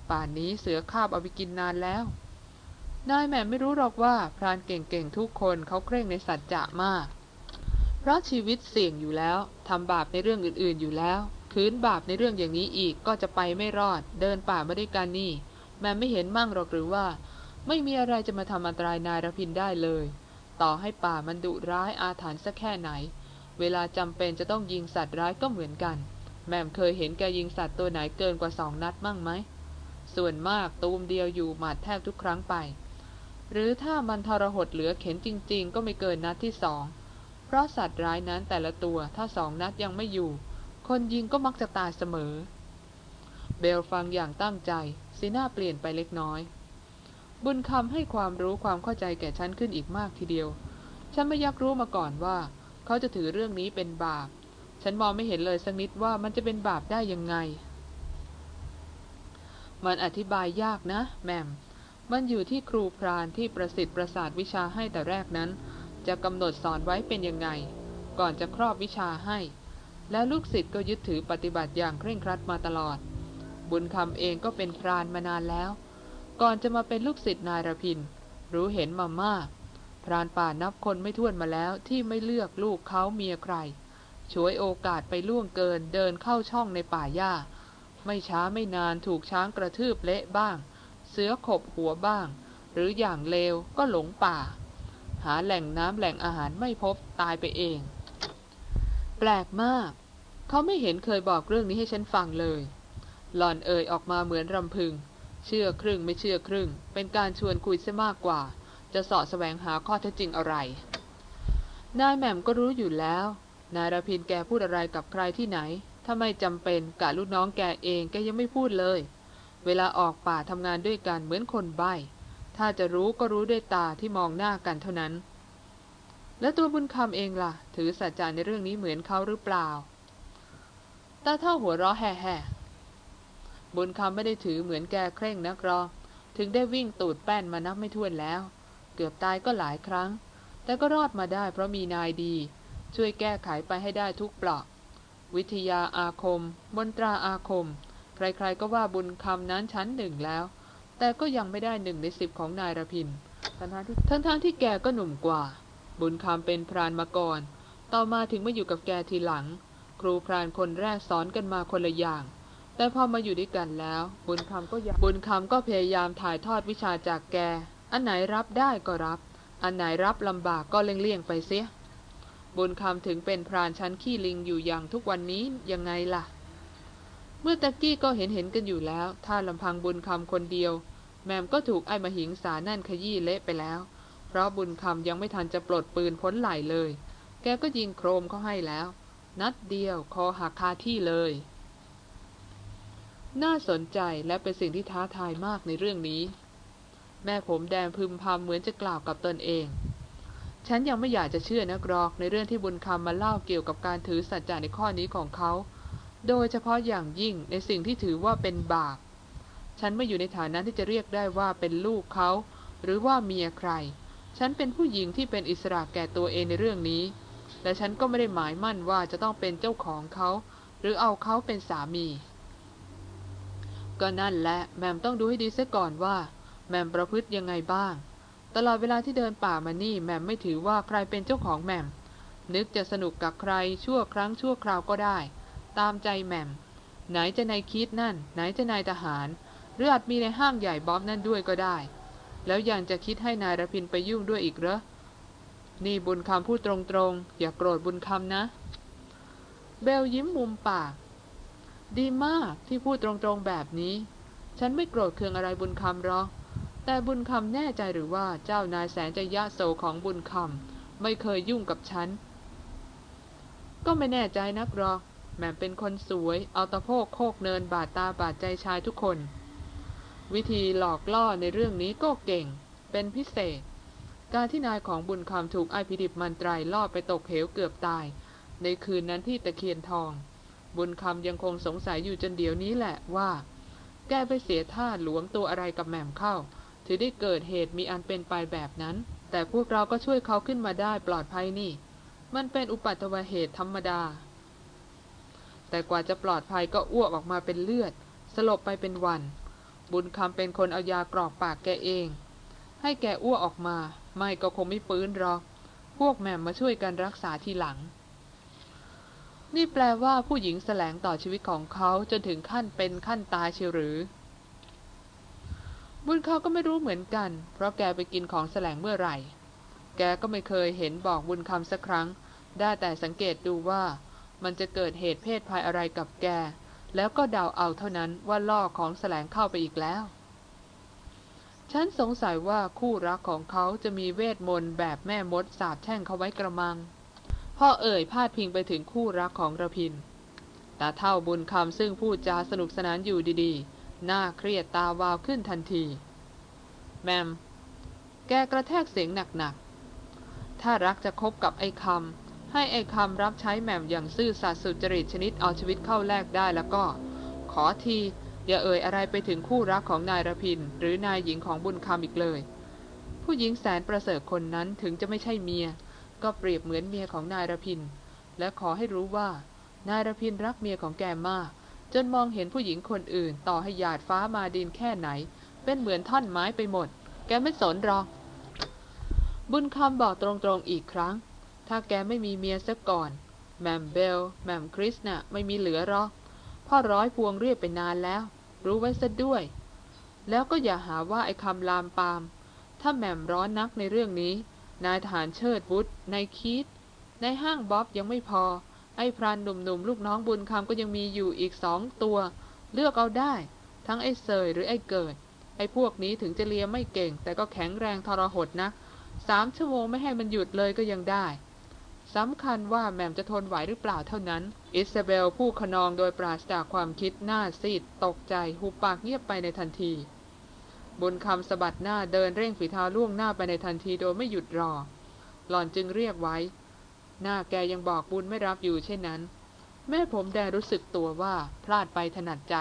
ป่านนี้เสือคาบเอาไปกินนานแล้ว นายแม่ไม่รู้หรอกว่าพรานเก่งๆทุกคนเขาเคร่งในสัจจะมาก เพราะชีวิตเสี่ยงอยู่แล้วทำบาปในเรื่องอื่นๆอยู่แล้วคืนบาปในเรื่องอย่างนี้อีกก็จะไปไม่รอด เดินป่าไม่ได้กันนี่ แม่ไม่เห็นมั่งหรอกหรือว่า ไม่มีอะไรจะมาทำอันตรายนายรพินได้เลย ต่อให้ป่ามันดุร้ายอาถรรพ์สักแค่ไหน เวลาจำเป็นจะต้องยิงสัตว์ร้ายก็เหมือนกัน แม่เคยเห็นแกยิงสัตว์ตัวไหนเกินกว่าสองนัดมั่งไหม ส่วนมากตูมเดียวอยู่หมัดแทบทุกครั้งไป หรือถ้ามันทรหดเหลือเข็นจริง ๆ ก็ไม่เกินนัดที่สอง เพราะสัตว์ร้ายนั้นแต่ละตัวถ้าสองนัดยังไม่อยู่ คนยิงก็มักจะตายเสมอ เบลฟังอย่างตั้งใจ สีหน้าเปลี่ยนไปเล็กน้อย บุญคำให้ความรู้ความเข้าใจแก่ฉันขึ้นอีกมากทีเดียว ฉันไม่ยักรู้มาก่อนว่า เขาจะถือเรื่องนี้เป็นบาป ฉันมองไม่เห็นเลยสักนิดว่ามันจะเป็นบาปได้ยังไง มันอธิบายยากนะแมม มันอยู่ที่ครูพรานที่ประสิทธิ์ประสาทวิชาให้แต่แรกนั้น จะกำหนดสอนไว้เป็นยังไง ก่อนจะครอบวิชาให้ แล้วลูกศิษย์ก็ยึดถือปฏิบัติอย่างเคร่งครัดมาตลอด บุญคำเองก็เป็นพรานมานานแล้ว ก่อนจะมาเป็นลูกศิษย์นายรพิน รู้เห็นมามาก พรานป่านับคนไม่ถ้วนมาแล้วที่ไม่เลือกลูกเขาเมียใครช่วยโอกาสไปล่วงเกินเดินเข้าช่องในป่าหญ้า ไม่ช้าไม่นานถูกช้างกระทืบเละบ้าง เสือขบหัวบ้าง หรืออย่างเลวก็หลงป่า หาแหล่งน้ำแหล่งอาหารไม่พบตายไปเอง แปลกมาก เขาไม่เห็นเคยบอกเรื่องนี้ให้ฉันฟังเลย หล่อนเอ่ยออกมาเหมือนรำพึง เชื่อครึ่งไม่เชื่อครึ่ง เป็นการชวนคุยซะมากกว่า จะสอดแสวงหาข้อเท็จจริงอะไร นายแหม่มก็รู้อยู่แล้ว นายราพินแกพูดอะไรกับใครที่ไหน ถ้าไม่จำเป็นกับลูกน้องแกเองแกยังไม่พูดเลย เวลาออกป่าทำงานด้วยกันเหมือนคนใบ้ ถ้าจะรู้ก็รู้ด้วยตาที่มองหน้ากันเท่านั้น แล้วตัวบุญคำเองล่ะ ถือสัจจาในเรื่องนี้เหมือนเขาหรือเปล่าตาเท่าหัวเราะแห่ๆบุญคำไม่ได้ถือเหมือนแกเคร่งนักรอถึงได้วิ่งตูดแป้นมานับไม่ถ้วนแล้ว เกือบตายก็หลายครั้ง แต่ก็รอดมาได้เพราะมีนายดี ช่วยแก้ไขไปให้ได้ทุกเปลาะ วิทยาอาคม มนตราอาคม ใครๆก็ว่าบุญคำนั้นชั้นหนึ่งแล้ว แต่ก็ยังไม่ได้หนึ่งในสิบของนายรพินทั้งๆที่ทั้งๆที่แกก็หนุ่มกว่า บุญคำเป็นพรานมาก่อน ต่อมาถึงมาอยู่กับแกทีหลัง ครูพรานคนแรกสอนกันมาคนละอย่าง แต่พอมาอยู่ด้วยกันแล้ว บุญคำก็ยบุญคำก็พยายามถ่ายทอดวิชาจากแก อันไหนรับได้ก็รับ อันไหนรับลำบากก็เลี่ยงๆไปเสีย บุญคำถึงเป็นพรานชั้นขี้ลิงอยู่อย่างทุกวันนี้ยังไงล่ะ เมื่อตะกี้ก็เห็นเห็นกันอยู่แล้ว ถ้าลำพังบุญคำคนเดียว แมมก็ถูกไอ้มหิงสานั่นขยี้เละไปแล้ว เพราะบุญคำยังไม่ทันจะปลดปืนพ้นไหลเลย แกก็ยิงโครมเขาให้แล้ว นัดเดียวคอหักคาที่เลย น่าสนใจและเป็นสิ่งที่ท้าทายมากในเรื่องนี้ แม่ผมแดงพึมพำเหมือนจะกล่าวกับตนเอง ฉันยังไม่อยากจะเชื่อนักรอกในเรื่องที่บุญคำมาเล่าเกี่ยวกับการถือสัจจะในข้อนี้ของเขา โดยเฉพาะอย่างยิ่งในสิ่งที่ถือว่าเป็นบาป ฉันไม่อยู่ในฐานะที่จะเรียกได้ว่าเป็นลูกเขา หรือว่าเมียใคร ฉันเป็นผู้หญิงที่เป็นอิสระแก่ตัวเองในเรื่องนี้ และฉันก็ไม่ได้หมายมั่นว่าจะต้องเป็นเจ้าของเขา หรือเอาเขาเป็นสามี ก็นั่นแหละแมมต้องดูให้ดีเสียก่อนว่า แมมประพฤติยังไงบ้าง ตลอดเวลาที่เดินป่ามานี่แมมไม่ถือว่าใครเป็นเจ้าของแมมนึกจะสนุกกับใครชั่วครั้งชั่วคราวก็ได้ ตามใจแมมไหนจะนายคิดนั่น ไหนจะนายทหาร หรืออาจมีในห้างใหญ่บ๊อบนั่นด้วยก็ได้ แล้วยังจะคิดให้นายระพินไปยุ่งด้วยอีกเหรอ นี่บุญคำพูดตรงๆ อย่ากโกรธบุญคำนะ เบลยิ้มมุมปาก ดีมากที่พูดตรงๆแบบนี้ ฉันไม่โกรธเคืองอะไรบุญคำหรอก แต่บุญคำแน่ใจหรือว่าเจ้านายแสนจะยะโสของบุญคำไม่เคยยุ่งกับฉัน ก็ไม่แน่ใจนักหรอกแหม่เป็นคนสวย เอาตะโพกโคกเนินบาดตาบาดใจชายทุกคน วิธีหลอกล่อในเรื่องนี้ก็เก่ง เป็นพิเศษ การที่นายของบุญคำถูกไอพิดิบมันไตรล่อไปตกเหวเกือบตาย ในคืนนั้นที่ตะเคียนทอง บุญคำยังคงสงสัยอยู่จนเดี๋ยวนี้แหละว่า แกไปเสียท่าหลวมตัวอะไรกับแหม่มเข้า ถือได้เกิดเหตุมีอันเป็นไปแบบนั้น แต่พวกเราก็ช่วยเขาขึ้นมาได้ปลอดภัยนี่ มันเป็นอุปัตวเหตุธรรมดา แต่กว่าจะปลอดภัยก็อ้วกออกมาเป็นเลือด สลบไปเป็นวัน บุญคำเป็นคนเอายากรอกปากแกเอง ให้แกอ้วกออกมา ไม่ก็คงไม่ปื้นหรอก พวกแม่มมาช่วยกันรักษาทีหลัง นี่แปลว่าผู้หญิงแสลงต่อชีวิตของเขาจนถึงขั้นเป็นขั้นตายเชียวหรือ บุญเขาก็ไม่รู้เหมือนกัน เพราะแกไปกินของแสลงเมื่อไหร่ แกก็ไม่เคยเห็นบอกบุญคำสักครั้ง ได้แต่สังเกตดูว่ามันจะเกิดเหตุเพศภัยอะไรกับแก แล้วก็เดาเอาเท่านั้นว่าล่อของแสลงเข้าไปอีกแล้ว ฉันสงสัยว่าคู่รักของเขาจะมีเวทมนต์แบบแม่มดสาบแช่งเขาไว้กระมัง พ่อเอ่ยพาดพิงไปถึงคู่รักของระพินตาเท่าบุญคำซึ่งพูดจาสนุกสนานอยู่ดีๆ หน้าเครียดตาวาวขึ้นทันที แมม แกกระแทกเสียงหนักๆ ถ้ารักจะคบกับไอ้คำ ให้ไอ้คำรับใช้แหม่มอย่างซื่อสัตย์สุจริตชนิดเอาชีวิตเข้าแลกได้แล้วก็ ขอทีอย่าเอ่ยอะไรไปถึงคู่รักของนายระพิน หรือนายหญิงของบุญคำอีกเลย ผู้หญิงแสนประเสริฐคนนั้นถึงจะไม่ใช่เมีย ก็เปรียบเหมือนเมียของนายระพิน และขอให้รู้ว่านายระพินรักเมียของแกมาก จนมองเห็นผู้หญิงคนอื่น ต่อให้หยาดฟ้ามาดินแค่ไหน เป็นเหมือนท่อนไม้ไปหมด แกไม่สนหรอก บุญคำบอกตรงๆอีกครั้ง ถ้าแกไม่มีเมียซะก่อน แมมเบล แมมคริสน่ะไม่มีเหลือหรอก พ่อร้อยพวงเรียบไปนานแล้ว รู้ไว้ซะด้วย แล้วก็อย่าหาว่าไอ้คำลามปาม ถ้าแมมร้อนนักในเรื่องนี้ นายทหารเชิดบุตรนายคิดในห้างบ๊อบยังไม่พอ ไอ้พรานหนุ่มๆ ลูกน้องบุญคำก็ยังมีอยู่อีกสองตัว เลือกเอาได้ ทั้งไอ้เซยหรือไอ้เกิด ไอ้พวกนี้ถึงจะเลียไม่เก่ง แต่ก็แข็งแรงทรหดนะสามชั่วโมงไม่ให้มันหยุดเลยก็ยังได้สำคัญว่าแหม่มจะทนไหวหรือเปล่าเท่านั้น อิซาเบลผู้ขนองโดยปราศจากความคิดหน้าซีดตกใจหุบปากเงียบไปในทันที บุญคำสะบัดหน้าเดินเร่งฝีเท้าล่วงหน้าไปในทันทีโดยไม่หยุดรอ หล่อนจึงเรียกไว้ หน้าแกยังบอกบุญไม่รับอยู่เช่นนั้น แม่ผมแดงรู้สึกตัวว่าพลาดไปถนัดใจ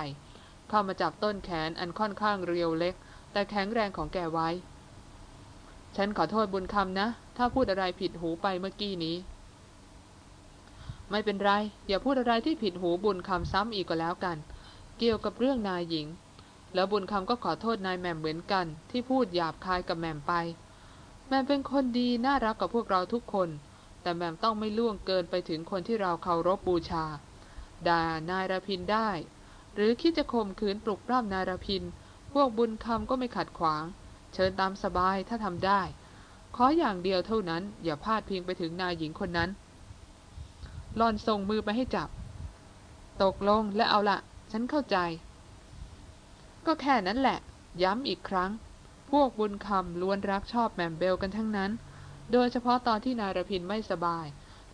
เข้ามาจับต้นแขนอันค่อนข้างเรียวเล็ก แต่แข็งแรงของแกไว้ ฉันขอโทษบุญคำนะ ถ้าพูดอะไรผิดหูไปเมื่อกี้นี้ ไม่เป็นไร อย่าพูดอะไรที่ผิดหูบุญคำซ้ำอีกก็แล้วกัน เกี่ยวกับเรื่องนายหญิง แล้วบุญคำก็ขอโทษนายแหม่มเหมือนกัน ที่พูดหยาบคายกับแหม่มไปแหม่มเป็นคนดีน่ารักกับพวกเราทุกคน แต่แหม่มต้องไม่ล่วงเกินไปถึงคนที่เราเคารพบูชา ด่านายระพินได้ หรือคิดจะข่มขืนปลุกปล้ำนายรพิน พวกบุญคำก็ไม่ขัดขวาง เชิญตามสบายถ้าทำได้ ขออย่างเดียวเท่านั้น อย่าพลาดพิงไปถึงนายหญิงคนนั้นหลอนส่งมือไปให้จับ ตกลงและเอาละฉันเข้าใจ ก็แค่นั้นแหละ ย้ำอีกครั้ง พวกบุญคำล้วนรักชอบแหม่มเบลกันทั้งนั้น โดยเฉพาะตอนที่นายรพินไม่สบาย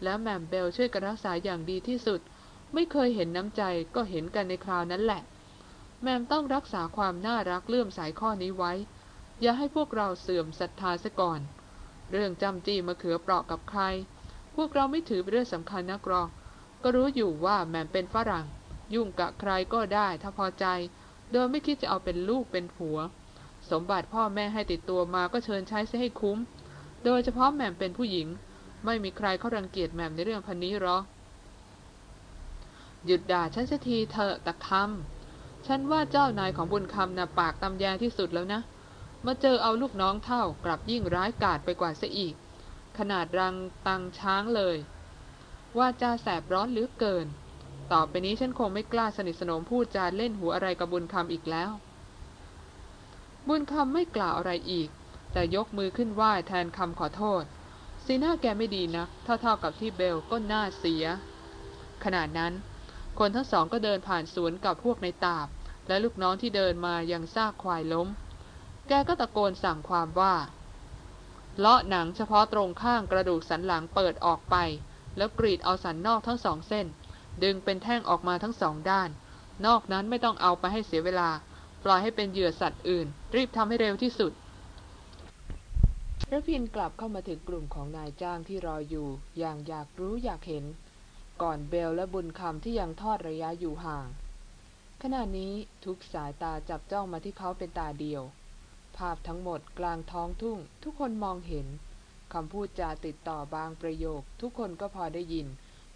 แล้วแหม่มเบลช่วยกันรักษาอย่างดีที่สุด ไม่เคยเห็นน้ำใจก็เห็นกันในคราวนั้นแหละ แหม่มต้องรักษาความน่ารักเลื่อมใสข้อนี้ไว้ อย่าให้พวกเราเสื่อมศรัทธาซะก่อน เรื่องจำจี้มะเขือเปราะกับใคร พวกเราไม่ถือเป็นเรื่องสำคัญนักหรอกก็รู้อยู่ว่าแหม่มเป็นฝรั่ง ยุ่งกับใครก็ได้ถ้าพอใจ โดยไม่คิดจะเอาเป็นลูกเป็นผัว สมบัติพ่อแม่ให้ติดตัวมาก็เชิญใช้ซะให้คุ้ม โดยเฉพาะแหม่มเป็นผู้หญิง ไม่มีใครเขารังเกียจแหม่มในเรื่องพันนี้หรอกหยุดด่าฉันสักทีเถอะตะคำฉันว่าเจ้านายของบุญคำนะ่ะปากตำแยที่สุดแล้วนะมาเจอเอาลูกน้องเท่ากลับยิ่งร้ายกาจไปกว่าซะอีก ขนาดรังตังช้างเลย ว่าจาแสบร้อนหรือเกิน ต่อไปนี้ฉันคงไม่กล้าสนิทสนมพูดจาเล่นหัวอะไรกับบุญคำอีกแล้ว บุญคำไม่กล่าวอะไรอีก แต่ยกมือขึ้นไหว้แทนคำขอโทษ สีหน้าแกไม่ดีนะเท่าๆกับที่เบลก็หน่าเสีย ขณะนั้น คนทั้งสองก็เดินผ่านสวนกับพวกในตาบ และลูกน้องที่เดินมายังซากควายล้ม แกก็ตะโกนสั่งความว่าเลาะหนังเฉพาะตรงข้างกระดูกสันหลังเปิดออกไป แล้วกรีดเอาสันนอกทั้งสองเส้น ดึงเป็นแท่งออกมาทั้งสองด้าน นอกนั้นไม่ต้องเอาไปให้เสียเวลา ปล่อยให้เป็นเหยื่อสัตว์อื่น รีบทำให้เร็วที่สุด ระพินกลับเข้ามาถึงกลุ่มของนายจ้างที่รออยู่ อย่างอยากรู้อยากเห็น ก่อนเบลและบุญคำที่ยังทอดระยะอยู่ห่าง ขณะนี้ทุกสายตาจับจ้องมาที่เขาเป็นตาเดียว ภาพทั้งหมดกลางท้องทุ่ง ทุกคนมองเห็นคำพูดจาติดต่อบางประโยค ทุกคนก็พอได้ยิน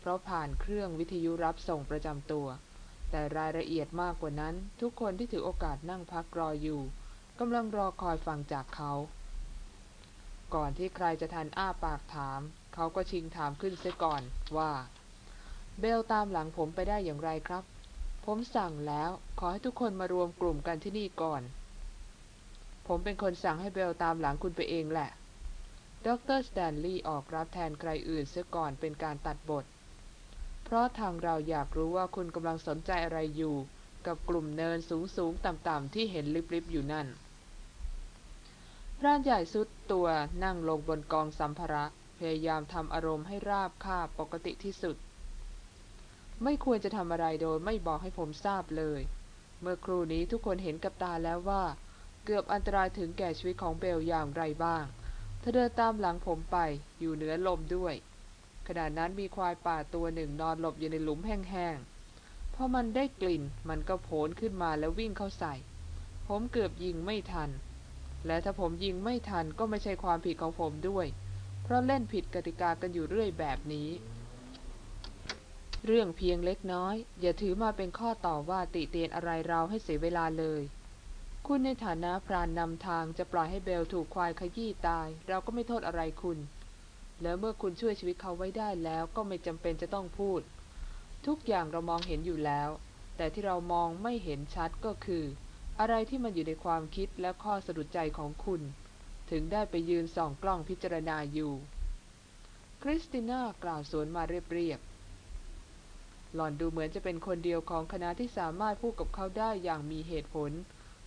เพราะผ่านเครื่องวิทยุรับส่งประจำตัว แต่รายละเอียดมากกว่านั้น ทุกคนที่ถือโอกาสนั่งพักรออยู่กำลังรอคอยฟังจากเขา ก่อนที่ใครจะทันอ้าปากถาม เขาก็ชิงถามขึ้นเสียก่อนว่า เบลตามหลังผมไปได้อย่างไรครับ ผมสั่งแล้วขอให้ทุกคนมารวมกลุ่มกันที่นี่ก่อน ผมเป็นคนสั่งให้เบลตามหลังคุณไปเองแหละ ดรสแตนลีย์ออกรับแทนใครอื่นเสียก่อนเป็นการตัดบท เพราะทางเราอยากรู้ว่าคุณกำลังสนใจอะไรอยู่ กับกลุ่มเนินสูงสูงต่ำๆที่เห็นลิบๆอยู่นั่น พรานใหญ่ทรุดตัวนั่งลงบนกองสัมภาระพยายามทำอารมณ์ให้ราบคาบปกติที่สุด ไม่ควรจะทำอะไรโดยไม่บอกให้ผมทราบเลย เมื่อครู่นี้ทุกคนเห็นกับตาแล้วว่า เกือบอันตรายถึงแก่ชีวิตของเบลอย่างไรบ้างเธอเดินตามหลังผมไปอยู่เหนือลมด้วย ขณะนั้นมีควายป่าตัวหนึ่งนอนหลบอยู่ในหลุมแห้งๆพอมันได้กลิ่นมันก็โผล่ขึ้นมาแล้ววิ่งเข้าใส่ ผมเกือบยิงไม่ทัน และถ้าผมยิงไม่ทันก็ไม่ใช่ความผิดของผมด้วย เพราะเล่นผิดกติกากันอยู่เรื่อยแบบนี้ เรื่องเพียงเล็กน้อย อย่าถือมาเป็นข้อต่อว่าติเตียนอะไรเราให้เสียเวลาเลย คุณในฐานะพรานนำทางจะปล่อยให้เบลถูกควายขยี้ตาย เราก็ไม่โทษอะไรคุณ แล้วเมื่อคุณช่วยชีวิตเขาไว้ได้แล้วก็ไม่จำเป็นจะต้องพูด ทุกอย่างเรามองเห็นอยู่แล้ว แต่ที่เรามองไม่เห็นชัดก็คือ อะไรที่มันอยู่ในความคิดและข้อสะดุดใจของคุณ ถึงได้ไปยืนส่องกล้องพิจารณาอยู่ คริสติน่ากล่าวสวนมาเรียบๆ หล่อนดูเหมือนจะเป็นคนเดียวของคณะที่สามารถพูดกับเขาได้อย่างมีเหตุผล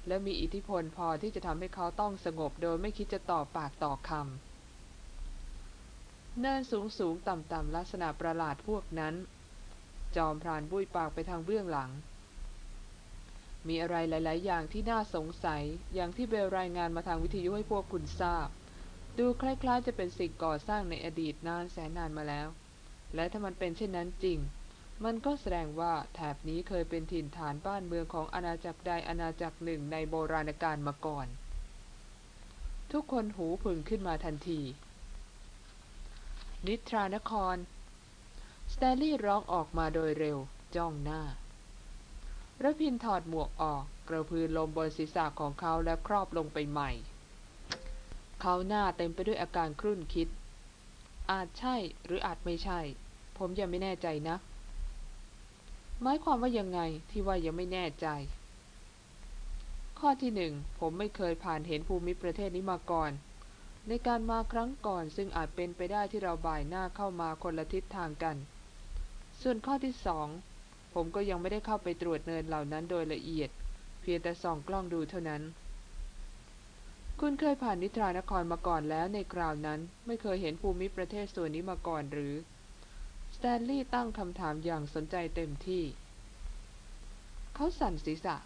และมีอิทธิพลพอที่จะทำให้เขาต้องสงบโดยไม่คิดจะต่อปากต่อคำเนินสูงสูงต่ำต่ำลักษณะประหลาดพวกนั้น จอมพรานบุ้ยปากไปทางเบื้องหลัง มีอะไรหลาย ๆ อย่างที่น่าสงสัย อย่างที่เบลรายงานมาทางวิทยุให้พวกคุณทราบ ดูคล้าย ๆ จะเป็นสิ่งก่อสร้างในอดีตนานแสนนานมาแล้ว และถ้ามันเป็นเช่นนั้นจริง มันก็แสดงว่าแถบนี้เคยเป็นถิ่นฐานบ้านเมืองของอาณาจักรใดอาณาจักรหนึ่งในโบราณกาลมาก่อน ทุกคนหูผึ่งขึ้นมาทันที นิทรานคร สแตลลี่ร้องออกมาโดยเร็ว จ้องหน้า ระพินถอดหมวกออก กระพือลมบนศีรษะของเขาแล้วครอบลงไปใหม่ เขาหน้าเต็มไปด้วยอาการครุ่นคิด อาจใช่หรืออาจไม่ใช่ ผมยังไม่แน่ใจนะหมายความว่ายังไงที่ว่ายังไม่แน่ใจ ข้อที่หนึ่งผมไม่เคยผ่านเห็นภูมิประเทศนี้มาก่อน ในการมาครั้งก่อนซึ่งอาจเป็นไปได้ที่เราบ่ายหน้าเข้ามาคนละทิศทางกัน ส่วนข้อที่สอง ผมก็ยังไม่ได้เข้าไปตรวจเนินเหล่านั้นโดยละเอียด เพียงแต่ส่องกล้องดูเท่านั้น คุณเคยผ่านนิทรานครมาก่อนแล้วในคราวนั้นไม่เคยเห็นภูมิประเทศส่วนนี้มาก่อนหรือสแตนลีย์ตั้งคำถามอย่างสนใจเต็มที่ เขาสั่นศีรษะ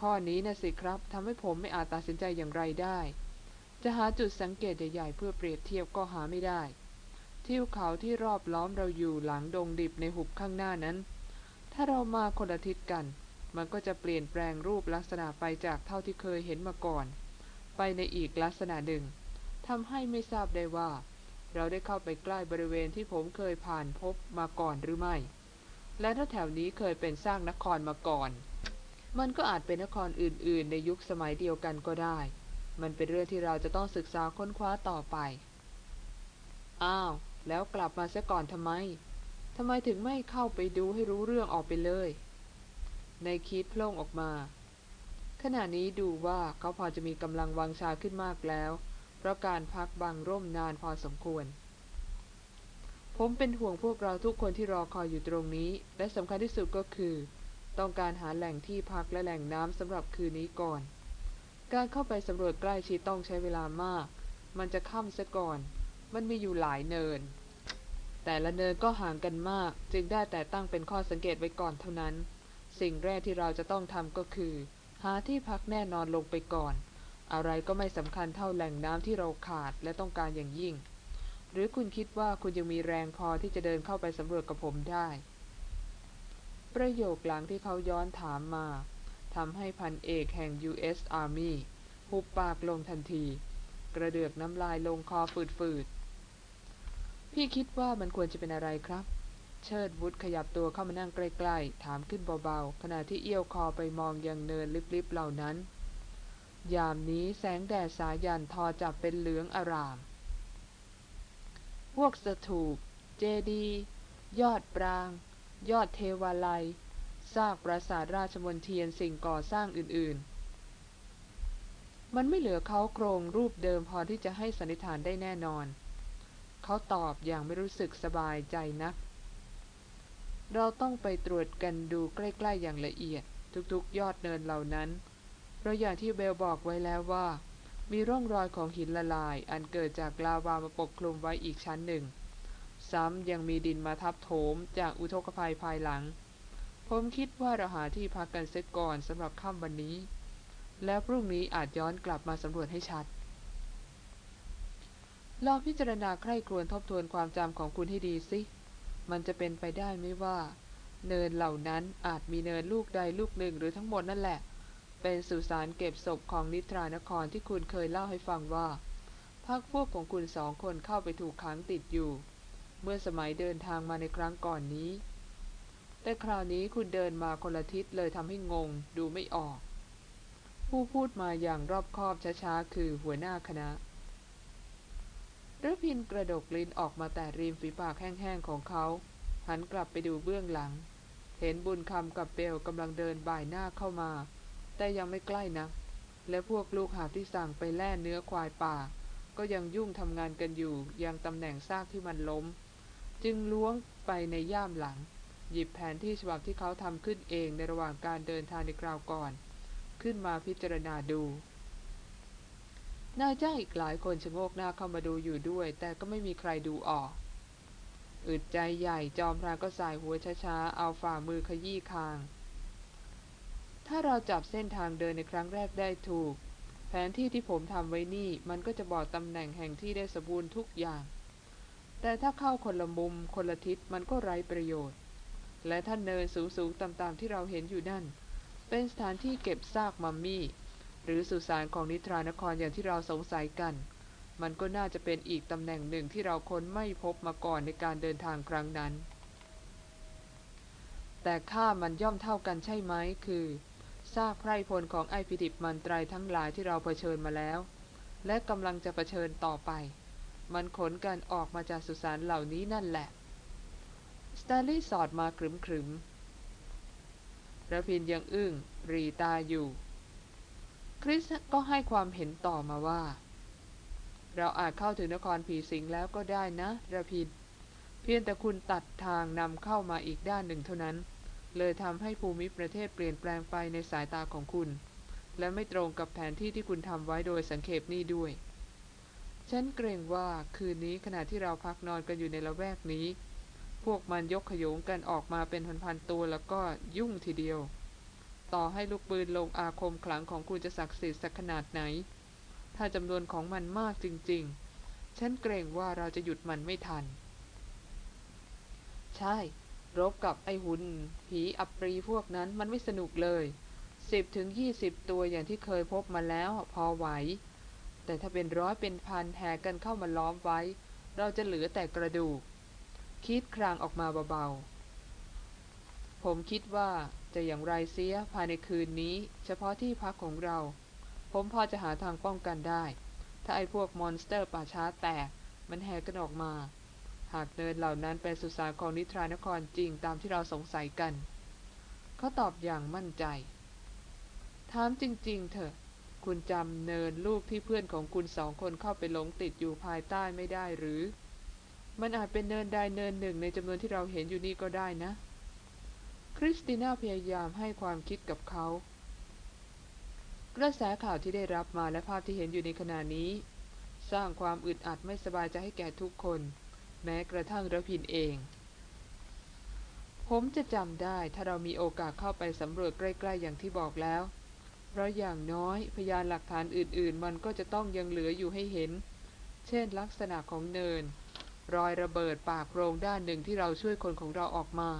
ข้อนี้นะสิครับทำให้ผมไม่อาจตัดสินใจอย่างไรได้ จะหาจุดสังเกตใหญ่ๆเพื่อเปรียบเทียบก็หาไม่ได้ทิวเขาที่รอบล้อมเราอยู่หลังดงดิบในหุบข้างหน้านั้น ถ้าเรามาคนละทิศกัน มันก็จะเปลี่ยนแปลงรูปลักษณะไปจากเท่าที่เคยเห็นมาก่อน ไปในอีกลักษณะหนึ่งทำให้ไม่ทราบได้ว่า เราได้เข้าไปใกล้บริเวณที่ผมเคยผ่านพบมาก่อนหรือไม่ และถ้าแถวนี้เคยเป็นสร้างนครมาก่อน มันก็อาจเป็นนครอื่น ๆ ในยุคสมัยเดียวกันก็ได้ มันเป็นเรื่องที่เราจะต้องศึกษาค้นคว้าต่อไป อ้าว แล้วกลับมาซะก่อนทำไม ทำไมถึงไม่เข้าไปดูให้รู้เรื่องออกไปเลย ในคิดโพล่งออกมา ขณะนี้ดูว่าเขาพอจะมีกำลังวังชาขึ้นมากแล้ว เพราะการพักบังร่มนานพอสมควร ผมเป็นห่วงพวกเราทุกคนที่รอคอยอยู่ตรงนี้ และสำคัญที่สุดก็คือ ต้องการหาแหล่งที่พักและแหล่งน้ำสำหรับคืนนี้ก่อน การเข้าไปสำรวจใกล้ชิดต้องใช้เวลามาก มันจะค่ำซะก่อน มันมีอยู่หลายเนิน แต่ละเนินก็ห่างกันมาก จึงได้แต่ตั้งเป็นข้อสังเกตไว้ก่อนเท่านั้น สิ่งแรกที่เราจะต้องทำก็คือ หาที่พักแน่นอนลงไปก่อน อะไรก็ไม่สำคัญเท่าแหล่งน้ำที่เราขาดและต้องการอย่างยิ่ง หรือคุณคิดว่าคุณยังมีแรงพอที่จะเดินเข้าไปสำรวจกับผมได้ ประโยคหลังที่เขาย้อนถามมาทำให้พันเอกแห่ง U.S. Army หุบปากลงทันที กระเดือกน้ำลายลงคอฝืดๆ พี่คิดว่ามันควรจะเป็นอะไรครับ เชิดวุฒขยับตัวเข้ามานั่งใกล้ ๆ ถามขึ้นเบาๆ ขณะที่เอี้ยวคอไปมองยังเนินลิบๆเหล่านั้น ยามนี้แสงแดดสายันทอจับเป็นเหลืองอาราม พวกสถูป เจดียยอดปราง ยอดเทวาลัยซากปราสาทราชมนเทียนสิ่งก่อสร้างอื่นๆ มันไม่เหลือเขาโครงรูปเดิมพอที่จะให้สันนิษฐานได้แน่นอน เขาตอบอย่างไม่รู้สึกสบายใจนัก เราต้องไปตรวจกันดูใกล้ ๆ อย่างละเอียด ทุกๆ ยอดเนินเหล่านั้น เพราะอย่างที่เบลบอกไว้แล้วว่า มีร่องรอยของหินละลาย อันเกิดจากลาวามาปกคลุมไว้อีกชั้นหนึ่ง ซ้ำยังมีดินมาทับโถมจากอุทกภัยภายหลัง ผมคิดว่าเราหาที่พักกันเสียก่อนสำหรับค่ำวันนี้ แล้วพรุ่งนี้อาจย้อนกลับมาสำรวจให้ชัด ลองพิจารณาใคร่ครวญทบทวนความจำของคุณให้ดีสิ มันจะเป็นไปได้ไหมว่า เนินเหล่านั้นอาจมีเนินลูกใดลูกหนึ่งหรือทั้งหมดนั่นแหละ เป็นสุสานเก็บศพของนิทรานครที่คุณเคยเล่าให้ฟังว่าพักพวกของคุณสองคนเข้าไปถูกขังติดอยู่ เมื่อสมัยเดินทางมาในครั้งก่อนนี้ แต่คราวนี้คุณเดินมาคนละทิศเลยทำให้งงดูไม่ออก ผู้พูดมาอย่างรอบคอบช้าๆคือหัวหน้าคณะ ระพินกระดกลิ้นออกมาแต่ริมฝีปากแห้งๆของเขา หันกลับไปดูเบื้องหลัง เห็นบุญคำกับเบลกำลังเดินบ่ายหน้าเข้ามา แต่ยังไม่ใกล้นะ และพวกลูกหาที่สั่งไปแล่เนื้อควายป่า ก็ยังยุ่งทำงานกันอยู่ยังตำแหน่งซากที่มันล้ม จึงล้วงไปในย่ามหลัง หยิบแผนที่ฉบับที่เขาทำขึ้นเองในระหว่างการเดินทางในคราวก่อน ขึ้นมาพิจารณาดู นายจ้างอีกหลายคนชะโงกหน้าเข้ามาดูอยู่ด้วย แต่ก็ไม่มีใครดูออก อึดใจใหญ่จอมพรานก็สายหัวช้าๆ เอาฝ่ามือขยี้คาง ถ้าเราจับเส้นทางเดินในครั้งแรกได้ถูก แผนที่ที่ผมทำไว้นี่ มันก็จะบอกตำแหน่งแห่งที่ได้สมบูรณ์ทุกอย่าง แต่ถ้าเข้าคนละมุมคนละทิศมันก็ไร้ประโยชน์ และท่านเนินสูงๆต่ำๆที่เราเห็นอยู่นั่น เป็นสถานที่เก็บซากมัมมี่ หรือสุสานของนิทรานครอย่างที่เราสงสัยกัน มันก็น่าจะเป็นอีกตำแหน่งหนึ่งที่เราค้นไม่พบมาก่อนในการเดินทางครั้งนั้น แต่ค่ามันย่อมเท่ากันใช่ไหมคือซากไพร่พลของไอพิดิมันตรายทั้งหลายที่เราเผชิญมาแล้ว และกำลังจะเผชิญต่อไป มันขนกันออกมาจากสุสานเหล่านี้นั่นแหละสแตนลีย์สอดมาครึมครึมระพินยังอึ้งรีตาอยู่ คริสก็ให้ความเห็นต่อมาว่า เราอาจเข้าถึงนครผีสิงแล้วก็ได้นะระพิน เพียงแต่คุณตัดทางนำเข้ามาอีกด้านหนึ่งเท่านั้น เลยทำให้ภูมิประเทศเปลี่ยนแปลงไปในสายตาของคุณ และไม่ตรงกับแผนที่ที่คุณทำไว้โดยสังเขปนี้ด้วย ฉันเกรงว่าคืนนี้ขณะที่เราพักนอนกันอยู่ในละแวกนี้ พวกมันยกขยงกันออกมาเป็นพันๆตัวแล้วก็ยุ่งทีเดียว ต่อให้ลูกปืนลงอาคมขลังของคุณจะศักดิ์สิทธิ์สักขนาดไหน ถ้าจำนวนของมันมากจริง ๆ ฉันเกรงว่าเราจะหยุดมันไม่ทัน ใช่ รบกับไอหุ่นผีอัปรีพวกนั้นมันไม่สนุกเลยสิบถึงยี่สิบตัวอย่างที่เคยพบมาแล้วพอไหว แต่ถ้าเป็นร้อยเป็นพันแห่กันเข้ามาล้อมไว้ เราจะเหลือแต่กระดูก คิดครางออกมาเบาๆ ผมคิดว่า จะอย่างไรเสียภายในคืนนี้ เฉพาะที่พักของเรา ผมพอจะหาทางป้องกันได้ ถ้าไอ้พวกมอนสเตอร์ป่าช้าแตก มันแห่กันออกมา หากเนินเหล่านั้นเป็นสุสานของนิทรานครจริงตามที่เราสงสัยกัน เขาตอบอย่างมั่นใจ ถามจริง ๆ เถอะ คุณจำเนินลูกที่เพื่อนของคุณสองคนเข้าไปหลงติดอยู่ภายใต้ไม่ได้หรือ มันอาจเป็นเนินใดเนินหนึ่งในจำนวนที่เราเห็นอยู่นี่ก็ได้นะ คริสติน่าพยายามให้ความคิดกับเขา กระแสข่าวที่ได้รับมาและภาพที่เห็นอยู่ในขณะนี้ สร้างความอึดอัดไม่สบายใจให้แก่ทุกคน แม้กระทั่งระพินเอง ผมจะจำได้ถ้าเรามีโอกาสเข้าไปสำรวจใกล้ ๆ อย่างที่บอกแล้ว เพราะอย่างน้อยพยานหลักฐานอื่น ๆ มันก็จะต้องยังเหลืออยู่ให้เห็น เช่น ลักษณะของเนิน รอยระเบิดปากโพรงด้านหนึ่งที่เราช่วยคนของเราออกมา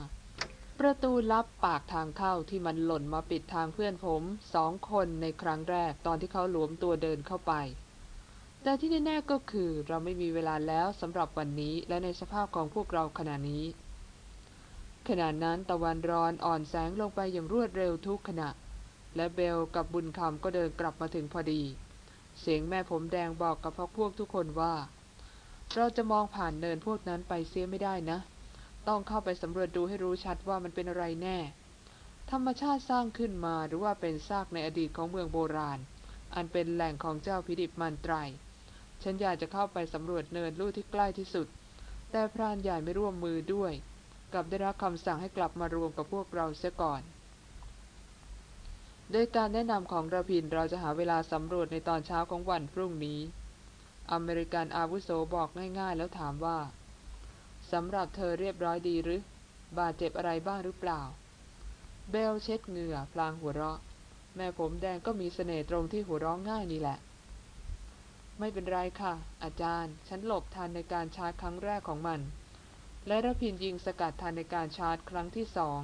ประตูลับปากทางเข้าที่มันหล่นมาปิดทางเพื่อนผมสองคนในครั้งแรกตอนที่เขาหลวมตัวเดินเข้าไป แต่ที่แน่ๆก็คือเราไม่มีเวลาแล้วสำหรับวันนี้และในสภาพของพวกเราขณะนี้ ขณะนั้นตะวันร้อนอ่อนแสงลงไปอย่างรวดเร็วทุกขณะ และเบลกับบุญคำก็เดินกลับมาถึงพอดี เสียงแม่ผมแดงบอกกับพวกพวกทุกคนว่า เราจะมองผ่านเนินพวกนั้นไปเสียไม่ได้นะ ต้องเข้าไปสำรวจดูให้รู้ชัดว่ามันเป็นอะไรแน่ ธรรมชาติสร้างขึ้นมาหรือว่าเป็นซากในอดีตของเมืองโบราณ อันเป็นแหล่งของเจ้าพิดิบมันไตรฉันอยากจะเข้าไปสำรวจเนินลู่ที่ใกล้ที่สุด แต่พรานใหญ่ไม่ร่วมมือด้วยกับได้รับคำสั่งให้กลับมารวมกับพวกเราเสียก่อน โดยการแนะนำของระพินเราจะหาเวลาสำรวจในตอนเช้าของวันพรุ่งนี้ อเมริกันอาวุโสบอกง่ายๆ แล้วถามว่า สำหรับเธอเรียบร้อยดีหรือ บาดเจ็บอะไรบ้างหรือเปล่า เบลเช็ดเหงื่อพลางหัวเราะ แม่ผมแดงก็มีเสน่ห์ตรงที่หัวเราะง่ายนี่แหละ ไม่เป็นไรค่ะ อาจารย์ ฉันหลบทันในการชาร์จครั้งแรกของมัน และระพินยิงสกัดทันในการชาร์จครั้งที่สอง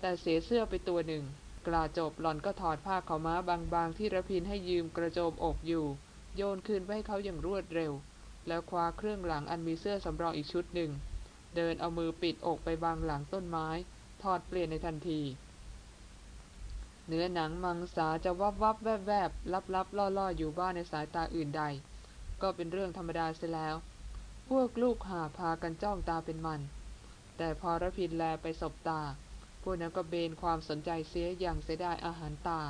แต่เสียเสื้อไปตัวหนึ่ง กล่าจบหล่อนก็ถอดผ้าเขาม้าบางๆ ที่ระพินให้ยืมกระโจมอกอยู่ โยนคืนไปให้เขาอย่างรวดเร็ว แล้วคว้าเครื่องหลังอันมีเสื้อสำรองอีกชุดหนึ่ง เดินเอามือปิดอกไปบางหลังต้นไม้ ถอดเปลี่ยนในทันที เนื้อหนังมังสาจะวับวับแวบแวบลับลับล่อล่ออยู่บ้านในสายตาอื่นใด ก็เป็นเรื่องธรรมดาเสียแล้ว พวกลูกหาพากันจ้องตาเป็นมัน แต่พอระพินแลไปสบตา พวกนั้นก็เบนความสนใจเสียอย่างเสียดายอาหารตา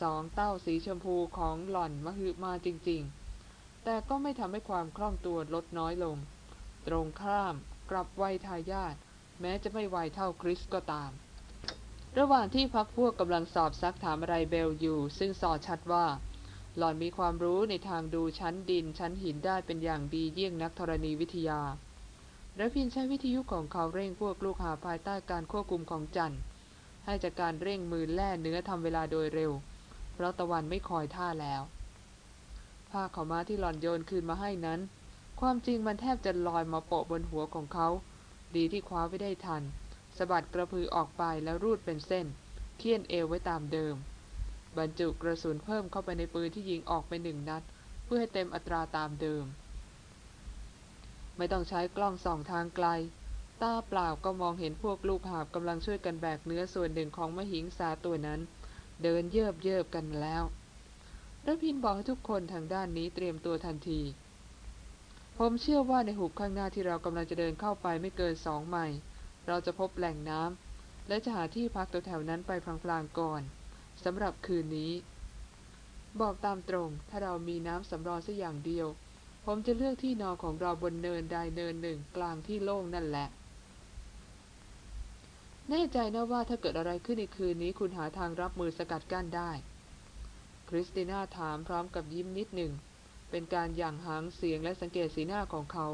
สองเต้าสีชมพูของหล่อนมหึมาจริง ๆ แต่ก็ไม่ทำให้ความคล่องตัวลดน้อยลง ตรงข้ามกลับไวทายาทแม้จะไม่ไวเท่าคริสก็ตาม ระหว่างที่พักพวกกำลังสอบซักถามอะไรเบลอยู่ ซึ่งสอดชัดว่า หล่อนมีความรู้ในทางดูชั้นดินชั้นหินได้เป็นอย่างดีเยี่ยงนักธรณีวิทยาและพินใช้วิทยุของเขาเร่งพวกลูกหาภายใต้การควบคุมของจันให้จากการเร่งมือแล่เนื้อทำเวลาโดยเร็ว เพราะตะวันไม่คอยท่าแล้ว ผ้าขาวม้าที่หล่อนโยนคืนมาให้นั้น ความจริงมันแทบจะลอยมาโปะบนหัวของเขา ดีที่คว้าไว้ได้ทันสะบัดกระพือออกไปแล้วรูดเป็นเส้น เคี่ยนเอวไว้ตามเดิม บรรจุกระสุนเพิ่มเข้าไปในปืนที่ยิงออกไปหนึ่งนัด เพื่อให้เต็มอัตราตามเดิม ไม่ต้องใช้กล้องส่องทางไกล ตาเปล่าก็มองเห็นพวกลูกหาบกำลังช่วยกันแบกเนื้อส่วนหนึ่งของมหิงสาตัวนั้น เดินเยิบเยิบกันแล้วระพินบอกให้ทุกคนทางด้านนี้เตรียมตัวทันที ผมเชื่อว่าในหุบข้างหน้าที่เรากำลังจะเดินเข้าไปไม่เกินสองไมล์เราจะพบแหล่งน้ำและจะหาที่พักแถวๆนั้นไปพลางๆก่อนสำหรับคืนนี้ บอกตามตรง ถ้าเรามีน้ำสำรองสักอย่างเดียว ผมจะเลือกที่นอนของเราบนเนินใดเนินหนึ่งกลางที่โล่งนั่นแหละ แน่ใจนะว่าถ้าเกิดอะไรขึ้นในคืนนี้คุณหาทางรับมือสกัดกั้นได้ คริสติน่าถามพร้อมกับยิ้มนิดหนึ่ง เป็นการหย่างหางเสียงและสังเกตสีหน้าของเขา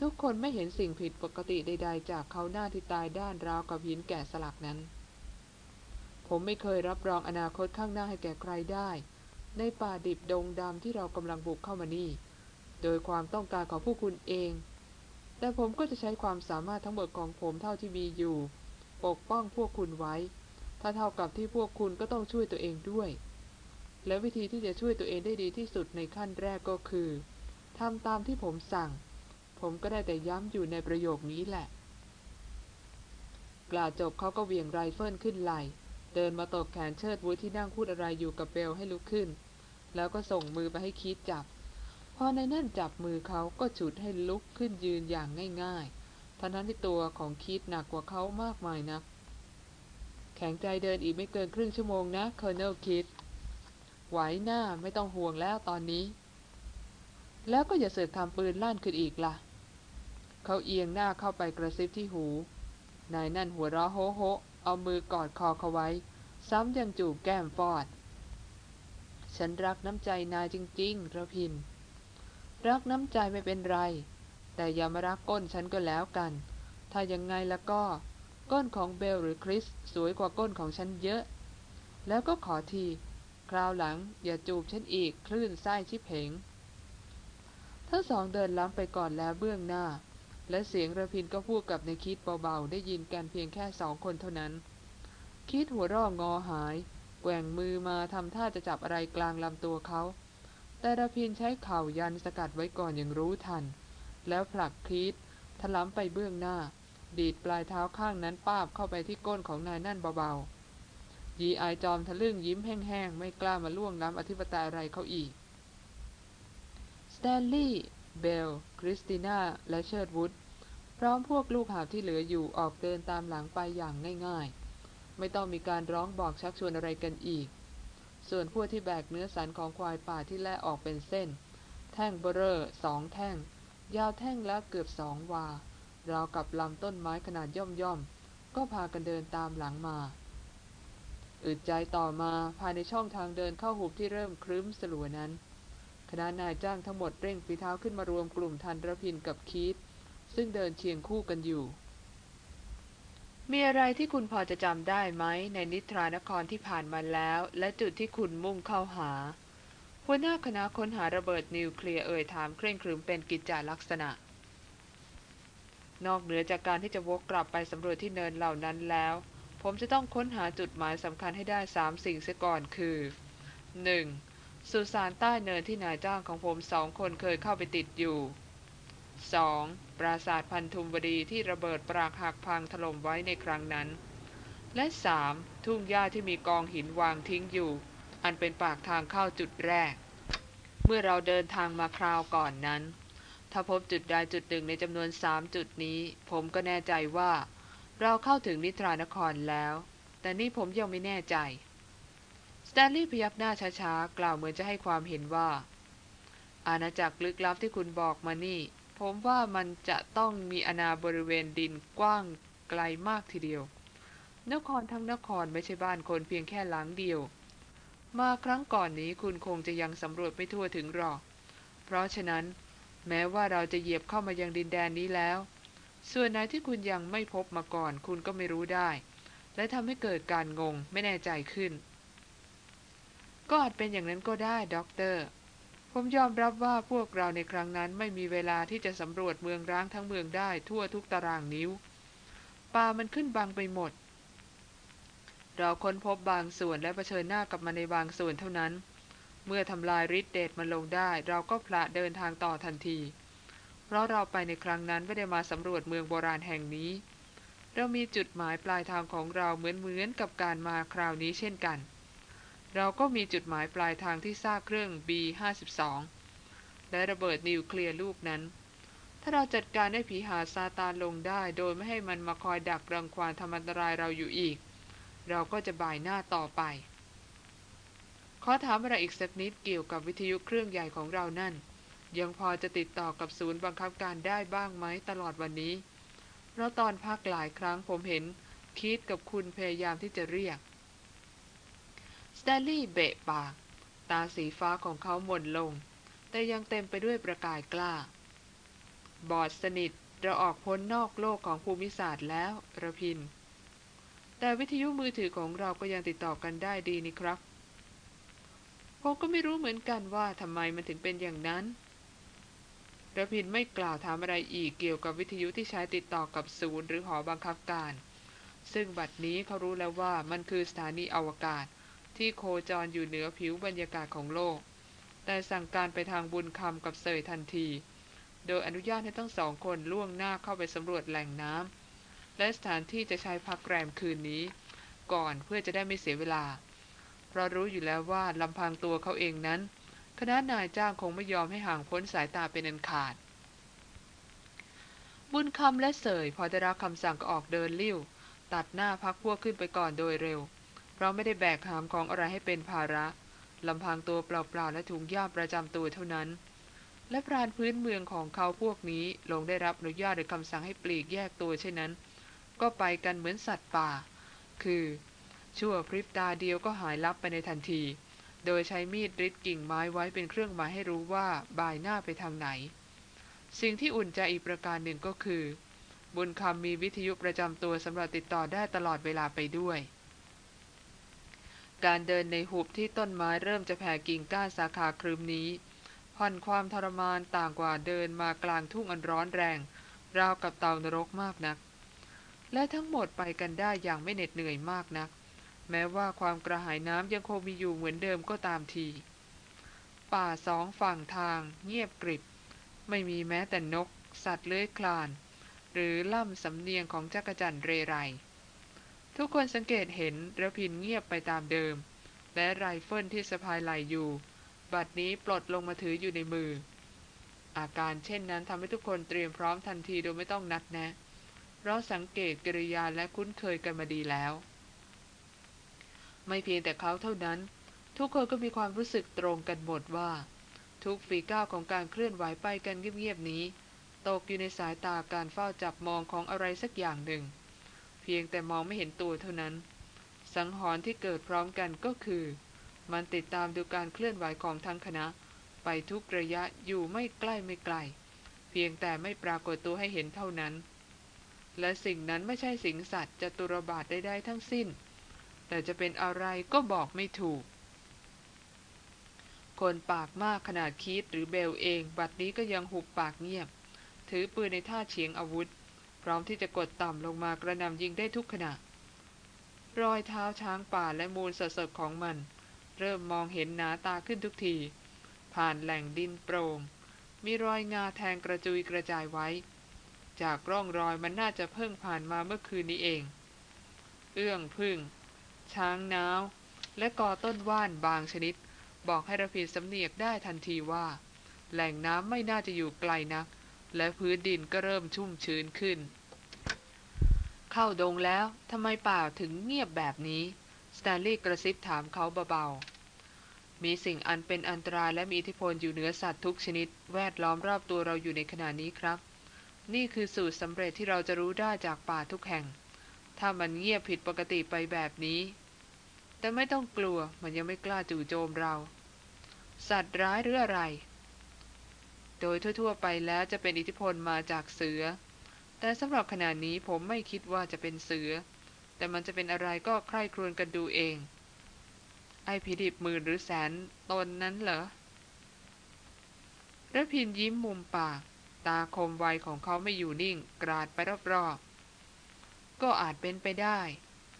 ทุกคนไม่เห็นสิ่งผิดปกติใด ๆ จากเขาหน้าที่ตายด้านราวกับหินแกะสลักนั้น ผมไม่เคยรับรองอนาคตข้างหน้าให้แก่ใครได้ ในป่าดิบดงดำที่เรากำลังบุกเข้ามานี่ โดยความต้องการของผู้คุณเอง แต่ผมก็จะใช้ความสามารถทั้งหมดของผมเท่าที่มีอยู่ ปกป้องพวกคุณไว้ ถ้าเท่ากับที่พวกคุณก็ต้องช่วยตัวเองด้วย และวิธีที่จะช่วยตัวเองได้ดีที่สุดในขั้นแรกก็คือทำตามที่ผมสั่ง ผมก็ได้แต่ย้ำอยู่ในประโยคนี้แหละ กล่าวจบเขาก็เหวี่ยงไรเฟิลขึ้นไหลเดินมาตบแขนเชิดวุฒที่นั่งพูดอะไรอยู่กับเบลให้ลุกขึ้น แล้วก็ส่งมือไปให้คิดจับ พอในนั่นจับมือเขาก็ฉุดให้ลุกขึ้นยืนอย่างง่ายๆทั้งนั้นที่ตัวของคิดหนักกว่าเขามากมายนะักแข็งใจเดินอีกไม่เกินครึ่งชั่วโมงนะเคอร์เนลคิด ไหวหน้าไม่ต้องห่วงแล้วตอนนี้ แล้วก็อย่าเสือกทำปืนลั่นขึ้นอีกละ่ะ เขาเอียงหน้าเข้าไปกระซิบที่หู นายนั่นหัวเราะโฮโฮเอามือกอดคอเขาไว้ ซ้ำยังจูบแก้มฟอด ฉันรักน้ำใจนายจริงๆระพิน รักน้ำใจไม่เป็นไร แต่อย่ามารักก้นฉันก็แล้วกัน ถ้ายังไงแล้วก็ ก้นของเบลหรือคริสสวยกว่าก้นของฉันเยอะ แล้วก็ขอที คราวหลัง อย่าจูบฉันอีกคลื่นไส้ชิบเหงทั้งสองเดินล้ำไปก่อนแล้วเบื้องหน้า และเสียงระพินก็พูดกับในคิดเบาๆ ได้ยินกันเพียงแค่สองคนเท่านั้น คิดหัวร่องอหาย แกว่งมือมาทำท่าจะจับอะไรกลางลำตัวเขา แต่ระพินใช้เข่ายันสกัดไว้ก่อนอย่างรู้ทัน แล้วผลักคีตถลำไปเบื้องหน้า ดีดปลายเท้าข้างนั้นป้าบเข้าไปที่ก้นของนายนั่นเบาๆ GI จอมทะลึ่งยิ้มแห้งๆ ไม่กล้ามาล่วงล้ำอธิปไตยอะไรเขาอีก สแตนลีย์เบล คริสติน่า และเชิร์ดวูดพร้อมพวกลูกหาบที่เหลืออยู่ออกเดินตามหลังไปอย่างง่ายๆ ไม่ต้องมีการร้องบอกชักชวนอะไรกันอีก ส่วนพวกที่แบกเนื้อสันของควายป่าที่แล่ออกเป็นเส้น แท่งเบอร์เรอร์สองแท่ง ยาวแท่งละเกือบสองวา ราวกับลำต้นไม้ขนาดย่อมๆ ก็พากันเดินตามหลังมา อึดใจต่อมาภายในช่องทางเดินเข้าหุบที่เริ่มครึ้มสลัวนั้น คณะนายจ้างทั้งหมดเร่งฝีเท้าขึ้นมารวมกลุ่มทันรพินกับคีตซึ่งเดินเคียงคู่กันอยู่ มีอะไรที่คุณพอจะจำได้ไหมในนิทรานครที่ผ่านมาแล้ว และจุดที่คุณมุ่งเข้าหา หัวหน้าคณะค้นหาระเบิดนิวเคลียร์เอ่ยถามเคร่งครึมเป็นกิจจาลักษณะนอกเหนือจากการที่จะวกกลับไปสำรวจที่เนินเหล่านั้นแล้ว ผมจะต้องค้นหาจุดหมายสำคัญให้ได้สามสิ่งเสียก่อนคือ 1. สุสานใต้เนินที่นายจ้างของผมสองคนเคยเข้าไปติดอยู่ 2. ปราสาทพันธุมวดีที่ระเบิดปรากหักพังถล่มไว้ในครั้งนั้น และ 3. ทุ่งหญ้าที่มีกองหินวางทิ้งอยู่ อันเป็นปากทางเข้าจุดแรก เมื่อเราเดินทางมาคราวก่อนนั้น ถ้าพบจุดใดจุดหนึ่งในจำนวนสามจุดนี้ ผมก็แน่ใจว่า เราเข้าถึงนิทรานครแล้ว แต่นี่ผมยังไม่แน่ใจสแตนลีย์พยักหน้าช้าๆ กล่าวเหมือนจะให้ความเห็นว่า อาณาจักรลึกลับที่คุณบอกมานี่ ผมว่ามันจะต้องมีอาณาบริเวณดินกว้างไกลมากทีเดียว นครทั้งนครไม่ใช่บ้านคนเพียงแค่หลังเดียว มาครั้งก่อนนี้คุณคงจะยังสำรวจไม่ทั่วถึงหรอก เพราะฉะนั้น แม้ว่าเราจะเหยียบเข้ามายังดินแดนนี้แล้ว ส่วนไหนที่คุณยังไม่พบมาก่อน คุณก็ไม่รู้ได้ และทำให้เกิดการงงไม่แน่ใจขึ้น ก็อาจเป็นอย่างนั้นก็ได้ด็อกเตอร์ ผมยอมรับว่าพวกเราในครั้งนั้นไม่มีเวลาที่จะสำรวจเมืองร้างทั้งเมืองได้ทั่วทุกตารางนิ้ว ป่ามันขึ้นบางไปหมด เราค้นพบบางส่วนและะเผชิญหน้ากับมันในบางส่วนเท่านั้น เมื่อทำลายฤทธิ์เดชมันลงได้ เราก็พละเดินทางต่อทันที เพราะเราไปในครั้งนั้นไม่ได้มาสำรวจเมืองโบราณแห่งนี้ เรามีจุดหมายปลายทางของเราเหมือนเหมือนกับการมาคราวนี้เช่นกัน เราก็มีจุดหมายปลายทางที่ซากเครื่อง B52 และระเบิดนิวเคลียร์ลูกนั้น ถ้าเราจัดการให้ผีหาซาตานลงได้โดยไม่ให้มันมาคอยดักรังควานทำอันตรายเราอยู่อีก เราก็จะบ่ายหน้าต่อไป ขอถามอะไรอีกสักนิดเกี่ยวกับวิทยุเครื่องใหญ่ของเรานั่น ยังพอจะติดต่อกับศูนย์บังคับการได้บ้างไหมตลอดวันนี้ เพราะตอนพักหลายครั้งผมเห็นคิดกับคุณพยายามที่จะเรียกสแตนลีย์เบะปาก ตาสีฟ้าของเขาหม่นลง แต่ยังเต็มไปด้วยประกายกล้า บอดสนิทเราออกพ้นนอกโลกของภูมิศาสตร์แล้วระพิน แต่วิทยุมือถือของเราก็ยังติดต่อกันได้ดีนี่ครับผมก็ไม่รู้เหมือนกันว่าทำไมมันถึงเป็นอย่างนั้น ระพินไม่กล่าวถามอะไรอีกเกี่ยวกับวิทยุที่ใช้ติดต่อกับศูนย์หรือหอบังคับการ ซึ่งบัดนี้เขารู้แล้วว่ามันคือสถานีอวกาศ ที่โคจรอยู่เหนือผิวบรรยากาศของโลก แต่สั่งการไปทางบุญคำกับเสยทันที โดยอนุญาตให้ทั้งสองคนล่วงหน้าเข้าไปสำรวจแหล่งน้ำและสถานที่จะใช้พักแรมคืนนี้ ก่อนเพื่อจะได้ไม่เสียเวลา เพราะรู้อยู่แล้วว่าลำพังตัวเขาเองนั้น คณะนายจ้างคงไม่ยอมให้ห่างพ้นสายตาเป็นอันขาด บุญคำและเสยพอได้รับคำสั่งก็ออกเดินลิ้ว ตัดหน้าพักพวกขึ้นไปก่อนโดยเร็ว เพราะไม่ได้แบกหามของอะไรให้เป็นภาระลำพังตัวเปล่าๆและถุงย่ามประจำตัวเท่านั้น และพรานพื้นเมืองของเขาพวกนี้ลงได้รับอนุญาตหรือคำสั่งให้ปลีกแยกตัวเช่นนั้น ก็ไปกันเหมือนสัตว์ป่า คือ ชั่วพริบตาเดียวก็หายลับไปในทันที โดยใช้มีดริดกิ่งไม้ไว้เป็นเครื่องหมายให้รู้ว่าบ่ายหน้าไปทางไหน สิ่งที่อุ่นใจอีกประการหนึ่งก็คือ บุญคำมีวิทยุประจำตัวสำหรับติดต่อได้ตลอดเวลาไปด้วย การเดินในหุบที่ต้นไม้เริ่มจะแผ่กิ่งก้านสาขาครึมนี้ผ่อนความทรมานต่างกว่าเดินมากลางทุ่งอันร้อนแรง ราวกับเตานรกมากนัก และทั้งหมดไปกันได้อย่างไม่เหน็ดเหนื่อยมากนัก แม้ว่าความกระหายน้ำยังคงมีอยู่เหมือนเดิมก็ตามที ป่าสองฝั่งทางเงียบกริบ ไม่มีแม้แต่นก สัตว์เลื้อยคลาน หรือล่ำสำเนียงของจักรจั่นเรไร ทุกคนสังเกตเห็นระพินเงียบไปตามเดิม และไรเฟิลที่สะพายไหลอยู่ บัดนี้ปลดลงมาถืออยู่ในมือ อาการเช่นนั้นทำให้ทุกคนเตรียมพร้อมทันทีโดยไม่ต้องนัดแนะ เพราะสังเกตกิริยาและคุ้นเคยกันมาดีแล้ว ไม่เพียงแต่เขาเท่านั้น ทุกคนก็มีความรู้สึกตรงกันหมดว่า ทุกฝีก้าวของการเคลื่อนไหวไปกันเงียบๆนี้ ตกอยู่ในสายตาการเฝ้าจับมองของอะไรสักอย่างหนึ่ง เพียงแต่มองไม่เห็นตัวเท่านั้น สังหรณ์ที่เกิดพร้อมกันก็คือ มันติดตามดูการเคลื่อนไหวของทั้งคณะ ไปทุกระยะอยู่ไม่ใกล้ไม่ไกล เพียงแต่ไม่ปรากฏตัวให้เห็นเท่านั้นและสิ่งนั้นไม่ใช่สิงสัตว์จะตุรบาทใดๆทั้งสิ้น แต่จะเป็นอะไรก็บอกไม่ถูก คนปากมากขนาดคีดหรือเบลเอง บัดนี้ก็ยังหุบปากเงียบ ถือปืนในท่าเฉียงอาวุธ พร้อมที่จะกดต่ำลงมากระนำยิงได้ทุกขณะ รอยเท้าช้างป่าและมูลสดๆของมัน เริ่มมองเห็นหนาตาขึ้นทุกที ผ่านแหล่งดินโปร่งมีรอยงาแทงกระจุยกระจายไว้ จากร่องรอยมันน่าจะเพิ่งผ่านมาเมื่อคืนนี้เอง เอื้องพึ่ง ช้างน้าวและกอต้นว่านบางชนิด บอกให้ระพินสำเนียกได้ทันทีว่า แหล่งน้ำไม่น่าจะอยู่ไกลนัก และพื้นดินก็เริ่มชุ่มชื้นขึ้น เข้าดงแล้วทำไมป่าถึงเงียบแบบนี้ สแตนลีย์กระซิบถามเขาเบาๆ มีสิ่งอันเป็นอันตรายและมีอิทธิพลอยู่เหนือสัตว์ทุกชนิด แวดล้อมรอบตัวเราอยู่ในขณะนี้ครับ นี่คือสูตรสำเร็จที่เราจะรู้ได้จากป่าทุกแห่ง ถ้ามันเงียบผิดปกติไปแบบนี้ แต่ไม่ต้องกลัวมันยังไม่กล้าจู่โจมเรา สัตว์ร้ายหรืออะไร โดยทั่วๆไปแล้วจะเป็นอิทธิพลมาจากเสือ แต่สำหรับขณะนี้ผมไม่คิดว่าจะเป็นเสือ แต่มันจะเป็นอะไรก็ใคร่ครวญกันดูเอง ไอ้ผีดิบหมื่นหรือแสนตนนั้นเหรอระพินยิ้มมุมปาก ตาคมไวของเขาไม่อยู่นิ่ง กราดไปรอบๆ ก็อาจเป็นไปได้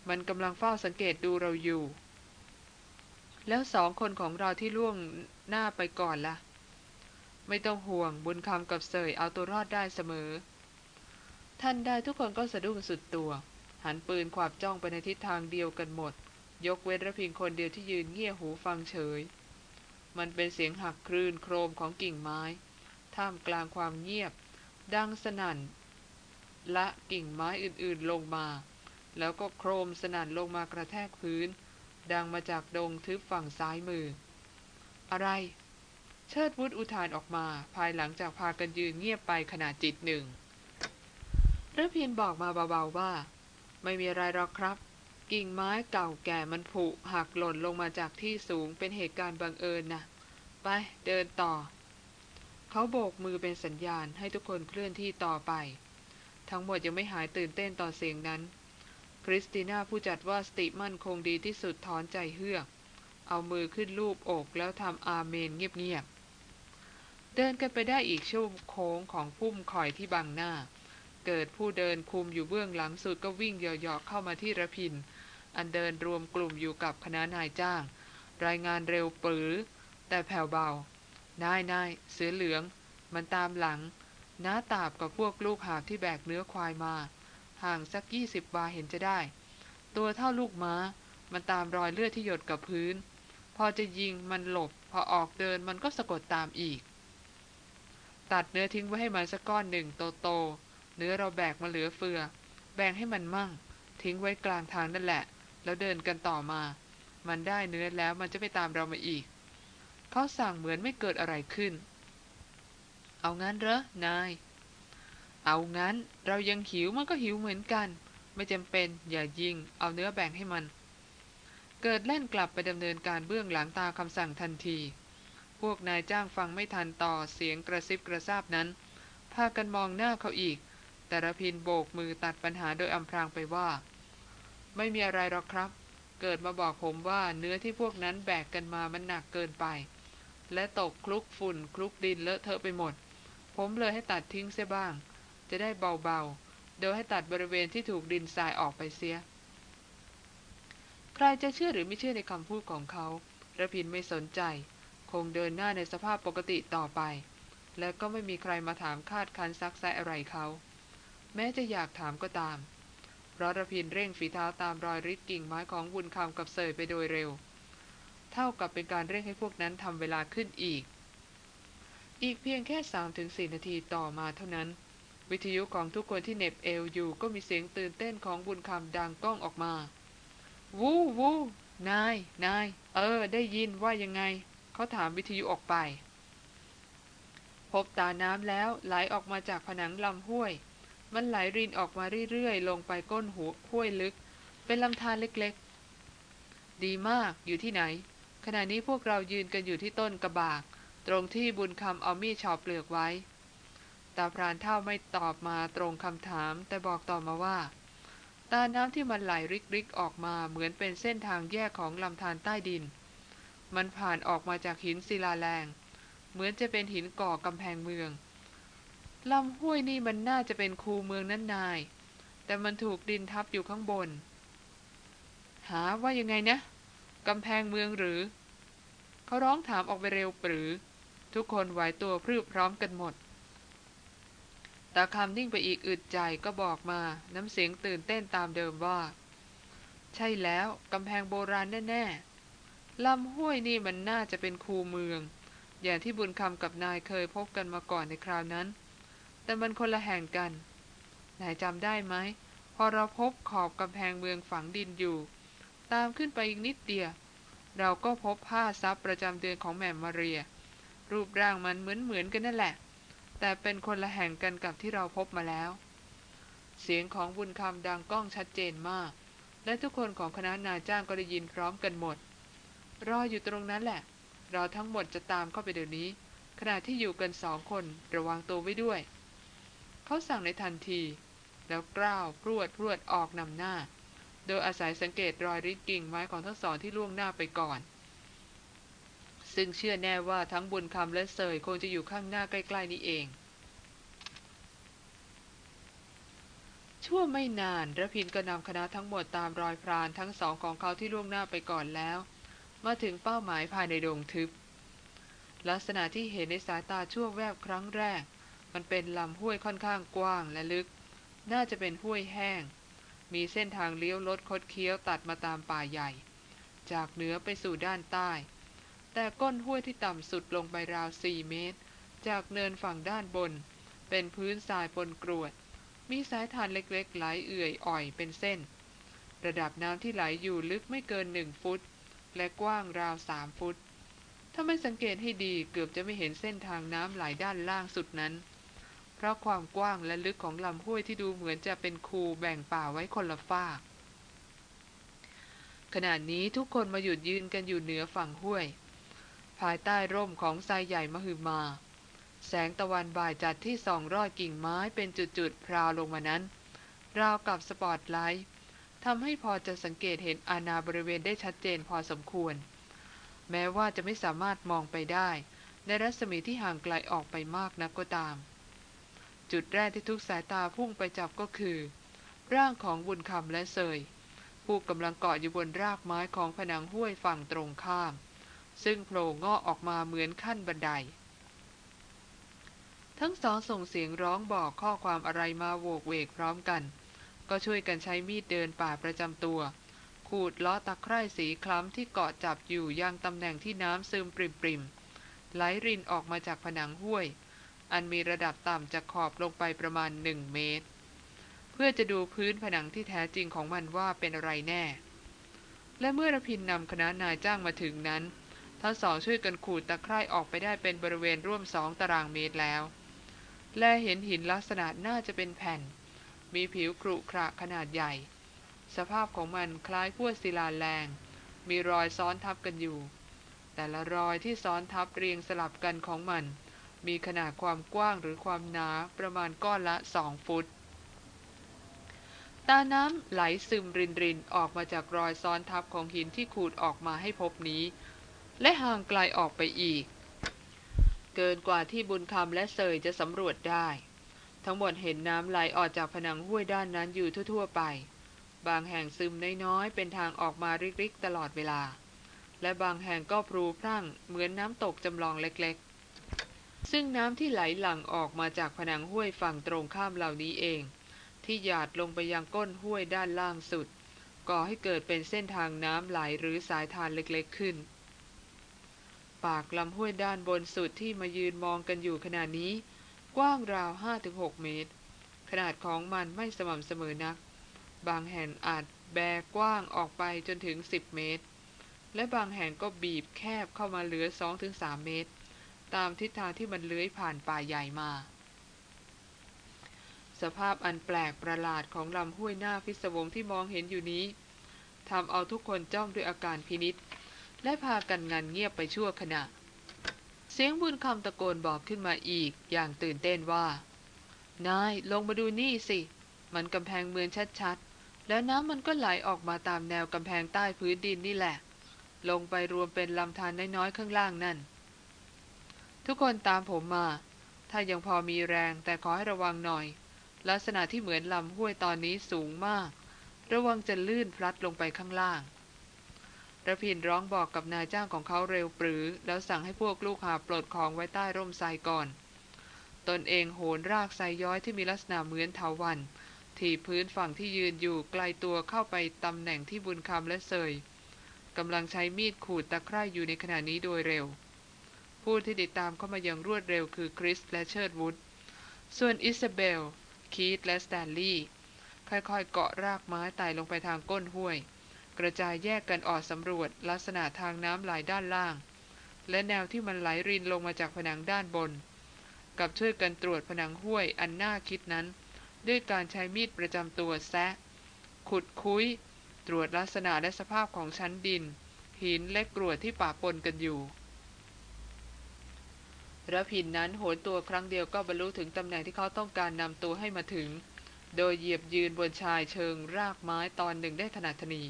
มันกำลังเฝ้าสังเกตดูเราอยู่ แล้วสองคนของเราที่ล่วงหน้าไปก่อนละ่ะ ไม่ต้องห่วงบุญคำกับเสยเอาตัวรอดได้เสมอ ท่านได้ทุกคนก็สะดุ้งสุดตัว หันปืนขวาบจ้องไปในทิศทางเดียวกันหมด ยกเว้นระพิงคนเดียวที่ยืนเงี่ยหูฟังเฉย มันเป็นเสียงหักคลื่นโครมของกิ่งไม้ ท่ามกลางความเงียบ ดังสนั่น ละกิ่งไม้อื่นๆลงมา แล้วก็โครมสนั่นลงมากระแทกพื้น ดังมาจากดงทึบฝั่งซ้ายมือ อะไร เชิดวุฒอุทานออกมา ภายหลังจากพากันยืนเงียบไปขณะจิตหนึ่งระพินบอกมาเบาๆว่า ไม่มีอะไรหรอกครับ กิ่งไม้เก่าแก่มันผุหักหล่นลงมาจากที่สูงเป็นเหตุการณ์บังเอิญนะไปเดินต่อ เขาโบกมือเป็นสัญญาณให้ทุกคนเคลื่อนที่ต่อไป ทั้งหมดยังไม่หายตื่นเต้นต่อเสียงนั้น คริสติน่าผู้จัดว่าสติมั่นคงดีที่สุดถอนใจเฮือก เอามือขึ้นลูบอกแล้วทำอาเมนเงียบๆ เดินกันไปได้อีกช่วงโค้งของพุ่มคอยที่บังหน้า เกิดผู้เดินคุมอยู่เบื้องหลังสุดก็วิ่งเหยาะๆเข้ามาที่ระพิน อันเดินรวมกลุ่มอยู่กับคณะนายจ้าง รายงานเร็วปือ แต่แผ่วเบา นายนายเสือเหลือง มันตามหลัง น้าตาบกับพวกลูกหาบที่แบกเนื้อควายมา ห่างสักยี่สิบวาเห็นจะได้ ตัวเท่าลูกม้า มันตามรอยเลือดที่หยดกับพื้น พอจะยิงมันหลบ พอออกเดินมันก็สะกดตามอีก ตัดเนื้อทิ้งไว้ให้มันสักก้อนหนึ่งโตๆเนื้อเราแบกมาเหลือเฟือ แบ่งให้มันมั่ง ทิ้งไว้กลางทางนั่นแหละ แล้วเดินกันต่อมา มันได้เนื้อแล้วมันจะไม่ตามเรามาอีกเขาสั่งเหมือนไม่เกิดอะไรขึ้น เอางั้นเหรอนาย เอางั้นเรายังหิวมันก็หิวเหมือนกัน ไม่จำเป็นอย่ายิง เอาเนื้อแบ่งให้มัน เกิดเล่นกลับไปดำเนินการเบื้องหลังตาคำสั่งทันที พวกนายจ้างฟังไม่ทันต่อเสียงกระซิบกระซาบนั้นพากันมองหน้าเขาอีก แต่ระพินโบกมือตัดปัญหาโดยอำพรางไปว่า ไม่มีอะไรหรอกครับ เกิดมาบอกผมว่าเนื้อที่พวกนั้นแบกกันมามันหนักเกินไปและตกคลุกฝุ่นคลุกดินเลอะเทอะไปหมด ผมเลยให้ตัดทิ้งเสียบ้าง จะได้เบาๆ โดยให้ตัดบริเวณที่ถูกดินทรายออกไปเสีย ใครจะเชื่อหรือไม่เชื่อในคำพูดของเขาระพินไม่สนใจ คงเดินหน้าในสภาพปกติต่อไป และก็ไม่มีใครมาถามคาดคันซักไซอะไรเขา แม้จะอยากถามก็ตาม เพราะระพินเร่งฝีเท้าตามรอยริดกิ่งไม้ของบุญคำกับเสยไปโดยเร็ว เท่ากับเป็นการเร่งให้พวกนั้นทำเวลาขึ้นอีก อีกเพียงแค่3-4นาทีต่อมาเท่านั้น วิทยุของทุกคนที่เน็บเอวอยู่ก็มีเสียงตื่นเต้นของบุญคำดังก้องออกมา วู้วู้นาย นาย เออ ได้ยินว่ายังไง เขาถามวิทยุออกไป พบตาน้ำแล้วไหลออกมาจากผนังลำห้วย มันไหลรินออกมาเรื่อยๆ ลงไปก้นหัวห้วยลึก เป็นลำธารเล็กๆ ดีมาก อยู่ที่ไหน ขณะนี้พวกเรายืนกันอยู่ที่ต้นกระบาก ตรงที่บุญคำเอามีดชอบเปลือกไว้ ตาพรานเท่าไม่ตอบมาตรงคำถาม แต่บอกต่อมาว่า ตาน้ำที่มันไหลริกๆออกมาเหมือนเป็นเส้นทางแยกของลำธารใต้ดิน มันผ่านออกมาจากหินศิลาแรง เหมือนจะเป็นหินก่อกำแพงเมืองลำห้วยนี่มันน่าจะเป็นคูเมืองนั่นนาย แต่มันถูกดินทับอยู่ข้างบน หาว่ายังไงนะกำแพงเมืองหรือ เขาร้องถามออกไปเร็วปรือ ทุกคนไหวตัวพรึบพร้อมกันหมดตาคำนิ่งไปอีกอึดใจก็บอกมา น้ำเสียงตื่นเต้นตามเดิมว่า ใช่แล้วกำแพงโบราณแน่ๆลำห้วยนี่มันน่าจะเป็นคูเมือง อย่างที่บุญคำกับนายเคยพบกันมาก่อนในคราวนั้น แต่มันคนละแห่งกัน นายจำได้ไหม พอเราพบขอบกำแพงเมืองฝังดินอยู่ ตามขึ้นไปอีกนิดเดียว เราก็พบผ้าซับประจำเดือนของแม่มาเรีย รูปร่างมันเหมือนเหมือนกันนั่นแหละ แต่เป็นคนละแห่งกันกับที่เราพบมาแล้ว เสียงของบุญคำดังก้องชัดเจนมาก และทุกคนของคณะนายจ้างก็ได้ยินพร้อมกันหมด รออยู่ตรงนั้นแหละ เราทั้งหมดจะตามเข้าไปเดี๋ยวนี้ ขณะที่อยู่กันสองคนระวังตัวไว้ด้วย เขาสั่งในทันที แล้วกล้าวพรวดพรวดออกนำหน้า โดยอาศัยสังเกตรอยริดกิ่งไม้ของทั้งสองที่ล่วงหน้าไปก่อน ซึ่งเชื่อแน่ว่าทั้งบุญคำและเสยคงจะอยู่ข้างหน้าใกล้ๆนี้เอง ชั่วไม่นานระพินก็นำคณะทั้งหมดตามรอยพรานทั้งสองของเขาที่ล่วงหน้าไปก่อนแล้ว มาถึงเป้าหมายภายในดงทึบ ลักษณะที่เห็นในสายตาชั่วแวบครั้งแรก มันเป็นลำห้วยค่อนข้างกว้างและลึก น่าจะเป็นห้วยแห้ง มีเส้นทางเลี้ยวลดคดเคี้ยวตัดมาตามป่าใหญ่ จากเหนือไปสู่ด้านใต้ แต่ก้นห้วยที่ต่ำสุดลงไปราวสี่เมตร จากเนินฝั่งด้านบน เป็นพื้นทรายปนกรวด มีสายทานเล็กๆ ไหลเอื่อยอ่อยเป็นเส้น ระดับน้ำที่ไหลอยู่ลึกไม่เกินหนึ่งฟุต และกว้างราวสามฟุต ถ้าไม่สังเกตให้ดีเกือบจะไม่เห็นเส้นทางน้ำไหลด้านล่างสุดนั้น เพราะความกว้างและลึกของลำห้วยที่ดูเหมือนจะเป็นคูแบ่งป่าไว้คนละฝากขณะนี้ทุกคนมาหยุดยืนกันอยู่เหนือฝั่งห้วย ภายใต้ร่มของทรายใหญ่มหึมา แสงตะวันบ่ายจัดที่ส่องรอดกิ่งไม้เป็นจุดๆพราวลงมานั้น ราวกับสปอตไลท์ทำให้พอจะสังเกตเห็นอาณาบริเวณได้ชัดเจนพอสมควร แม้ว่าจะไม่สามารถมองไปได้ ในรัศมีที่ห่างไกลออกไปมากนักก็ตาม จุดแรกที่ทุกสายตาพุ่งไปจับก็คือ ร่างของบุญคำและเสยผู้กำลังเกาะอยู่บนรากไม้ของผนังห้วยฝั่งตรงข้าม ซึ่งโผล่งอกออกมาเหมือนขั้นบันได ทั้งสองส่งเสียงร้องบอกข้อความอะไรมาโวกเวกพร้อมกัน ก็ช่วยกันใช้มีดเดินป่าประจำตัว ขูดล้อตะไคร่สีคล้ำที่เกาะจับอยู่ยังตำแหน่งที่น้ำซึมปริมๆไหลรินออกมาจากผนังห้วย อันมีระดับต่ำจากขอบลงไปประมาณหนึ่งเมตร เพื่อจะดูพื้นผนังที่แท้จริงของมันว่าเป็นอะไรแน่ และเมื่อรพินนำคณะนายจ้างมาถึงนั้น ทั้งสองช่วยกันขูดตะไคร่ออกไปได้เป็นบริเวณร่วมสองตารางเมตรแล้ว และเห็นหินลักษณะน่าจะเป็นแผ่น มีผิวกรุขระขนาดใหญ่ สภาพของมันคล้ายพวศิลาแรง มีรอยซ้อนทับกันอยู่ แต่ละรอยที่ซ้อนทับเรียงสลับกันของมัน มีขนาดความกว้างหรือความหนาประมาณก้อนละสองฟุตตาน้ำไหลซึมรินรินออกมาจากรอยซ้อนทับของหินที่ขูดออกมาให้พบนี้ และห่างไกลออกไปอีก เกินกว่าที่บุญคำและเสยจะสำรวจได้ ทั้งหมดเห็นน้ำไหลออกจากผนังห้วยด้านนั้นอยู่ทั่ว ๆ ไป บางแห่งซึมน้อยๆเป็นทางออกมาริกๆ ตลอดเวลา และบางแห่งก็พรูพรั่งเหมือนน้ำตกจำลองเล็กๆ ซึ่งน้ำที่ไหลหลั่งออกมาจากผนังห้วยฝั่งตรงข้ามเหล่านี้เอง ที่หยาดลงไปยังก้นห้วยด้านล่างสุดก่อให้เกิดเป็นเส้นทางน้ำไหลหรือสายทานเล็กๆขึ้น ปากลำห้วยด้านบนสุดที่มายืนมองกันอยู่ขณะนี้ กว้างราว 5-6 เมตร ขนาดของมันไม่สม่ำเสมอนัก บางแห่งอาจแบกว้างออกไปจนถึง 10 เมตร และบางแห่งก็บีบแคบเข้ามาเหลือ 2-3 เมตร ตามทิศทางที่มันเลื้อยผ่านป่าใหญ่มา สภาพอันแปลกประหลาดของลำห้วยหน้าพิศวงที่มองเห็นอยู่นี้ทำเอาทุกคนจ้องด้วยอาการพินิษ และพากันงันเงียบไปชั่วขณะ เสียงบุญคำตะโกนบอกขึ้นมาอีกอย่างตื่นเต้นว่า นายลงมาดูนี่สิ มันกำแพงเมืองชัดๆ แล้วน้ำมันก็ไหลออกมาตามแนวกำแพงใต้พื้นดินนี่แหละ ลงไปรวมเป็นลำธารน้อยๆข้างล่างนั่น ทุกคนตามผมมา ถ้ายังพอมีแรงแต่ขอให้ระวังหน่อย ลักษณะที่เหมือนลำห้วยตอนนี้สูงมาก ระวังจะลื่นพลัดลงไปข้างล่าง ระพินร้องบอกกับนายจ้างของเขาเร็วปรือ แล้วสั่งให้พวกลูกหาปลดของไว้ใต้ร่มไทรก่อน ตนเองโหนรากไทรย้อยที่มีลักษณะเหมือนเถาวันที่พื้นฝั่งที่ยืนอยู่ไกลตัวเข้าไปตำแหน่งที่บุญคำและเสยกำลังใช้มีดขูดตะไคร่อยู่ในขณะนี้โดยเร็ว ผู้ที่ติดตามเข้ามาอย่างรวดเร็วคือคริสและเชิร์ดวูดส่วนอิซาเบล คีตและสแตนลีย์ค่อยๆเกาะรากไม้ไต่ลงไปทางก้นห้วย กระจายแยกกันออกสำรวจลักษณะทางน้ำไหลด้านล่าง และแนวที่มันไหลรินลงมาจากผนังด้านบน กับช่วยกันตรวจผนังห้วยอันน่าคิดนั้น ด้วยการใช้มีดประจำตัวแซะ ขุดคุยตรวจลักษณะและสภาพของชั้นดิน หินและกรวดที่ป่าปนกันอยู่ระพินนั้นโหนตัวครั้งเดียวก็บรรลุถึงตำแหน่งที่เขาต้องการนำตัวให้มาถึง โดยเหยียบยืนบนชายเชิงรากไม้ตอนหนึ่งได้ถนัดถนี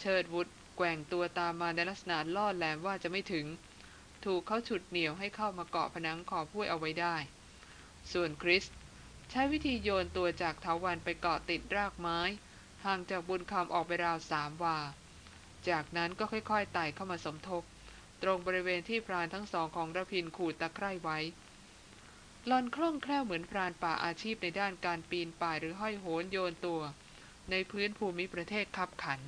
เชิดวุฒแกว่งตัวตามมาในลักษณะล่อแหลมว่าจะไม่ถึง ถูกเขาฉุดเหนี่ยวให้เข้ามาเกาะผนังขอบห้วยเอาไว้ได้ ส่วนคริส ใช้วิธีโยนตัวจากเถาวันไปเกาะติดรากไม้ ห่างจากบุญคำออกไปราวสามวา จากนั้นก็ค่อยๆไต่เข้ามาสมทบ ตรงบริเวณที่พรานทั้งสองของระพินขูดตะไคร่ไว้หลอนคล่องแคล่วเหมือนพรานป่าอาชีพในด้านการปีนป่ายหรือห้อยโหนโยนตัว ในพื้นภูมิประเทศคับขัน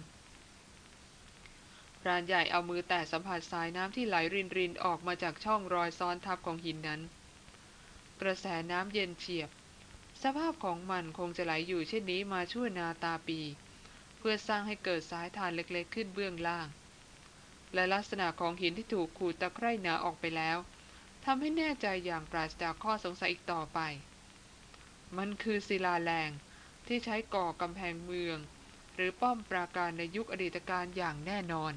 พรานใหญ่เอามือแตะสัมผัสสายน้ำที่ไหลรินรินออกมาจากช่องรอยซ้อนทับของหินนั้น กระแสน้ำเย็นเฉียบ สภาพของมันคงจะไหลอยู่เช่นนี้มาชั่วนาตาปี เพื่อสร้างให้เกิดสายทานเล็กๆขึ้นเบื้องล่าง และลักษณะของหินที่ถูกขูดตะไคร่หนาออกไปแล้วทำให้แน่ใจอย่างปราศจากข้อสงสัยอีกต่อไป มันคือศิลาแรงที่ใช้ก่อกำแพงเมือง หรือป้อมปราการในยุคอดีตการอย่างแน่นอน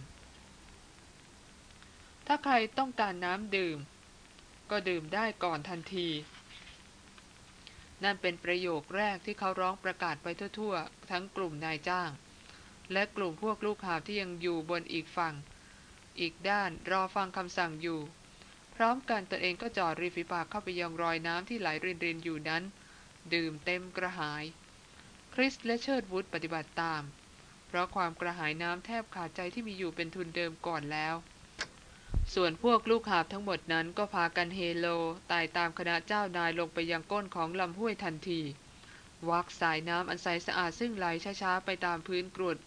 ถ้าใครต้องการน้ำดื่ม ก็ดื่มได้ก่อนทันที นั่นเป็นประโยคแรกที่เขาร้องประกาศไปทั่วๆ ทั้งกลุ่มนายจ้าง และกลุ่มพวกลูกหาบที่ยังอยู่บนอีกฝั่ง อีกด้านรอฟังคำสั่งอยู่ พร้อมกันตนเองก็จอดริฟิปากเข้าไปยังรอยน้ำที่ไหลรินๆอยู่นั้น ดื่มเต็มกระหาย คริสและเชิดวุฒปฏิบัติตาม เพราะความกระหายน้ำแทบขาดใจที่มีอยู่เป็นทุนเดิมก่อนแล้ว ส่วนพวกลูกหาบทั้งหมดนั้นก็พากันเฮโลไต่ตามคณะเจ้านายลงไปยังก้นของลำห้วยทันที วักสายน้ำอันใสสะอาดซึ่งไหลช้าๆไปตามพื้นกรวด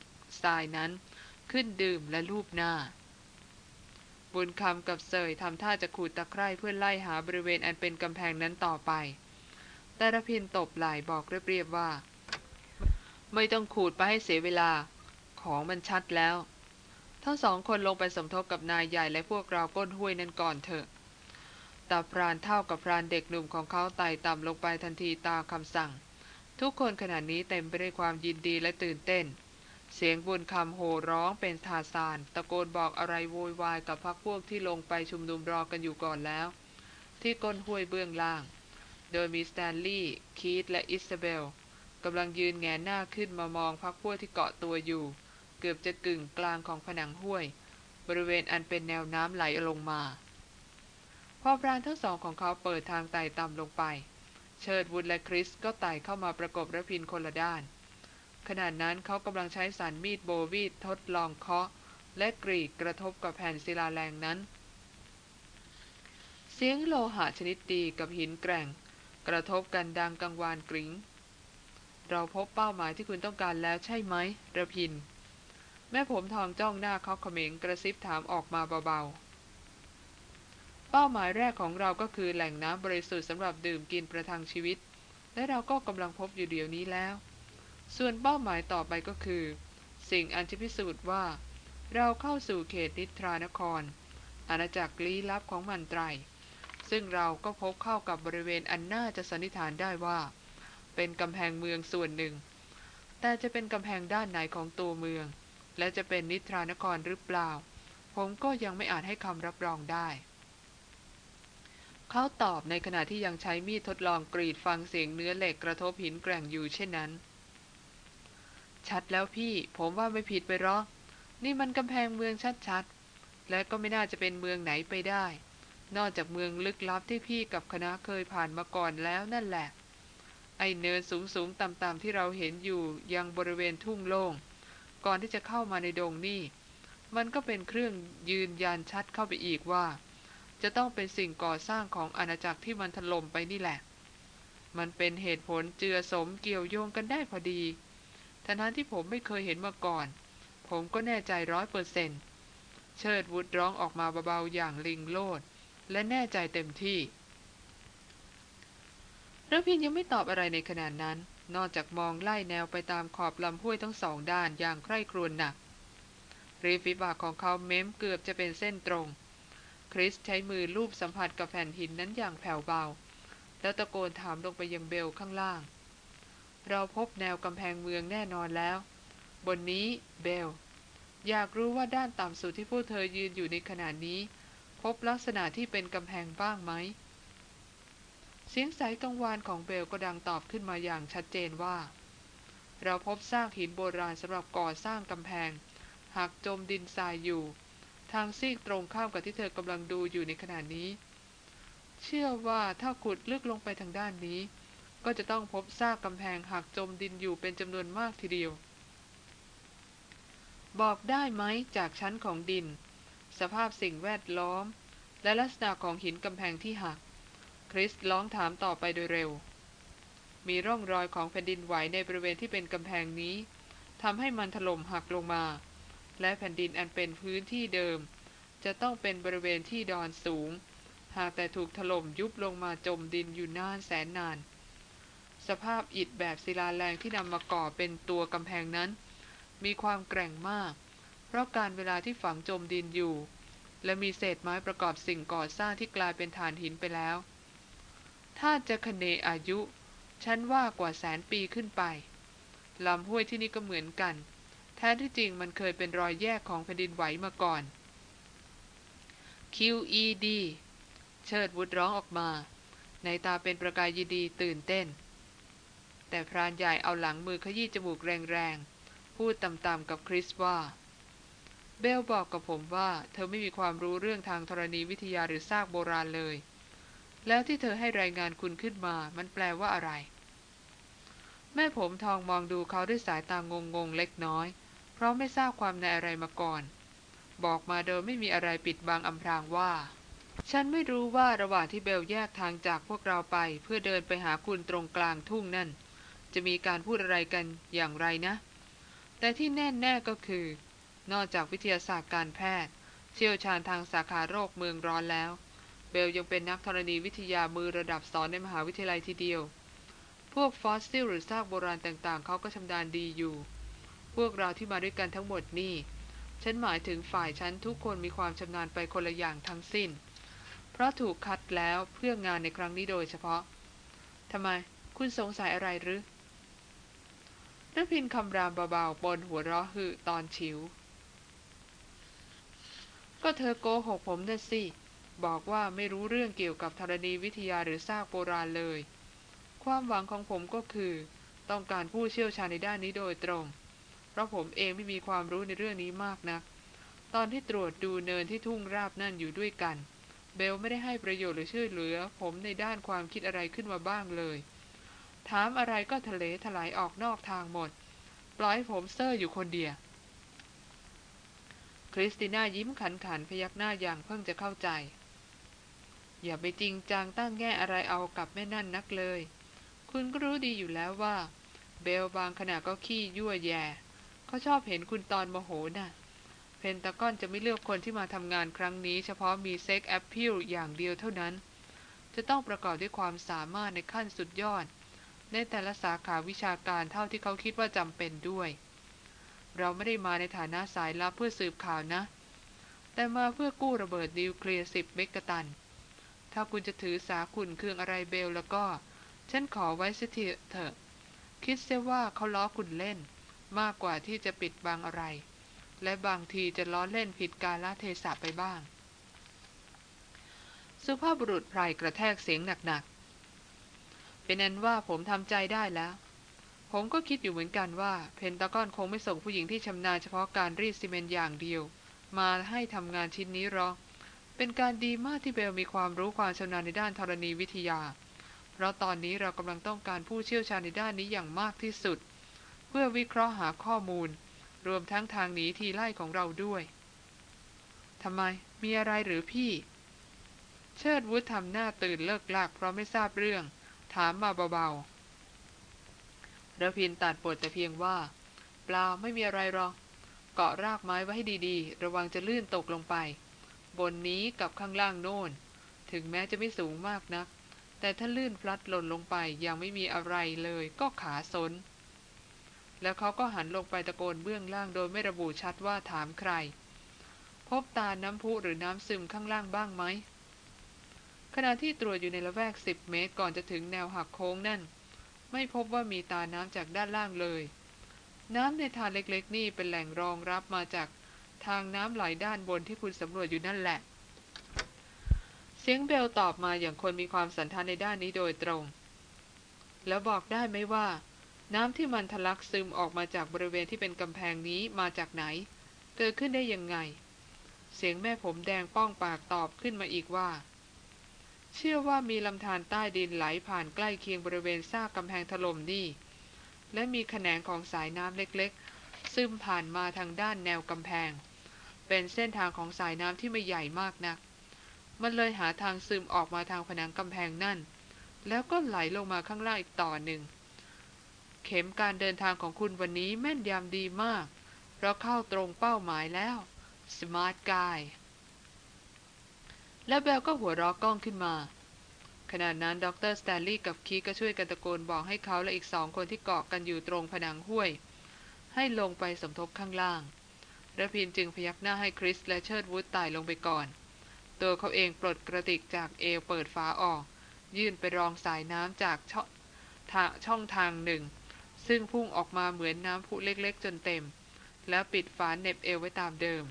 ทรายนั้น ขึ้นดื่มและลูบหน้า บุญคำกับเสยทำท่าจะขูดตะไคร่เพื่อไล่หาบริเวณอันเป็นกำแพงนั้นต่อไปแต่ระพินตบไหล่บอกเรียบๆว่า ไม่ต้องขูดไปให้เสียเวลา ของมันชัดแล้ว ทั้งสองคนลงไปสมทบกับนายใหญ่และพวกเราก้นห้วยนั้นก่อนเถอะตาพรานเท่ากับพรานเด็กหนุ่มของเขาไต่ต่ำลงไปทันทีตามคำสั่ง ทุกคนขณะนี้เต็มไปด้วยความยินดีและตื่นเต้น เสียงบุญคำโห่ร้องเป็นทาสาน ตะโกนบอกอะไรโวยวายกับพักพวกที่ลงไปชุมนุมรอกันอยู่ก่อนแล้ว ที่ก้นห้วยเบื้องล่าง โดยมีสแตนลีย์คีตและอิสซาเบลกำลังยืนแหงนหน้าขึ้นมามองพรรคพวกที่เกาะตัวอยู่ เกือบจะกึ่งกลางของผนังห้วย บริเวณอันเป็นแนวน้ำไหลลงมา พอพรานทั้งสองของเขาเปิดทางไต่ต่ำลงไป เชิดวุฒและคริสก็ไต่เข้ามาประกบระพินคนละด้าน ขณะนั้นเขากำลังใช้สันมีด Bowie ทดลองเคาะ และกรีดกระทบกับแผ่นศิลาแลงนั้น เสียงโลหะชนิดดีกับหินแกร่ง กระทบกันดังกังวานกริง้งเราพบเป้าหมายที่คุณต้องการแล้วใช่ไหมระพิน แม่ผมทองจ้องหน้าเขาเขม็งกระซิบถามออกมาเบาๆ เป้าหมายแรกของเราก็คือแหล่งน้ำบริสุทธิ์สำหรับดื่มกินประทังชีวิต และเราก็กำลังพบอยู่เดี๋ยวนี้แล้ว ส่วนเป้าหมายต่อไปก็คือ สิ่งอันจะพิสูจน์ว่า เราเข้าสู่เขตนิทรานคร อาณาจักรลี้ลับของมันไตร ซึ่งเราก็พบเข้ากับบริเวณอันน่าจะสันนิษฐานได้ว่า เป็นกำแพงเมืองส่วนหนึ่ง แต่จะเป็นกำแพงด้านไหนของตัวเมือง และจะเป็นนิทรานครหรือเปล่า ผมก็ยังไม่อาจให้คำรับรองได้ เขาตอบในขณะที่ยังใช้มีดทดลองกรีดฟังเสียงเนื้อเหล็กกระทบหินแกร่งอยู่เช่นนั้น ชัดแล้วพี่ ผมว่าไม่ผิดไปหรอกนี่มันกำแพงเมืองชัดๆ และก็ไม่น่าจะเป็นเมืองไหนไปได้ นอกจากเมืองลึกลับที่พี่กับคณะเคยผ่านมาก่อนแล้วนั่นแหละ ไอเนินสูงสูงต่ำๆที่เราเห็นอยู่ยังบริเวณทุ่งโล่ง ก่อนที่จะเข้ามาในดงนี่ มันก็เป็นเครื่องยืนยันชัดเข้าไปอีกว่า จะต้องเป็นสิ่งก่อสร้างของอาณาจักรที่มันถล่มไปนี่แหละ มันเป็นเหตุผลเจือสมเกี่ยวโยงกันได้พอดีทั้งนั้นที่ผมไม่เคยเห็นมาก่อน ผมก็แน่ใจร้อยเปอร์เซนต์เชิดวุฒร้องออกมาเบาๆอย่างลิงโลด และแน่ใจเต็มที่ระพินยังไม่ตอบอะไรในขณะนั้น นอกจากมองไล่แนวไปตามขอบลำห้วยทั้งสองด้านอย่างใคร่ครวญหนักริฟีบากของเขาเม้มเกือบจะเป็นเส้นตรง คริสใช้มือลูบสัมผัสกับแผ่นหินนั้นอย่างแผ่วเบา แล้วตะโกนถามลงไปยังเบลข้างล่าง เราพบแนวกำแพงเมืองแน่นอนแล้ว บนนี้เบล อยากรู้ว่าด้านต่ำสุดที่พวกเธอยืนอยู่ในขณะนี้ พบลักษณะที่เป็นกำแพงบ้างไหม เสียงสายกังวานของเบลก็ดังตอบขึ้นมาอย่างชัดเจนว่า เราพบซากหินโบราณสำหรับก่อสร้างกำแพงหากจมดินทรายอยู่ ทางซีกตรงข้ามกับที่เธอกำลังดูอยู่ในขณะนี้ เชื่อว่าถ้าขุดลึกลงไปทางด้านนี้ ก็จะต้องพบซากกำแพงหักจมดินอยู่เป็นจำนวนมากทีเดียว บอกได้ไหมจากชั้นของดิน สภาพสิ่งแวดล้อม และลักษณะของหินกำแพงที่หัก คริสร้องถามต่อไปโดยเร็ว มีร่องรอยของแผ่นดินไหวในบริเวณที่เป็นกำแพงนี้ทำให้มันถล่มหักลงมา และแผ่นดินอันเป็นพื้นที่เดิม จะต้องเป็นบริเวณที่ดอนสูง หากแต่ถูกถล่มยุบลงมาจมดินอยู่นานแสนนาน สภาพอิฐแบบศิลาแรงที่นำมาก่อเป็นตัวกำแพงนั้น มีความแกร่งมาก เพราะการเวลาที่ฝังจมดินอยู่ และมีเศษไม้ประกอบสิ่งก่อสร้างที่กลายเป็นฐานหินไปแล้ว ถ้าจะคเนอายุ ฉันว่ากว่าแสนปีขึ้นไปลำห้วยที่นี่ก็เหมือนกัน แท้ที่จริงมันเคยเป็นรอยแยกของแผ่นดินไหวมาก่อน QED เชิดวุฒร้องออกมา ในตาเป็นประกายยินดีตื่นเต้น แต่พรานใหญ่เอาหลังมือขยี้จมูกแรงๆ พูดต่ำๆกับคริสว่า เบลบอกกับผมว่า เธอไม่มีความรู้เรื่องทางธรณีวิทยาหรือซากโบราณเลย แล้วที่เธอให้รายงานคุณขึ้นมามันแปลว่าอะไร แม่ผมทองมองดูเขาด้วยสายตางงงๆเล็กน้อย เพราะไม่ทราบความในอะไรมาก่อน บอกมาโดยไม่มีอะไรปิดบังอำพรางว่า ฉันไม่รู้ว่าระหว่างที่เบลแยกทางจากพวกเราไป เพื่อเดินไปหาคุณตรงกลางทุ่งนั่น จะมีการพูดอะไรกันอย่างไรนะ แต่ที่แน่แน่ก็คือ นอกจากวิทยาศาสตร์การแพทย์ เชี่ยวชาญทางสาขาโรคเมืองร้อนแล้ว เบลยังเป็นนักธรณีวิทยามือระดับสอนในมหาวิทยาลัยทีเดียว พวกฟอสซิลหรือซากโบราณต่างๆ เขาก็ชำนาญดีอยู่ พวกเราที่มาด้วยกันทั้งหมดนี่ ฉันหมายถึงฝ่ายฉันทุกคนมีความชำนาญไปคนละอย่างทั้งสิ้น เพราะถูกคัดแล้วเพื่องานในครั้งนี้โดยเฉพาะทำไม คุณสงสัยอะไรหรือรพินคำรามเบาๆบนหัวเราะหือตอนชิว ก็เธอโกหกผมน่ะสิ บอกว่าไม่รู้เรื่องเกี่ยวกับธรณีวิทยาหรือซากโบราณเลย ความหวังของผมก็คือ ต้องการผู้เชี่ยวชาญในด้านนี้โดยตรง เพราะผมเองไม่มีความรู้ในเรื่องนี้มากนัก ตอนที่ตรวจดูเนินที่ทุ่งราบนั่นอยู่ด้วยกัน เบลไม่ได้ให้ประโยชน์หรือช่วยเหลือ ผมในด้านความคิดอะไรขึ้นมาบ้างเลย ถามอะไรก็ทะเลถลายออกนอกทางหมด ปล่อยผมเซ่ออยู่คนเดียวคริสติน่ายิ้มขันขันพยักหน้าอย่างเพิ่งจะเข้าใจ อย่าไปจริงจังตั้งแง่อะไรเอากับแม่นั่นนักเลย คุณก็รู้ดีอยู่แล้วว่า เบลบางขณะก็ขี้ยั่วแหย่เขาชอบเห็นคุณตอนโมโหน่ะ เพนตากอนจะไม่เลือกคนที่มาทำงานครั้งนี้ เฉพาะมี sex appeal อย่างเดียวเท่านั้น จะต้องประกอบด้วยความสามารถในขั้นสุดยอด ในแต่ละสาขาวิชาการเท่าที่เขาคิดว่าจำเป็นด้วย เราไม่ได้มาในฐานะสายลับเพื่อสืบข่าวนะ แต่มาเพื่อกู้ระเบิดนิวเคลียร์สิบเมกะตัน ถ้าคุณจะถือสาขุนเคืองอะไรเบลแล้วก็ ฉันขอไว้สิเถอะ คิดเสียว่าเขาล้อคุณเล่น มากกว่าที่จะปิดบังอะไร และบางทีจะล้อเล่นผิดกาลเทศะไปบ้าง สุภาพบุรุษไพรกระแทกเสียงหนักๆ เป็นนั้นว่าผมทำใจได้แล้ว ผมก็คิดอยู่เหมือนกันว่า เพนตากอนคงไม่ส่งผู้หญิงที่ชำนาญเฉพาะการรีดซีเมนต์อย่างเดียว มาให้ทำงานชิ้นนี้หรอก เป็นการดีมากที่เบลมีความรู้ความชำนาญในด้านธรณีวิทยา เพราะตอนนี้เรากำลังต้องการผู้เชี่ยวชาญในด้านนี้อย่างมากที่สุด เพื่อวิเคราะห์หาข้อมูล รวมทั้งทางหนีทีไล่ของเราด้วยทำไมมีอะไรหรือพี่ เชิดวุฒทำหน้าตื่นเลิกลากเพราะไม่ทราบเรื่อง ถามมาเบาๆระพินตัดบทแต่เพียงว่า เปล่าไม่มีอะไรหรอกเกาะรากไม้ไว้ให้ดีๆ ระวังจะลื่นตกลงไป บนนี้กับข้างล่างโน่น ถึงแม้จะไม่สูงมากนัก แต่ถ้าลื่นพลัดหล่นลงไปยังไม่มีอะไรเลยก็ขาสน แล้วเขาก็หันลงไปตะโกนเบื้องล่างโดยไม่ระบุชัดว่าถามใคร พบตาน้ำพุหรือน้ำซึมข้างล่างบ้างไหมขณะที่ตรวจอยู่ในละแวกสิบเมตรก่อนจะถึงแนวหักโค้งนั่น ไม่พบว่ามีตาน้ำจากด้านล่างเลย น้ำในทานเล็กๆ นี่เป็นแหล่งรองรับมาจาก ทางน้ำไหลด้านบนที่คุณสำรวจอยู่นั่นแหละ เสียงเบลตอบมาอย่างคนมีความสันทันในด้านนี้โดยตรง แล้วบอกได้ไหมว่า น้ำที่มันทะลักซึมออกมาจากบริเวณที่เป็นกำแพงนี้มาจากไหน เกิดขึ้นได้ยังไง เสียงแม่ผมแดงป้องปากตอบขึ้นมาอีกว่า เชื่อว่ามีลำธารใต้ดินไหลผ่านใกล้เคียงบริเวณซากกำแพงถล่มนี่และมีแขนงของสายน้ำเล็กๆ ซึมผ่านมาทางด้านแนวกำแพง เป็นเส้นทางของสายน้ำที่ไม่ใหญ่มากนัก มันเลยหาทางซึมออกมาทางผนังกำแพงนั่น แล้วก็ไหลลงมาข้างล่างอีกต่อหนึ่ง เข็มการเดินทางของคุณวันนี้แม่นยำดีมาก เพราะเข้าตรงเป้าหมายแล้ว smart guy แล้วเบลก็หัวเราะก้องขึ้นมาขณะนั้นดรสแตนลีย์กับคีตก็ช่วยกันตะโกนบอกให้เขาและอีกสองคนที่เกาะกันอยู่ตรงผนังห้วย ให้ลงไปสมทบข้างล่าง ระพินจึงพยักหน้าให้คริสและเชิดวุฒไต่ลงไปก่อน ตัวเขาเองปลดกระติกจากเอวเปิดฝาออก ยื่นไปรองสายน้ำจากช่องช่องทางหนึ่ง ซึ่งพุ่งออกมาเหมือนน้ำพุเล็กๆ จนเต็ม แล้วปิดฝาเน็บเอวไว้ตามเดิม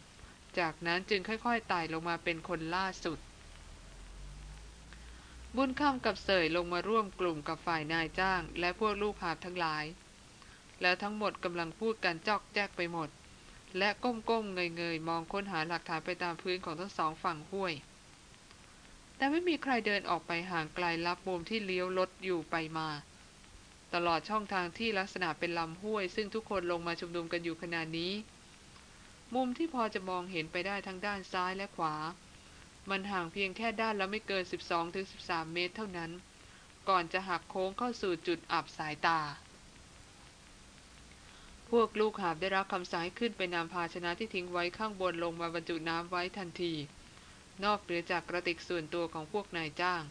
จากนั้นจึงค่อยๆไต่ลงมาเป็นคนล่าสุด บุญคำกับเสยลงมาร่วมกลุ่มกับฝ่ายนายจ้าง และพวกลูกหาบทั้งหลาย แล้วทั้งหมดกำลังพูดกันจอกแจ๊กไปหมด และก้มๆเงยๆมองค้นหาหลักฐานไปตามพื้นของทั้งสองฝั่งห้วย แต่ไม่มีใครเดินออกไปห่างไกลรับมุมที่เลี้ยวรถอยู่ไปมา ตลอดช่องทางที่ลักษณะเป็นลำห้วย ซึ่งทุกคนลงมาชุมนุมกันอยู่ขณะนี้ มุมที่พอจะมองเห็นไปได้ทั้งด้านซ้ายและขวา มันห่างเพียงแค่ด้านละไม่เกิน 12-13 เมตรเท่านั้น ก่อนจะหักโค้งเข้าสู่จุดอับสายตา พวกลูกหาบได้รับคำสั่งให้ขึ้นไปนำภาชนะที่ทิ้งไว้ข้างบนลงมาบรรจุน้ำไว้ทันที นอกเหนือจากกระติกส่วนตัวของพวกนายจ้าง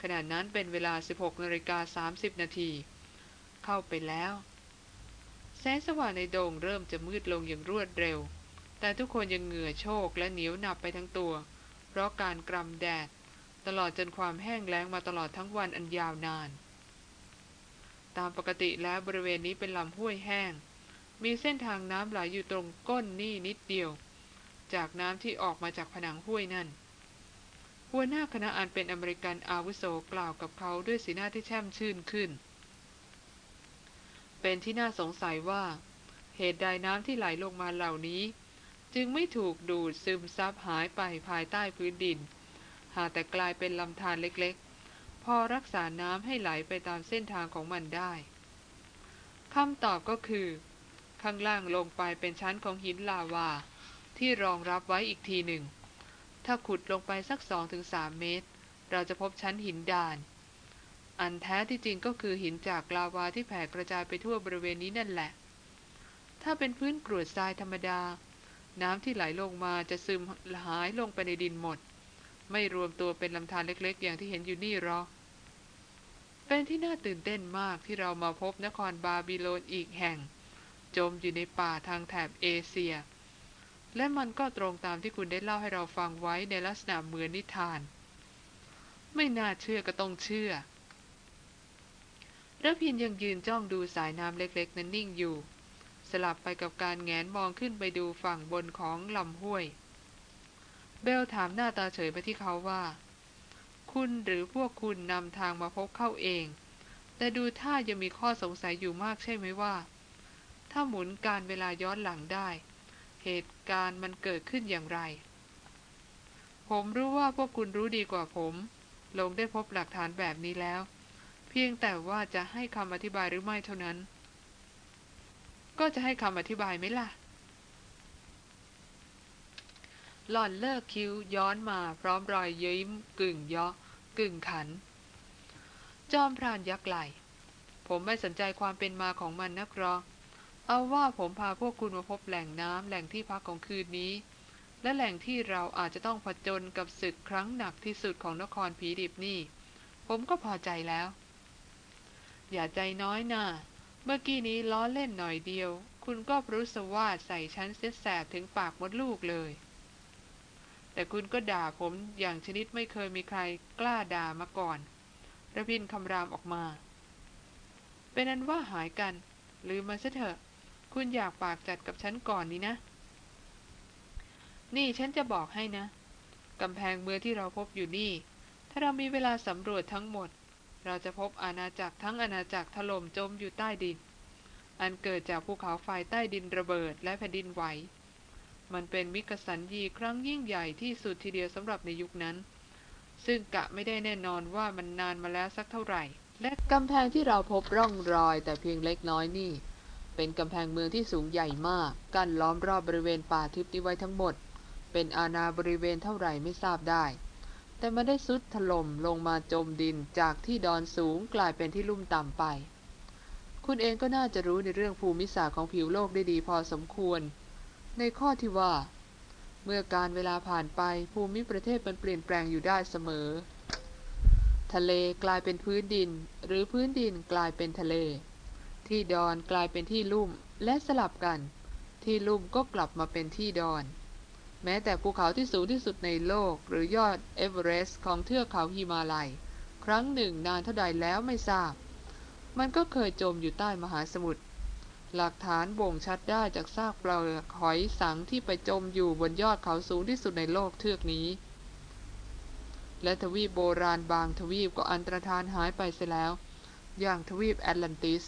ขณะนั้นเป็นเวลา 16นาฬิกา30 นาที เข้าไปแล้ว แสงสว่างในโด่งเริ่มจะมืดลงอย่างรวดเร็ว แต่ทุกคนยังเหงื่อโชกและเหนียวหนับไปทั้งตัว เพราะการกรำแดด ตลอดจนความแห้งแล้งมาตลอดทั้งวันอันยาวนาน ตามปกติแล้วบริเวณนี้เป็นลำห้วยแห้ง มีเส้นทางน้ำไหลยอยู่ตรงก้นนี่นิดเดียว จากน้ำที่ออกมาจากผนังห้วยนั่น หัวหน้าคณะอันเป็นอเมริกันอาวุโสกล่าวกับเขาด้วยสีหน้าที่แช่มชื่นขึ้น เป็นที่น่าสงสัยว่า เหตุใดน้ำที่ไหลลงมาเหล่านี้ จึงไม่ถูกดูดซึมซับหายไปภายใต้พื้นดิน หากแต่กลายเป็นลำธารเล็กๆ อรักษาน้ำให้ไหลไปตามเส้นทางของมันได้คำตอบก็คือ ข้างล่างลงไปเป็นชั้นของหินลาวา ที่รองรับไว้อีกทีหนึ่ง ถ้าขุดลงไปสักสองถึงสามเมตร เราจะพบชั้นหินดาน อันแท้ที่จริงก็คือหินจากลาวาที่แผ่กระจายไปทั่วบริเวณนี้นั่นแหละ ถ้าเป็นพื้นกรวดทรายธรรมดา น้ำที่ไหลลงมาจะซึมหายลงไปในดินหมด ไม่รวมตัวเป็นลำธารเล็กๆ อย่างที่เห็นอยู่นี่หรอก เป็นที่น่าตื่นเต้นมากที่เรามาพบนครบาบิโลนอีกแห่ง จมอยู่ในป่าทางแถบเอเชีย และมันก็ตรงตามที่คุณได้เล่าให้เราฟังไว้ในลักษณะเหมือนนิทาน ไม่น่าเชื่อก็ต้องเชื่อระพินยังยืนจ้องดูสายน้ำเล็กๆ นั้นนิ่งอยู่ สลับไปกับการแงนมองขึ้นไปดูฝั่งบนของลำห้วย เบลถามหน้าตาเฉยไปที่เขาว่า คุณหรือพวกคุณนำทางมาพบเข้าเอง แต่ดูท่ายังมีข้อสงสัยอยู่มากใช่ไหมว่า ถ้าหมุนการเวลาย้อนหลังได้ เหตุการณ์มันเกิดขึ้นอย่างไร ผมรู้ว่าพวกคุณรู้ดีกว่าผม ลงได้พบหลักฐานแบบนี้แล้ว เพียงแต่ว่าจะให้คำอธิบายหรือไม่เท่านั้น ก็จะให้คำอธิบายไหมล่ะ หล่อนเลิกคิ้วย้อนมาพร้อมรอยยิ้มกึ่งยาะกึ่งขัน จอมพรานยักไหลผมไม่สนใจความเป็นมาของมันนักรอกเอาว่าผมพาพวกคุณมาพบแหล่งน้ำแหล่งที่พักของคืนนี้ และแหล่งที่เราอาจจะต้องผจญกับศึกครั้งหนักที่สุดของนครผีดิบนี่ ผมก็พอใจแล้ว อย่าใจน้อยนะเมื่อกี้นี้ล้อเล่นหน่อยเดียว คุณก็รู้สว่าใส่ชั้นเสียแสบถึงปากมดลูกเลย แต่คุณก็ด่าผมอย่างชนิดไม่เคยมีใครกล้าด่ามาก่อนระพินคำรามออกมา เป็นนั้นว่าหายกันลืมมาซะเถอะ คุณอยากปากจัดกับฉันก่อนนี้นะ นี่ฉันจะบอกให้นะกำแพงเมืองที่เราพบอยู่นี่ ถ้าเรามีเวลาสำรวจทั้งหมด เราจะพบอาณาจักรทั้งอาณาจักรถล่มจมอยู่ใต้ดิน อันเกิดจากภูเขาไฟใต้ดินระเบิดและแผ่นดินไหว มันเป็นมิกสันยีครั้งยิ่งใหญ่ที่สุดทีเดียวสำหรับในยุคนั้น ซึ่งกะไม่ได้แน่นอนว่ามันนานมาแล้วสักเท่าไหร่ และกำแพงที่เราพบร่องรอยแต่เพียงเล็กน้อยนี่ เป็นกำแพงเมืองที่สูงใหญ่มาก กั้นล้อมรอบบริเวณป่าทึบนี้ไว้ทั้งหมด เป็นอาณาบริเวณเท่าไหร่ไม่ทราบได้ แต่มันได้ซุดถล่มลงมาจมดินจากที่ดอนสูงกลายเป็นที่ลุ่มต่ำไป คุณเองก็น่าจะรู้ในเรื่องภูมิศาสตร์ของผิวโลกได้ดีพอสมควร ในข้อที่ว่า เมื่อการเวลาผ่านไปภูมิประเทศมันเปลี่ยนแปลงอยู่ได้เสมอ ทะเลกลายเป็นพื้นดิน หรือพื้นดินกลายเป็นทะเล ที่ดอนกลายเป็นที่ลุ่มและสลับกัน ที่ลุ่มก็กลับมาเป็นที่ดอน แม้แต่ภูเขาที่สูงที่สุดในโลก หรือยอดเอเวอเรสต์ของเทือกเขาฮิมาลัย ครั้งหนึ่งนานเท่าใดแล้วไม่ทราบ มันก็เคยจมอยู่ใต้มหาสมุทร หลักฐานบ่งชัดได้จากซากเปลือกหอยสังที่ไปจมอยู่บนยอดเขาสูงที่สุดในโลกเทือกนี้ และทวีปโบราณบางทวีปก็อันตรธานหายไปเสียแล้ว อย่างทวีปแอตแลนติส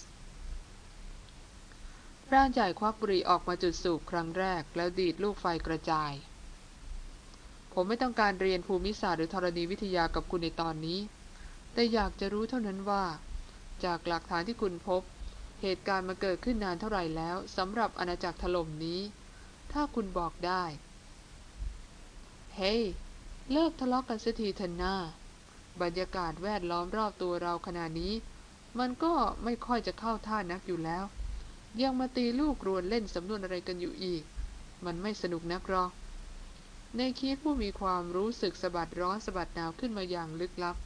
พรานใหญ่ควักบุหรี่ออกมาจุดสูบครั้งแรก แล้วดีดลูกไฟกระจาย ผมไม่ต้องการเรียนภูมิศาสตร์หรือธรณีวิทยากับคุณในตอนนี้ แต่อยากจะรู้เท่านั้นว่า จากหลักฐานที่คุณพบ เหตุการณ์มาเกิดขึ้นนานเท่าไหร่แล้วสำหรับอาณาจักรถล่มนี้ ถ้าคุณบอกได้ เฮ้ hey, เลิกทะเลาะกกันสักทีเถอะหน้า บรรยากาศแวดล้อมรอบตัวเราขณะนี้ มันก็ไม่ค่อยจะเข้าท่านักอยู่แล้ว ยังมาตีลูกรวนเล่นสำนวนอะไรกันอยู่อีก มันไม่สนุกนักหรอกในคิดผู้มีความรู้สึกสะบัดร้อนสะบัดหนาวขึ้นมาอย่างลึกลับ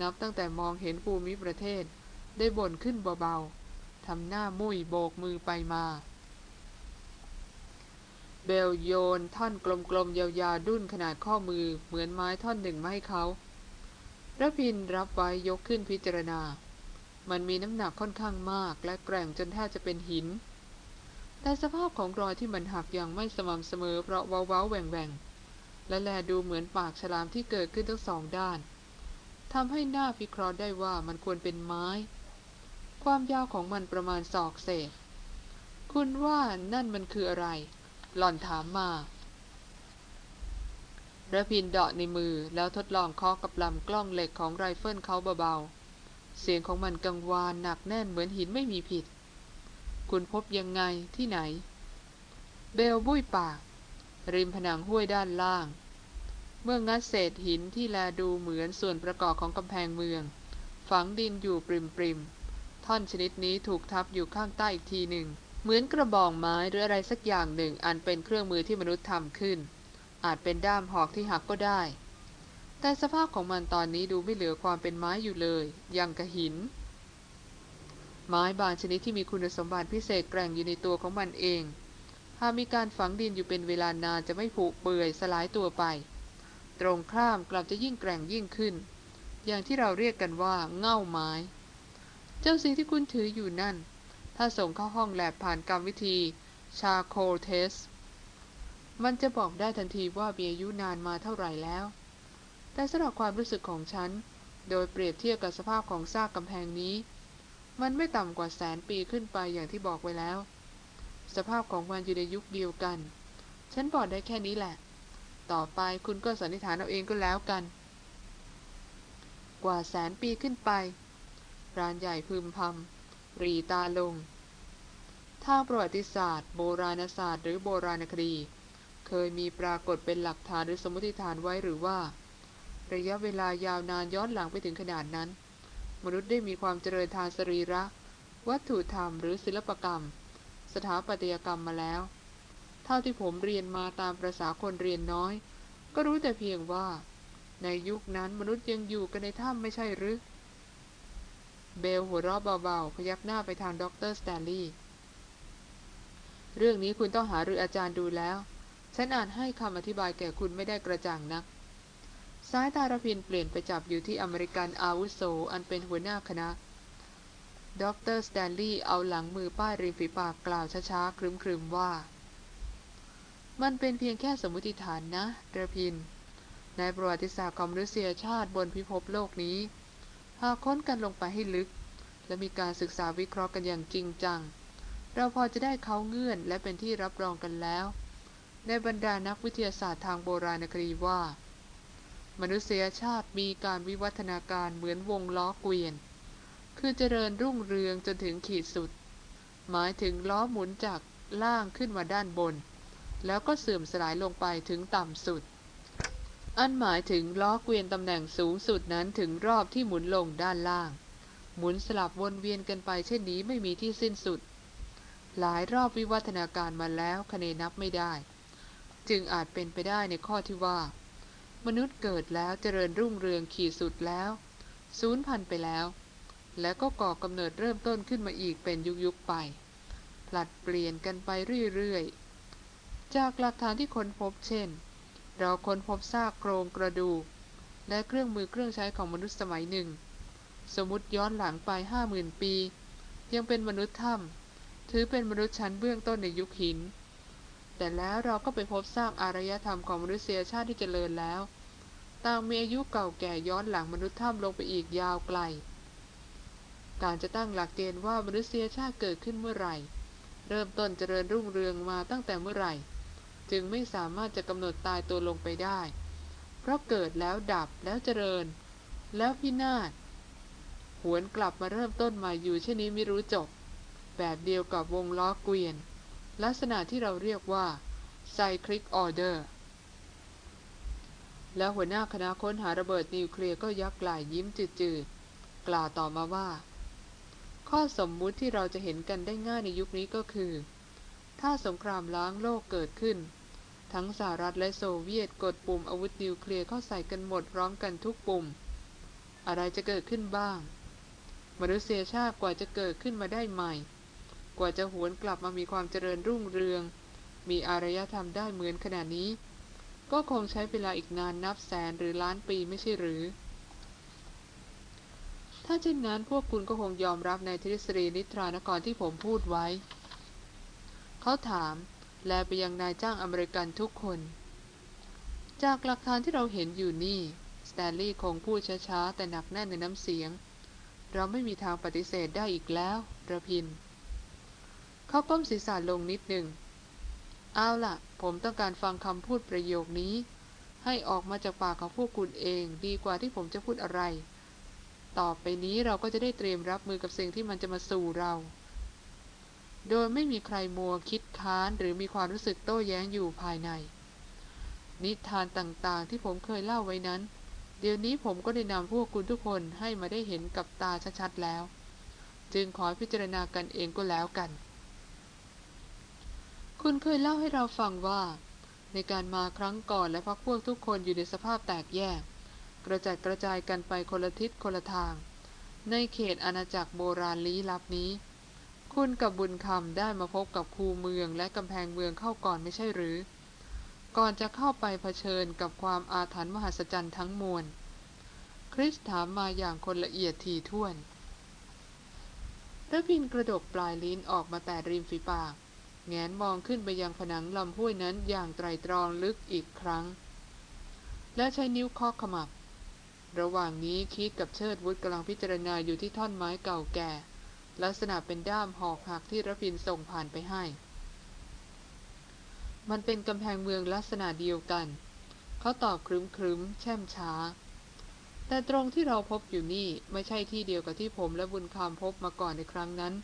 นับตั้งแต่มองเห็นภูมิประเทศ ได้บ่นขึ้นเบาๆ ทำหน้ามุ้ยโบกมือไปมา เบลโยนท่อนกลมๆยาวๆดุ้นขนาดข้อมือเหมือนไม้ท่อนหนึ่งมาให้เขาระพินรับไว้ยกขึ้นพิจารณา มันมีน้ำหนักค่อนข้างมากและแกร่งจนแทบจะเป็นหิน แต่สภาพของรอยที่มันหักอย่างไม่สม่ำเสมอเพราะเว้าๆแหว่งๆ และแลดูเหมือนปากฉลามที่เกิดขึ้นทั้งสองด้านทำให้หน้าพิเคราะห์ได้ว่ามันควรเป็นไม้ ความยาวของมันประมาณศอกเศษ คุณว่านั่นมันคืออะไร หล่อนถามมาระพินเดาะในมือแล้วทดลองเคาะกับลำกล้องเหล็กของไรเฟิลเขาเบาๆ เสียงของมันกังวานหนักแน่นเหมือนหินไม่มีผิด คุณพบยังไงที่ไหน เบลบุ้ยปาก ริมผนังห้วยด้านล่าง เมื่องัดเศษหินที่แลดูเหมือนส่วนประกอบของกำแพงเมือง ฝังดินอยู่ปริมปริม ท่อนชนิดนี้ถูกทับอยู่ข้างใต้อีกทีหนึ่ง เหมือนกระบองไม้หรืออะไรสักอย่างหนึ่ง อันเป็นเครื่องมือที่มนุษย์ทำขึ้น อาจเป็นด้ามหอกที่หักก็ได้ แต่สภาพของมันตอนนี้ดูไม่เหลือความเป็นไม้อยู่เลย ยังกระหิน ไม้บางชนิดที่มีคุณสมบัติพิเศษแกร่งอยู่ในตัวของมันเอง หากมีการฝังดินอยู่เป็นเวลานานจะไม่ผุเปื่อยสลายตัวไป ตรงข้ามกลับจะยิ่งแกร่งยิ่งขึ้น อย่างที่เราเรียกกันว่าเง่าไม้ เจ้าสิ่งที่คุณถืออยู่นั่น ถ้าส่งเข้าห้องแลบผ่านกรรมวิธีชาโคลเทส มันจะบอกได้ทันทีว่ามีอายุนานมาเท่าไหร่แล้ว แต่สำหรับความรู้สึกของฉัน โดยเปรียบเทียบกับสภาพของซากกำแพงนี้ มันไม่ต่ำกว่าแสนปีขึ้นไปอย่างที่บอกไว้แล้ว สภาพของมันอยู่ในยุคเดียวกัน ฉันบอกได้แค่นี้แหละ ต่อไปคุณก็สันนิษฐานเอาเองก็แล้วกัน กว่าแสนปีขึ้นไป รานใหญ่พึมพำรีตาลง ทางประวัติศาสตร์ โบราณศาสตร์หรือโบราณคดี เคยมีปรากฏเป็นหลักฐานหรือสมมติฐานไว้หรือว่า ระยะเวลายาวนานย้อนหลังไปถึงขนาดนั้น มนุษย์ได้มีความเจริญทางสรีระ วัตถุธรรมหรือศิลปกรรม สถาปัตยกรรมมาแล้ว เท่าที่ผมเรียนมาตามประษาคนเรียนน้อย ก็รู้แต่เพียงว่า ในยุคนั้นมนุษย์ยังอยู่กันในถ้ำไม่ใช่หรือ เบลหัวเราะเบาๆพยักหน้าไปทางด็อกเตอร์สแตนลีย์เรื่องนี้คุณต้องหารืออาจารย์ดูแล้ว ฉันอาจให้คำอธิบายแก่คุณไม่ได้กระจ่างนัก สายตารพินเปลี่ยนไปจับอยู่ที่อเมริกันอาวุโสอันเป็นหัวหน้าคณะด็อกเตอร์สแตนลีย์เอาหลังมือป้ายริมฝีปากกล่าวช้าๆ ขรึมๆว่า มันเป็นเพียงแค่สมมติฐานนะระพิน ในประวัติศาสตร์ของมนุษยชาติบนพิภพโลกนี้ หากค้นกันลงไปให้ลึก และมีการศึกษาวิเคราะห์กันอย่างจริงจัง เราพอจะได้เขาเงื่อนและเป็นที่รับรองกันแล้ว ในบรรดานักวิทยาศาสตร์ทางโบราณคดีว่า มนุษยชาติมีการวิวัฒนาการเหมือนวงล้อเกวียน คือเจริญรุ่งเรืองจนถึงขีดสุด หมายถึงล้อหมุนจากล่างขึ้นมาด้านบน แล้วก็เสื่อมสลายลงไปถึงต่ำสุด อันหมายถึงล้อเกวียนตำแหน่งสูงสุดนั้นถึงรอบที่หมุนลงด้านล่าง หมุนสลับวนเวียนกันไปเช่นนี้ไม่มีที่สิ้นสุด หลายรอบวิวัฒนาการมาแล้วคะเนนับไม่ได้ จึงอาจเป็นไปได้ในข้อที่ว่า มนุษย์เกิดแล้วเจริญรุ่งเรืองขีดสุดแล้วสูญพันธุ์ไปแล้ว และก็ก่อกำเนิดเริ่มต้นขึ้นมาอีกเป็นยุคๆไปผลัดเปลี่ยนกันไปเรื่อยๆ จากหลักฐานที่ค้นพบเช่น เราค้นพบซากโครงกระดูก และเครื่องมือเครื่องใช้ของมนุษย์สมัยหนึ่ง สมมติย้อนหลังไปห้าหมื่นปี ยังเป็นมนุษย์ถ้ำถือเป็นมนุษย์ชั้นเบื้องต้นในยุคหิน แต่แล้วเราก็ไปพบซากอารยธรรมของมนุษยชาติที่เจริญแล้ว ต่างมีอายุเก่าแก่ย้อนหลังมนุษย์ถ้ำลงไปอีกยาวไกล การจะตั้งหลักเกณฑ์ว่ามนุษยชาติเกิดขึ้นเมื่อไหร่ เริ่มต้นเจริญรุ่งเรืองมาตั้งแต่เมื่อไหร่ จึงไม่สามารถจะกำหนดตายตัวลงไปได้ เพราะเกิดแล้วดับแล้วเจริญ แล้วพินาศหวนกลับมาเริ่มต้นใหม่อยู่เช่นนี้ไม่รู้จบ แบบเดียวกับวงล้อเกวียน ลักษณะที่เราเรียกว่า cyclic order แล้วหัวหน้าคณะค้นหาระเบิดนิวเคลียร์ก็ยักไหลยิ้มจืดๆ กล่าวต่อมาว่า ข้อสมมุติที่เราจะเห็นกันได้ง่ายในยุคนี้ก็คือ ถ้าสงครามล้างโลกเกิดขึ้น ทั้งสหรัฐและโซเวียตกดปุ่มอาวุธนิวเคลียร์เข้าใส่กันหมดพร้อมกันทุกปุ่ม อะไรจะเกิดขึ้นบ้าง มนุษยชาติกว่าจะเกิดขึ้นมาได้ใหม่ กว่าจะหวนกลับมามีความเจริญรุ่งเรือง มีอารยธรรมได้เหมือนขณะนี้ ก็คงใช้เวลาอีกนานนับแสนหรือล้านปีไม่ใช่หรือถ้าเช่นนั้นพวกคุณก็คงยอมรับในทฤษฎีนิทรานกรที่ผมพูดไว้ เขาถาม แลไปยังนายจ้างอเมริกันทุกคน จากหลักฐานที่เราเห็นอยู่นี่ สแตนลีย์คงพูดช้าๆ แต่หนักแน่นในน้ำเสียง เราไม่มีทางปฏิเสธได้อีกแล้วระพิน เขาก้มศีรษะลงนิดหนึ่ง เอาล่ะ ผมต้องการฟังคำพูดประโยคนี้ ให้ออกมาจากปากของพวกคุณเองดีกว่าที่ผมจะพูดอะไร ต่อไปนี้เราก็จะได้เตรียมรับมือกับสิ่งที่มันจะมาสู่เรา โดยไม่มีใครมัวคิดค้านหรือมีความรู้สึกโต้แย้งอยู่ภายใน นิทานต่างๆที่ผมเคยเล่าไว้นั้น เดี๋ยวนี้ผมก็ได้นำพวกคุณทุกคนให้มาได้เห็นกับตาชัดๆแล้ว จึงขอพิจารณากันเองก็แล้วกัน คุณเคยเล่าให้เราฟังว่า ในการมาครั้งก่อนและพักพวกทุกคนอยู่ในสภาพแตกแยก กระจัดกระจายกันไปคนละทิศคนละทาง ในเขตอาณาจักรโบราณลี้ลับนี้ คุณกับบุญคำได้มาพบกับคูเมืองและกำแพงเมืองเข้าก่อนไม่ใช่หรือ ก่อนจะเข้าไปเผชิญกับความอาถรรพ์มหัศจรรย์ทั้งมวล คริสถามมาอย่างคนละเอียดถี่ถ้วนระพินกระดกปลายลิ้นออกมาแต่ริมฝีปาก แงนมองขึ้นไปยังผนังลำห้วยนั้นอย่างไตรตรองลึกอีกครั้ง และใช้นิ้วเคาะขมับ ระหว่างนี้คิดกับเชิดวุฒกำลังพิจารณาอยู่ที่ท่อนไม้เก่าแก่ ลักษณะเป็นด้ามหอกหักที่ระพินส่งผ่านไปให้ มันเป็นกำแพงเมืองลักษณะเดียวกัน เขาตอบครึ้มครึ้มแช่มช้า แต่ตรงที่เราพบอยู่นี่ไม่ใช่ที่เดียวกับที่ผมและบุญคำพบมาก่อนในครั้งนั้น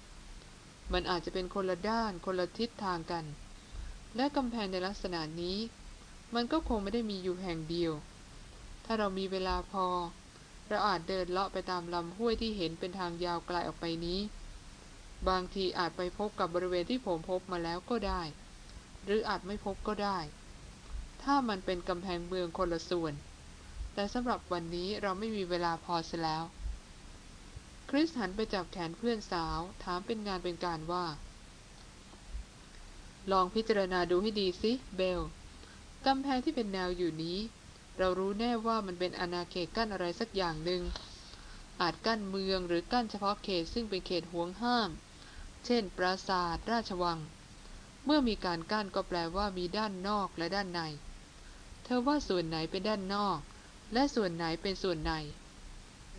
มันอาจจะเป็นคนละด้านคนละทิศทางกัน และกำแพงในลักษณะนี้ มันก็คงไม่ได้มีอยู่แห่งเดียว ถ้าเรามีเวลาพอเราอาจเดินเลาะไปตามลำห้วยที่เห็นเป็นทางยาวไกลออกไปนี้ บางทีอาจไปพบกับบริเวณที่ผมพบมาแล้วก็ได้ หรืออาจไม่พบก็ได้ ถ้ามันเป็นกำแพงเมืองคนละส่วน แต่สำหรับวันนี้เราไม่มีเวลาพอเสียแล้ว คริสหันไปจับแขนเพื่อนสาว ถามเป็นงานเป็นการว่า ลองพิจารณาดูให้ดีสิเบลกำแพงที่เป็นแนวอยู่นี้ เรารู้แน่ว่ามันเป็นอาณาเขตกั้นอะไรสักอย่างหนึ่งอาจกั้นเมืองหรือกั้นเฉพาะเขตซึ่งเป็นเขตห่วงห้าม เช่น ปราสาท ราชวัง เมื่อมีการกั้นก็แปลว่ามีด้านนอกและด้านใน เธอว่าส่วนไหนเป็นด้านนอก และส่วนไหนเป็นส่วนใน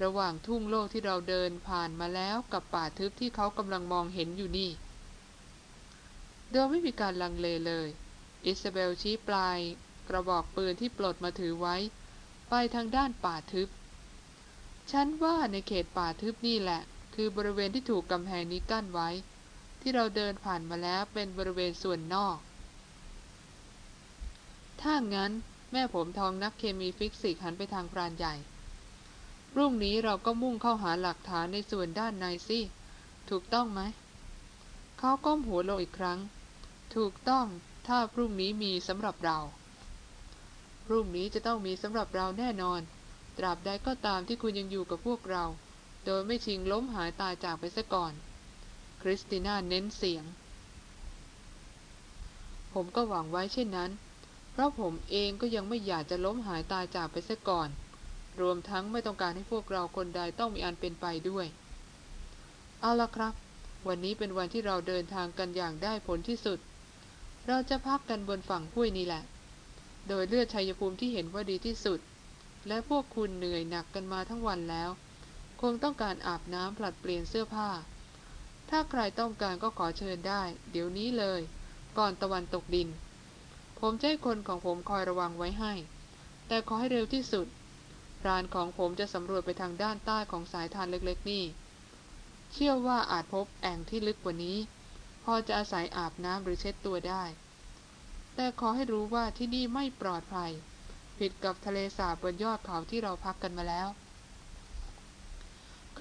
ระหว่างทุ่งโลกที่เราเดินผ่านมาแล้วกับป่าทึบที่เขากำลังมองเห็นอยู่นี่โดยไม่มีการลังเลเลย อิซาเบลชี้ปลาย กระบอกปืนที่ปลดมาถือไว้ ไปทางด้านป่าทึบ ฉันว่าในเขตป่าทึบนี่แหละ คือบริเวณที่ถูกกำแพงนี้กั้นไว้ ที่เราเดินผ่านมาแล้วเป็นบริเวณส่วนนอก ถ้างั้นแม่ผมทองนักเคมีฟิสิกส์หันไปทางพรานใหญ่ พรุ่งนี้เราก็มุ่งเข้าหาหลักฐานในส่วนด้านในสิ ถูกต้องไหม เขาก้มหัวลงอีกครั้ง ถูกต้อง ถ้าพรุ่งนี้มีสำหรับเรา พรุ่งนี้จะต้องมีสำหรับเราแน่นอน ตราบใดก็ตามที่คุณยังอยู่กับพวกเรา ดยไม่ชิงล้มหายตายจากไปซะก่อน คริสติน่าเน้นเสียง ผมก็หวังไว้เช่นนั้น เพราะผมเองก็ยังไม่อยากจะล้มหายตายจากไปซะก่อน รวมทั้งไม่ต้องการให้พวกเราคนใดต้องมีอันเป็นไปด้วย เอาละครับ วันนี้เป็นวันที่เราเดินทางกันอย่างได้ผลที่สุด เราจะพักกันบนฝั่งห้วยนี่แหละ โดยเลือดชัยภูมิที่เห็นว่าดีที่สุดและพวกคุณเหนื่อยหนักกันมาทั้งวันแล้ว คงต้องการอาบน้ำผลัดเปลี่ยนเสื้อผ้า ถ้าใครต้องการก็ขอเชิญได้ เดี๋ยวนี้เลย ก่อนตะวันตกดิน ผมจะให้คนของผมคอยระวังไว้ให้ แต่ขอให้เร็วที่สุดพรานของผมจะสำรวจไปทางด้านใต้ของสายทานเล็กๆนี่ เชื่อว่าอาจพบแอ่งที่ลึกกว่านี้ พอจะอาศัยอาบน้ำหรือเช็ดตัวได้ แต่ขอให้รู้ว่าที่นี่ไม่ปลอดภัย ผิดกับทะเลสาบบนยอดเขาที่เราพักกันมาแล้ว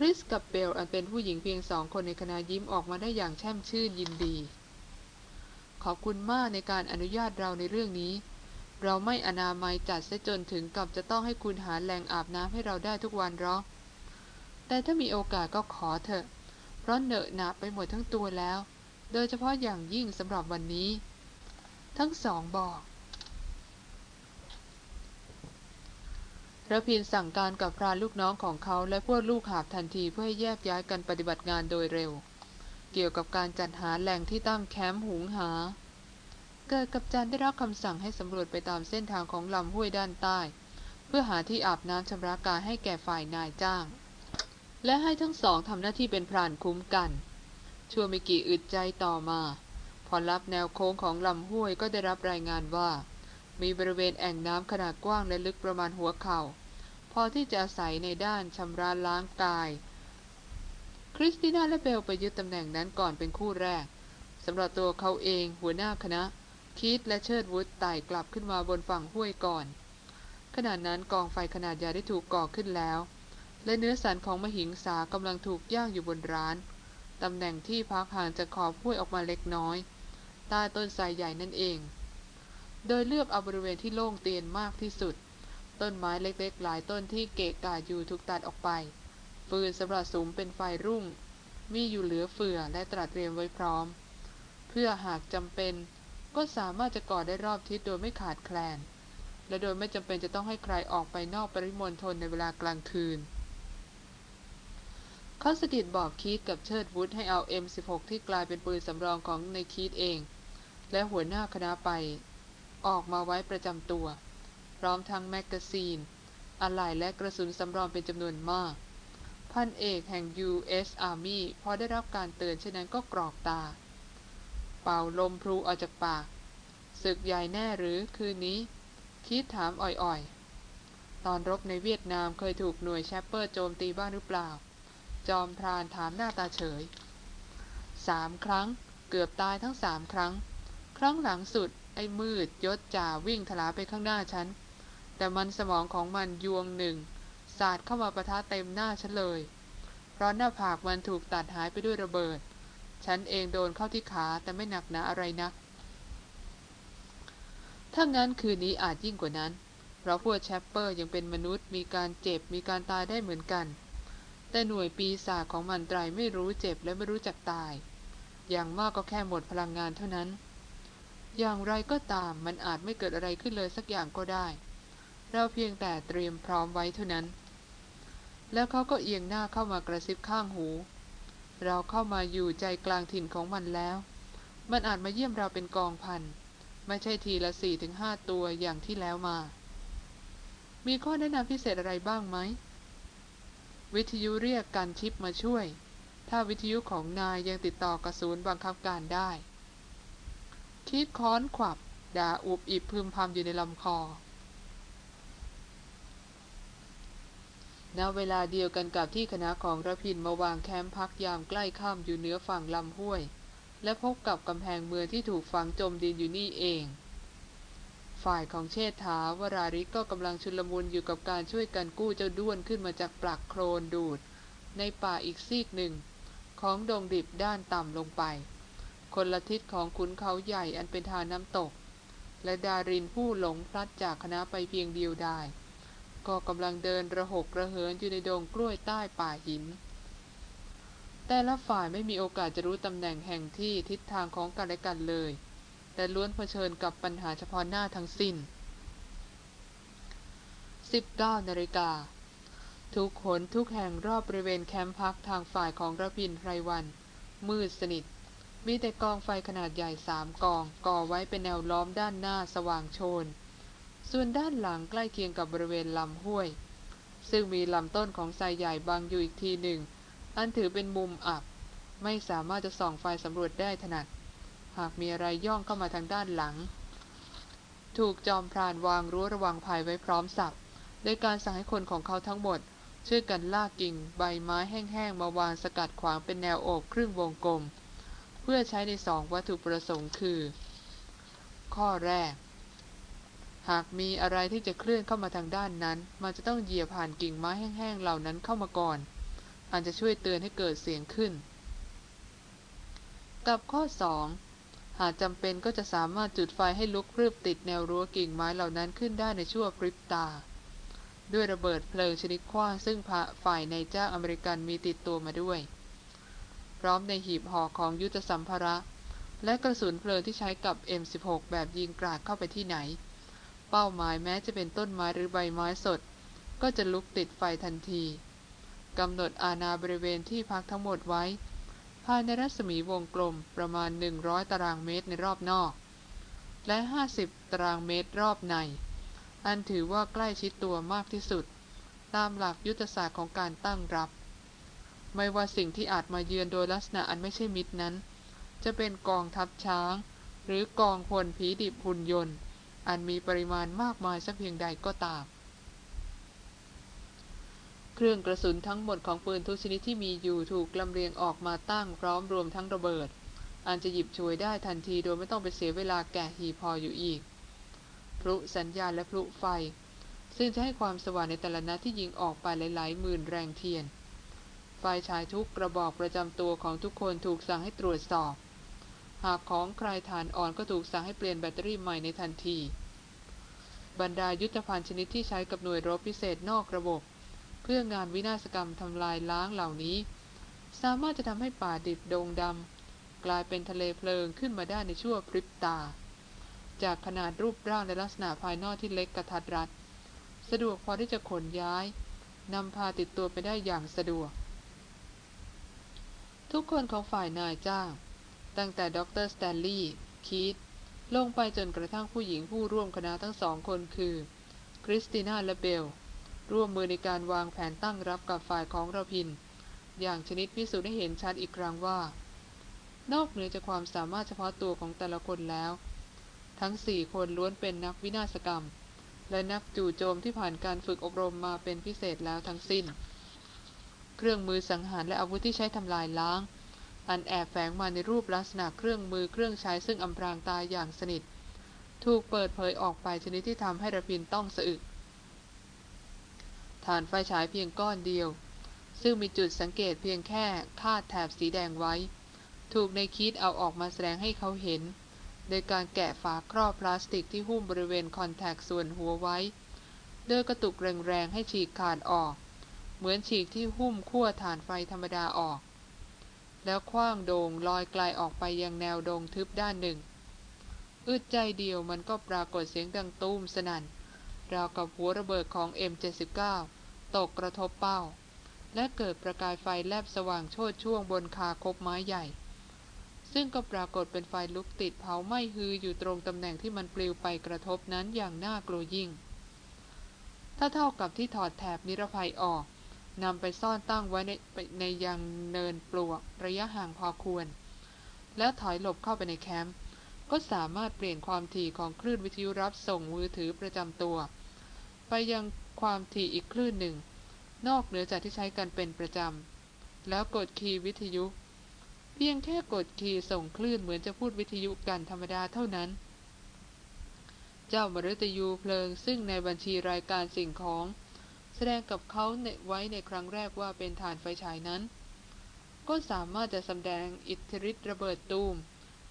คริสกับเบลอันเป็นผู้หญิงเพียงสองคนในคณะยิ้มออกมาได้อย่างแช่มชื่นยินดี ขอบคุณมากในการอนุญาตเราในเรื่องนี้ เราไม่อนามัยจัดซะจนถึงกับจะต้องให้คุณหาแหล่งอาบน้ำให้เราได้ทุกวันหรอกแต่ถ้ามีโอกาสก็ขอเถอะ เพราะเหนอะหนาไปหมดทั้งตัวแล้ว โดยเฉพาะอย่างยิ่งสำหรับวันนี้ ทั้งสองบอก ระพินสั่งการกับพรานลูกน้องของเขาและพวกลูกหาบทันทีเพื่อให้แยกย้ายกันปฏิบัติงานโดยเร็ว เกี่ยวกับการจัดหาแหล่งที่ตั้งแคมป์หุงหา เกิดกับจันได้รับคำสั่งให้สำรวจไปตามเส้นทางของลำห้วยด้านใต้ เพื่อหาที่อาบน้ำชำระกายให้แก่ฝ่ายนายจ้าง และให้ทั้งสองทำหน้าที่เป็นพรานคุ้มกัน ชั่วม่กี่อึดใจต่อมา พอรับแนวโค้งของลำห้วยก็ได้รับรายงานว่า มีบริเวณแอ่งน้ำขนาดกว้างและลึกประมาณหัวเขา่า พอที่จะอาศัยในด้านชำระล้างกาย คริสติน่าและเบลไปยึดตำแหน่งนั้นก่อนเป็นคู่แรกสำหรับตัวเขาเองหัวหน้าคณะ คีตและเชิดวุฒไต่กลับขึ้นมาบนฝั่งห้วยก่อน ขณะนั้นกองไฟขนาดใหญ่ได้ถูกก่อขึ้นแล้ว และเนื้อสันของมหิงสากำลังถูกย่างอยู่บนร้านตำแหน่งที่พักห่างจากขอบห้วยออกมาเล็กน้อยใต้ต้นไทรใหญ่นั่นเอง โดยเลือกเอาบริเวณที่โล่งเตียนมากที่สุด ต้นไม้เล็กๆ หลายต้นที่เกะกะอยู่ถูกตัดออกไป ฟืนสำหรับสุมเป็นไฟรุ่ง มีอยู่เหลือเฟือและตระเตรียมไว้พร้อม เพื่อหากจำเป็น ก็สามารถจะก่อได้รอบทิศโดยไม่ขาดแคลน และโดยไม่จำเป็นจะต้องให้ใครออกไปนอกปริมณฑลในเวลากลางคืนเขาสกิดบอกคีตกับเชิดวุฒให้เอา M16 ที่กลายเป็นปืนสำรองของในคีตเอง และหัวหน้าคณะไป ออกมาไว้ประจำตัว พร้อมทั้งแมกกาซีนอะไหล่และกระสุนสำรองเป็นจำนวนมาก พันเอกแห่ง U.S. Army พอได้รับการเตือนเช่นนั้นก็กรอกตา เป่าลมพรูออกจากปากศึกใหญ่แน่หรือคืนนี้ คีตถามอ่อยๆ ตอนรบในเวียดนามเคยถูกหน่วย sapper โจมตีบ้างหรือเปล่า จอมพรานถามหน้าตาเฉยสามครั้ง เกือบตายทั้งสามครั้ง ครั้งหลังสุด ไอ้มืดยศจ่าวิ่งทลาไปข้างหน้าฉัน แต่มันสมองของมันยวงหนึ่งสาดเข้ามาประทะเต็มหน้าฉันเลย เพราะหน้าผากมันถูกตัดหายไปด้วยระเบิด ฉันเองโดนเข้าที่ขาแต่ไม่หนักหนาอะไรนัก ถ้างั้นคืนนี้อาจยิ่งกว่านั้น เพราะพวกแชปเปอร์ยังเป็นมนุษย์มีการเจ็บมีการตายได้เหมือนกัน แต่หน่วยปีศาจของมันไตรไม่รู้เจ็บและไม่รู้จักตาย อย่างมากก็แค่หมดพลังงานเท่านั้น อย่างไรก็ตามมันอาจไม่เกิดอะไรขึ้นเลยสักอย่างก็ได้ เราเพียงแต่เตรียมพร้อมไว้เท่านั้น แล้วเขาก็เอียงหน้าเข้ามากระซิบข้างหู เราเข้ามาอยู่ใจกลางถิ่นของมันแล้ว มันอาจมาเยี่ยมเราเป็นกองพัน ไม่ใช่ทีละสี่ถึงห้าตัวอย่างที่แล้วมา มีข้อแนะนำพิเศษอะไรบ้างไหม วิทยุเรียกการชิปมาช่วย ถ้าวิทยุของนายยังติดต่อกับศูนย์บังคับการได้ คิดค้อนขวับ ด่าอุบอิบพึมพำอยู่ในลำคอณเวลาเดียวกันกับที่คณะของระพินมาวางแคมป์พักยามใกล้ค่ำอยู่เหนือฝั่งลำห้วย และพบกับกำแพงเมืองที่ถูกฝังจมดินอยู่นี่เอง ฝ่ายของเชษฐาวราริกก็กำลังชุลมุนอยู่กับการช่วยกันกู้เจ้าด้วนขึ้นมาจากปลักโคลนดูด ในป่าอีกซีกหนึ่ง ของดงดิบด้านต่ำลงไป คนละทิศของขุนเขาใหญ่อันเป็นทานน้ำตก และดารินผู้หลงพลัดจากคณะไปเพียงเดียวดายก็กำลังเดินระหกระเหินอยู่ในดงกล้วยใต้ป่าหิน แต่ละฝ่ายไม่มีโอกาสจะรู้ตำแหน่งแห่งที่ทิศทางของกันและกันเลย แต่ล้วนเผชิญกับปัญหาเฉพาะหน้าทั้งสิ้น 19นาฬิกาทุกคนทุกแห่งรอบบริเวณแคมป์พักทางฝ่ายของระพินไพรวัน มืดสนิท มีแต่กองไฟขนาดใหญ่สามกองก่อไว้เป็นแนวล้อมด้านหน้าสว่างโชน ส่วนด้านหลังใกล้เคียงกับบริเวณลำห้วย ซึ่งมีลำต้นของไทรใหญ่บางอยู่อีกทีหนึ่ง อันถือเป็นมุมอับ ไม่สามารถจะส่องไฟสำรวจได้ถนัด หากมีอะไรย่องเข้ามาทางด้านหลัง ถูกจอมพรานวางรั้วระวังภัยไว้พร้อมสับโดยการสั่งให้คนของเขาทั้งหมดช่วยกันลากกิ่งใบไม้แห้งๆมาวางสกัดขวางเป็นแนวโอบครึ่งวงกลม พื่อใช้ในสองวัตถุประสงค์คือ ข้อแรก หากมีอะไรที่จะเคลื่อนเข้ามาทางด้านนั้น มันจะต้องเหยียบผ่านกิ่งไม้แห้งๆเหล่านั้นเข้ามาก่อนอาจจะช่วยเตือนให้เกิดเสียงขึ้น กับข้อ 2 หากจำเป็นก็จะสามารถจุดไฟให้ลุกพรึบติดแนวรั้วกิ่งไม้เหล่านั้นขึ้นได้ในชั่วพริบตา ด้วยระเบิดเพลิงชนิดขว้างซึ่งพระฝ่ายในเจ้าอเมริกันมีติดตัวมาด้วย พร้อมในหีบห่อของยุทธสัมภาระ และกระสุนเพลิงที่ใช้กับ M16 แบบยิงกราดเข้าไปที่ไหน เป้าหมายแม้จะเป็นต้นไม้หรือใบไม้สด ก็จะลุกติดไฟทันทีกำหนดอาณาบริเวณที่พักทั้งหมดไว้ ภายในรัศมีวงกลมประมาณ 100 ตารางเมตรในรอบนอก และ 50 ตารางเมตรรอบใน อันถือว่าใกล้ชิดตัวมากที่สุด ตามหลักยุทธศาสตร์ของการตั้งรับ ไม่ว่าสิ่งที่อาจมาเยือนโดยลักษณะอันไม่ใช่มิตรนั้น จะเป็นกองทัพช้าง หรือกองพลผีดิบหุ่นยนต์ อันมีปริมาณมากมายสักเพียงใดก็ตาม เครื่องกระสุนทั้งหมดของปืนทุกชนิดที่มีอยู่ถูกลำเลียงออกมาตั้งพร้อมรวมทั้งระเบิด อันจะหยิบช่วยได้ทันทีโดยไม่ต้องไปเสียเวลาแก่หีพออยู่อีก พลุสัญญาณและพลุไฟซึ่งจะให้ความสว่างในแต่ละนัดที่ยิงออกไปหลายๆหมื่นแรงเทียน ไฟฉายทุกกระบอกประจำตัวของทุกคนถูกสั่งให้ตรวจสอบ หากของใครฐานอ่อนก็ถูกสั่งให้เปลี่ยนแบตเตอรี่ใหม่ในทันที บรรดายุทธภัณฑ์ชนิดที่ใช้กับหน่วยรบพิเศษนอกระบบ เพื่องานวินาศกรรมทำลายล้างเหล่านี้ สามารถจะทำให้ป่าดิบดงดำกลายเป็นทะเลเพลิงขึ้นมาได้ในชั่วพริบตา จากขนาดรูปร่างและลักษณะภายนอกที่เล็กกระทัดรัดสะดวกพอที่จะขนย้ายนำพาติดตัวไปได้อย่างสะดวก ทุกคนของฝ่ายนายจ้าง ตั้งแต่ดรสแตนลีย์คีธลงไปจนกระทั่งผู้หญิงผู้ร่วมคณะทั้งสองคนคือ คริสติน่าและเบล ร่วมมือในการวางแผนตั้งรับกับฝ่ายของระพิน อย่างชนิดพิสูจน์ให้เห็นชัดอีกครั้งว่า นอกเหนือจากความสามารถเฉพาะตัวของแต่ละคนแล้ว ทั้งสี่คนล้วนเป็นนักวินาศกรรม และนักจู่โจมที่ผ่านการฝึกอบรมมาเป็นพิเศษแล้วทั้งสิ้น เครื่องมือสังหารและอาวุธที่ใช้ทำลายล้าง อันแอบแฝงมาในรูปลักษณะเครื่องมือเครื่องใช้ซึ่งอำพรางตายอย่างสนิท ถูกเปิดเผยออกไปชนิดที่ทำให้ระพินต้องสะอึกฐานไฟฉายเพียงก้อนเดียว ซึ่งมีจุดสังเกตเพียงแค่คาดแถบสีแดงไว้ ถูกในคิดเอาออกมาแสดงให้เขาเห็น โดยการแกะฝาครอบพลาสติกที่หุ้มบริเวณคอนแทคส่วนหัวไว้โดยกระตุกแรงๆให้ฉีกขาดออก เหมือนฉีกที่หุ้มขั้วฐานไฟธรรมดาออก แล้วคว้างโด่งลอยไกลออกไปยังแนวดงทึบด้านหนึ่ง อึดใจเดียวมันก็ปรากฏเสียงดังตุ้มสนั่น ราวกับหัวระเบิดของ M79 ตกกระทบเป้า และเกิดประกายไฟแลบสว่างโชดช่วงบนคาคบไม้ใหญ่ ซึ่งก็ปรากฏเป็นไฟลุกติดเผาไหม้ฮืออยู่ตรงตำแหน่งที่มันปลิวไปกระทบนั้นอย่างน่ากลัวยิ่ง ถ้าเท่ากับที่ถอดแถบนิรภัยออก นำไปซ่อนตั้งไว้ในในยังเนินปลวกระยะห่างพอควร แล้วถอยหลบเข้าไปในแคมป์ก็สามารถเปลี่ยนความถี่ของคลื่นวิทยุรับส่งมือถือประจำตัว ไปยังความถี่อีกคลื่นหนึ่ง นอกเหนือจากที่ใช้กันเป็นประจำ แล้วกดคีย์วิทยุ เพียงแค่กดคีย์ส่งคลื่นเหมือนจะพูดวิทยุกันธรรมดาเท่านั้น เจ้ามฤตยูเพลิงซึ่งในบัญชีรายการสิ่งของ แสดงกับเขาไว้ในครั้งแรกว่าเป็นฐานไฟฉายนั้น ก็สามารถจะแสดงอิทธิฤทธิ์ระเบิดตูม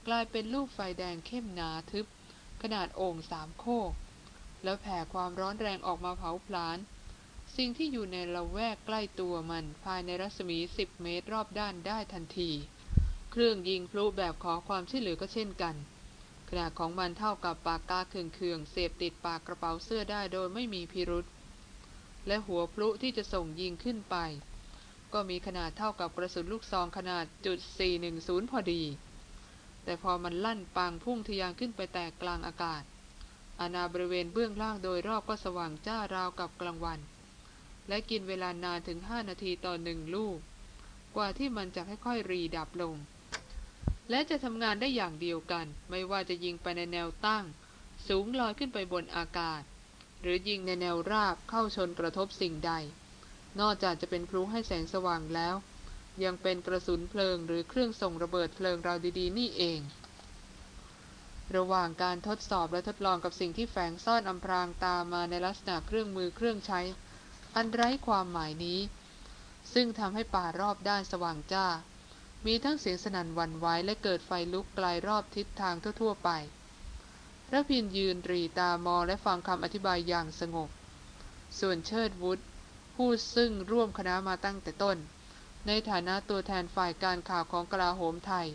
กลายเป็นลูกไฟแดงเข้มหนาทึบ ขนาดโอ่งสามโคก แล้วแผ่ความร้อนแรงออกมาเผาผลาญสิ่งที่อยู่ในละแวกใกล้ตัวมันภายในรัศมี 10 เมตรรอบด้านได้ทันที เครื่องยิงพลุแบบขอความช่วยเหลือก็เช่นกัน ขนาดของมันเท่ากับปากกาเคืองๆเสียบติดปากกระเป๋าเสื้อได้โดยไม่มีพิรุษ และหัวพลุที่จะส่งยิงขึ้นไป ก็มีขนาดเท่ากับกระสุนลูกซองขนาดจุด410 พอดี แต่พอมันลั่นปังพุ่งทะยานขึ้นไปแตกกลางอากาศ อาณาบริเวณเบื้องล่างโดยรอบก็สว่างจ้าราวกับกลางวัน และกินเวลานานถึงห้านาทีต่อหนึ่งลูก กว่าที่มันจะค่อยๆรีดับลง และจะทำงานได้อย่างเดียวกัน ไม่ว่าจะยิงไปในแนวตั้ง สูงลอยขึ้นไปบนอากาศ หรือยิงในแนวราบเข้าชนกระทบสิ่งใด นอกจากจะเป็นพลุให้แสงสว่างแล้ว ยังเป็นกระสุนเพลิงหรือเครื่องส่งระเบิดเพลิงเราดีๆ นี่เอง ระหว่างการทดสอบและทดลองกับสิ่งที่แฝงซ่อนอำพรางตามมาในลักษณะเครื่องมือเครื่องใช้ อันไร้ความหมายนี้ ซึ่งทำให้ป่ารอบด้านสว่างจ้ามีทั้งเสียงสนั่นวันไหวและเกิดไฟลุกไกลรอบทิศทางทั่ว ๆ ไป ระพินยืนรีตามองและฟังคำอธิบายอย่างสงบ ส่วนเชิดวุฒผู้ซึ่งร่วมคณะมาตั้งแต่ต้น ในฐานะตัวแทนฝ่ายการข่าวของกลาโหมไทย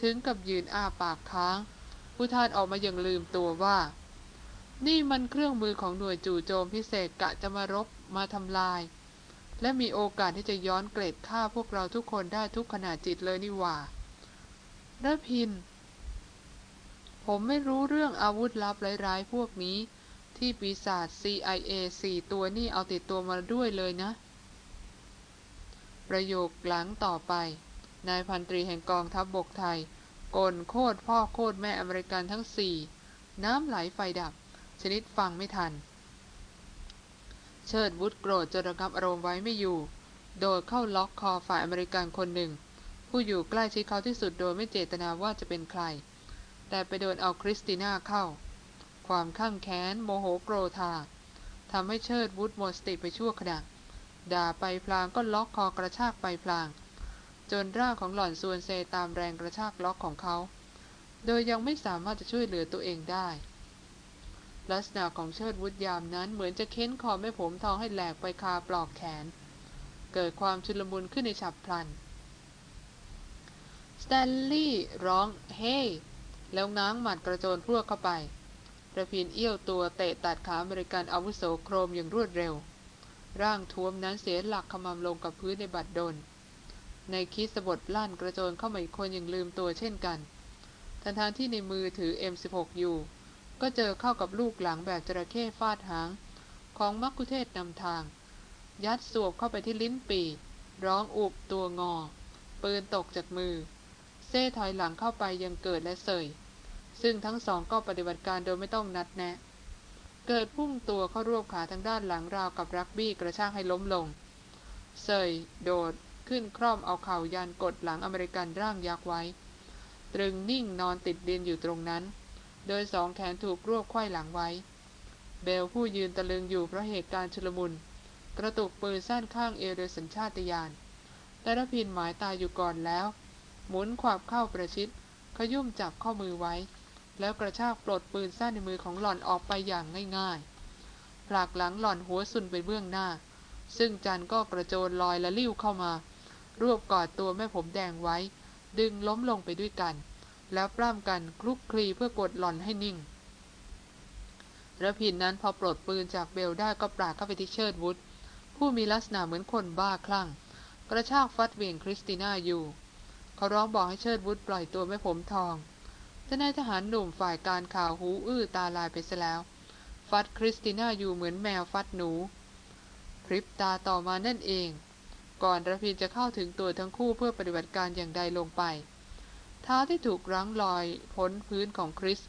ถึงกับยืนอ้าปากค้าง ผู้ทานออกมาอย่างลืมตัวว่า นี่มันเครื่องมือของหน่วยจู่โจมพิเศษกะจะมารบมาทำลาย และมีโอกาสที่จะย้อนเกรดฆ่าพวกเราทุกคนได้ทุกขณะจิตเลยนี่ว่าระพิน ผมไม่รู้เรื่องอาวุธลับร้ายๆพวกนี้ ที่ปีศาจ CIA สี่ตัวนี่เอาติดตัวมาด้วยเลยนะ ประโยคหลังต่อไป นายพันตรีแห่งกองทัพบบกไทยกลโคตรพ่อโคตรแม่อเมริกันทั้งสี่น้ำไหลไฟดับ ชนิดฟังไม่ทัน เชิดวุฒโกรธจนระงับอารมณ์ไว้ไม่อยู่ โดยเข้าล็อกคอฝ่ายอเมริกันคนหนึ่ง ผู้อยู่ใกล้ชิดเขาที่สุดโดยไม่เจตนาว่าจะเป็นใคร แต่ไปโดนเอาคริสติน่าเข้า ความคั่งแค้นโมโหโกรธาทำให้เชิดวุฒหมดสติไปชั่วขณะด่าไปพลางก็ล็อกคอกระชากไปพลาง จนร่างของหล่อนซวนเซตามแรงกระชากล็อกของเขา โดยยังไม่สามารถจะช่วยเหลือตัวเองได้ ลักษณะของเชิดวุฒยามนั้นเหมือนจะเค้นคอแม่ผมทองให้แหลกไปคาปลอกแขน เกิดความชุลมุนขึ้นในฉับพลันสแตนลีย์ร้องเฮ้ hey! แล้วง้างหมัดกระโจนพรวดเข้าไประพินเอี้ยวตัวเตะตัดขาอเมริกันอาวุโสโครมอย่างรวดเร็ว ร่างท้วมนั้นเสียหลักขมำลงกับพื้นในบัดดล ในคิดสะบดลั่นกระโจนเข้ามาอีกคนอย่างลืมตัวเช่นกัน ทันทานที่ในมือถือ M16 อยู่ ก็เจอเข้ากับลูกหลังแบบจระเข้ฟาดหาง ของมักคุเทศนำทาง ยัดสวบเข้าไปที่ลิ้นปีร้องอุบตัวงอ ปืนตกจากมือเซ่ถอยหลังเข้าไปยังเกิดและเสย ซึ่งทั้งสองก็ปฏิบัติการโดยไม่ต้องนัดแนะ เกิดพุ่งตัวเข้ารวบขาทางด้านหลังราวกับรักบี้กระชากให้ล้มลงเสยโดดขึ้นคร่อมเอาเข่ายันกดหลังอเมริกันร่างยักษ์ไว้ ตรึงนิ่งนอนติดดินอยู่ตรงนั้น โดยสองแขนถูกรวบไขว้หลังไว้ เบลผู้ยืนตะลึงอยู่เพราะเหตุการณ์ชุลมุน กระตุกปืนสั้นข้างเอวโดยสัญชาตญาณแต่ระพินหมายตาอยู่ก่อนแล้ว หมุนขวาบเข้าประชิดขยุ่มจับข้อมือไว้ แล้วกระชากปลดปืนสั้นในมือของหล่อนออกไปอย่างง่ายๆผลักหลังหล่อนหัวสุนไปเบื้องหน้า ซึ่งจันก็กระโจนลอยและลิ้วเข้ามา รวบกอดตัวแม่ผมแดงไว้ ดึงล้มลงไปด้วยกัน แล้วปล้ำกันคลุกคลีเพื่อกดหล่อนให้นิ่งระพินนั้นพอปลดปืนจากเบลได้ก็ปราดเข้าไปที่เชิดวุฒผู้มีลักษณะเหมือนคนบ้าคลั่ง กระชากฟัดเวียงคริสติน่าอยู่ เขาร้องบอกให้เชิดวุฒปล่อยตัวแม่ผมทอง แต่นายทหารหนุ่มฝ่ายการข่าวหูอื้อตาลายไปซะแล้ว ฟัดคริสติน่าอยู่เหมือนแมวฟัดหนู พริบตาต่อมานั่นเอง ก่อนระพินจะเข้าถึงตัวทั้งคู่เพื่อปฏิบัติการอย่างใดลงไป เท้าที่ถูกรั้งลอยพ้นพื้นของคริส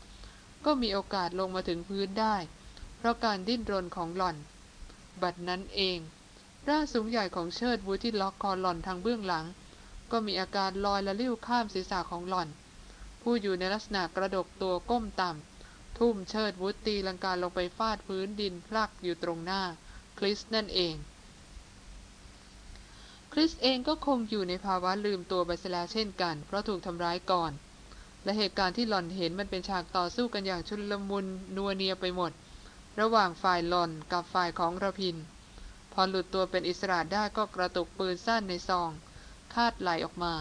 ก็มีโอกาสลงมาถึงพื้นได้ เพราะการดิ้นรนของหล่อน บัดนั้นเองร่างสูงใหญ่ของเชิดวูที่ล็อกคอหล่อนทางเบื้องหลัง ก็มีอาการลอยละลิ้วข้ามศีรษะของหล่อน ผู้อยู่ในลักษณะกระดกตัวก้มต่ำ ทุ่มเชิดวูตีลังการลงไปฟาดพื้นดินพลักอยู่ตรงหน้า คริสนั่นเอง คริสเองก็คงอยู่ในภาวะลืมตัวไปแล้วเช่นกัน เพราะถูกทำร้ายก่อน และเหตุการณ์ที่หล่อนเห็นมันเป็นฉากต่อสู้กันอย่างชุลมุนนัวเนียไปหมด ระหว่างฝ่ายหล่อนกับฝ่ายของระพิน พอหลุดตัวเป็นอิสระได้ก็กระตุกปืนสั้นในซอง คาดไหลออกมา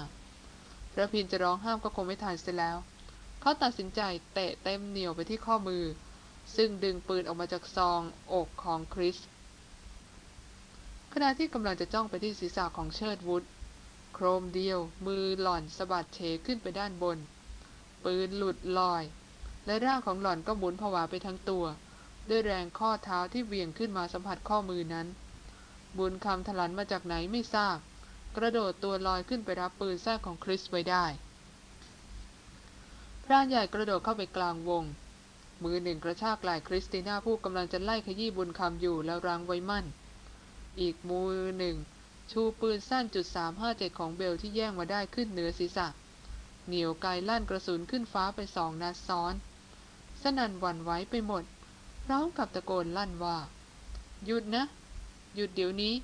ระพินจะร้องห้ามก็คงไม่ทันเสียแล้ว เขาตัดสินใจเตะเต็มเหนียวไปที่ข้อมือ ซึ่งดึงปืนออกมาจากซองอกของคริส ขณะที่กำลังจะจ้องไปที่ศีรษะของเชิดวุฒโครมเดียว มือหล่อนสะบัดเฉขึ้นไปด้านบน ปืนหลุดลอย และร่างของหล่อนก็หมุนผวาไปทั้งตัว ด้วยแรงข้อเท้าที่เวียงขึ้นมาสัมผัสข้อมือนั้น บุญคำถลันมาจากไหนไม่ทราบ กระโดดตัวลอยขึ้นไปรับปืนแท้ของคริสไว้ได้ พรานใหญ่กระโดดเข้าไปกลางวง มือหนึ่งกระชากไหล่คริสติน่าผู้กำลังจะไล่ขยี้บุญคำอยู่แล้วรังไว้มั่น อีกมือหนึ่ง ชูปืนสั้นจุดสามห้าเจ็ดของเบลที่แย่งมาได้ขึ้นเหนือศีรษะ เหนียวไกลลั่นกระสุนขึ้นฟ้าไปสองนัดซ้อน สนั่นหวั่นไหวไปหมด พร้อมกับตะโกนลั่นว่า หยุดนะ หยุดเดี๋ยวนี้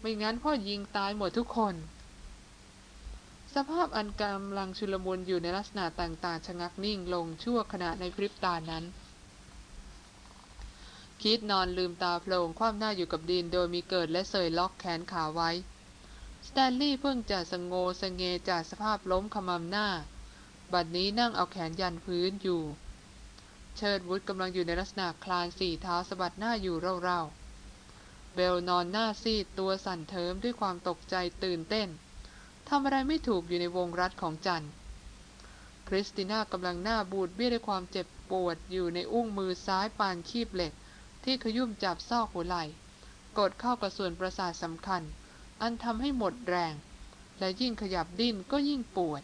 ไม่งั้นพ่อยิงตายหมดทุกคน สภาพอันกำลังชุลมุนอยู่ในลักษณะต่างๆ ชะงักนิ่งลงชั่วขณะในพริบตานั้น คิดนอนลืมตาโพลงคว่ำหน้าอยู่กับดินโดยมีเกิดและเสยล็อกแขนขาไว้ สแตนลีย์เพิ่งจะสงโงสงเงจากสภาพล้มขมำหน้า บัดนี้นั่งเอาแขนยันพื้นอยู่ เชิดวุฒกำลังอยู่ในลักษณะคลานสี่เท้าสะบัดหน้าอยู่เร่าๆ เบลนอนหน้าซีดตัวสั่นเทิมด้วยความตกใจตื่นเต้นทำอะไรไม่ถูกอยู่ในวงรัดของจันคริสติน่ากำลังหน้าบูดเบี้ยด้วยความเจ็บปวดอยู่ในอุ้งมือซ้ายปานคีบเหล็ก ที่ขยุ่มจับซอกหัวไหล่กดเข้ากับส่วนประสาทสำคัญ อันทำให้หมดแรง และยิ่งขยับดิ้นก็ยิ่งปวด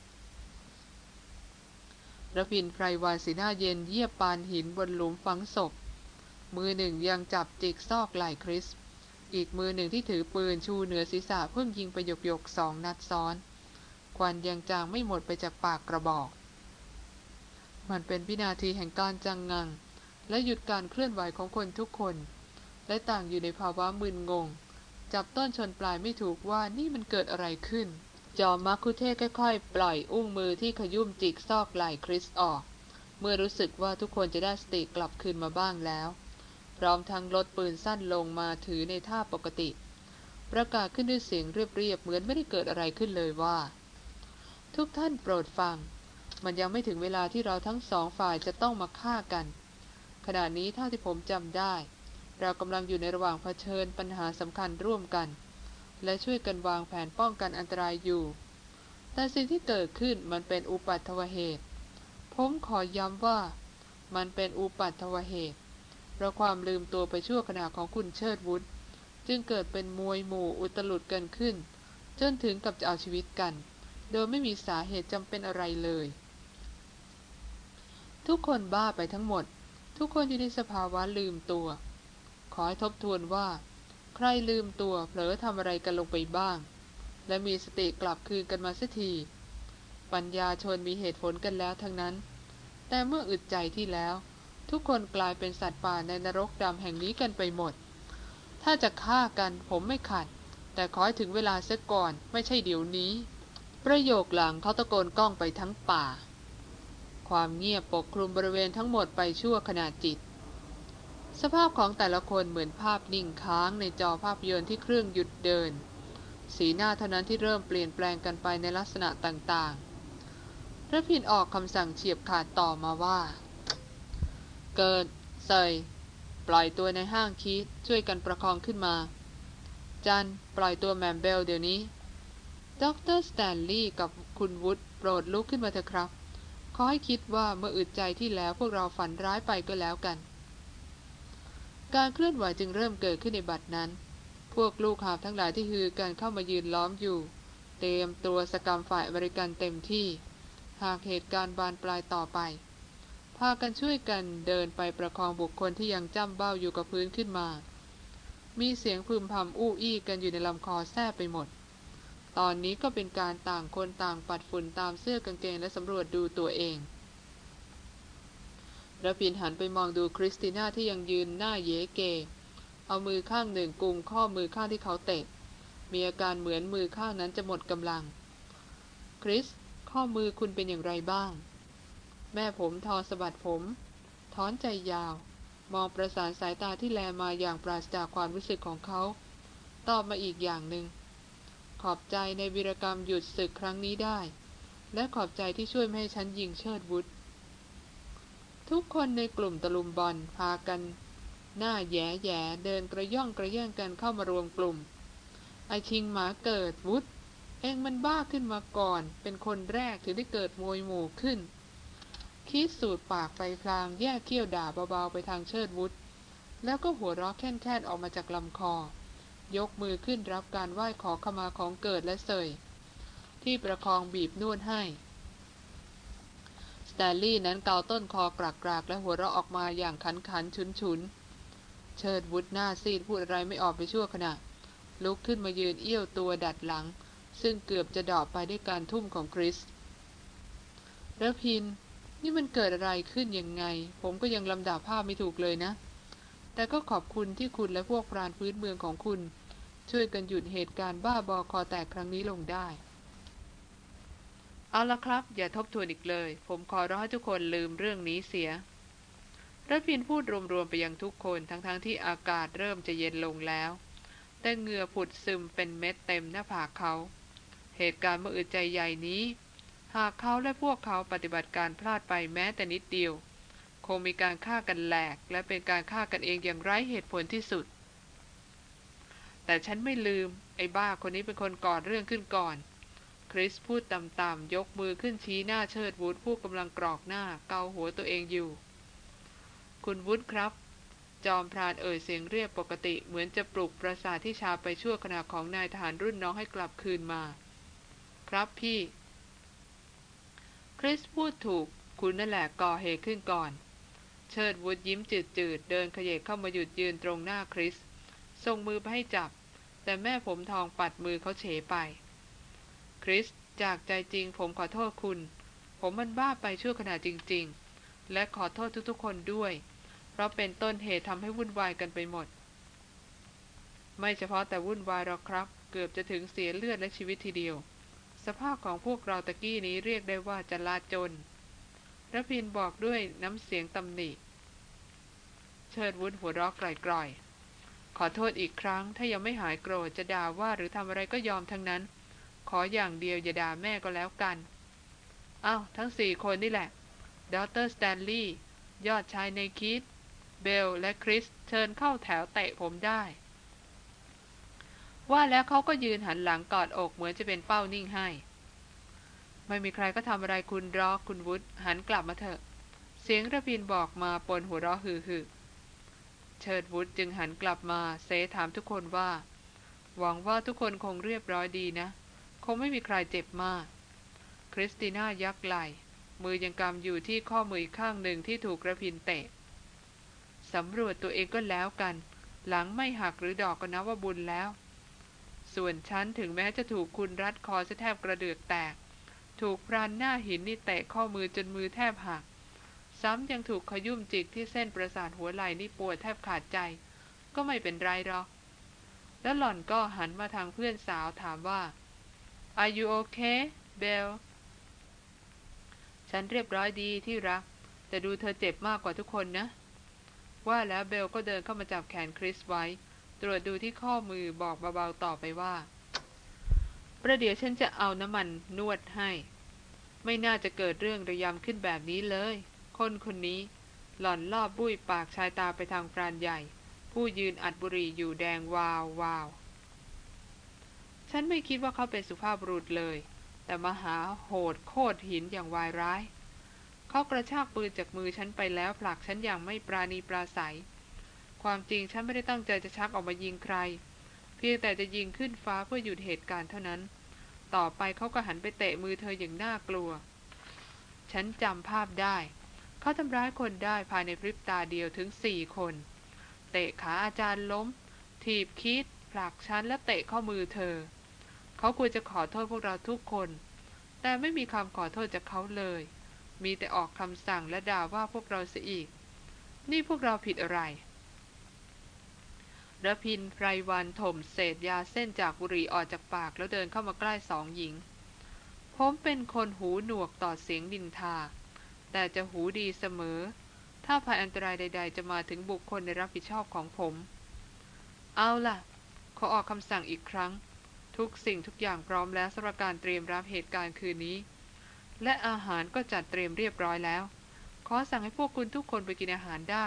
ระพินไพรวานสีหน้าเย็นเยียบปานหินบนหลุมฝังศพ มือหนึ่งยังจับจิกซอกไหล่คริส อีกมือหนึ่งที่ถือปืนชูเหนือศีรษะเพิ่งยิงไปหยกหยกๆสองนัดซ้อน ควันยังจางไม่หมดไปจากปากกระบอก มันเป็นวินาทีแห่งการจังงัง และหยุดการเคลื่อนไหวของคนทุกคน และต่างอยู่ในภาวะมึนงง จับต้นชนปลายไม่ถูกว่านี่มันเกิดอะไรขึ้น จอมมักคุเทศค่อยๆ ปล่อยอุ้งมือที่ขยุ่มจิกซอกไหล่คริสออก เมื่อรู้สึกว่าทุกคนจะได้สติกลับคืนมาบ้างแล้ว พร้อมทั้งลดปืนสั้นลงมาถือในท่าปกติ ประกาศขึ้นด้วยเสียงเรียบๆเหมือนไม่ได้เกิดอะไรขึ้นเลยว่า ทุกท่านโปรดฟัง มันยังไม่ถึงเวลาที่เราทั้งสองฝ่ายจะต้องมาฆ่ากัน ขณะนี้เท่าที่ผมจำได้ เรากำลังอยู่ในระหว่างเผชิญปัญหาสำคัญร่วมกัน และช่วยกันวางแผนป้องกันอันตรายอยู่ แต่สิ่งที่เกิดขึ้นมันเป็นอุปัตถวเหตุ ผมขอย้ำว่า มันเป็นอุปัตถวเหตุ เพราะความลืมตัวไปชั่วขณะของคุณเชิดวุฒจึงเกิดเป็นมวยหมู่อุตลุดกันขึ้น จนถึงกับจะเอาชีวิตกัน โดยไม่มีสาเหตุจำเป็นอะไรเลย ทุกคนบ้าไปทั้งหมด ทุกคนอยู่ในสภาวะลืมตัว ขอให้ทบทวนว่า ใครลืมตัวเผลอทำอะไรกันลงไปบ้าง และมีสติกลับคืนกันมาสักทีปัญญาชนมีเหตุผลกันแล้วทั้งนั้น แต่เมื่ออึดใจที่แล้ว ทุกคนกลายเป็นสัตว์ป่าในนรกดำแห่งนี้กันไปหมด ถ้าจะฆ่ากันผมไม่ขัด แต่ขอให้ถึงเวลาเสียก่อนไม่ใช่เดี๋ยวนี้ ประโยคหลังเขาตะโกนก้องไปทั้งป่า ความเงียบปกคลุมบริเวณทั้งหมดไปชั่วขณะจิต สภาพของแต่ละคนเหมือนภาพนิ่งค้างในจอภาพยนตร์ที่เครื่องหยุดเดิน สีหน้าเท่านั้นที่เริ่มเปลี่ยนแปลงกันไปในลักษณะต่างๆพระพินออกคำสั่งเฉียบขาดต่อมาว่า เกิดเซยปล่อยตัวในห้างคิดช่วยกันประคองขึ้นมา จันปล่อยตัวแหม่มเบลเดี๋ยวนี้ดรสแตนลีย์กับคุณวุฒโปรดลุกขึ้นมาเถอะครับ ขอให้คิดว่าเมื่ออึดใจที่แล้วพวกเราฝันร้ายไปก็แล้วกัน การเคลื่อนไหวจึงเริ่มเกิดขึ้นในบัดนั้น พวกลูกหาบทั้งหลายที่ฮือกันเข้ามายืนล้อมอยู่ เตรียมตัวสกรัมฝ่ายอเมริกันเต็มที่ หากเหตุการณ์บานปลายต่อไป พากันช่วยกันเดินไปประคองบุคคลที่ยังจ้ำเบ้าอยู่กับพื้นขึ้นมา มีเสียงพึมพำอู้อี้กันอยู่ในลำคอแทบไปหมด ตอนนี้ก็เป็นการต่างคนต่างปัดฝุ่นตามเสื้อกางเกงและสำรวจดูตัวเองระพินหันไปมองดูคริสติน่าที่ยังยืนหน้าเยเก เอามือข้างหนึ่งกุมข้อมือข้างที่เขาเตะ มีอาการเหมือนมือข้างนั้นจะหมดกำลัง คริส ข้อมือคุณเป็นอย่างไรบ้าง แม่ผมทอสะบัดผม ถอนใจยาว มองประสานสายตาที่แลมาอย่างปราศจากความรู้สึกของเขา ตอบมาอีกอย่างหนึ่ง ขอบใจในวีรกรรมหยุดศึกครั้งนี้ได้ และขอบใจที่ช่วยไม่ให้ฉันยิงเชิดวุฒทุกคนในกลุ่มตะลุมบอลพากัน หน้าแย่แย่เดินกระย่องกระแย่งกันเข้ามารวมกลุ่ม ไอชิงหมาเกิดวุฒเองมันบ้าขึ้นมาก่อน เป็นคนแรกถึงได้เกิดมวยหมู่ขึ้น คิดสูดปากไปพลางแยกเขี้ยวด่าเบาๆไปทางเชิดวุฒแล้วก็หัวเราะแค่นๆออกมาจากลำคอ ยกมือขึ้นรับการไหว้ขอขมาของเกิดและเสย ที่ประคองบีบนวดให้สแตลลี่นั้นเกาต้นคอกรากๆ และหัวเราะออกมาอย่างขันขันฉุนฉุนเชิดวุฒหน้าซีดพูดอะไรไม่ออกไปชั่วขณะ ลุกขึ้นมายืนเอี้ยวตัวดัดหลัง ซึ่งเกือบจะดอบไปด้วยการทุ่มของคริสระพิน นี่มันเกิดอะไรขึ้นยังไง ผมก็ยังลำดับภาพไม่ถูกเลยนะ แต่ก็ขอบคุณที่คุณและพวกพรานพื้นเมืองของคุณ ช่วยกันหยุดเหตุการณ์บ้าบอคอแตกครั้งนี้ลงได้ เอาละครับ อย่าทบทวนอีกเลย ผมขอร้องให้ทุกคนลืมเรื่องนี้เสียระพินพูดรวมๆไปยังทุกคนทั้งๆทที่อากาศเริ่มจะเย็นลงแล้ว แต่เหงื่อผุดซึมเป็นเม็ดเต็มหน้าผากเขา เหตุการณ์เมื่อึดใจใหญ่นี้ หากเขาและพวกเขาปฏิบัติการพลาดไปแม้แต่นิดเดียว คงมีการฆ่ากันแหลก และเป็นการฆ่ากันเองอย่างไร้เหตุผลที่สุด แต่ฉันไม่ลืม ไอ้บ้าคนนี้เป็นคนก่อเรื่องขึ้นก่อน คริสพูดต่ำๆยกมือขึ้นชี้หน้าเชิดวูดผู้กำลังกรอกหน้าเกาหัวตัวเองอยู่ คุณวุฒครับ จอมพรานเอ่ยเสียงเรียบปกติเหมือนจะปลุกประสาทที่ชาไปชั่วขณะของนายทหารรุ่นน้องให้กลับคืนมา ครับพี่ คริสพูดถูก คุณนั่นแหละก่อเหตุขึ้นก่อน เชิดวุฒยิ้มจืดๆ เดินขยเยกเข้ามาหยุดยืนตรงหน้าคริสส่งมือไปให้จับ แต่แม่ผมทองปัดมือเขาเฉไป คริสจากใจจริงผมขอโทษคุณ ผมมันบ้าไปชั่วขณะจริง ๆ และขอโทษทุกๆ คนด้วย เพราะเป็นต้นเหตุทำให้วุ่นวายกันไปหมด ไม่เฉพาะแต่วุ่นวายหรอกครับ เกือบจะถึงเสียเลือดและชีวิตทีเดียว สภาพของพวกเราตะกี้นี้เรียกได้ว่าจะลาจนระพินบอกด้วยน้ำเสียงตำหนิ เชิดวุฒหัวเราะกร่อยๆ ขอโทษอีกครั้ง ถ้ายังไม่หายโกรธจะด่าว่าหรือทำอะไรก็ยอมทั้งนั้น ขออย่างเดียวอย่าด่าแม่ก็แล้วกันอ้าวทั้งสี่คนนี่แหละดอเตอร์สแตนลีย์ยอดชายในคิด เบลและคริส เชิญเข้าแถวเตะผมได้ ว่าแล้วเขาก็ยืนหันหลังกอดอกเหมือนจะเป็นเป้านิ่งให้ ไม่มีใครก็ทำอะไรคุณรอกคุณวุฒหันกลับมาเถอะ เสียงระพินบอกมาปนหัวเราะฮือฮือเชิดวุฒจึงหันกลับมาเซถามทุกคนว่า หวังว่าทุกคนคงเรียบร้อยดีนะ คงไม่มีใครเจ็บมาก คริสติน่ายักไหลมือยังกำอยู่ที่ข้อมือข้างหนึ่งที่ถูกระพินเตะสำรวจตัวเองก็แล้วกัน หลังไม่หักหรือดอกก็นับว่าบุญแล้ว ส่วนฉันถึงแม้จะถูกคุณรัดคอซะแทบกระเดือกแตก ถูกพรานหน้าหินนี่เตะข้อมือจนมือแทบหัก ซ้ำยังถูกขยุ่มจิกที่เส้นประสาทหัวไหล่นี่ปวดแทบขาดใจ ก็ไม่เป็นไรหรอก แล้วหล่อนก็หันมาทางเพื่อนสาวถามว่า Are you okay Bell ฉันเรียบร้อยดีที่รัก แต่ดูเธอเจ็บมากกว่าทุกคนนะ ว่าแล้วเบลก็เดินเข้ามาจับแขนคริสไว้ ตรวจดูที่ข้อมือบอกเบาๆต่อไปว่า ประเดี๋ยวฉันจะเอาน้ำมันนวดให้ ไม่น่าจะเกิดเรื่องระยำขึ้นแบบนี้เลย คนคนนี้ หล่อนลอบบุ้ยปากชายตาไปทางพรานใหญ่ ผู้ยืนอัดบุรีอยู่แดงวาววาว ฉันไม่คิดว่าเขาเป็นสุภาพบุรุษเลย แต่มหาโหดโคตรหินอย่างวายร้าย เขากระชากปืนจากมือฉันไปแล้วผลักฉันอย่างไม่ปราณีปราศัย ความจริงฉันไม่ได้ตั้งใจจะชักออกมายิงใคร เพียงแต่จะยิงขึ้นฟ้าเพื่อหยุดเหตุการณ์เท่านั้น ต่อไปเขาก็หันไปเตะมือเธออย่างน่ากลัว ฉันจำภาพได้ เขาทำร้ายคนได้ภายในพริบตาเดียวถึงสี่คน เตะขาอาจารย์ล้ม ถีบคิดผลักฉันและเตะข้อมือเธอ เขาควรจะขอโทษพวกเราทุกคน แต่ไม่มีคำขอโทษจากเขาเลย มีแต่ออกคำสั่งและด่าว่าพวกเราเสียอีก นี่พวกเราผิดอะไร ระพินไพรวันถมเศษยาเส้นจากบุหรี่ออกจากปากแล้วเดินเข้ามาใกล้สองหญิง ผมเป็นคนหูหนวกต่อเสียงดินทาแแต่จะหูดีเสมอ ถ้าภัยอันตรายใด ๆ จะมาถึงบุคคลในรับผิดชอบของผม เอาล่ะ ขอออกคำสั่งอีกครั้ง ทุกสิ่งทุกอย่างพร้อมแล้วสำหรับการเตรียมรับเหตุการณ์คืนนี้ และอาหารก็จัดเตรียมเรียบร้อยแล้ว ขอสั่งให้พวกคุณทุกคนไปกินอาหารได้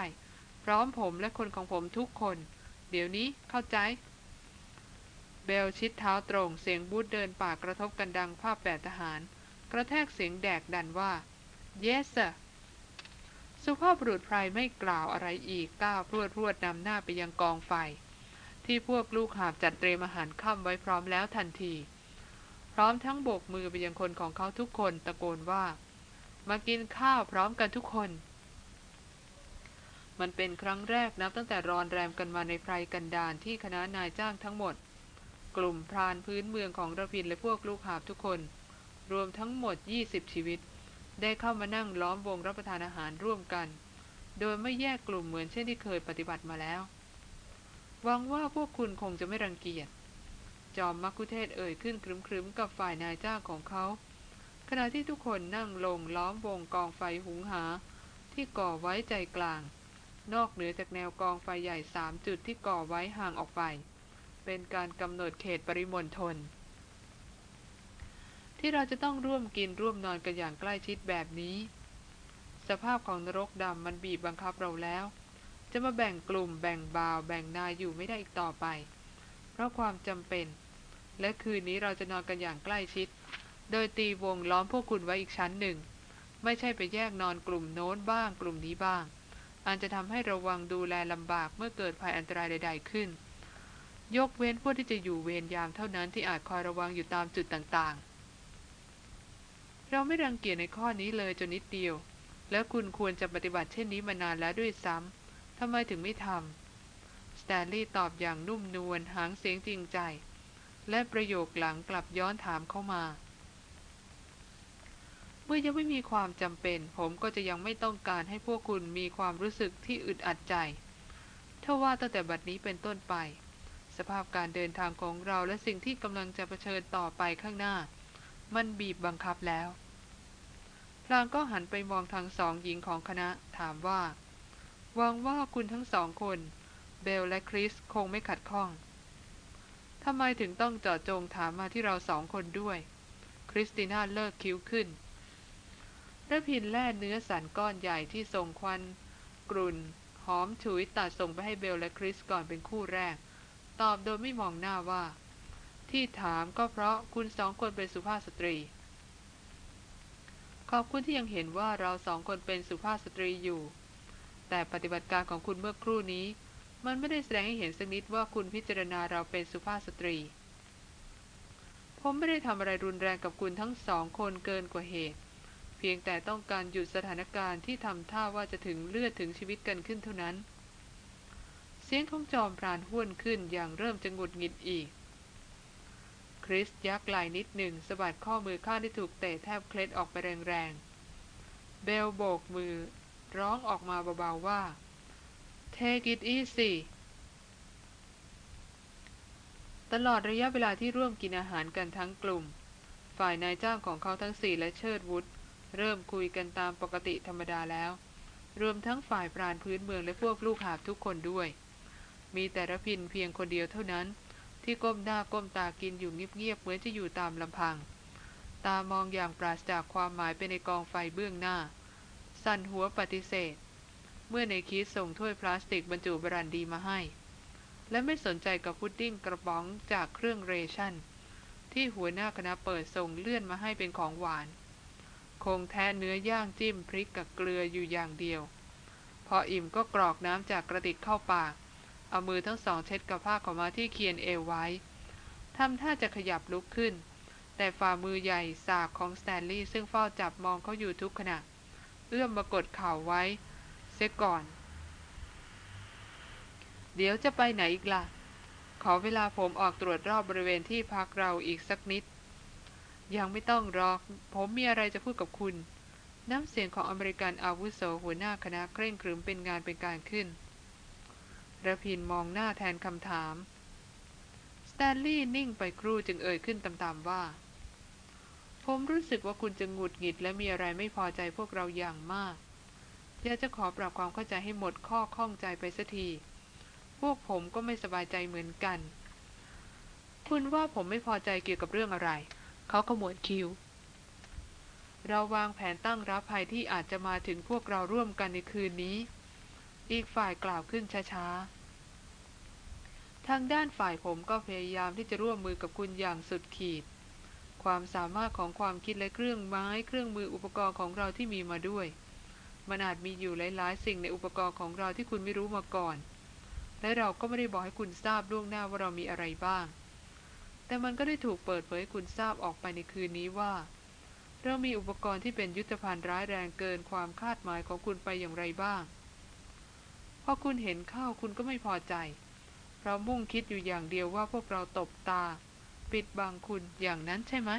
พร้อมผมและคนของผมทุกคน เดี๋ยวนี้เข้าใจ เบลชิดเท้าตรงเสียงบูธเดินป่ากระทบกันดังภาพแปดทหาร กระแทกเสียงแดกดันว่า yes sir สุภาพบุรุษไพรไม่กล่าวอะไรอีกก้าวพรวดพรวดนำหน้าไปยังกองไฟ ที่พวกลูกหาบจัดเตรียมอาหารค่ำไว้พร้อมแล้วทันที พร้อมทั้งโบกมือไปยังคนของเขาทุกคนตะโกนว่า มากินข้าวพร้อมกันทุกคน มันเป็นครั้งแรกนับตั้งแต่รอนแรมกันมาในไพรกันดารที่คณะนายจ้างทั้งหมด กลุ่มพรานพื้นเมืองของระพินและพวกลูกหาบทุกคน รวมทั้งหมด 20 ชีวิต ได้เข้ามานั่งล้อมวงรับประทานอาหารร่วมกัน โดยไม่แยกกลุ่มเหมือนเช่นที่เคยปฏิบัติมาแล้วหวังว่าพวกคุณคงจะไม่รังเกียจ จอมมักคุเทศเอ่ยขึ้นครึ้มๆกับฝ่ายนายจ้างของเขาขณะที่ทุกคนนั่งลงล้อมวงกองไฟหุงหาที่ก่อไว้ใจกลาง นอกเหนือจากแนวกองไฟใหญ่สามจุดที่ก่อไว้ห่างออกไป เป็นการกำหนดเขตปริมณฑลที่เราจะต้องร่วมกินร่วมนอนกันอย่างใกล้ชิดแบบนี้ สภาพของนรกดำมันบีบบังคับเราแล้ว จะมาแบ่งกลุ่มแบ่งบาว แบ่งนายอยู่ไม่ได้อีกต่อไป เพราะความจำเป็น และคืนนี้เราจะนอนกันอย่างใกล้ชิด โดยตีวงล้อมพวกคุณไว้อีกชั้นหนึ่ง ไม่ใช่ไปแยกนอนกลุ่มโน้นบ้างกลุ่มนี้บ้าง อันจะทำให้ระวังดูแลลำบากเมื่อเกิดภัยอันตรายใด ๆ ขึ้น ยกเว้นพวกที่จะอยู่เวรยามเท่านั้นที่อาจคอยระวังอยู่ตามจุดต่างๆ เราไม่รังเกียจในข้อนี้เลยจนนิดเดียว แล้วคุณควรจะปฏิบัติเช่นนี้มานานแล้วด้วยซ้ำทำไมถึงไม่ทำสแตนลีย์ตอบอย่างนุ่มนวลหางเสียงจริงใจ และประโยคหลังกลับย้อนถามเข้ามา มื่อยังไม่มีความจำเป็น ผมก็จะยังไม่ต้องการให้พวกคุณมีความรู้สึกที่อึดอัดใจถ้าว่าตั้งแต่บัดนี้เป็นต้นไป สภาพการเดินทางของเราและสิ่งที่กำลังจะเผชิญต่อไปข้างหน้า มันบีบบังคับแล้วพลางก็หันไปมองทางสองหญิงของคณะถามว่าหวังว่าคุณทั้งสองคน เบลและคริสคงไม่ขัดข้องทำไมถึงต้องเจาะจงถามมาที่เราสองคนด้วย คริสติน่าเลิกคิ้วขึ้น ระพินแล่เนื้อสันก้อนใหญ่ที่ส่งควัน กรุ่น หอมฉุยตัดส่งไปให้เบลและคริสก่อนเป็นคู่แรก ตอบโดยไม่มองหน้าว่า ที่ถามก็เพราะคุณสองคนเป็นสุภาพสตรี ขอบคุณที่ยังเห็นว่าเราสองคนเป็นสุภาพสตรีอยู่ แต่ปฏิบัติการของคุณเมื่อครู่นี้ มันไม่ได้แสดงให้เห็นสักนิดว่าคุณพิจารณาเราเป็นสุภาพสตรี ผมไม่ได้ทำอะไรรุนแรงกับคุณทั้งสองคนเกินกว่าเหตุ เพียงแต่ต้องการหยุดสถานการณ์ที่ทำท่าว่าจะถึงเลือดถึงชีวิตกันขึ้นเท่านั้น เสียงของจอมพรานห้วนขึ้นอย่างเริ่มจะหงุดหงิดอีก คริสยักไหลนิดหนึ่งสะบัดข้อมือข้างที่ถูกเตะแทบเคล็ดออกไปแรงๆ เบลโบกมือ ร้องออกมาเบาๆว่า Take it easy ตลอดระยะเวลาที่ร่วมกินอาหารกันทั้งกลุ่ม ฝ่ายนายจ้างของเขาทั้งสี่และเชิดวุฒ เริ่มคุยกันตามปกติธรรมดาแล้ว รวมทั้งฝ่ายปราณพื้นเมืองและพวกลูกหาบทุกคนด้วย มีแต่ระพินเพียงคนเดียวเท่านั้น ที่ก้มหน้าก้มตากินอยู่เงียบๆเหมือนจะอยู่ตามลำพัง ตามองอย่างปราศจากความหมายไปในกองไฟเบื้องหน้า สั่นหัวปฏิเสธ เมื่อในคิดส่งถ้วยพลาสติกบรรจุบรันดีมาให้ และไม่สนใจกับพุดดิ้งกระป๋องจากเครื่อง ration ที่หัวหน้าคณะเปิดส่งเลื่อนมาให้เป็นของหวาน คงแทะเนื้อย่างจิ้มพริกกับเกลืออยู่อย่างเดียว พออิ่มก็กรอกน้ำจากกระติกเข้าปาก เอามือทั้งสองเช็ดกับผ้าขาวม้าที่เคียนเอวไว้ทำท่าจะขยับลุกขึ้น แต่ฝ่ามือใหญ่สากของสแตนลีย์ซึ่งเฝ้าจับมองเขาอยู่ทุกขณะ เอื้อมมากดเข่าไว้ เสียก่อน เดี๋ยวจะไปไหนอีกละ่ะ ขอเวลาผมออกตรวจรอบบริเวณที่พักเราอีกสักนิด ยังไม่ต้องรอผมมีอะไรจะพูดกับคุณ น้ำเสียงของอเมริกันอาวุโสหัวหน้าคณะเคร่งครึมเป็นงานเป็นการขึ้นระพินมองหน้าแทนคำถาม สแตนลีย์นิ่งไปครู่จึงเอ่ยขึ้นตามๆว่าผผมรู้สึกว่าคุณจะหงุดหงิดและมีอะไรไม่พอใจพวกเราอย่างมาก อยากจะขอปรับความเข้าใจให้หมดข้อข้องใจไปสักที พวกผมก็ไม่สบายใจเหมือนกัน คุณว่าผมไม่พอใจเกี่ยวกับเรื่องอะไร เขาขมวดคิ้วเราวางแผนตั้งรับภัยที่อาจจะมาถึงพวกเราร่วมกันในคืนนี้ อีกฝ่ายกล่าวขึ้นช้าๆ ทางด้านฝ่ายผมก็พยายามที่จะร่วมมือกับคุณอย่างสุดขีด ความสามารถของความคิดและเครื่องไม้ เครื่องมืออุปกรณ์ของเราที่มีมาด้วย มันอาจมีอยู่หลายๆ สิ่งในอุปกรณ์ของเราที่คุณไม่รู้มาก่อน และเราก็ไม่ได้บอกให้คุณทราบล่วงหน้าว่าเรามีอะไรบ้าง แต่มันก็ได้ถูกเปิดเผยคุณทราบออกไปในคืนนี้ว่า เรามีอุปกรณ์ที่เป็นยุทธภัณฑ์ร้ายแรงเกินความคาดหมายของคุณไปอย่างไรบ้าง พอคุณเห็นเข้าคุณก็ไม่พอใจ เรามุ่งคิดอยู่อย่างเดียวว่าพวกเราตบตา ปิดบังคุณอย่างนั้นใช่ไหม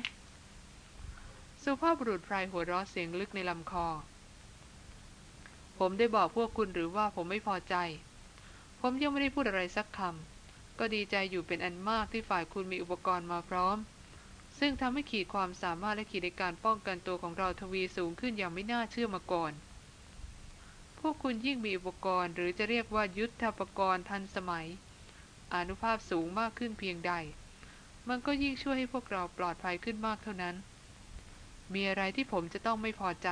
สุภาพบุรุษไพรหัวเราะเสียงลึกในลำคอ ผมได้บอกพวกคุณหรือว่าผมไม่พอใจ ผมยังไม่ได้พูดอะไรสักคำ ก็ดีใจอยู่เป็นอันมากที่ฝ่ายคุณมีอุปกรณ์มาพร้อม ซึ่งทำให้ขีดความสามารถและขีดในการป้องกันตัวของเราทวีสูงขึ้นอย่างไม่น่าเชื่อมาก่อน พวกคุณยิ่งมีอุปกรณ์หรือจะเรียกว่ายุทธปกรณ์ทันสมัย อนุภาพสูงมากขึ้นเพียงใด มันก็ยิ่งช่วยให้พวกเราปลอดภัยขึ้นมากเท่านั้น มีอะไรที่ผมจะต้องไม่พอใจ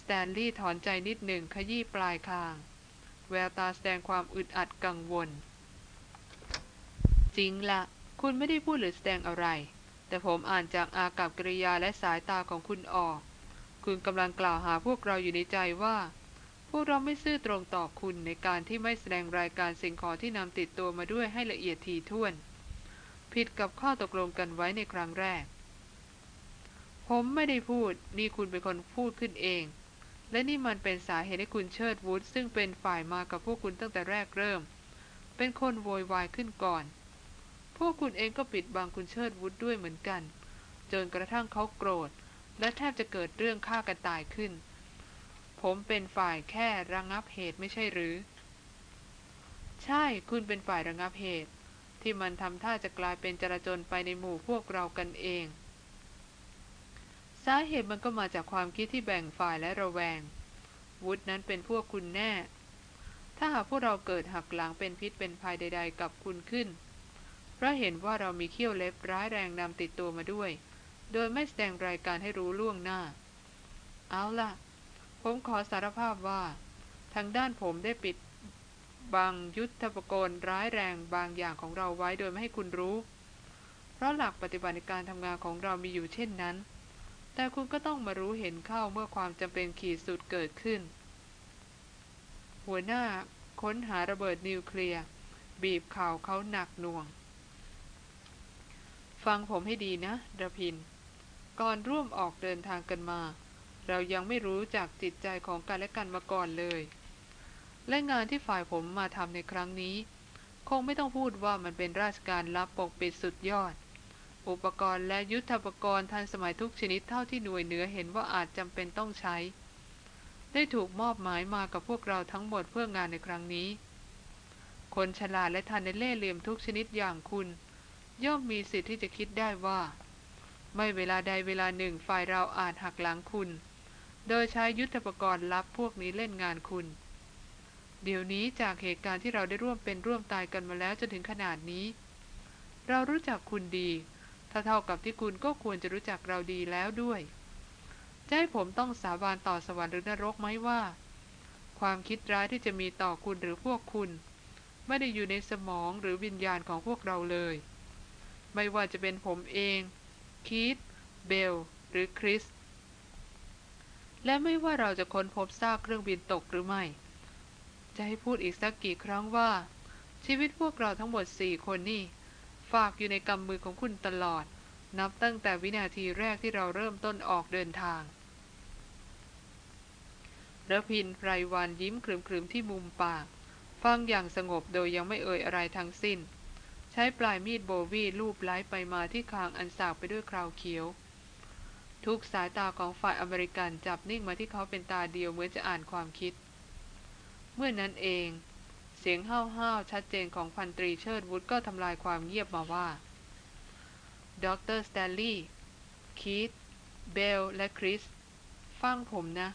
สแตนลีย์ถอนใจนิดหนึ่งขยี้ปลายคาง แววตาแสดงความอึดอัดกังวล จริงละ คุณไม่ได้พูดหรือแสดงอะไร แต่ผมอ่านจากอากับกริยาและสายตาของคุณออก คุณกำลังกล่าวหาพวกเราอยู่ในใจว่า พวกเราไม่ซื่อตรงต่อคุณในการที่ไม่แสดงรายการสิ่งของที่นำติดตัวมาด้วยให้ละเอียดถี่ถ้วน ผิดกับข้อตกลงกันไว้ในครั้งแรก ผมไม่ได้พูด นี่คุณเป็นคนพูดขึ้นเอง และนี่มันเป็นสาเหตุให้คุณเชิดวุฒซึ่งเป็นฝ่ายมากับพวกคุณตั้งแต่แรกเริ่ม เป็นคนโวยวายขึ้นก่อน วกคุณเองก็ปิดบังคุณเชิดวุฒด้วยเหมือนกัน จนกระทั่งเขาโกรธ และแทบจะเกิดเรื่องฆ่ากันตายขึ้น ผมเป็นฝ่ายแค่ระงงับเหตุไม่ใช่หรือ ใช่คุณเป็นฝ่ายระงงับเหตุ ที่มันทำท่าจะกลายเป็นจราจนไปในหมู่พวกเรากันเอง สาเหตุมันก็มาจากความคิดที่แบ่งฝ่ายและระแวง วุฒนั้นเป็นพวกคุณแน่ ถ้าหากพวกเราเกิดหักหลังเป็นพิษเป็นภัยใด ๆ กับคุณขึ้น ราะเห็นว่าเรามีเขี้ยวเล็บร้ายแรงนำติดตัวมาด้วย โดยไม่แสดงรายการให้รู้ล่วงหน้า เอาล่ะ ผมขอสารภาพว่า ทางด้านผมได้ปิดบังยุทธปกรณ์ร้ายแรงบางอย่างของเราไว้โดยไม่ให้คุณรู้ เพราะหลักปฏิบัติในการทำงานของเรามีอยู่เช่นนั้น แต่คุณก็ต้องมารู้เห็นเข้าเมื่อความจำเป็นขีดสุดเกิดขึ้น หัวหน้าค้นหาระเบิดนิวเคลียร์ บีบข่าวเขาหนักหน่วง ฟังผมให้ดีนะระพิน ก่อนร่วมออกเดินทางกันมา เรายังไม่รู้จักจิตใจของกันและกันมาก่อนเลย และงานที่ฝ่ายผมมาทำในครั้งนี้ คงไม่ต้องพูดว่ามันเป็นราชการลับปกปิดสุดยอด อุปกรณ์และยุทธปกรณ์ทันสมัยทุกชนิดเท่าที่หน่วยเหนือเห็นว่าอาจจำเป็นต้องใช้ ได้ถูกมอบหมายมากับพวกเราทั้งหมดเพื่องานในครั้งนี้ คนฉลาดและทันในเล่ห์เหลี่ยมทุกชนิดอย่างคุณ ย่อมมีสิทธิ์ที่จะคิดได้ว่า ไม่เวลาใดเวลาหนึ่งฝ่ายเราอาจหักหลังคุณ โดยใช้ยุทธปกรณ์ลับพวกนี้เล่นงานคุณ เดี๋ยวนี้จากเหตุการณ์ที่เราได้ร่วมเป็นร่วมตายกันมาแล้วจนถึงขนาดนี้ เรารู้จักคุณดี ถ้าเท่ากับที่คุณก็ควรจะรู้จักเราดีแล้วด้วยจะให้ผมต้องสาบานต่อสวรรค์หรือนรกไหมว่า ความคิดร้ายที่จะมีต่อคุณหรือพวกคุณ ไม่ได้อยู่ในสมองหรือวิญญาณของพวกเราเลย ไม่ว่าจะเป็นผมเอง คีตเบล หรือคริส และไม่ว่าเราจะค้นพบซากเครื่องบินตกหรือไม่ จะให้พูดอีกสักกี่ครั้งว่า ชีวิตพวกเราทั้งหมดสี่คนนี่ ฝากอยู่ในกำมือของคุณตลอด นับตั้งแต่วินาทีแรกที่เราเริ่มต้นออกเดินทางระพินไพรวันยิ้มครึมๆที่มุมปาก ฟังอย่างสงบโดยยังไม่เอ่ยอะไรทั้งสิ้น ใช้ปลายมีดโบวีลูบไล้ไปมาที่คางอันสากไปด้วยเคราเขียว ทุกสายตาของฝ่ายอเมริกันจับนิ่งมาที่เขาเป็นตาเดียวเหมือนจะอ่านความคิด เมื่อนั้นเอง เสียงห้าวๆชัดเจนของพันตรีเชิดวุฒก็ทำลายความเงียบมาว่าด็อกเตอร์สแตนลีย์คีธเบลและคริสฟังผมนะ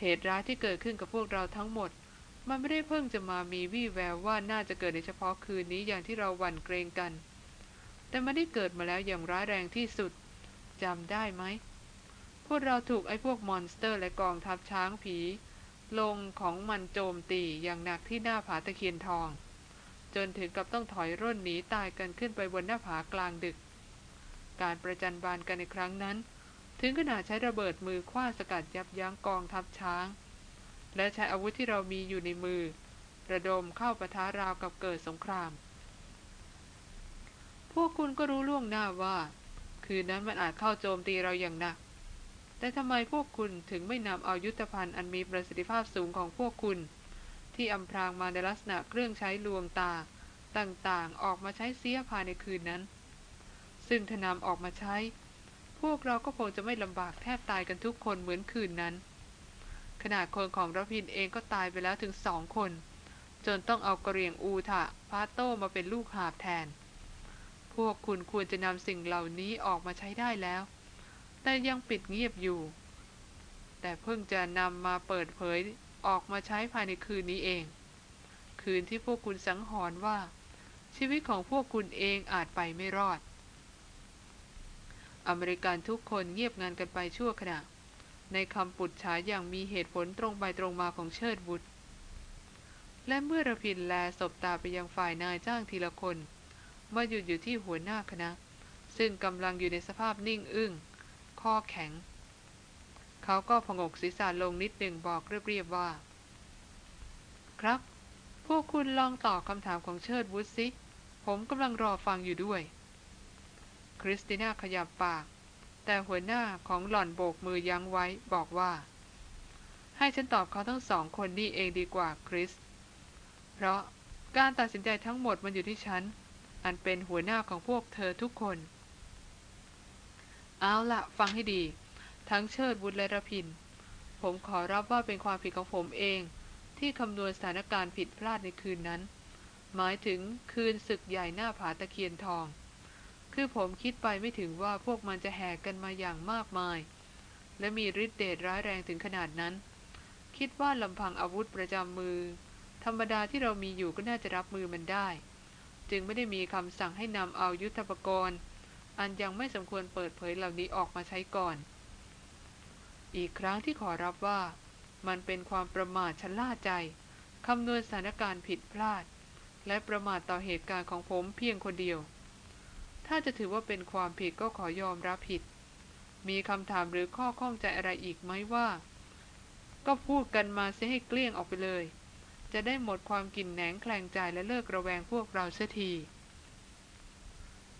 เหตุร้ายที่เกิดขึ้นกับพวกเราทั้งหมด มันไม่ได้เพิ่งจะมามีวี่แววว่าน่าจะเกิดในเฉพาะคืนนี้อย่างที่เราหวั่นเกรงกัน แต่มันได้เกิดมาแล้วอย่างร้ายแรงที่สุดจำได้ไหม พวกเราถูกไอ้พวกมอนสเตอร์และกองทัพช้างผี ลงของมันโจมตีอย่างหนักที่หน้าผาตะเคียนทอง จนถึงกับต้องถอยร่นหนีตายกันขึ้นไปบนหน้าผากลางดึก การประจันบานกันในครั้งนั้น ถึงขนาดใช้ระเบิดมือคว้าสกัดยับยั้งกองทัพช้าง และใช้อาวุธที่เรามีอยู่ในมือ ระดมเข้าปะทะราวกับเกิดสงคราม พวกคุณก็รู้ล่วงหน้าว่า คืนนั้นมันอาจเข้าโจมตีเราอย่างหนัก แต่ทำไมพวกคุณถึงไม่นำเอายุทธภัณฑ์อันมีประสิทธิภาพสูงของพวกคุณ ที่อำพรางมาในลักษณะเครื่องใช้ลวงตาต่างๆ ออกมาใช้เสียภายในคืนนั้น ซึ่งถ้านำออกมาใช้ พวกเราก็คงจะไม่ลำบากแทบตายกันทุกคนเหมือนคืนนั้น ขนาดคนของรพินเองก็ตายไปแล้วถึงสองคน จนต้องเอากระเรียงอูทะพาโต้มาเป็นลูกหาบแทน พวกคุณควรจะนำสิ่งเหล่านี้ออกมาใช้ได้แล้ว แต่ยังปิดเงียบอยู่ แต่เพิ่งจะนำมาเปิดเผยออกมาใช้ภายในคืนนี้เอง คืนที่พวกคุณสังหรณ์ว่า ชีวิตของพวกคุณเองอาจไปไม่รอด อเมริกันทุกคนเงียบงันกันไปชั่วขณะ ในคำปุดฉายอย่างมีเหตุผลตรงไปตรงมาของเชิดบุตร และเมื่อระพินแลสบตาไปยังฝ่ายนายจ้างทีละคนมาหยุดอยู่ที่หัวหน้าคณะ ซึ่งกำลังอยู่ในสภาพนิ่งอึ้งข้อแข็ง เขาก็พงกศีรษะลงนิดหนึ่งบอกเรียบๆว่า ครับ พวกคุณลองตอบคำถามของเชิดวุฒสิผมกำลังรอฟังอยู่ด้วย คริสติน่าขยับปาก แต่หัวหน้าของหล่อนโบกมือยั้งไว้บอกว่า ให้ฉันตอบเขาทั้งสองคนนี่เองดีกว่าคริส เพราะการตัดสินใจทั้งหมดมันอยู่ที่ฉัน อันเป็นหัวหน้าของพวกเธอทุกคน เอาละฟังให้ดี ทั้งเชิดบุตรและระพิน ผมขอรับว่าเป็นความผิดของผมเอง ที่คำนวณสถานการณ์ผิดพลาดในคืนนั้น หมายถึงคืนศึกใหญ่หน้าผาตะเคียนทอง คือผมคิดไปไม่ถึงว่าพวกมันจะแห่กันมาอย่างมากมาย และมีฤทธิ์เดชร้ายแรงถึงขนาดนั้น คิดว่าลำพังอาวุธประจำมือ ธรรมดาที่เรามีอยู่ก็น่าจะรับมือมันได้ จึงไม่ได้มีคำสั่งให้นำเอายุทธปกรณ์ อันยังไม่สมควรเปิดเผยเหล่านี้ออกมาใช้ก่อน อีกครั้งที่ขอรับว่า มันเป็นความประมาทชะล่าใจคำนวณสถานการณ์ผิดพลาด และประมาทต่อเหตุการณ์ของผมเพียงคนเดียว ถ้าจะถือว่าเป็นความผิดก็ขอยอมรับผิด มีคำถามหรือข้อข้องใจอะไรอีกไหมว่า ก็พูดกันมาเสียให้เกลี้ยงออกไปเลย จะได้หมดความกินแหนงแคลงใจและเลิกระแวงพวกเราเสียที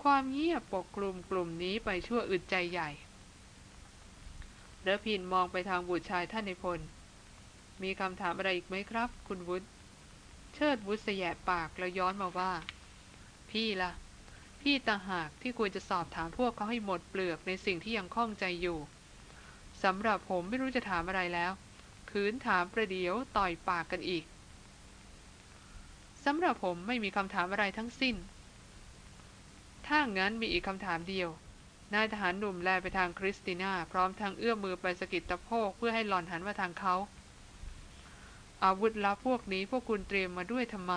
ความเงียบปกคลุมกลุ่มนี้ไปชั่วอึดใจใหญ่ระพินมองไปทางบุตรชายท่านในพล มีคำถามอะไรอีกไหมครับ คุณวุฒิ เชิดวุฒิแยะปากแล้วย้อนมาว่า พี่ละ่ะ พี่ต่างหากที่ควรจะสอบถามพวกเขาให้หมดเปลือกในสิ่งที่ยังข้องใจอยู่สำหรับผมไม่รู้จะถามอะไรแล้ว คืนถามประเดี๋ยวต่อยปากกันอีกสำหรับผมไม่มีคำถามอะไรทั้งสิ้น ถ้างั้นมีอีกคำถามเดียว นายทหารหนุ่มแลไปทางคริสติน่า พร้อมทางเอื้อมมือไปสกิดตะโพกเพื่อให้หลอนหันมาทางเขา อาวุธลับพวกนี้พวกคุณเตรียมมาด้วยทำไม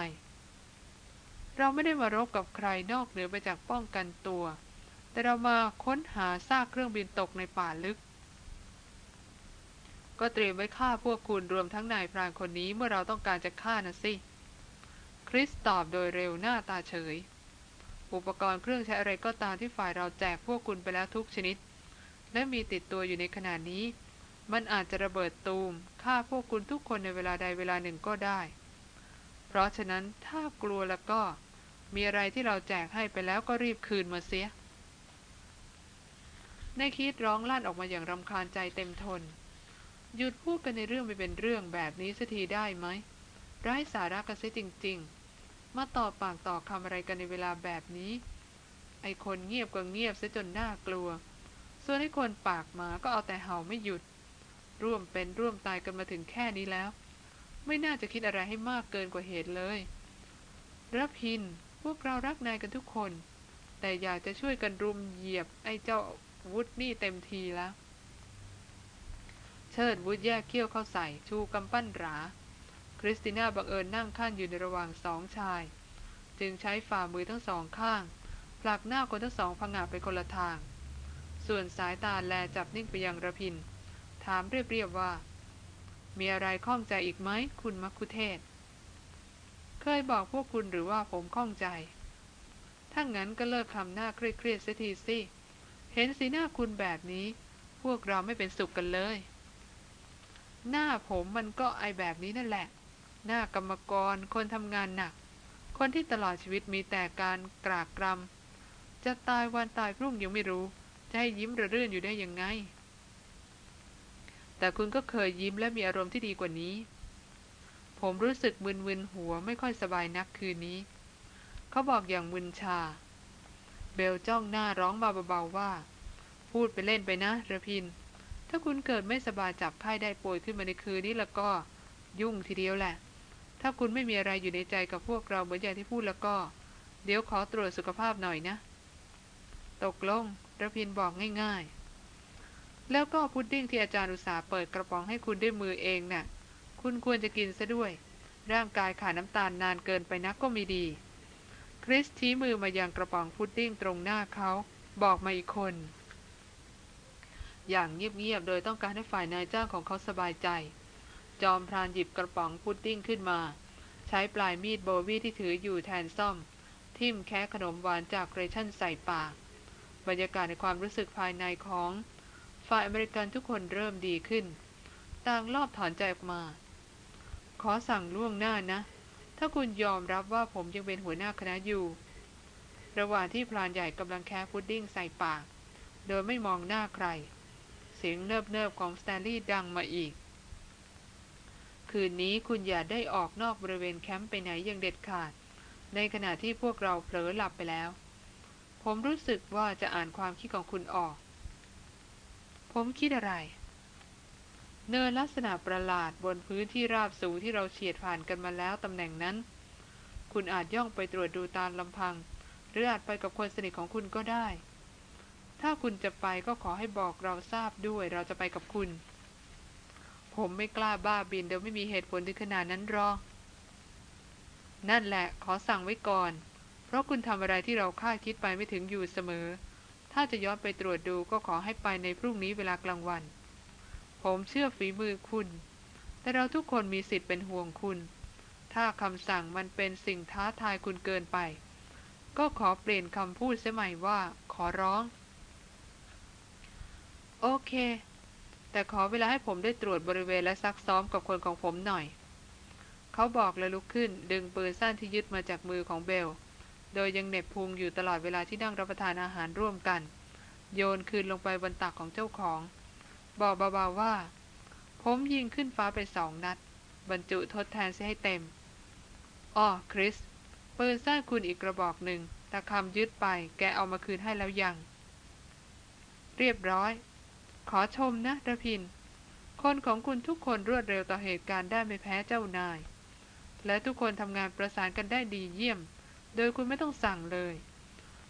เราไม่ได้มารบกับใครนอกเหนือไปจากป้องกันตัว แต่เรามาค้นหาซากเครื่องบินตกในป่าลึก ก็เตรียมไว้ฆ่าพวกคุณรวมทั้งนายพรานคนนี้เมื่อเราต้องการจะฆ่านะสิ คริสตอบโดยเร็วหน้าตาเฉย อุปกรณ์เครื่องใช้อะไรก็ตามที่ฝ่ายเราแจกพวกคุณไปแล้วทุกชนิด และมีติดตัวอยู่ในขณะนี้ มันอาจจะระเบิดตูมฆ่าพวกคุณทุกคนในเวลาใดเวลาหนึ่งก็ได้ เพราะฉะนั้นถ้ากลัวแล้วก็ มีอะไรที่เราแจกให้ไปแล้วก็รีบคืนมาเสียในคิดร้องลั่นออกมาอย่างรำคาญใจเต็มทน หยุดพูดกันในเรื่องไปเป็นเรื่องแบบนี้สักทีได้ไหมไร้สาระกันเสียจริง ๆ มาต่อปากต่อคำอะไรกันในเวลาแบบนี้ ไอคนเงียบก็เงียบซะจนน่ากลัว ส่วนไอคนปากหมาก็เอาแต่เห่าไม่หยุด ร่วมเป็นร่วมตายกันมาถึงแค่นี้แล้ว ไม่น่าจะคิดอะไรให้มากเกินกว่าเหตุเลยรพิน พวกเรารักนายกันทุกคน แต่อยากจะช่วยกันรุมเหยียบไอ้เจ้าวุฒนี่เต็มทีแล้ว เชิดวุฒแยกเขี้ยวเข้าใส่ ชูกำปั้นหรา คริสติน่าบังเอิญนั่งขั้นอยู่ในระหว่างสองชาย จึงใช้ฝ่ามือทั้งสองข้าง ผลักหน้าคนทั้งสองพังงาไปคนละทาง ส่วนสายตาแลจับนิ่งไปยังระพิน ถามเรียบๆว่า มีอะไรข้องใจอีกไหมคุณมักคุเทศ เคยบอกพวกคุณหรือว่าผมข้องใจ ถ้างั้นก็เลิกทำหน้าเครียดๆเสียทีสิ เห็นสีหน้าคุณแบบนี้ พวกเราไม่เป็นสุขกันเลย หน้าผมมันก็ไอแบบนี้นั่นแหละ หน้ากรรมกร คนทำงานหนัก คนที่ตลอดชีวิตมีแต่การกรากกรำจะตายวันตายพรุ่งยังไม่รู้ จะให้ยิ้มระรื่นอยู่ได้ยังไง แต่คุณก็เคยยิ้มและมีอารมณ์ที่ดีกว่านี้ ผมรู้สึกมึนๆหัวไม่ค่อยสบายนักคืนนี้ เขาบอกอย่างมึนชา เบลจ้องหน้าร้องมาเบาๆว่า พูดไปเล่นไปนะระพิน ถ้าคุณเกิดไม่สบายจับไข้ได้ป่วยขึ้นมาในคืนนี้แล้วก็ยุ่งทีเดียวแหละ ถ้าคุณไม่มีอะไรอยู่ในใจกับพวกเราเหมือนอย่างที่พูดแล้วก็ เดี๋ยวขอตรวจสุขภาพหน่อยนะ ตกลงระพินบอกง่ายๆ แล้วก็พุดดิ้งที่อาจารย์อุตส่าห์เปิดกระป๋องให้คุณด้วยมือเองน่ะ คุณควรจะกินซะด้วย ร่างกายขาดน้ำตาลนานเกินไปนักก็มีดี คริสชี้มือมายังกระป๋องพุดดิ้งตรงหน้าเขา บอกมาอีกคน อย่างเงียบๆ โดยต้องการให้ฝ่ายนายจ้างของเขาสบายใจ จอมพรานหยิบกระป๋องพุดดิ้งขึ้นมา ใช้ปลายมีดโบวี่ที่ถืออยู่แทนส้อม ทิ่มแคะขนมหวานจาก ration ใส่ปาก บรรยากาศในความรู้สึกภายในของฝ่ายอเมริกันทุกคนเริ่มดีขึ้น ต่างลอบถอนใจออกมา ขอสั่งล่วงหน้านะ ถ้าคุณยอมรับว่าผมยังเป็นหัวหน้าคณะอยู่ ระหว่างที่พรานใหญ่กำลังแคะพุดดิ้งใส่ปาก โดยไม่มองหน้าใคร เสียงเนิบๆของสแตนลีย์ดังมาอีก คืนนี้คุณอย่าได้ออกนอกบริเวณแคมป์ไปไหนอย่างเด็ดขาด ในขณะที่พวกเราเผลอหลับไปแล้ว ผมรู้สึกว่าจะอ่านความคิดของคุณออก ผมคิดอะไร เนินลักษณะประหลาดบนพื้นที่ราบสูงที่เราเฉียดผ่านกันมาแล้วตำแหน่งนั้น คุณอาจย่องไปตรวจดูตามลำพัง หรืออาจไปกับคนสนิทของคุณก็ได้ ถ้าคุณจะไปก็ขอให้บอกเราทราบด้วยเราจะไปกับคุณ ผมไม่กล้าบ้าบินโดยไม่มีเหตุผลถึงขนาดนั้นหรอกนั่นแหละขอสั่งไว้ก่อน เพราะคุณทำอะไรที่เราคาดคิดไปไม่ถึงอยู่เสมอ ถ้าจะย้อนไปตรวจดูก็ขอให้ไปในพรุ่งนี้เวลากลางวัน ผมเชื่อฝีมือคุณ แต่เราทุกคนมีสิทธิ์เป็นห่วงคุณ ถ้าคำสั่งมันเป็นสิ่งท้าทายคุณเกินไป ก็ขอเปลี่ยนคำพูดเสียใหม่ว่า ขอร้อง โอเค แต่ขอเวลาให้ผมได้ตรวจบริเวณและซักซ้อมกับคนของผมหน่อย เขาบอกและลุกขึ้นดึงปืนสั้นที่ยึดมาจากมือของเบล โดยยังเหน็บพุงอยู่ตลอดเวลาที่นั่งรับประทานอาหารร่วมกัน โยนคืนลงไปบนตักของเจ้าของ บอกเบาๆว่า ผมยิงขึ้นฟ้าไปสองนัด บรรจุทดแทนเสียให้เต็มอ้อคริสปืนสั้นคุณอีกกระบอกหนึ่งตะคำยึดไป แกเอามาคืนให้แล้วยัง เรียบร้อย ขอชมนะระพิน คนของคุณทุกคนรวดเร็วต่อเหตุการณ์ได้ไม่แพ้เจ้านาย และทุกคนทำงานประสานกันได้ดีเยี่ยม โดยคุณไม่ต้องสั่งเลย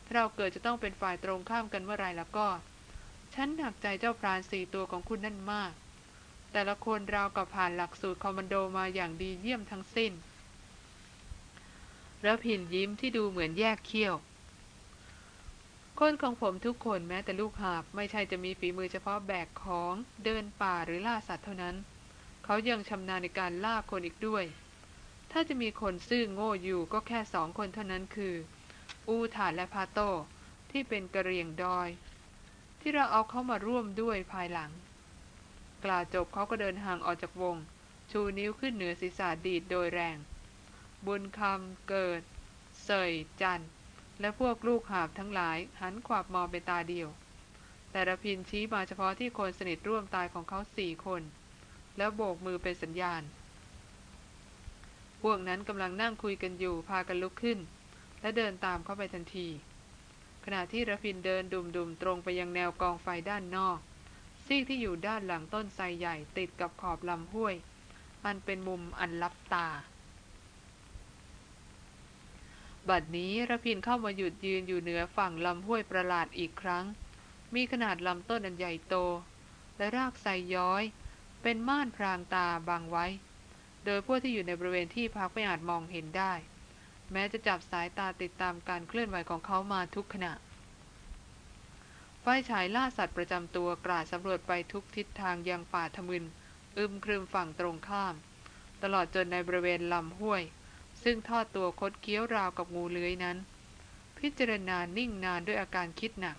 ถ้าเราเกิดจะต้องเป็นฝ่ายตรงข้ามกันเมื่อไรแล้วก็ ฉันหนักใจเจ้าพรานสี่ตัวของคุณนั่นมาก แต่ละคนราวกับผ่านหลักสูตรคอมมานโดมาอย่างดีเยี่ยมทั้งสิ้นแล้วพินยิ้มที่ดูเหมือนแยกเขี้ยว คนของผมทุกคนแม้แต่ลูกหาบไม่ใช่จะมีฝีมือเฉพาะแบกของเดินป่าหรือล่าสัตว์เท่านั้น เขายังชำนาญในการล่าคนอีกด้วย ถ้าจะมีคนซื่อโง่อยู่ก็แค่สองคนเท่านั้นคือ อูถานและพาโตที่เป็นกระเรียงดอย ที่เราเอาเขามาร่วมด้วยภายหลัง กล่าวจบเขาก็เดินห่างออกจากวง ชูนิ้วขึ้นเหนือศีรษะดีดโดยแรง บุญคำเกิด เสยจันและพวกลูกหาบทั้งหลายหันขวาบมองไปตาเดียว แต่ระพินชี้มาเฉพาะที่คนสนิทร่วมตายของเขาสี่คน แล้วโบกมือเป็นสัญญาณ พวกนั้นกำลังนั่งคุยกันอยู่พากันลุกขึ้น และเดินตามเข้าไปทันที ขณะที่ระพินเดินดุมๆตรงไปยังแนวกองไฟด้านนอก ซีกที่อยู่ด้านหลังต้นไทรใหญ่ติดกับขอบลำห้วยอันเป็นมุมอันลับตา บัดนี้ระพินเข้ามาหยุดยืนอยู่เหนือฝั่งลำห้วยประหลาดอีกครั้ง มีขนาดลำต้นอันใหญ่โต และรากไทรย้อย เป็นม่านพรางตาบังไว้ โดยพวกที่อยู่ในบริเวณที่พักไม่อาจมองเห็นได้ แม้จะจับสายตาติดตามการเคลื่อนไหวของเขามาทุกขณะไฟฉายล่าสัตว์ประจำตัวกราดสำรวจไปทุกทิศทางยังป่าทมึนอึมครึมฝั่งตรงข้าม ตลอดจนในบริเวณลำห้วย ซึ่งทอดตัวคดเคี้ยวราวกับงูเลื้อยนั้น พิจารณานิ่งนานด้วยอาการคิดหนัก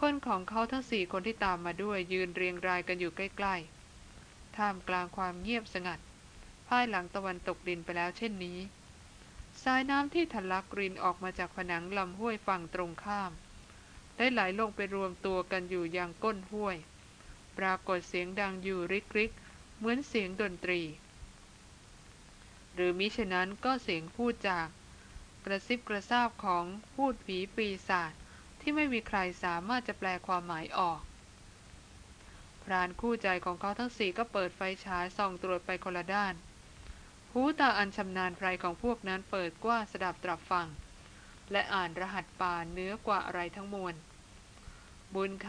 คนของเขาทั้งสี่คนที่ตามมาด้วยยืนเรียงรายกันอยู่ใกล้ๆท่ามกลางความเงียบสงัดภายหลังตะวันตกดินไปแล้วเช่นนี้ สายน้ำที่ทะลักรินออกมาจากผนังลำห้วยฝั่งตรงข้าม ได้ไหลลงไปรวมตัวกันอยู่ยังก้นห้วย ปรากฏเสียงดังอยู่ริกริกเหมือนเสียงดนตรี หรือมิฉะนั้นก็เสียงพูดจาก กระซิบกระซาบของพูดผีปีศาจที่ไม่มีใครสามารถจะแปลความหมายออก พรานคู่ใจของเขาทั้งสี่ก็เปิดไฟฉายส่องตรวจไปคนละด้าน หูตาอันชำนาญไพรของพวกนั้นเปิดกว้างสดับตรับฟัง และอ่านรหัสป่าเนื้อกว่าอะไรทั้งมวล บุญค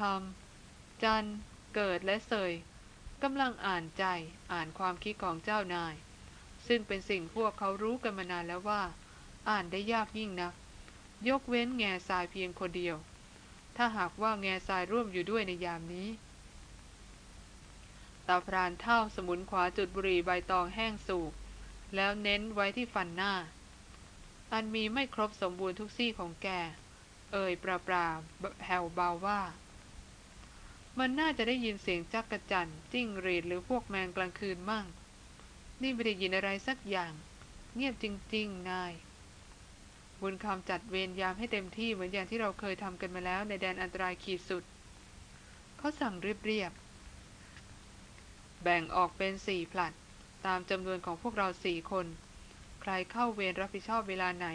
ำจันเกิดและเสยกำลังอ่านใจอ่านความคิดของเจ้านาย ซึ่งเป็นสิ่งพวกเขารู้กันมานานแล้วว่า อ่านได้ยากยิ่งนัก ยกเว้นแง่ทรายเพียงคนเดียว ถ้าหากว่าแง่ทรายร่วมอยู่ด้วยในยามนี้ตาพรานเท่าสมุนขวาจุดบุหรี่ใบตองแห้งสูบ แล้วเน้นไว้ที่ฟันหน้า อันมีไม่ครบสมบูรณ์ทุกซี่ของแก เอ่ยปราปราแผ่วเบาว่า มันน่าจะได้ยินเสียงจักกระจันจิ้งรีดหรือพวกแมงกลางคืนมั่ง นี่ไม่ได้ยินอะไรสักอย่าง เงียบจริง ๆ นาย บุญคำจัดเวรยามให้เต็มที่เหมือนอย่างที่เราเคยทำกันมาแล้วในแดนอันตรายขีดสุด เขาสั่งเรียบๆแบ่งออกเป็นสี่ผลัด ตามจำนวนของพวกเราสี่คน ใครเข้าเวรรับผิดชอบเวลาไหน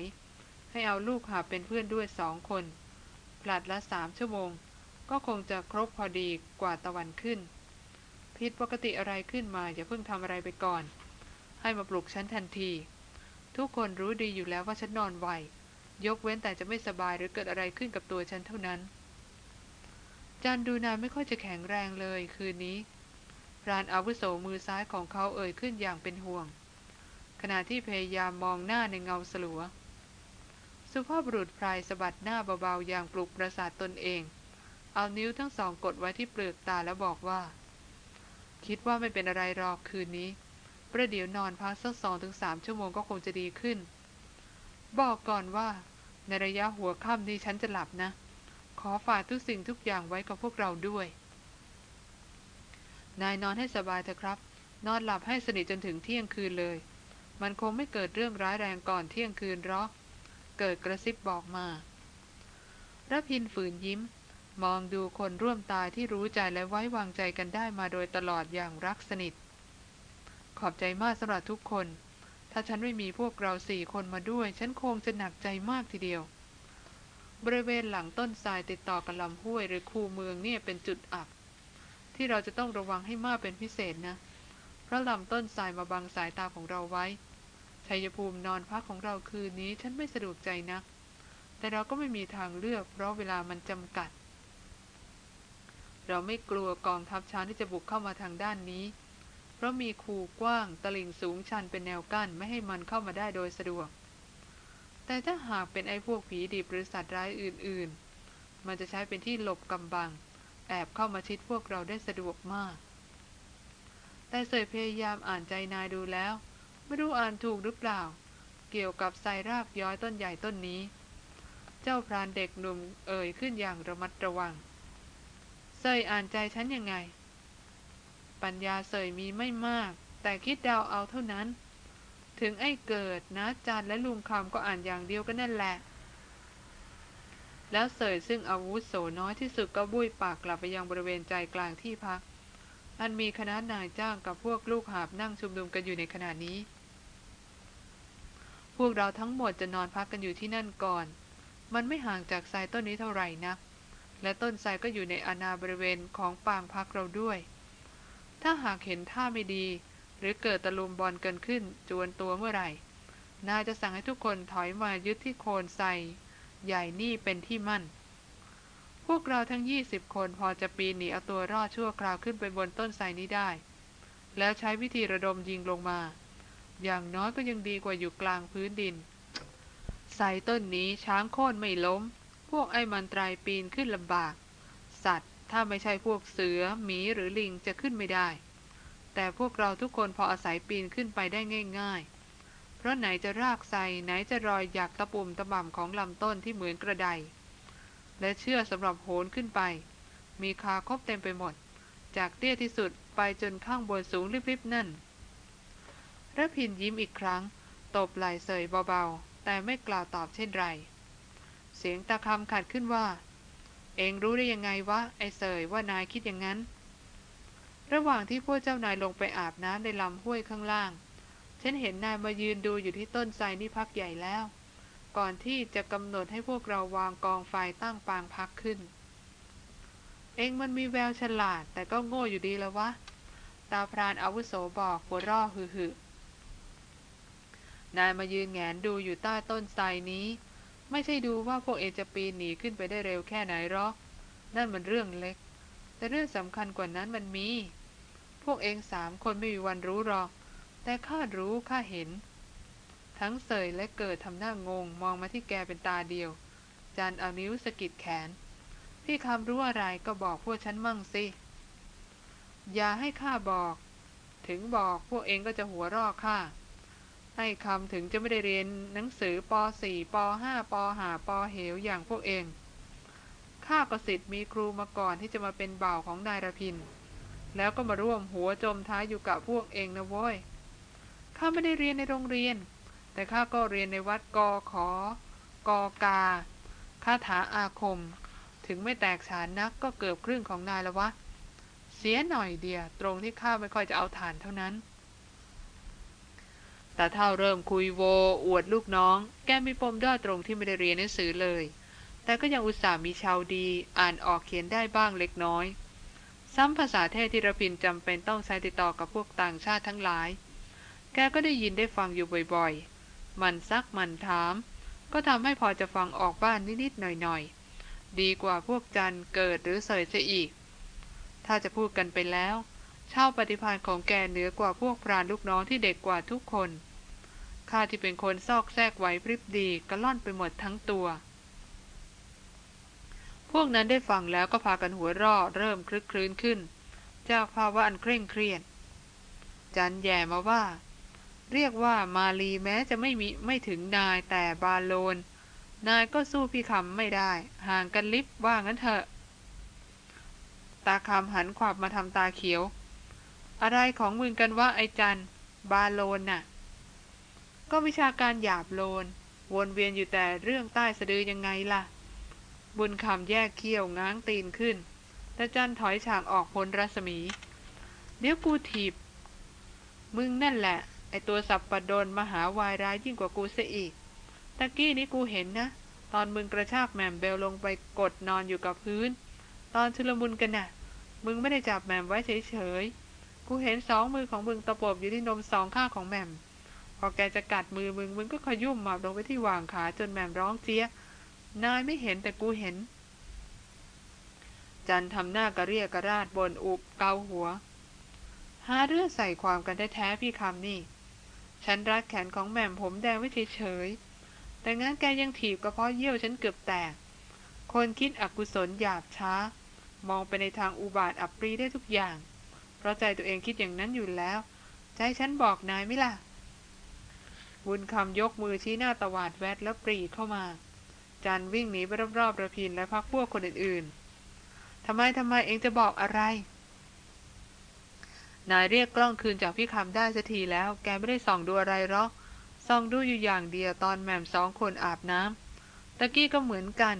ให้เอาลูกหาเป็นเพื่อนด้วยสองคน ผลัดละสามชั่วโมง ก็คงจะครบพอดีกว่าตะวันขึ้นผิดปกติอะไรขึ้นมาอย่าเพิ่งทำอะไรไปก่อน ให้มาปลุกฉันทันที ทุกคนรู้ดีอยู่แล้วว่าฉันนอนไวยกเว้นแต่จะไม่สบายหรือเกิดอะไรขึ้นกับตัวฉันเท่านั้นจันดูนาไม่ค่อยจะแข็งแรงเลยคืนนี้ พรานอาวุโสมือซ้ายของเขาเอ่ยขึ้นอย่างเป็นห่วง ขณะที่พยายามมองหน้าในเงาสลัว สุภาพบุรุษพรายสะบัดหน้าเบาๆอย่างปลุกประสาทตนเอง เอานิ้วทั้งสองกดไว้ที่เปลือกตาแล้วบอกว่า คิดว่าไม่เป็นอะไรหรอกคืนนี้ ประเดี๋ยวนอนพักสักสองถึงสามชั่วโมงก็คงจะดีขึ้น บอกก่อนว่า ในระยะหัวค่ำนี้ฉันจะหลับนะ ขอฝากทุกสิ่งทุกอย่างไว้กับพวกเราด้วย นายนอนให้สบายเถอะครับ นอนหลับให้สนิทจนถึงเที่ยงคืนเลย มันคงไม่เกิดเรื่องร้ายแรงก่อนเที่ยงคืนหรอก เกิดกระซิบบอกมาระพินฝืนยิ้ม มองดูคนร่วมตายที่รู้ใจและไว้วางใจกันได้มาโดยตลอดอย่างรักสนิท ขอบใจมากสำหรับทุกคน ถ้าฉันไม่มีพวกเราสี่คนมาด้วย ฉันคงจะหนักใจมากทีเดียว บริเวณหลังต้นทรายติดต่อกับลำห้วยหรือคูเมืองเนี่ยเป็นจุดอับ ที่เราจะต้องระวังให้มากเป็นพิเศษนะ เพราะลำต้นทรายมาบังสายตาของเราไว้ชัยภูมินอนพักของเราคืนนี้ฉันไม่สะดวกใจนัก แต่เราก็ไม่มีทางเลือก เพราะเวลามันจำกัด เราไม่กลัวกองทัพช้างที่จะบุกเข้ามาทางด้านนี้ เพราะมีคูกว้างตลิ่งสูงชันเป็นแนวกั้นไม่ให้มันเข้ามาได้โดยสะดวก แต่ถ้าหากเป็นไอ้พวกผีดิบหรือสัตว์ร้ายอื่น ๆ มันจะใช้เป็นที่หลบกำบัง แอบเข้ามาชิดพวกเราได้สะดวกมาก แต่เสยพยายามอ่านใจนายดูแล้ว ไม่รู้อ่านถูกหรือเปล่า เกี่ยวกับไซรากย้อยต้นใหญ่ต้นนี้ เจ้าพรานเด็กหนุ่มเอ่ยขึ้นอย่างระมัดระวัง เสยอ่านใจฉันยังไง ปัญญาเสยมีไม่มาก แต่คิดเดาเอาเท่านั้น ถึงไอ้เกิดนะจันและลุงคำก็อ่านอย่างเดียวกันนั่นแหละ แล้วเสยซึ่งอาวุธโสน้อยที่สุดก็บุ้ยปากกลับไปยังบริเวณใจกลางที่พัก อันมีคณะนายจ้างกับพวกลูกหาบนั่งชุมนุมกันอยู่ในขณะนี้ พวกเราทั้งหมดจะนอนพักกันอยู่ที่นั่นก่อน มันไม่ห่างจากไทรต้นนี้เท่าไหร่นัก และต้นไทรก็อยู่ในอาณาบริเวณของปางพักเราด้วย ถ้าหากเห็นท่าไม่ดี หรือเกิดตะลุมบอลเกินขึ้นจวนตัวเมื่อไหร่นายจะสั่งให้ทุกคนถอยมายึดที่โคนไทร ใหญ่นี่เป็นที่มั่น พวกเราทั้งยี่สิบคนพอจะปีนหนีเอาตัวรอดชั่วคราวขึ้นไปบนต้นไทรนี้ได้ แล้วใช้วิธีระดมยิงลงมา อย่างน้อยก็ยังดีกว่าอยู่กลางพื้นดินไทรต้นนี้ช้างโค่นไม่ล้ม พวกไอ้มันตรายปีนขึ้นลำบาก สัตว์ถ้าไม่ใช่พวกเสือหมีหรือลิงจะขึ้นไม่ได้ แต่พวกเราทุกคนพออาศัยปีนขึ้นไปได้ง่าย เพราะไหนจะรากไทรไหนจะรอยหยักตะปุ่มตะบ่ำของลำต้นที่เหมือนกระได และเชื่อสำหรับโหนขึ้นไป มีคาครบเต็มไปหมด จากเตี้ยที่สุดไปจนข้างบนสูงริบๆนั่นระพินยิ้มอีกครั้ง ตบไหล่เสยเบาๆ แต่ไม่กล่าวตอบเช่นไร เสียงตาคำขัดขึ้นว่า เองรู้ได้ยังไงวะ ไอ้เสยว่านายคิดอย่างนั้น ระหว่างที่พวกเจ้านายลงไปอาบน้ำในลำห้วยข้างล่าง ฉันเห็นนายมายืนดูอยู่ที่ต้นไทรนี่พักใหญ่แล้ว ก่อนที่จะกำหนดให้พวกเราวางกองไฟตั้งปางพักขึ้น เองมันมีแววฉลาด แต่ก็โง่อยู่ดีแล้ววะ ตาพรานอาวุโสบอกหัวร่อหือหืนายมายืนแงนดูอยู่ใต้ต้นไทรนี้ ไม่ใช่ดูว่าพวกเอจะปีนหนีขึ้นไปได้เร็วแค่ไหนหรอก นั่นมันเรื่องเล็ก แต่เรื่องสำคัญกว่านั้นมันมี พวกเองสามคนไม่มีวันรู้หรอก แต่ข้ารู้ข้าเห็น ทั้งเสยและเกิดทำหน้างงมองมาที่แกเป็นตาเดียวจันเอานิ้วสกิดแขน พี่คำรู้อะไรก็บอกพวกฉันมั่งสิ อย่าให้ข้าบอก ถึงบอกพวกเองก็จะหัวรอกข้าให้คำถึงจะไม่ได้เรียนหนังสือป .4 ป .5 ปหาปเหวอย่างพวกเองข้าก็สิทธิ์มีครูมาก่อนที่จะมาเป็นบ่าวของนายรพิน แล้วก็มาร่วมหัวจมท้ายอยู่กับพวกเองนะโว้ย ข้าไม่ได้เรียนในโรงเรียน แต่ข้าก็เรียนในวัดกอขอกอกาคาถาอาคม ถึงไม่แตกฉานนักก็เกือบครึ่งของนายละวะ เสียหน่อยเดียวตรงที่ข้าไม่ค่อยจะเอาฐานเท่านั้นแต่เท่าเริ่มคุยโว อวดลูกน้อง แกมีปมด้อยตรงที่ไม่ได้เรียนหนังสือเลย แต่ก็ยังอุตส่าห์มีชาวดี อ่านออกเขียนได้บ้างเล็กน้อย ซ้ำภาษาเทศที่ระพินจำเป็นต้องใช้ติดต่อกับพวกต่างชาติทั้งหลาย แกก็ได้ยินได้ฟังอยู่บ่อยๆ มันซักมันถาม ก็ทำให้พอจะฟังออกบ้านนิดๆหน่อยๆ ดีกว่าพวกจันเกิดหรือเสยเสียอีก ถ้าจะพูดกันไปแล้ว เช่าปฏิพานของแกเหนือกว่าพวกพรานลูกน้องที่เด็กกว่าทุกคนข้าที่เป็นคนซอกแซกไหวพริบดีก็ล่อนไปหมดทั้งตัว พวกนั้นได้ฟังแล้วก็พากันหัวร่อเริ่มคลึกคลื้นขึ้น จากภาวะอันเคร่งเครียดจันแย่มาว่า เรียกว่ามาลีแม้จะไม่มีไม่ถึงนายแต่บาโลน นายก็สู้พี่คำไม่ได้ ห่างกันลิบว่างั้นเถอะ ตาคำหันขวับมาทำตาเขียว อะไรของมึงกันว่าไอจันบาโลนน่ะ ก็วิชาการหยาบโลน วนเวียนอยู่แต่เรื่องใต้สะดือยังไงล่ะ บุญคำแยกเขี้ยวง้างตีนขึ้นแต่จันถอยฉากออกพ้นรัศมี เดี๋ยวกูถีบ มึงนั่นแหละ ไอตัวสับปะดนมหาวายร้ายยิ่งกว่ากูเสียอีก ตะกี้นี้กูเห็นนะ ตอนมึงกระชากแหม่มเบลลงไปกดนอนอยู่กับพื้น ตอนชุลมุนกันนะ่ะ มึงไม่ได้จับแหม่มไว้เฉยๆ กูเห็นสองมือของมึงตะปบอยู่ที่นมสองข้างของแหม่มพอแกจะกัดมือมึงมึงก็ขยุ่มหมาลงไปที่วางขาจนแหม่มร้องเจี๊ยนายไม่เห็นแต่กูเห็น จันทำหน้ากระเรียกกระราดบนอุบเกาหัว หาเรื่องใส่ความกันแท้ๆพี่คำนี่ ฉันรัดแขนของแหม่มผมแดงไว้เฉยๆแต่งั้นแกยังถีบกระเพาะเยี่ยวฉันเกือบแตก คนคิดอกุศลหยาบช้า มองไปในทางอุบาทอับปรีได้ทุกอย่าง เพราะใจตัวเองคิดอย่างนั้นอยู่แล้ว ใจฉันบอกนายไม่ล่ะ บุญคำยกมือชี้หน้าตวาดแวดแล้วปรีเข้ามา จันวิ่งหนีไปรอบๆระพินและพักพวกคนอื่นๆทำไมทำไมเองจะบอกอะไร นายเรียกกล้องคืนจากพี่คำได้สักทีแล้ว แกไม่ได้ส่องดูอะไรหรอก ส่องดูอยู่อย่างเดียวตอนแม่มสองคนอาบน้ำตะกี้ก็เหมือนกัน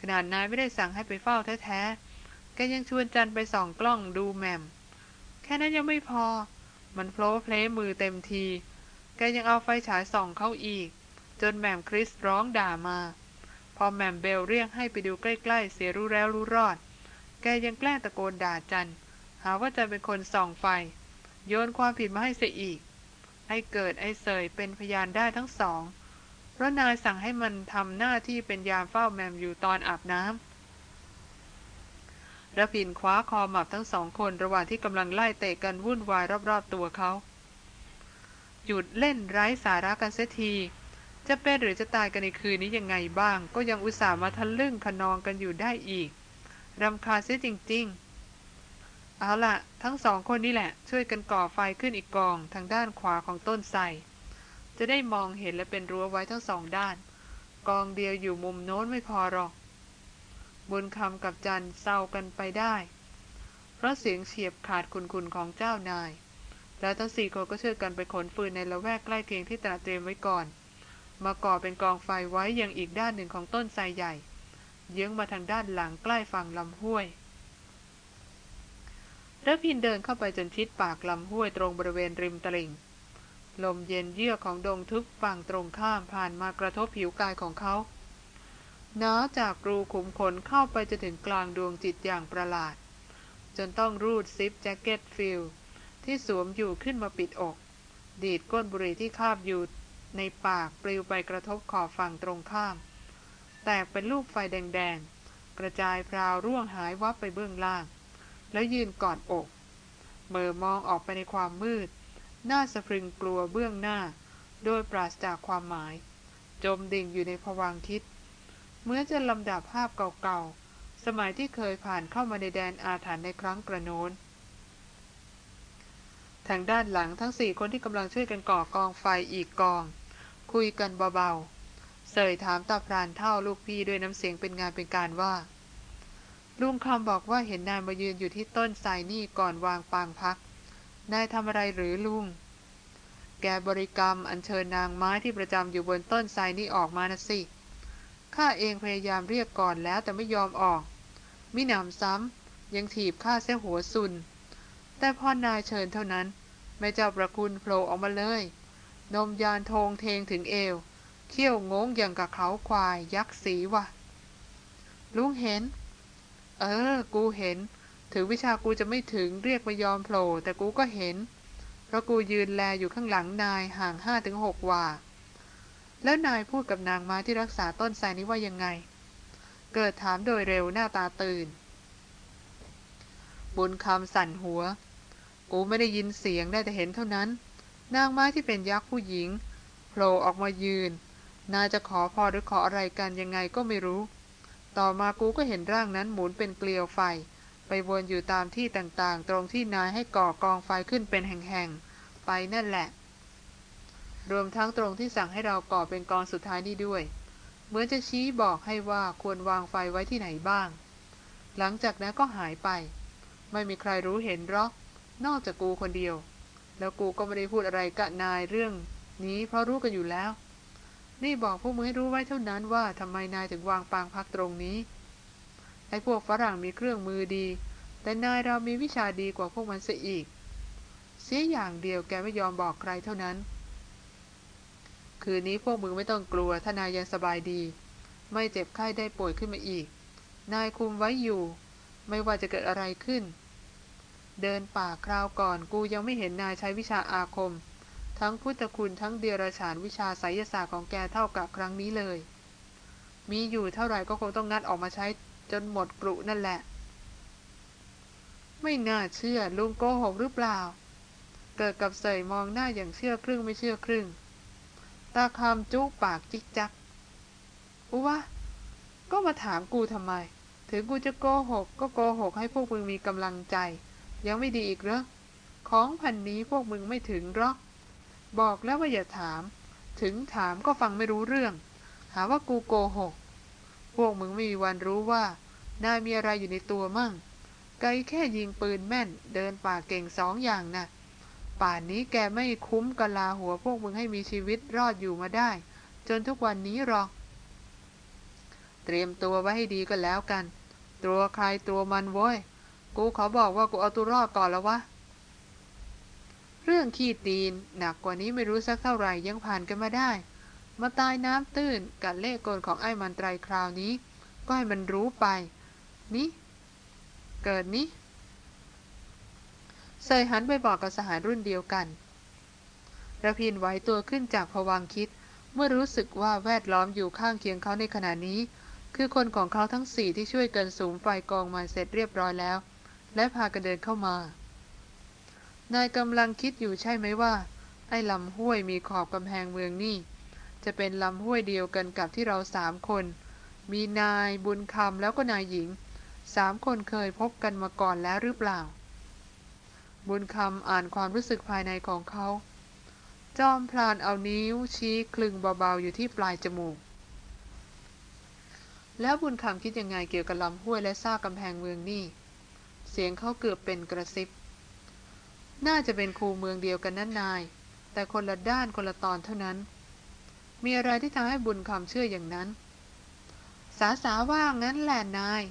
ขนาดนายไม่ได้สั่งให้ไปเฝ้าแท้ๆ แกยังชวนจันไปส่องกล้องดูแม่ม แค่นั้นยังไม่พอ มันโผล่เพลมือเต็มที แกยังเอาไฟฉายส่องเข้าอีก จนแม่มคริสร้องด่ามา พอแม่มเบลเรียกให้ไปดูใกล้ๆ เสียรู้แล้วรู้รอด แกยังแกล้งตะโกนด่าจัน หาว่าจันเป็นคนส่องไฟ โยนความผิดมาให้เสียอีกให้เกิดไอ้เสยเป็นพยานได้ทั้งสอง เพราะนายสั่งให้มันทำหน้าที่เป็นยามเฝ้าแมมอยู่ตอนอาบน้ำระพินคว้าคอหมับทั้งสองคนระหว่างที่กำลังไล่เตะกันวุ่นวายรอบๆตัวเขา หยุดเล่นไร้สาระกันเสียทีจะเป็นหรือจะตายกันในคืนนี้ยังไงบ้าง ก็ยังอุตส่าห์มาทะลึ่งขนองกันอยู่ได้อีก รำคาญเสียจริง ๆ เอาละทั้งสองคนนี่แหละ ช่วยกันก่อไฟขึ้นอีกกองทางด้านขวาของต้นไทรจะได้มองเห็นและเป็นรั้วไว้ทั้งสองด้าน กองเดียวอยู่มุมโน้นไม่พอหรอก บุญคำกับจันเศร้ากันไปได้ เพราะเสียงเฉียบขาดคุนๆของเจ้านาย แล้วทั้งสี่คนก็ช่วยกันไปขนฟืนในละแวกใกล้เคียงที่ตระเตรียมไว้ก่อน มาก่อเป็นกองไฟไว้ยังอีกด้านหนึ่งของต้นไทรใหญ่ เยื้องมาทางด้านหลังใกล้ฝั่งลำห้วย ระพินเดินเข้าไปจนชิดปากลำห้วยตรงบริเวณริมตลิ่ง ลมเย็นเยือกของดงทึบฝั่งตรงข้ามผ่านมากระทบผิวกายของเขาหนาวจากรูขุมขนเข้าไปจนถึงกลางดวงจิตอย่างประหลาด จนต้องรูดซิปแจ็คเก็ต field ที่สวมอยู่ขึ้นมาปิดอก ดีดก้นบุหรี่ที่คาบอยู่ในปากปลิวไปกระทบขอบฝั่งตรงข้าม แตกเป็นลูกไฟแดงๆ กระจายพราวร่วงหายวับไปเบื้องล่าง แล้วยืนกอดอก เมื่อมองออกไปในความมืด หน้าสะพรึงกลัวเบื้องหน้า โดยปราศจากความหมาย จมดิ่งอยู่ในภวังคิด เมื่อจะลำดับภาพเก่าๆ สมัยที่เคยผ่านเข้ามาในแดนอาถรรพ์ในครั้งกระโน้นทางด้านหลังทั้งสี่คนที่กำลังช่วยกันก่อกองไฟอีกกอง คุยกันเบาๆ เสยถามตาพรานเท่าลูกพี่ด้วยน้ำเสียงเป็นงานเป็นการว่า ลุงคำบอกว่าเห็นนายมายืนอยู่ที่ต้นไทรนี่ก่อนวางปางพัก นายทำอะไรหรือลุง แกบริกรรมอัญเชิญนางไม้ที่ประจำอยู่บนต้นไทรนี่ออกมานะสิ ข้าเองพยายามเรียกก่อนแล้วแต่ไม่ยอมออก มิหนำซ้ำยังถีบข้าเส้หัวซุน แต่พอนายเชิญเท่านั้นแม่เจ้าประคุณโผล่ออกมาเลย นมยานโทงเทงถึงเอว เขี้ยวงงอย่างกับเขาควายยักษ์สีวะลุงเห็น เออ กูเห็น ถึงวิชากูจะไม่ถึงเรียกมายอมโผล่แต่กูก็เห็น เพราะกูยืนแลอยู่ข้างหลังนายห่างห้าถึงหกว่า แล้วนายพูดกับนางม้าที่รักษาต้นไทรนี้ว่ายังไง เกิดถามโดยเร็วหน้าตาตื่น บุญคำสั่นหัว กูไม่ได้ยินเสียงได้แต่เห็นเท่านั้น นางไม้ที่เป็นยักษ์ผู้หญิงโผล่ออกมายืน นายจะขอพอหรือขออะไรกันยังไงก็ไม่รู้ ต่อมากูก็เห็นร่างนั้นหมุนเป็นเกลียวไฟ ไปวนอยู่ตามที่ต่างๆ ตรงที่นายให้ก่อกองไฟขึ้นเป็นแห่งๆ ไปนั่นแหละ รวมทั้งตรงที่สั่งให้เราก่อเป็นกองสุดท้ายนี้ด้วย เหมือนจะชี้บอกให้ว่าควรวางไฟไว้ที่ไหนบ้าง หลังจากนั้นก็หายไป ไม่มีใครรู้เห็นหรอก นอกจากกูคนเดียว แล้วกูก็ไม่ได้พูดอะไรกับนายเรื่อง นี้เพราะรู้กันอยู่แล้ว นี่บอกพวกมึงให้รู้ไว้เท่านั้นว่าทำไมนายถึงวางปางพักตรงนี้ ไอ้พวกฝรั่งมีเครื่องมือดี แต่นายเรามีวิชาดีกว่าพวกมันเสียอีก เสียอย่างเดียวแกไม่ยอมบอกใครเท่านั้น คืนนี้พวกมึงไม่ต้องกลัวถ้านายยังสบายดี ไม่เจ็บไข้ได้ป่วยขึ้นมาอีก นายคุมไว้อยู่ ไม่ว่าจะเกิดอะไรขึ้น เดินป่าคราวก่อนกูยังไม่เห็นนายใช้วิชาอาคม ทั้งพุทธคุณทั้งเดียรฉานวิชาไสยศาสตร์ของแกเท่ากับครั้งนี้เลย มีอยู่เท่าไหร่ก็คงต้องงัดออกมาใช้จนหมดกรุนั่นแหละ ไม่น่าเชื่อลุงโกหกหรือเปล่า เกิดกับเสยมองหน้าอย่างเชื่อครึ่งไม่เชื่อครึ่ง ตาคำจุกปากจิกจัก อุวะ ก็มาถามกูทำไม ถึงกูจะโกหก ก็โกหกให้พวกมึงมีกำลังใจ ยังไม่ดีอีกเหรอ ของพันนี้พวกมึงไม่ถึงหรอก บอกแล้วว่าอย่าถาม ถึงถามก็ฟังไม่รู้เรื่อง หาว่ากูโกหก พวกมึงไม่มีวันรู้ว่า นายมีอะไรอยู่ในตัวมั่ง ไกแค่ยิงปืนแม่น เดินป่าเก่งสองอย่างนะ่ะ ป่านนี้แกไม่คุ้มกะลาหัวพวกมึงให้มีชีวิตรอดอยู่มาได้ จนทุกวันนี้หรอก เตรียมตัวไว้ให้ดีก็แล้วกัน ตัวใครตัวมันโว้ย กูขอบอกว่ากูเอาตัวรอดก่อนแล้ววะ เรื่องขี้ตีนหนักกว่านี้ไม่รู้สักเท่าไหร่ยังผ่านกันมาได้ มาตายน้ำตื้นกับเล่กลของไอ้มันไตรคราวนี้ ก็ให้มันรู้ไป นี่ เกิดนี้เซยหันไปบอกกับสหารรุ่นเดียวกันระพินไหวตัวขึ้นจากผวังคิด เมื่อรู้สึกว่าแวดล้อมอยู่ข้างเคียงเขาในขณะนี้ คือคนของเขาทั้งสี่ที่ช่วยกันสูมไฟกองมาเสร็จเรียบร้อยแล้ว และพากันเดินเข้ามา นายกำลังคิดอยู่ใช่ไหมว่า ไอ้ลำห้วยมีขอบกำแพงเมืองนี่ จะเป็นลำห้วยเดียวกันกับที่เราสามคน มีนายบุญคำแล้วก็นายหญิงสามคนเคยพบกันมาก่อนแล้วหรือเปล่า บุญคำอ่านความรู้สึกภายในของเขา จอมพลานเอานิ้วชี้คลึงเบาๆอยู่ที่ปลายจมูก แล้วบุญคำคิดยังไงเกี่ยวกับลำห้วยและซากกำแพงเมืองนี่ เสียงเขาเกือบเป็นกระซิบ น่าจะเป็นคูเมืองเดียวกันนั่นนาย แต่คนละด้านคนละตอนเท่านั้น มีอะไรที่ทำให้บุญคำเชื่ออย่างนั้น สาสาว่างั้นแหละนาย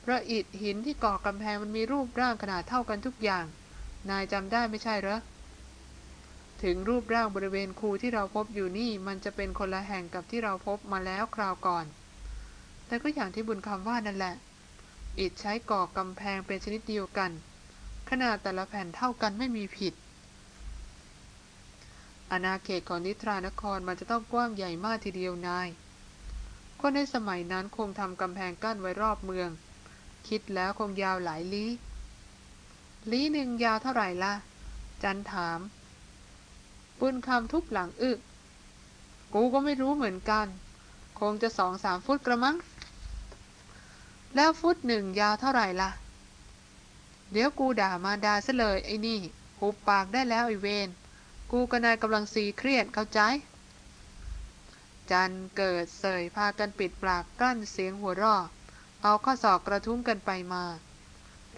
เพราะอิฐหินที่ก่อกำแพงมันมีรูปร่างขนาดเท่ากันทุกอย่าง นายจำได้ไม่ใช่เหรอ ถึงรูปร่างบริเวณคูที่เราพบอยู่นี่มันจะเป็นคนละแห่งกับที่เราพบมาแล้วคราวก่อน แต่ก็อย่างที่บุญคำว่านั่นแหละ อิฐใช้ก่อกำแพงเป็นชนิดเดียวกัน ขนาดแต่ละแผ่นเท่ากันไม่มีผิด อาณาเขตของนิทรานครมันจะต้องกว้างใหญ่มากทีเดียวนาย คนในสมัยนั้นคงทำกำแพงกั้นไว้รอบเมือง คิดแล้วคงยาวหลายลี้ ลี้หนึ่งยาวเท่าไหร่ล่ะ จันถามปุณคำทุบหลังอึก กูก็ไม่รู้เหมือนกัน คงจะสองสามฟุตกระมัง แล้วฟุตหนึ่งยาวเท่าไหร่ล่ะ เดี๋ยวกูด่ามาดาซะเลยไอ้นี่หุบปากได้แล้วไอเวนกูกับนายกำลังซีเครียดเข้าใจ จันเกิดเสยพากันปิดปากกลั้นเสียงหัวราะเอาข้อศอกกระทุ้งกันไปมา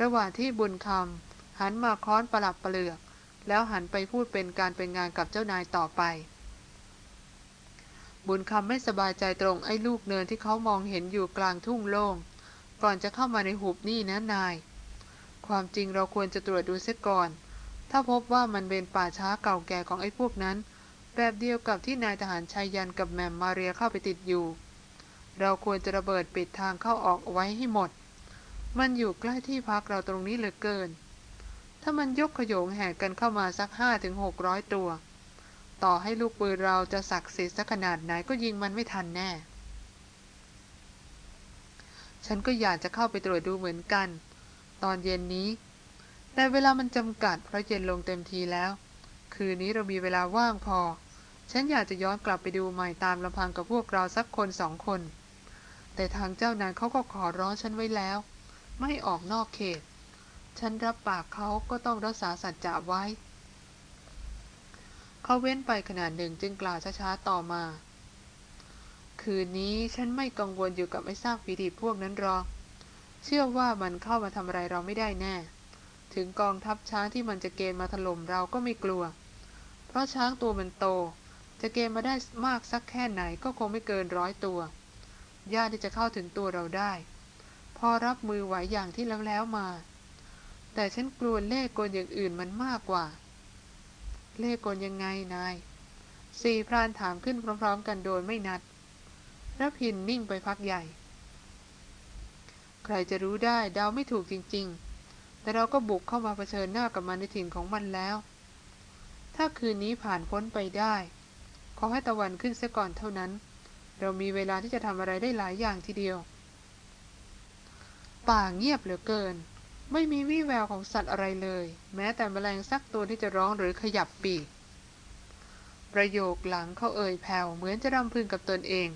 ระหว่างที่บุญคำหันมาค้อนประหลับประเลือก แล้วหันไปพูดเป็นการเป็นงานกับเจ้านายต่อไป บุญคำไม่สบายใจตรงไอ้ลูกเนินที่เขามองเห็นอยู่กลางทุ่งโล่งก่อนจะเข้ามาในหุบนี่นะนาย ความจริงเราควรจะตรวจดูเสียก่อน ถ้าพบว่ามันเป็นป่าช้าเก่าแก่ของไอ้พวกนั้น แบบเดียวกับที่นายทหารชายยันกับแมมมาเรียเข้าไปติดอยู่ เราควรจะระเบิดปิดทางเข้าออกไว้ให้หมด มันอยู่ใกล้ที่พักเราตรงนี้เหลือเกิน ถ้ามันยกขโยงแห่กันเข้ามาสักห้าถึงหกร้อยตัว ต่อให้ลูกปืนเราจะศักดิ์สิทธิ์สักขนาดไหนก็ยิงมันไม่ทันแน่ ฉันก็อยากจะเข้าไปตรวจดูเหมือนกัน ตอนเย็นนี้ แต่เวลามันจำกัดเพราะเย็นลงเต็มทีแล้ว คืนนี้เรามีเวลาว่างพอ ฉันอยากจะย้อนกลับไปดูใหม่ตามลำพังกับพวกเราสักคนสองคน แต่ทางเจ้านายเขาก็ขอร้องฉันไว้แล้ว ไม่ออกนอกเขต ฉันรับปากเขาก็ต้องรักษาสัจจะไว้ เขาเว้นไปขนาดหนึ่งจึงกล่าวช้าๆต่อมา คืนนี้ฉันไม่กังวลอยู่กับไอ้ซากผีดิบพวกนั้นหรอก เชื่อว่ามันเข้ามาทำอะไรเราไม่ได้แน่ ถึงกองทัพช้างที่มันจะเกณฑ์มาถล่มเราก็ไม่กลัว เพราะช้างตัวมันโต จะเกณฑ์มาได้มากสักแค่ไหนก็คงไม่เกินร้อยตัว ยากที่จะเข้าถึงตัวเราได้ พอรับมือไหวอย่างที่แล้วแล้วมา แต่ฉันกลัวเล่กลอย่างอื่นมันมากกว่า เล่กลยังไงนายสี่พรานถามขึ้นพร้อมๆ กันโดยไม่นัดระพินนิ่งไปพักใหญ่ ใครจะรู้ได้เดาไม่ถูกจริง ๆ แต่เราก็บุกเข้ามาเผชิญหน้ากับมันในถิ่นของมันแล้ว ถ้าคืนนี้ผ่านพ้นไปได้ ขอให้ตะวันขึ้นเสียก่อนเท่านั้น เรามีเวลาที่จะทำอะไรได้หลายอย่างทีเดียว ป่าเงียบเหลือเกิน ไม่มีวี่แววของสัตว์อะไรเลย แม้แต่แมลงสักตัวที่จะร้องหรือขยับปีกประโยคหลังเขาเอ่ยแผ่วเหมือนจะรำพึงกับตนเอง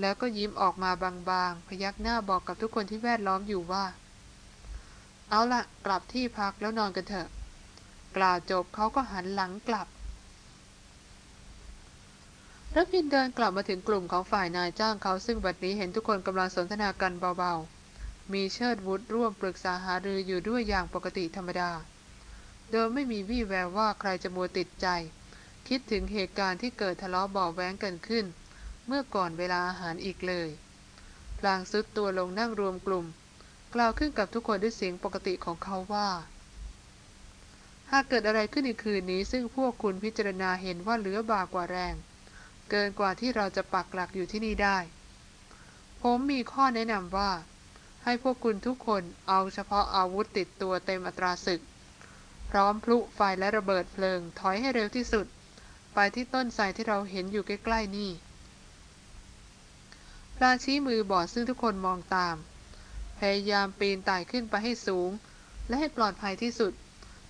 แล้วก็ยิ้มออกมาบางๆ พยักหน้าบอกกับทุกคนที่แวดล้อมอยู่ว่า เอาละกลับที่พักแล้วนอนกันเถอะ กล่าวจบเขาก็หันหลังกลับรพินเดินกลับมาถึงกลุ่มของฝ่ายนายจ้างเขาซึ่งบัดนี้เห็นทุกคนกำลังสนทนากันเบาๆ มีเชิดวุฒร่วมปรึกษาหารืออยู่ด้วยอย่างปกติธรรมดา โดยไม่มีวี่แววว่าใครจะมัวติดใจ คิดถึงเหตุการณ์ที่เกิดทะเลาะเบาแว้งกันขึ้น เมื่อก่อนเวลาอาหารอีกเลยพลางซุดตัวลงนั่งรวมกลุ่ม กล่าวขึ้นกับทุกคนด้วยเสียงปกติของเขาว่า หากเกิดอะไรขึ้นในคืนนี้ ซึ่งพวกคุณพิจารณาเห็นว่าเหลือบากว่าแรง เกินกว่าที่เราจะปักหลักอยู่ที่นี่ได้ ผมมีข้อแนะนำว่า ให้พวกคุณทุกคนเอาเฉพาะอาวุธติดตัวเต็มอัตราศึก พร้อมพลุไฟและระเบิดเพลิงถอยให้เร็วที่สุด ไปที่ต้นไทรที่เราเห็นอยู่ใกล้ๆนี่ พลางชี้มือบอดซึ่งทุกคนมองตาม พยายามปีนไต่ขึ้นไปให้สูง และให้ปลอดภัยที่สุด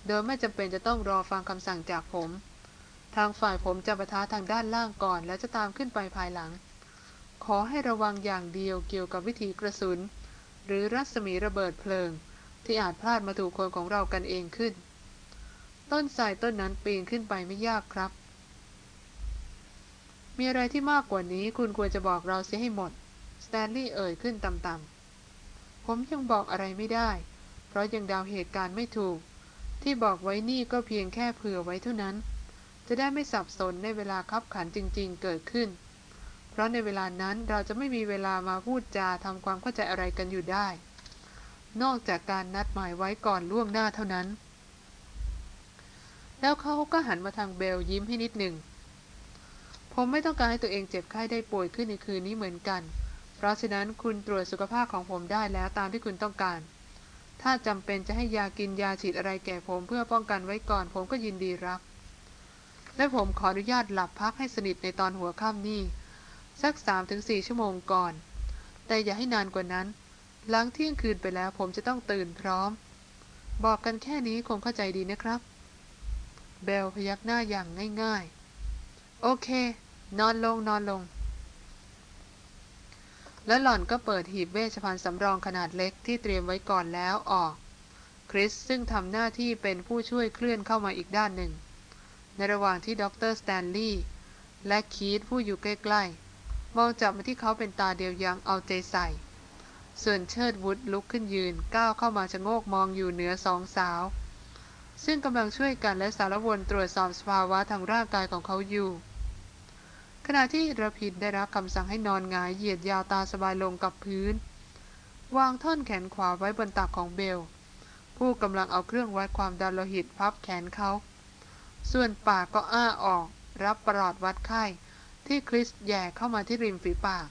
โดยไม่จำเป็นจะต้องรอฟังคำสั่งจากผม ทางฝ่ายผมจะประทะทางด้านล่างก่อน และจะตามขึ้นไปภายหลัง ขอให้ระวังอย่างเดียวเกี่ยวกับวิธีกระสุน หรือรัศมีระเบิดเพลิง ที่อาจพลาดมาถูกคนของเรากันเองขึ้น ต้นไทรต้นนั้นปีนขึ้นไปไม่ยากครับมีอะไรที่มากกว่านี้คุณควรจะบอกเราเสียให้หมด แตนลีย์เอ่ยขึ้นต่ำๆ ผมยังบอกอะไรไม่ได้ เพราะยังดาวเหตุการณ์ไม่ถูก ที่บอกไว้นี่ก็เพียงแค่เผื่อไว้เท่านั้น จะได้ไม่สับสนในเวลาคับขันจริง ๆ เกิดขึ้น เพราะในเวลานั้นเราจะไม่มีเวลามาพูดจาทำความเข้าใจอะไรกันอยู่ได้ นอกจากการนัดหมายไว้ก่อนล่วงหน้าเท่านั้น แล้วเขาก็หันมาทางเบลยิ้มให้นิดหนึ่งผมไม่ต้องการให้ตัวเองเจ็บไข้ได้ป่วยขึ้นในคืนนี้เหมือนกัน เพราะฉะนั้นคุณตรวจสุขภาพของผมได้แล้วตามที่คุณต้องการ ถ้าจำเป็นจะให้ยากินยาฉีดอะไรแก่ผมเพื่อป้องกันไว้ก่อน ผมก็ยินดีรับ และผมขออนุญาตหลับพักให้สนิทในตอนหัวค่ำนี่สักสามถึงสี่ชั่วโมงก่อน แต่อย่าให้นานกว่านั้น หลังเที่ยงคืนไปแล้วผมจะต้องตื่นพร้อม บอกกันแค่นี้คงเข้าใจดีนะครับ เบลพยักหน้าอย่างง่าย ๆ โอเค นอนลงนอนลง แล้วหล่อนก็เปิดหีบเวชภัณฑ์สำรองขนาดเล็กที่เตรียมไว้ก่อนแล้วออก คริสซึ่งทำหน้าที่เป็นผู้ช่วยเคลื่อนเข้ามาอีกด้านหนึ่ง ในระหว่างที่ด็อกเตอร์สแตนลีย์และคีธผู้อยู่ใกล้ๆ มองจับมาที่เขาเป็นตาเดียวอย่างเอาใจใส่ ส่วนเชิดวุฒลุกขึ้นยืนก้าวเข้ามาชะโงกมองอยู่เหนือสองสาว ซึ่งกำลังช่วยกันและสาละวนตรวจสอบสภาวะทางร่างกายของเขาอยู่ ขณะที่ระพินได้รับคำสั่งให้นอนหงายเหยียดยาวตามสบายลงกับพื้น วางท่อนแขนขวาไว้บนตักของเบล ผู้กำลังเอาเครื่องวัดความดันโลหิตพับแขนเขา ส่วนปากก็อ้าออก รับประหลอดวัดไข้ที่คริสแย่เข้ามาที่ริมฝีปาก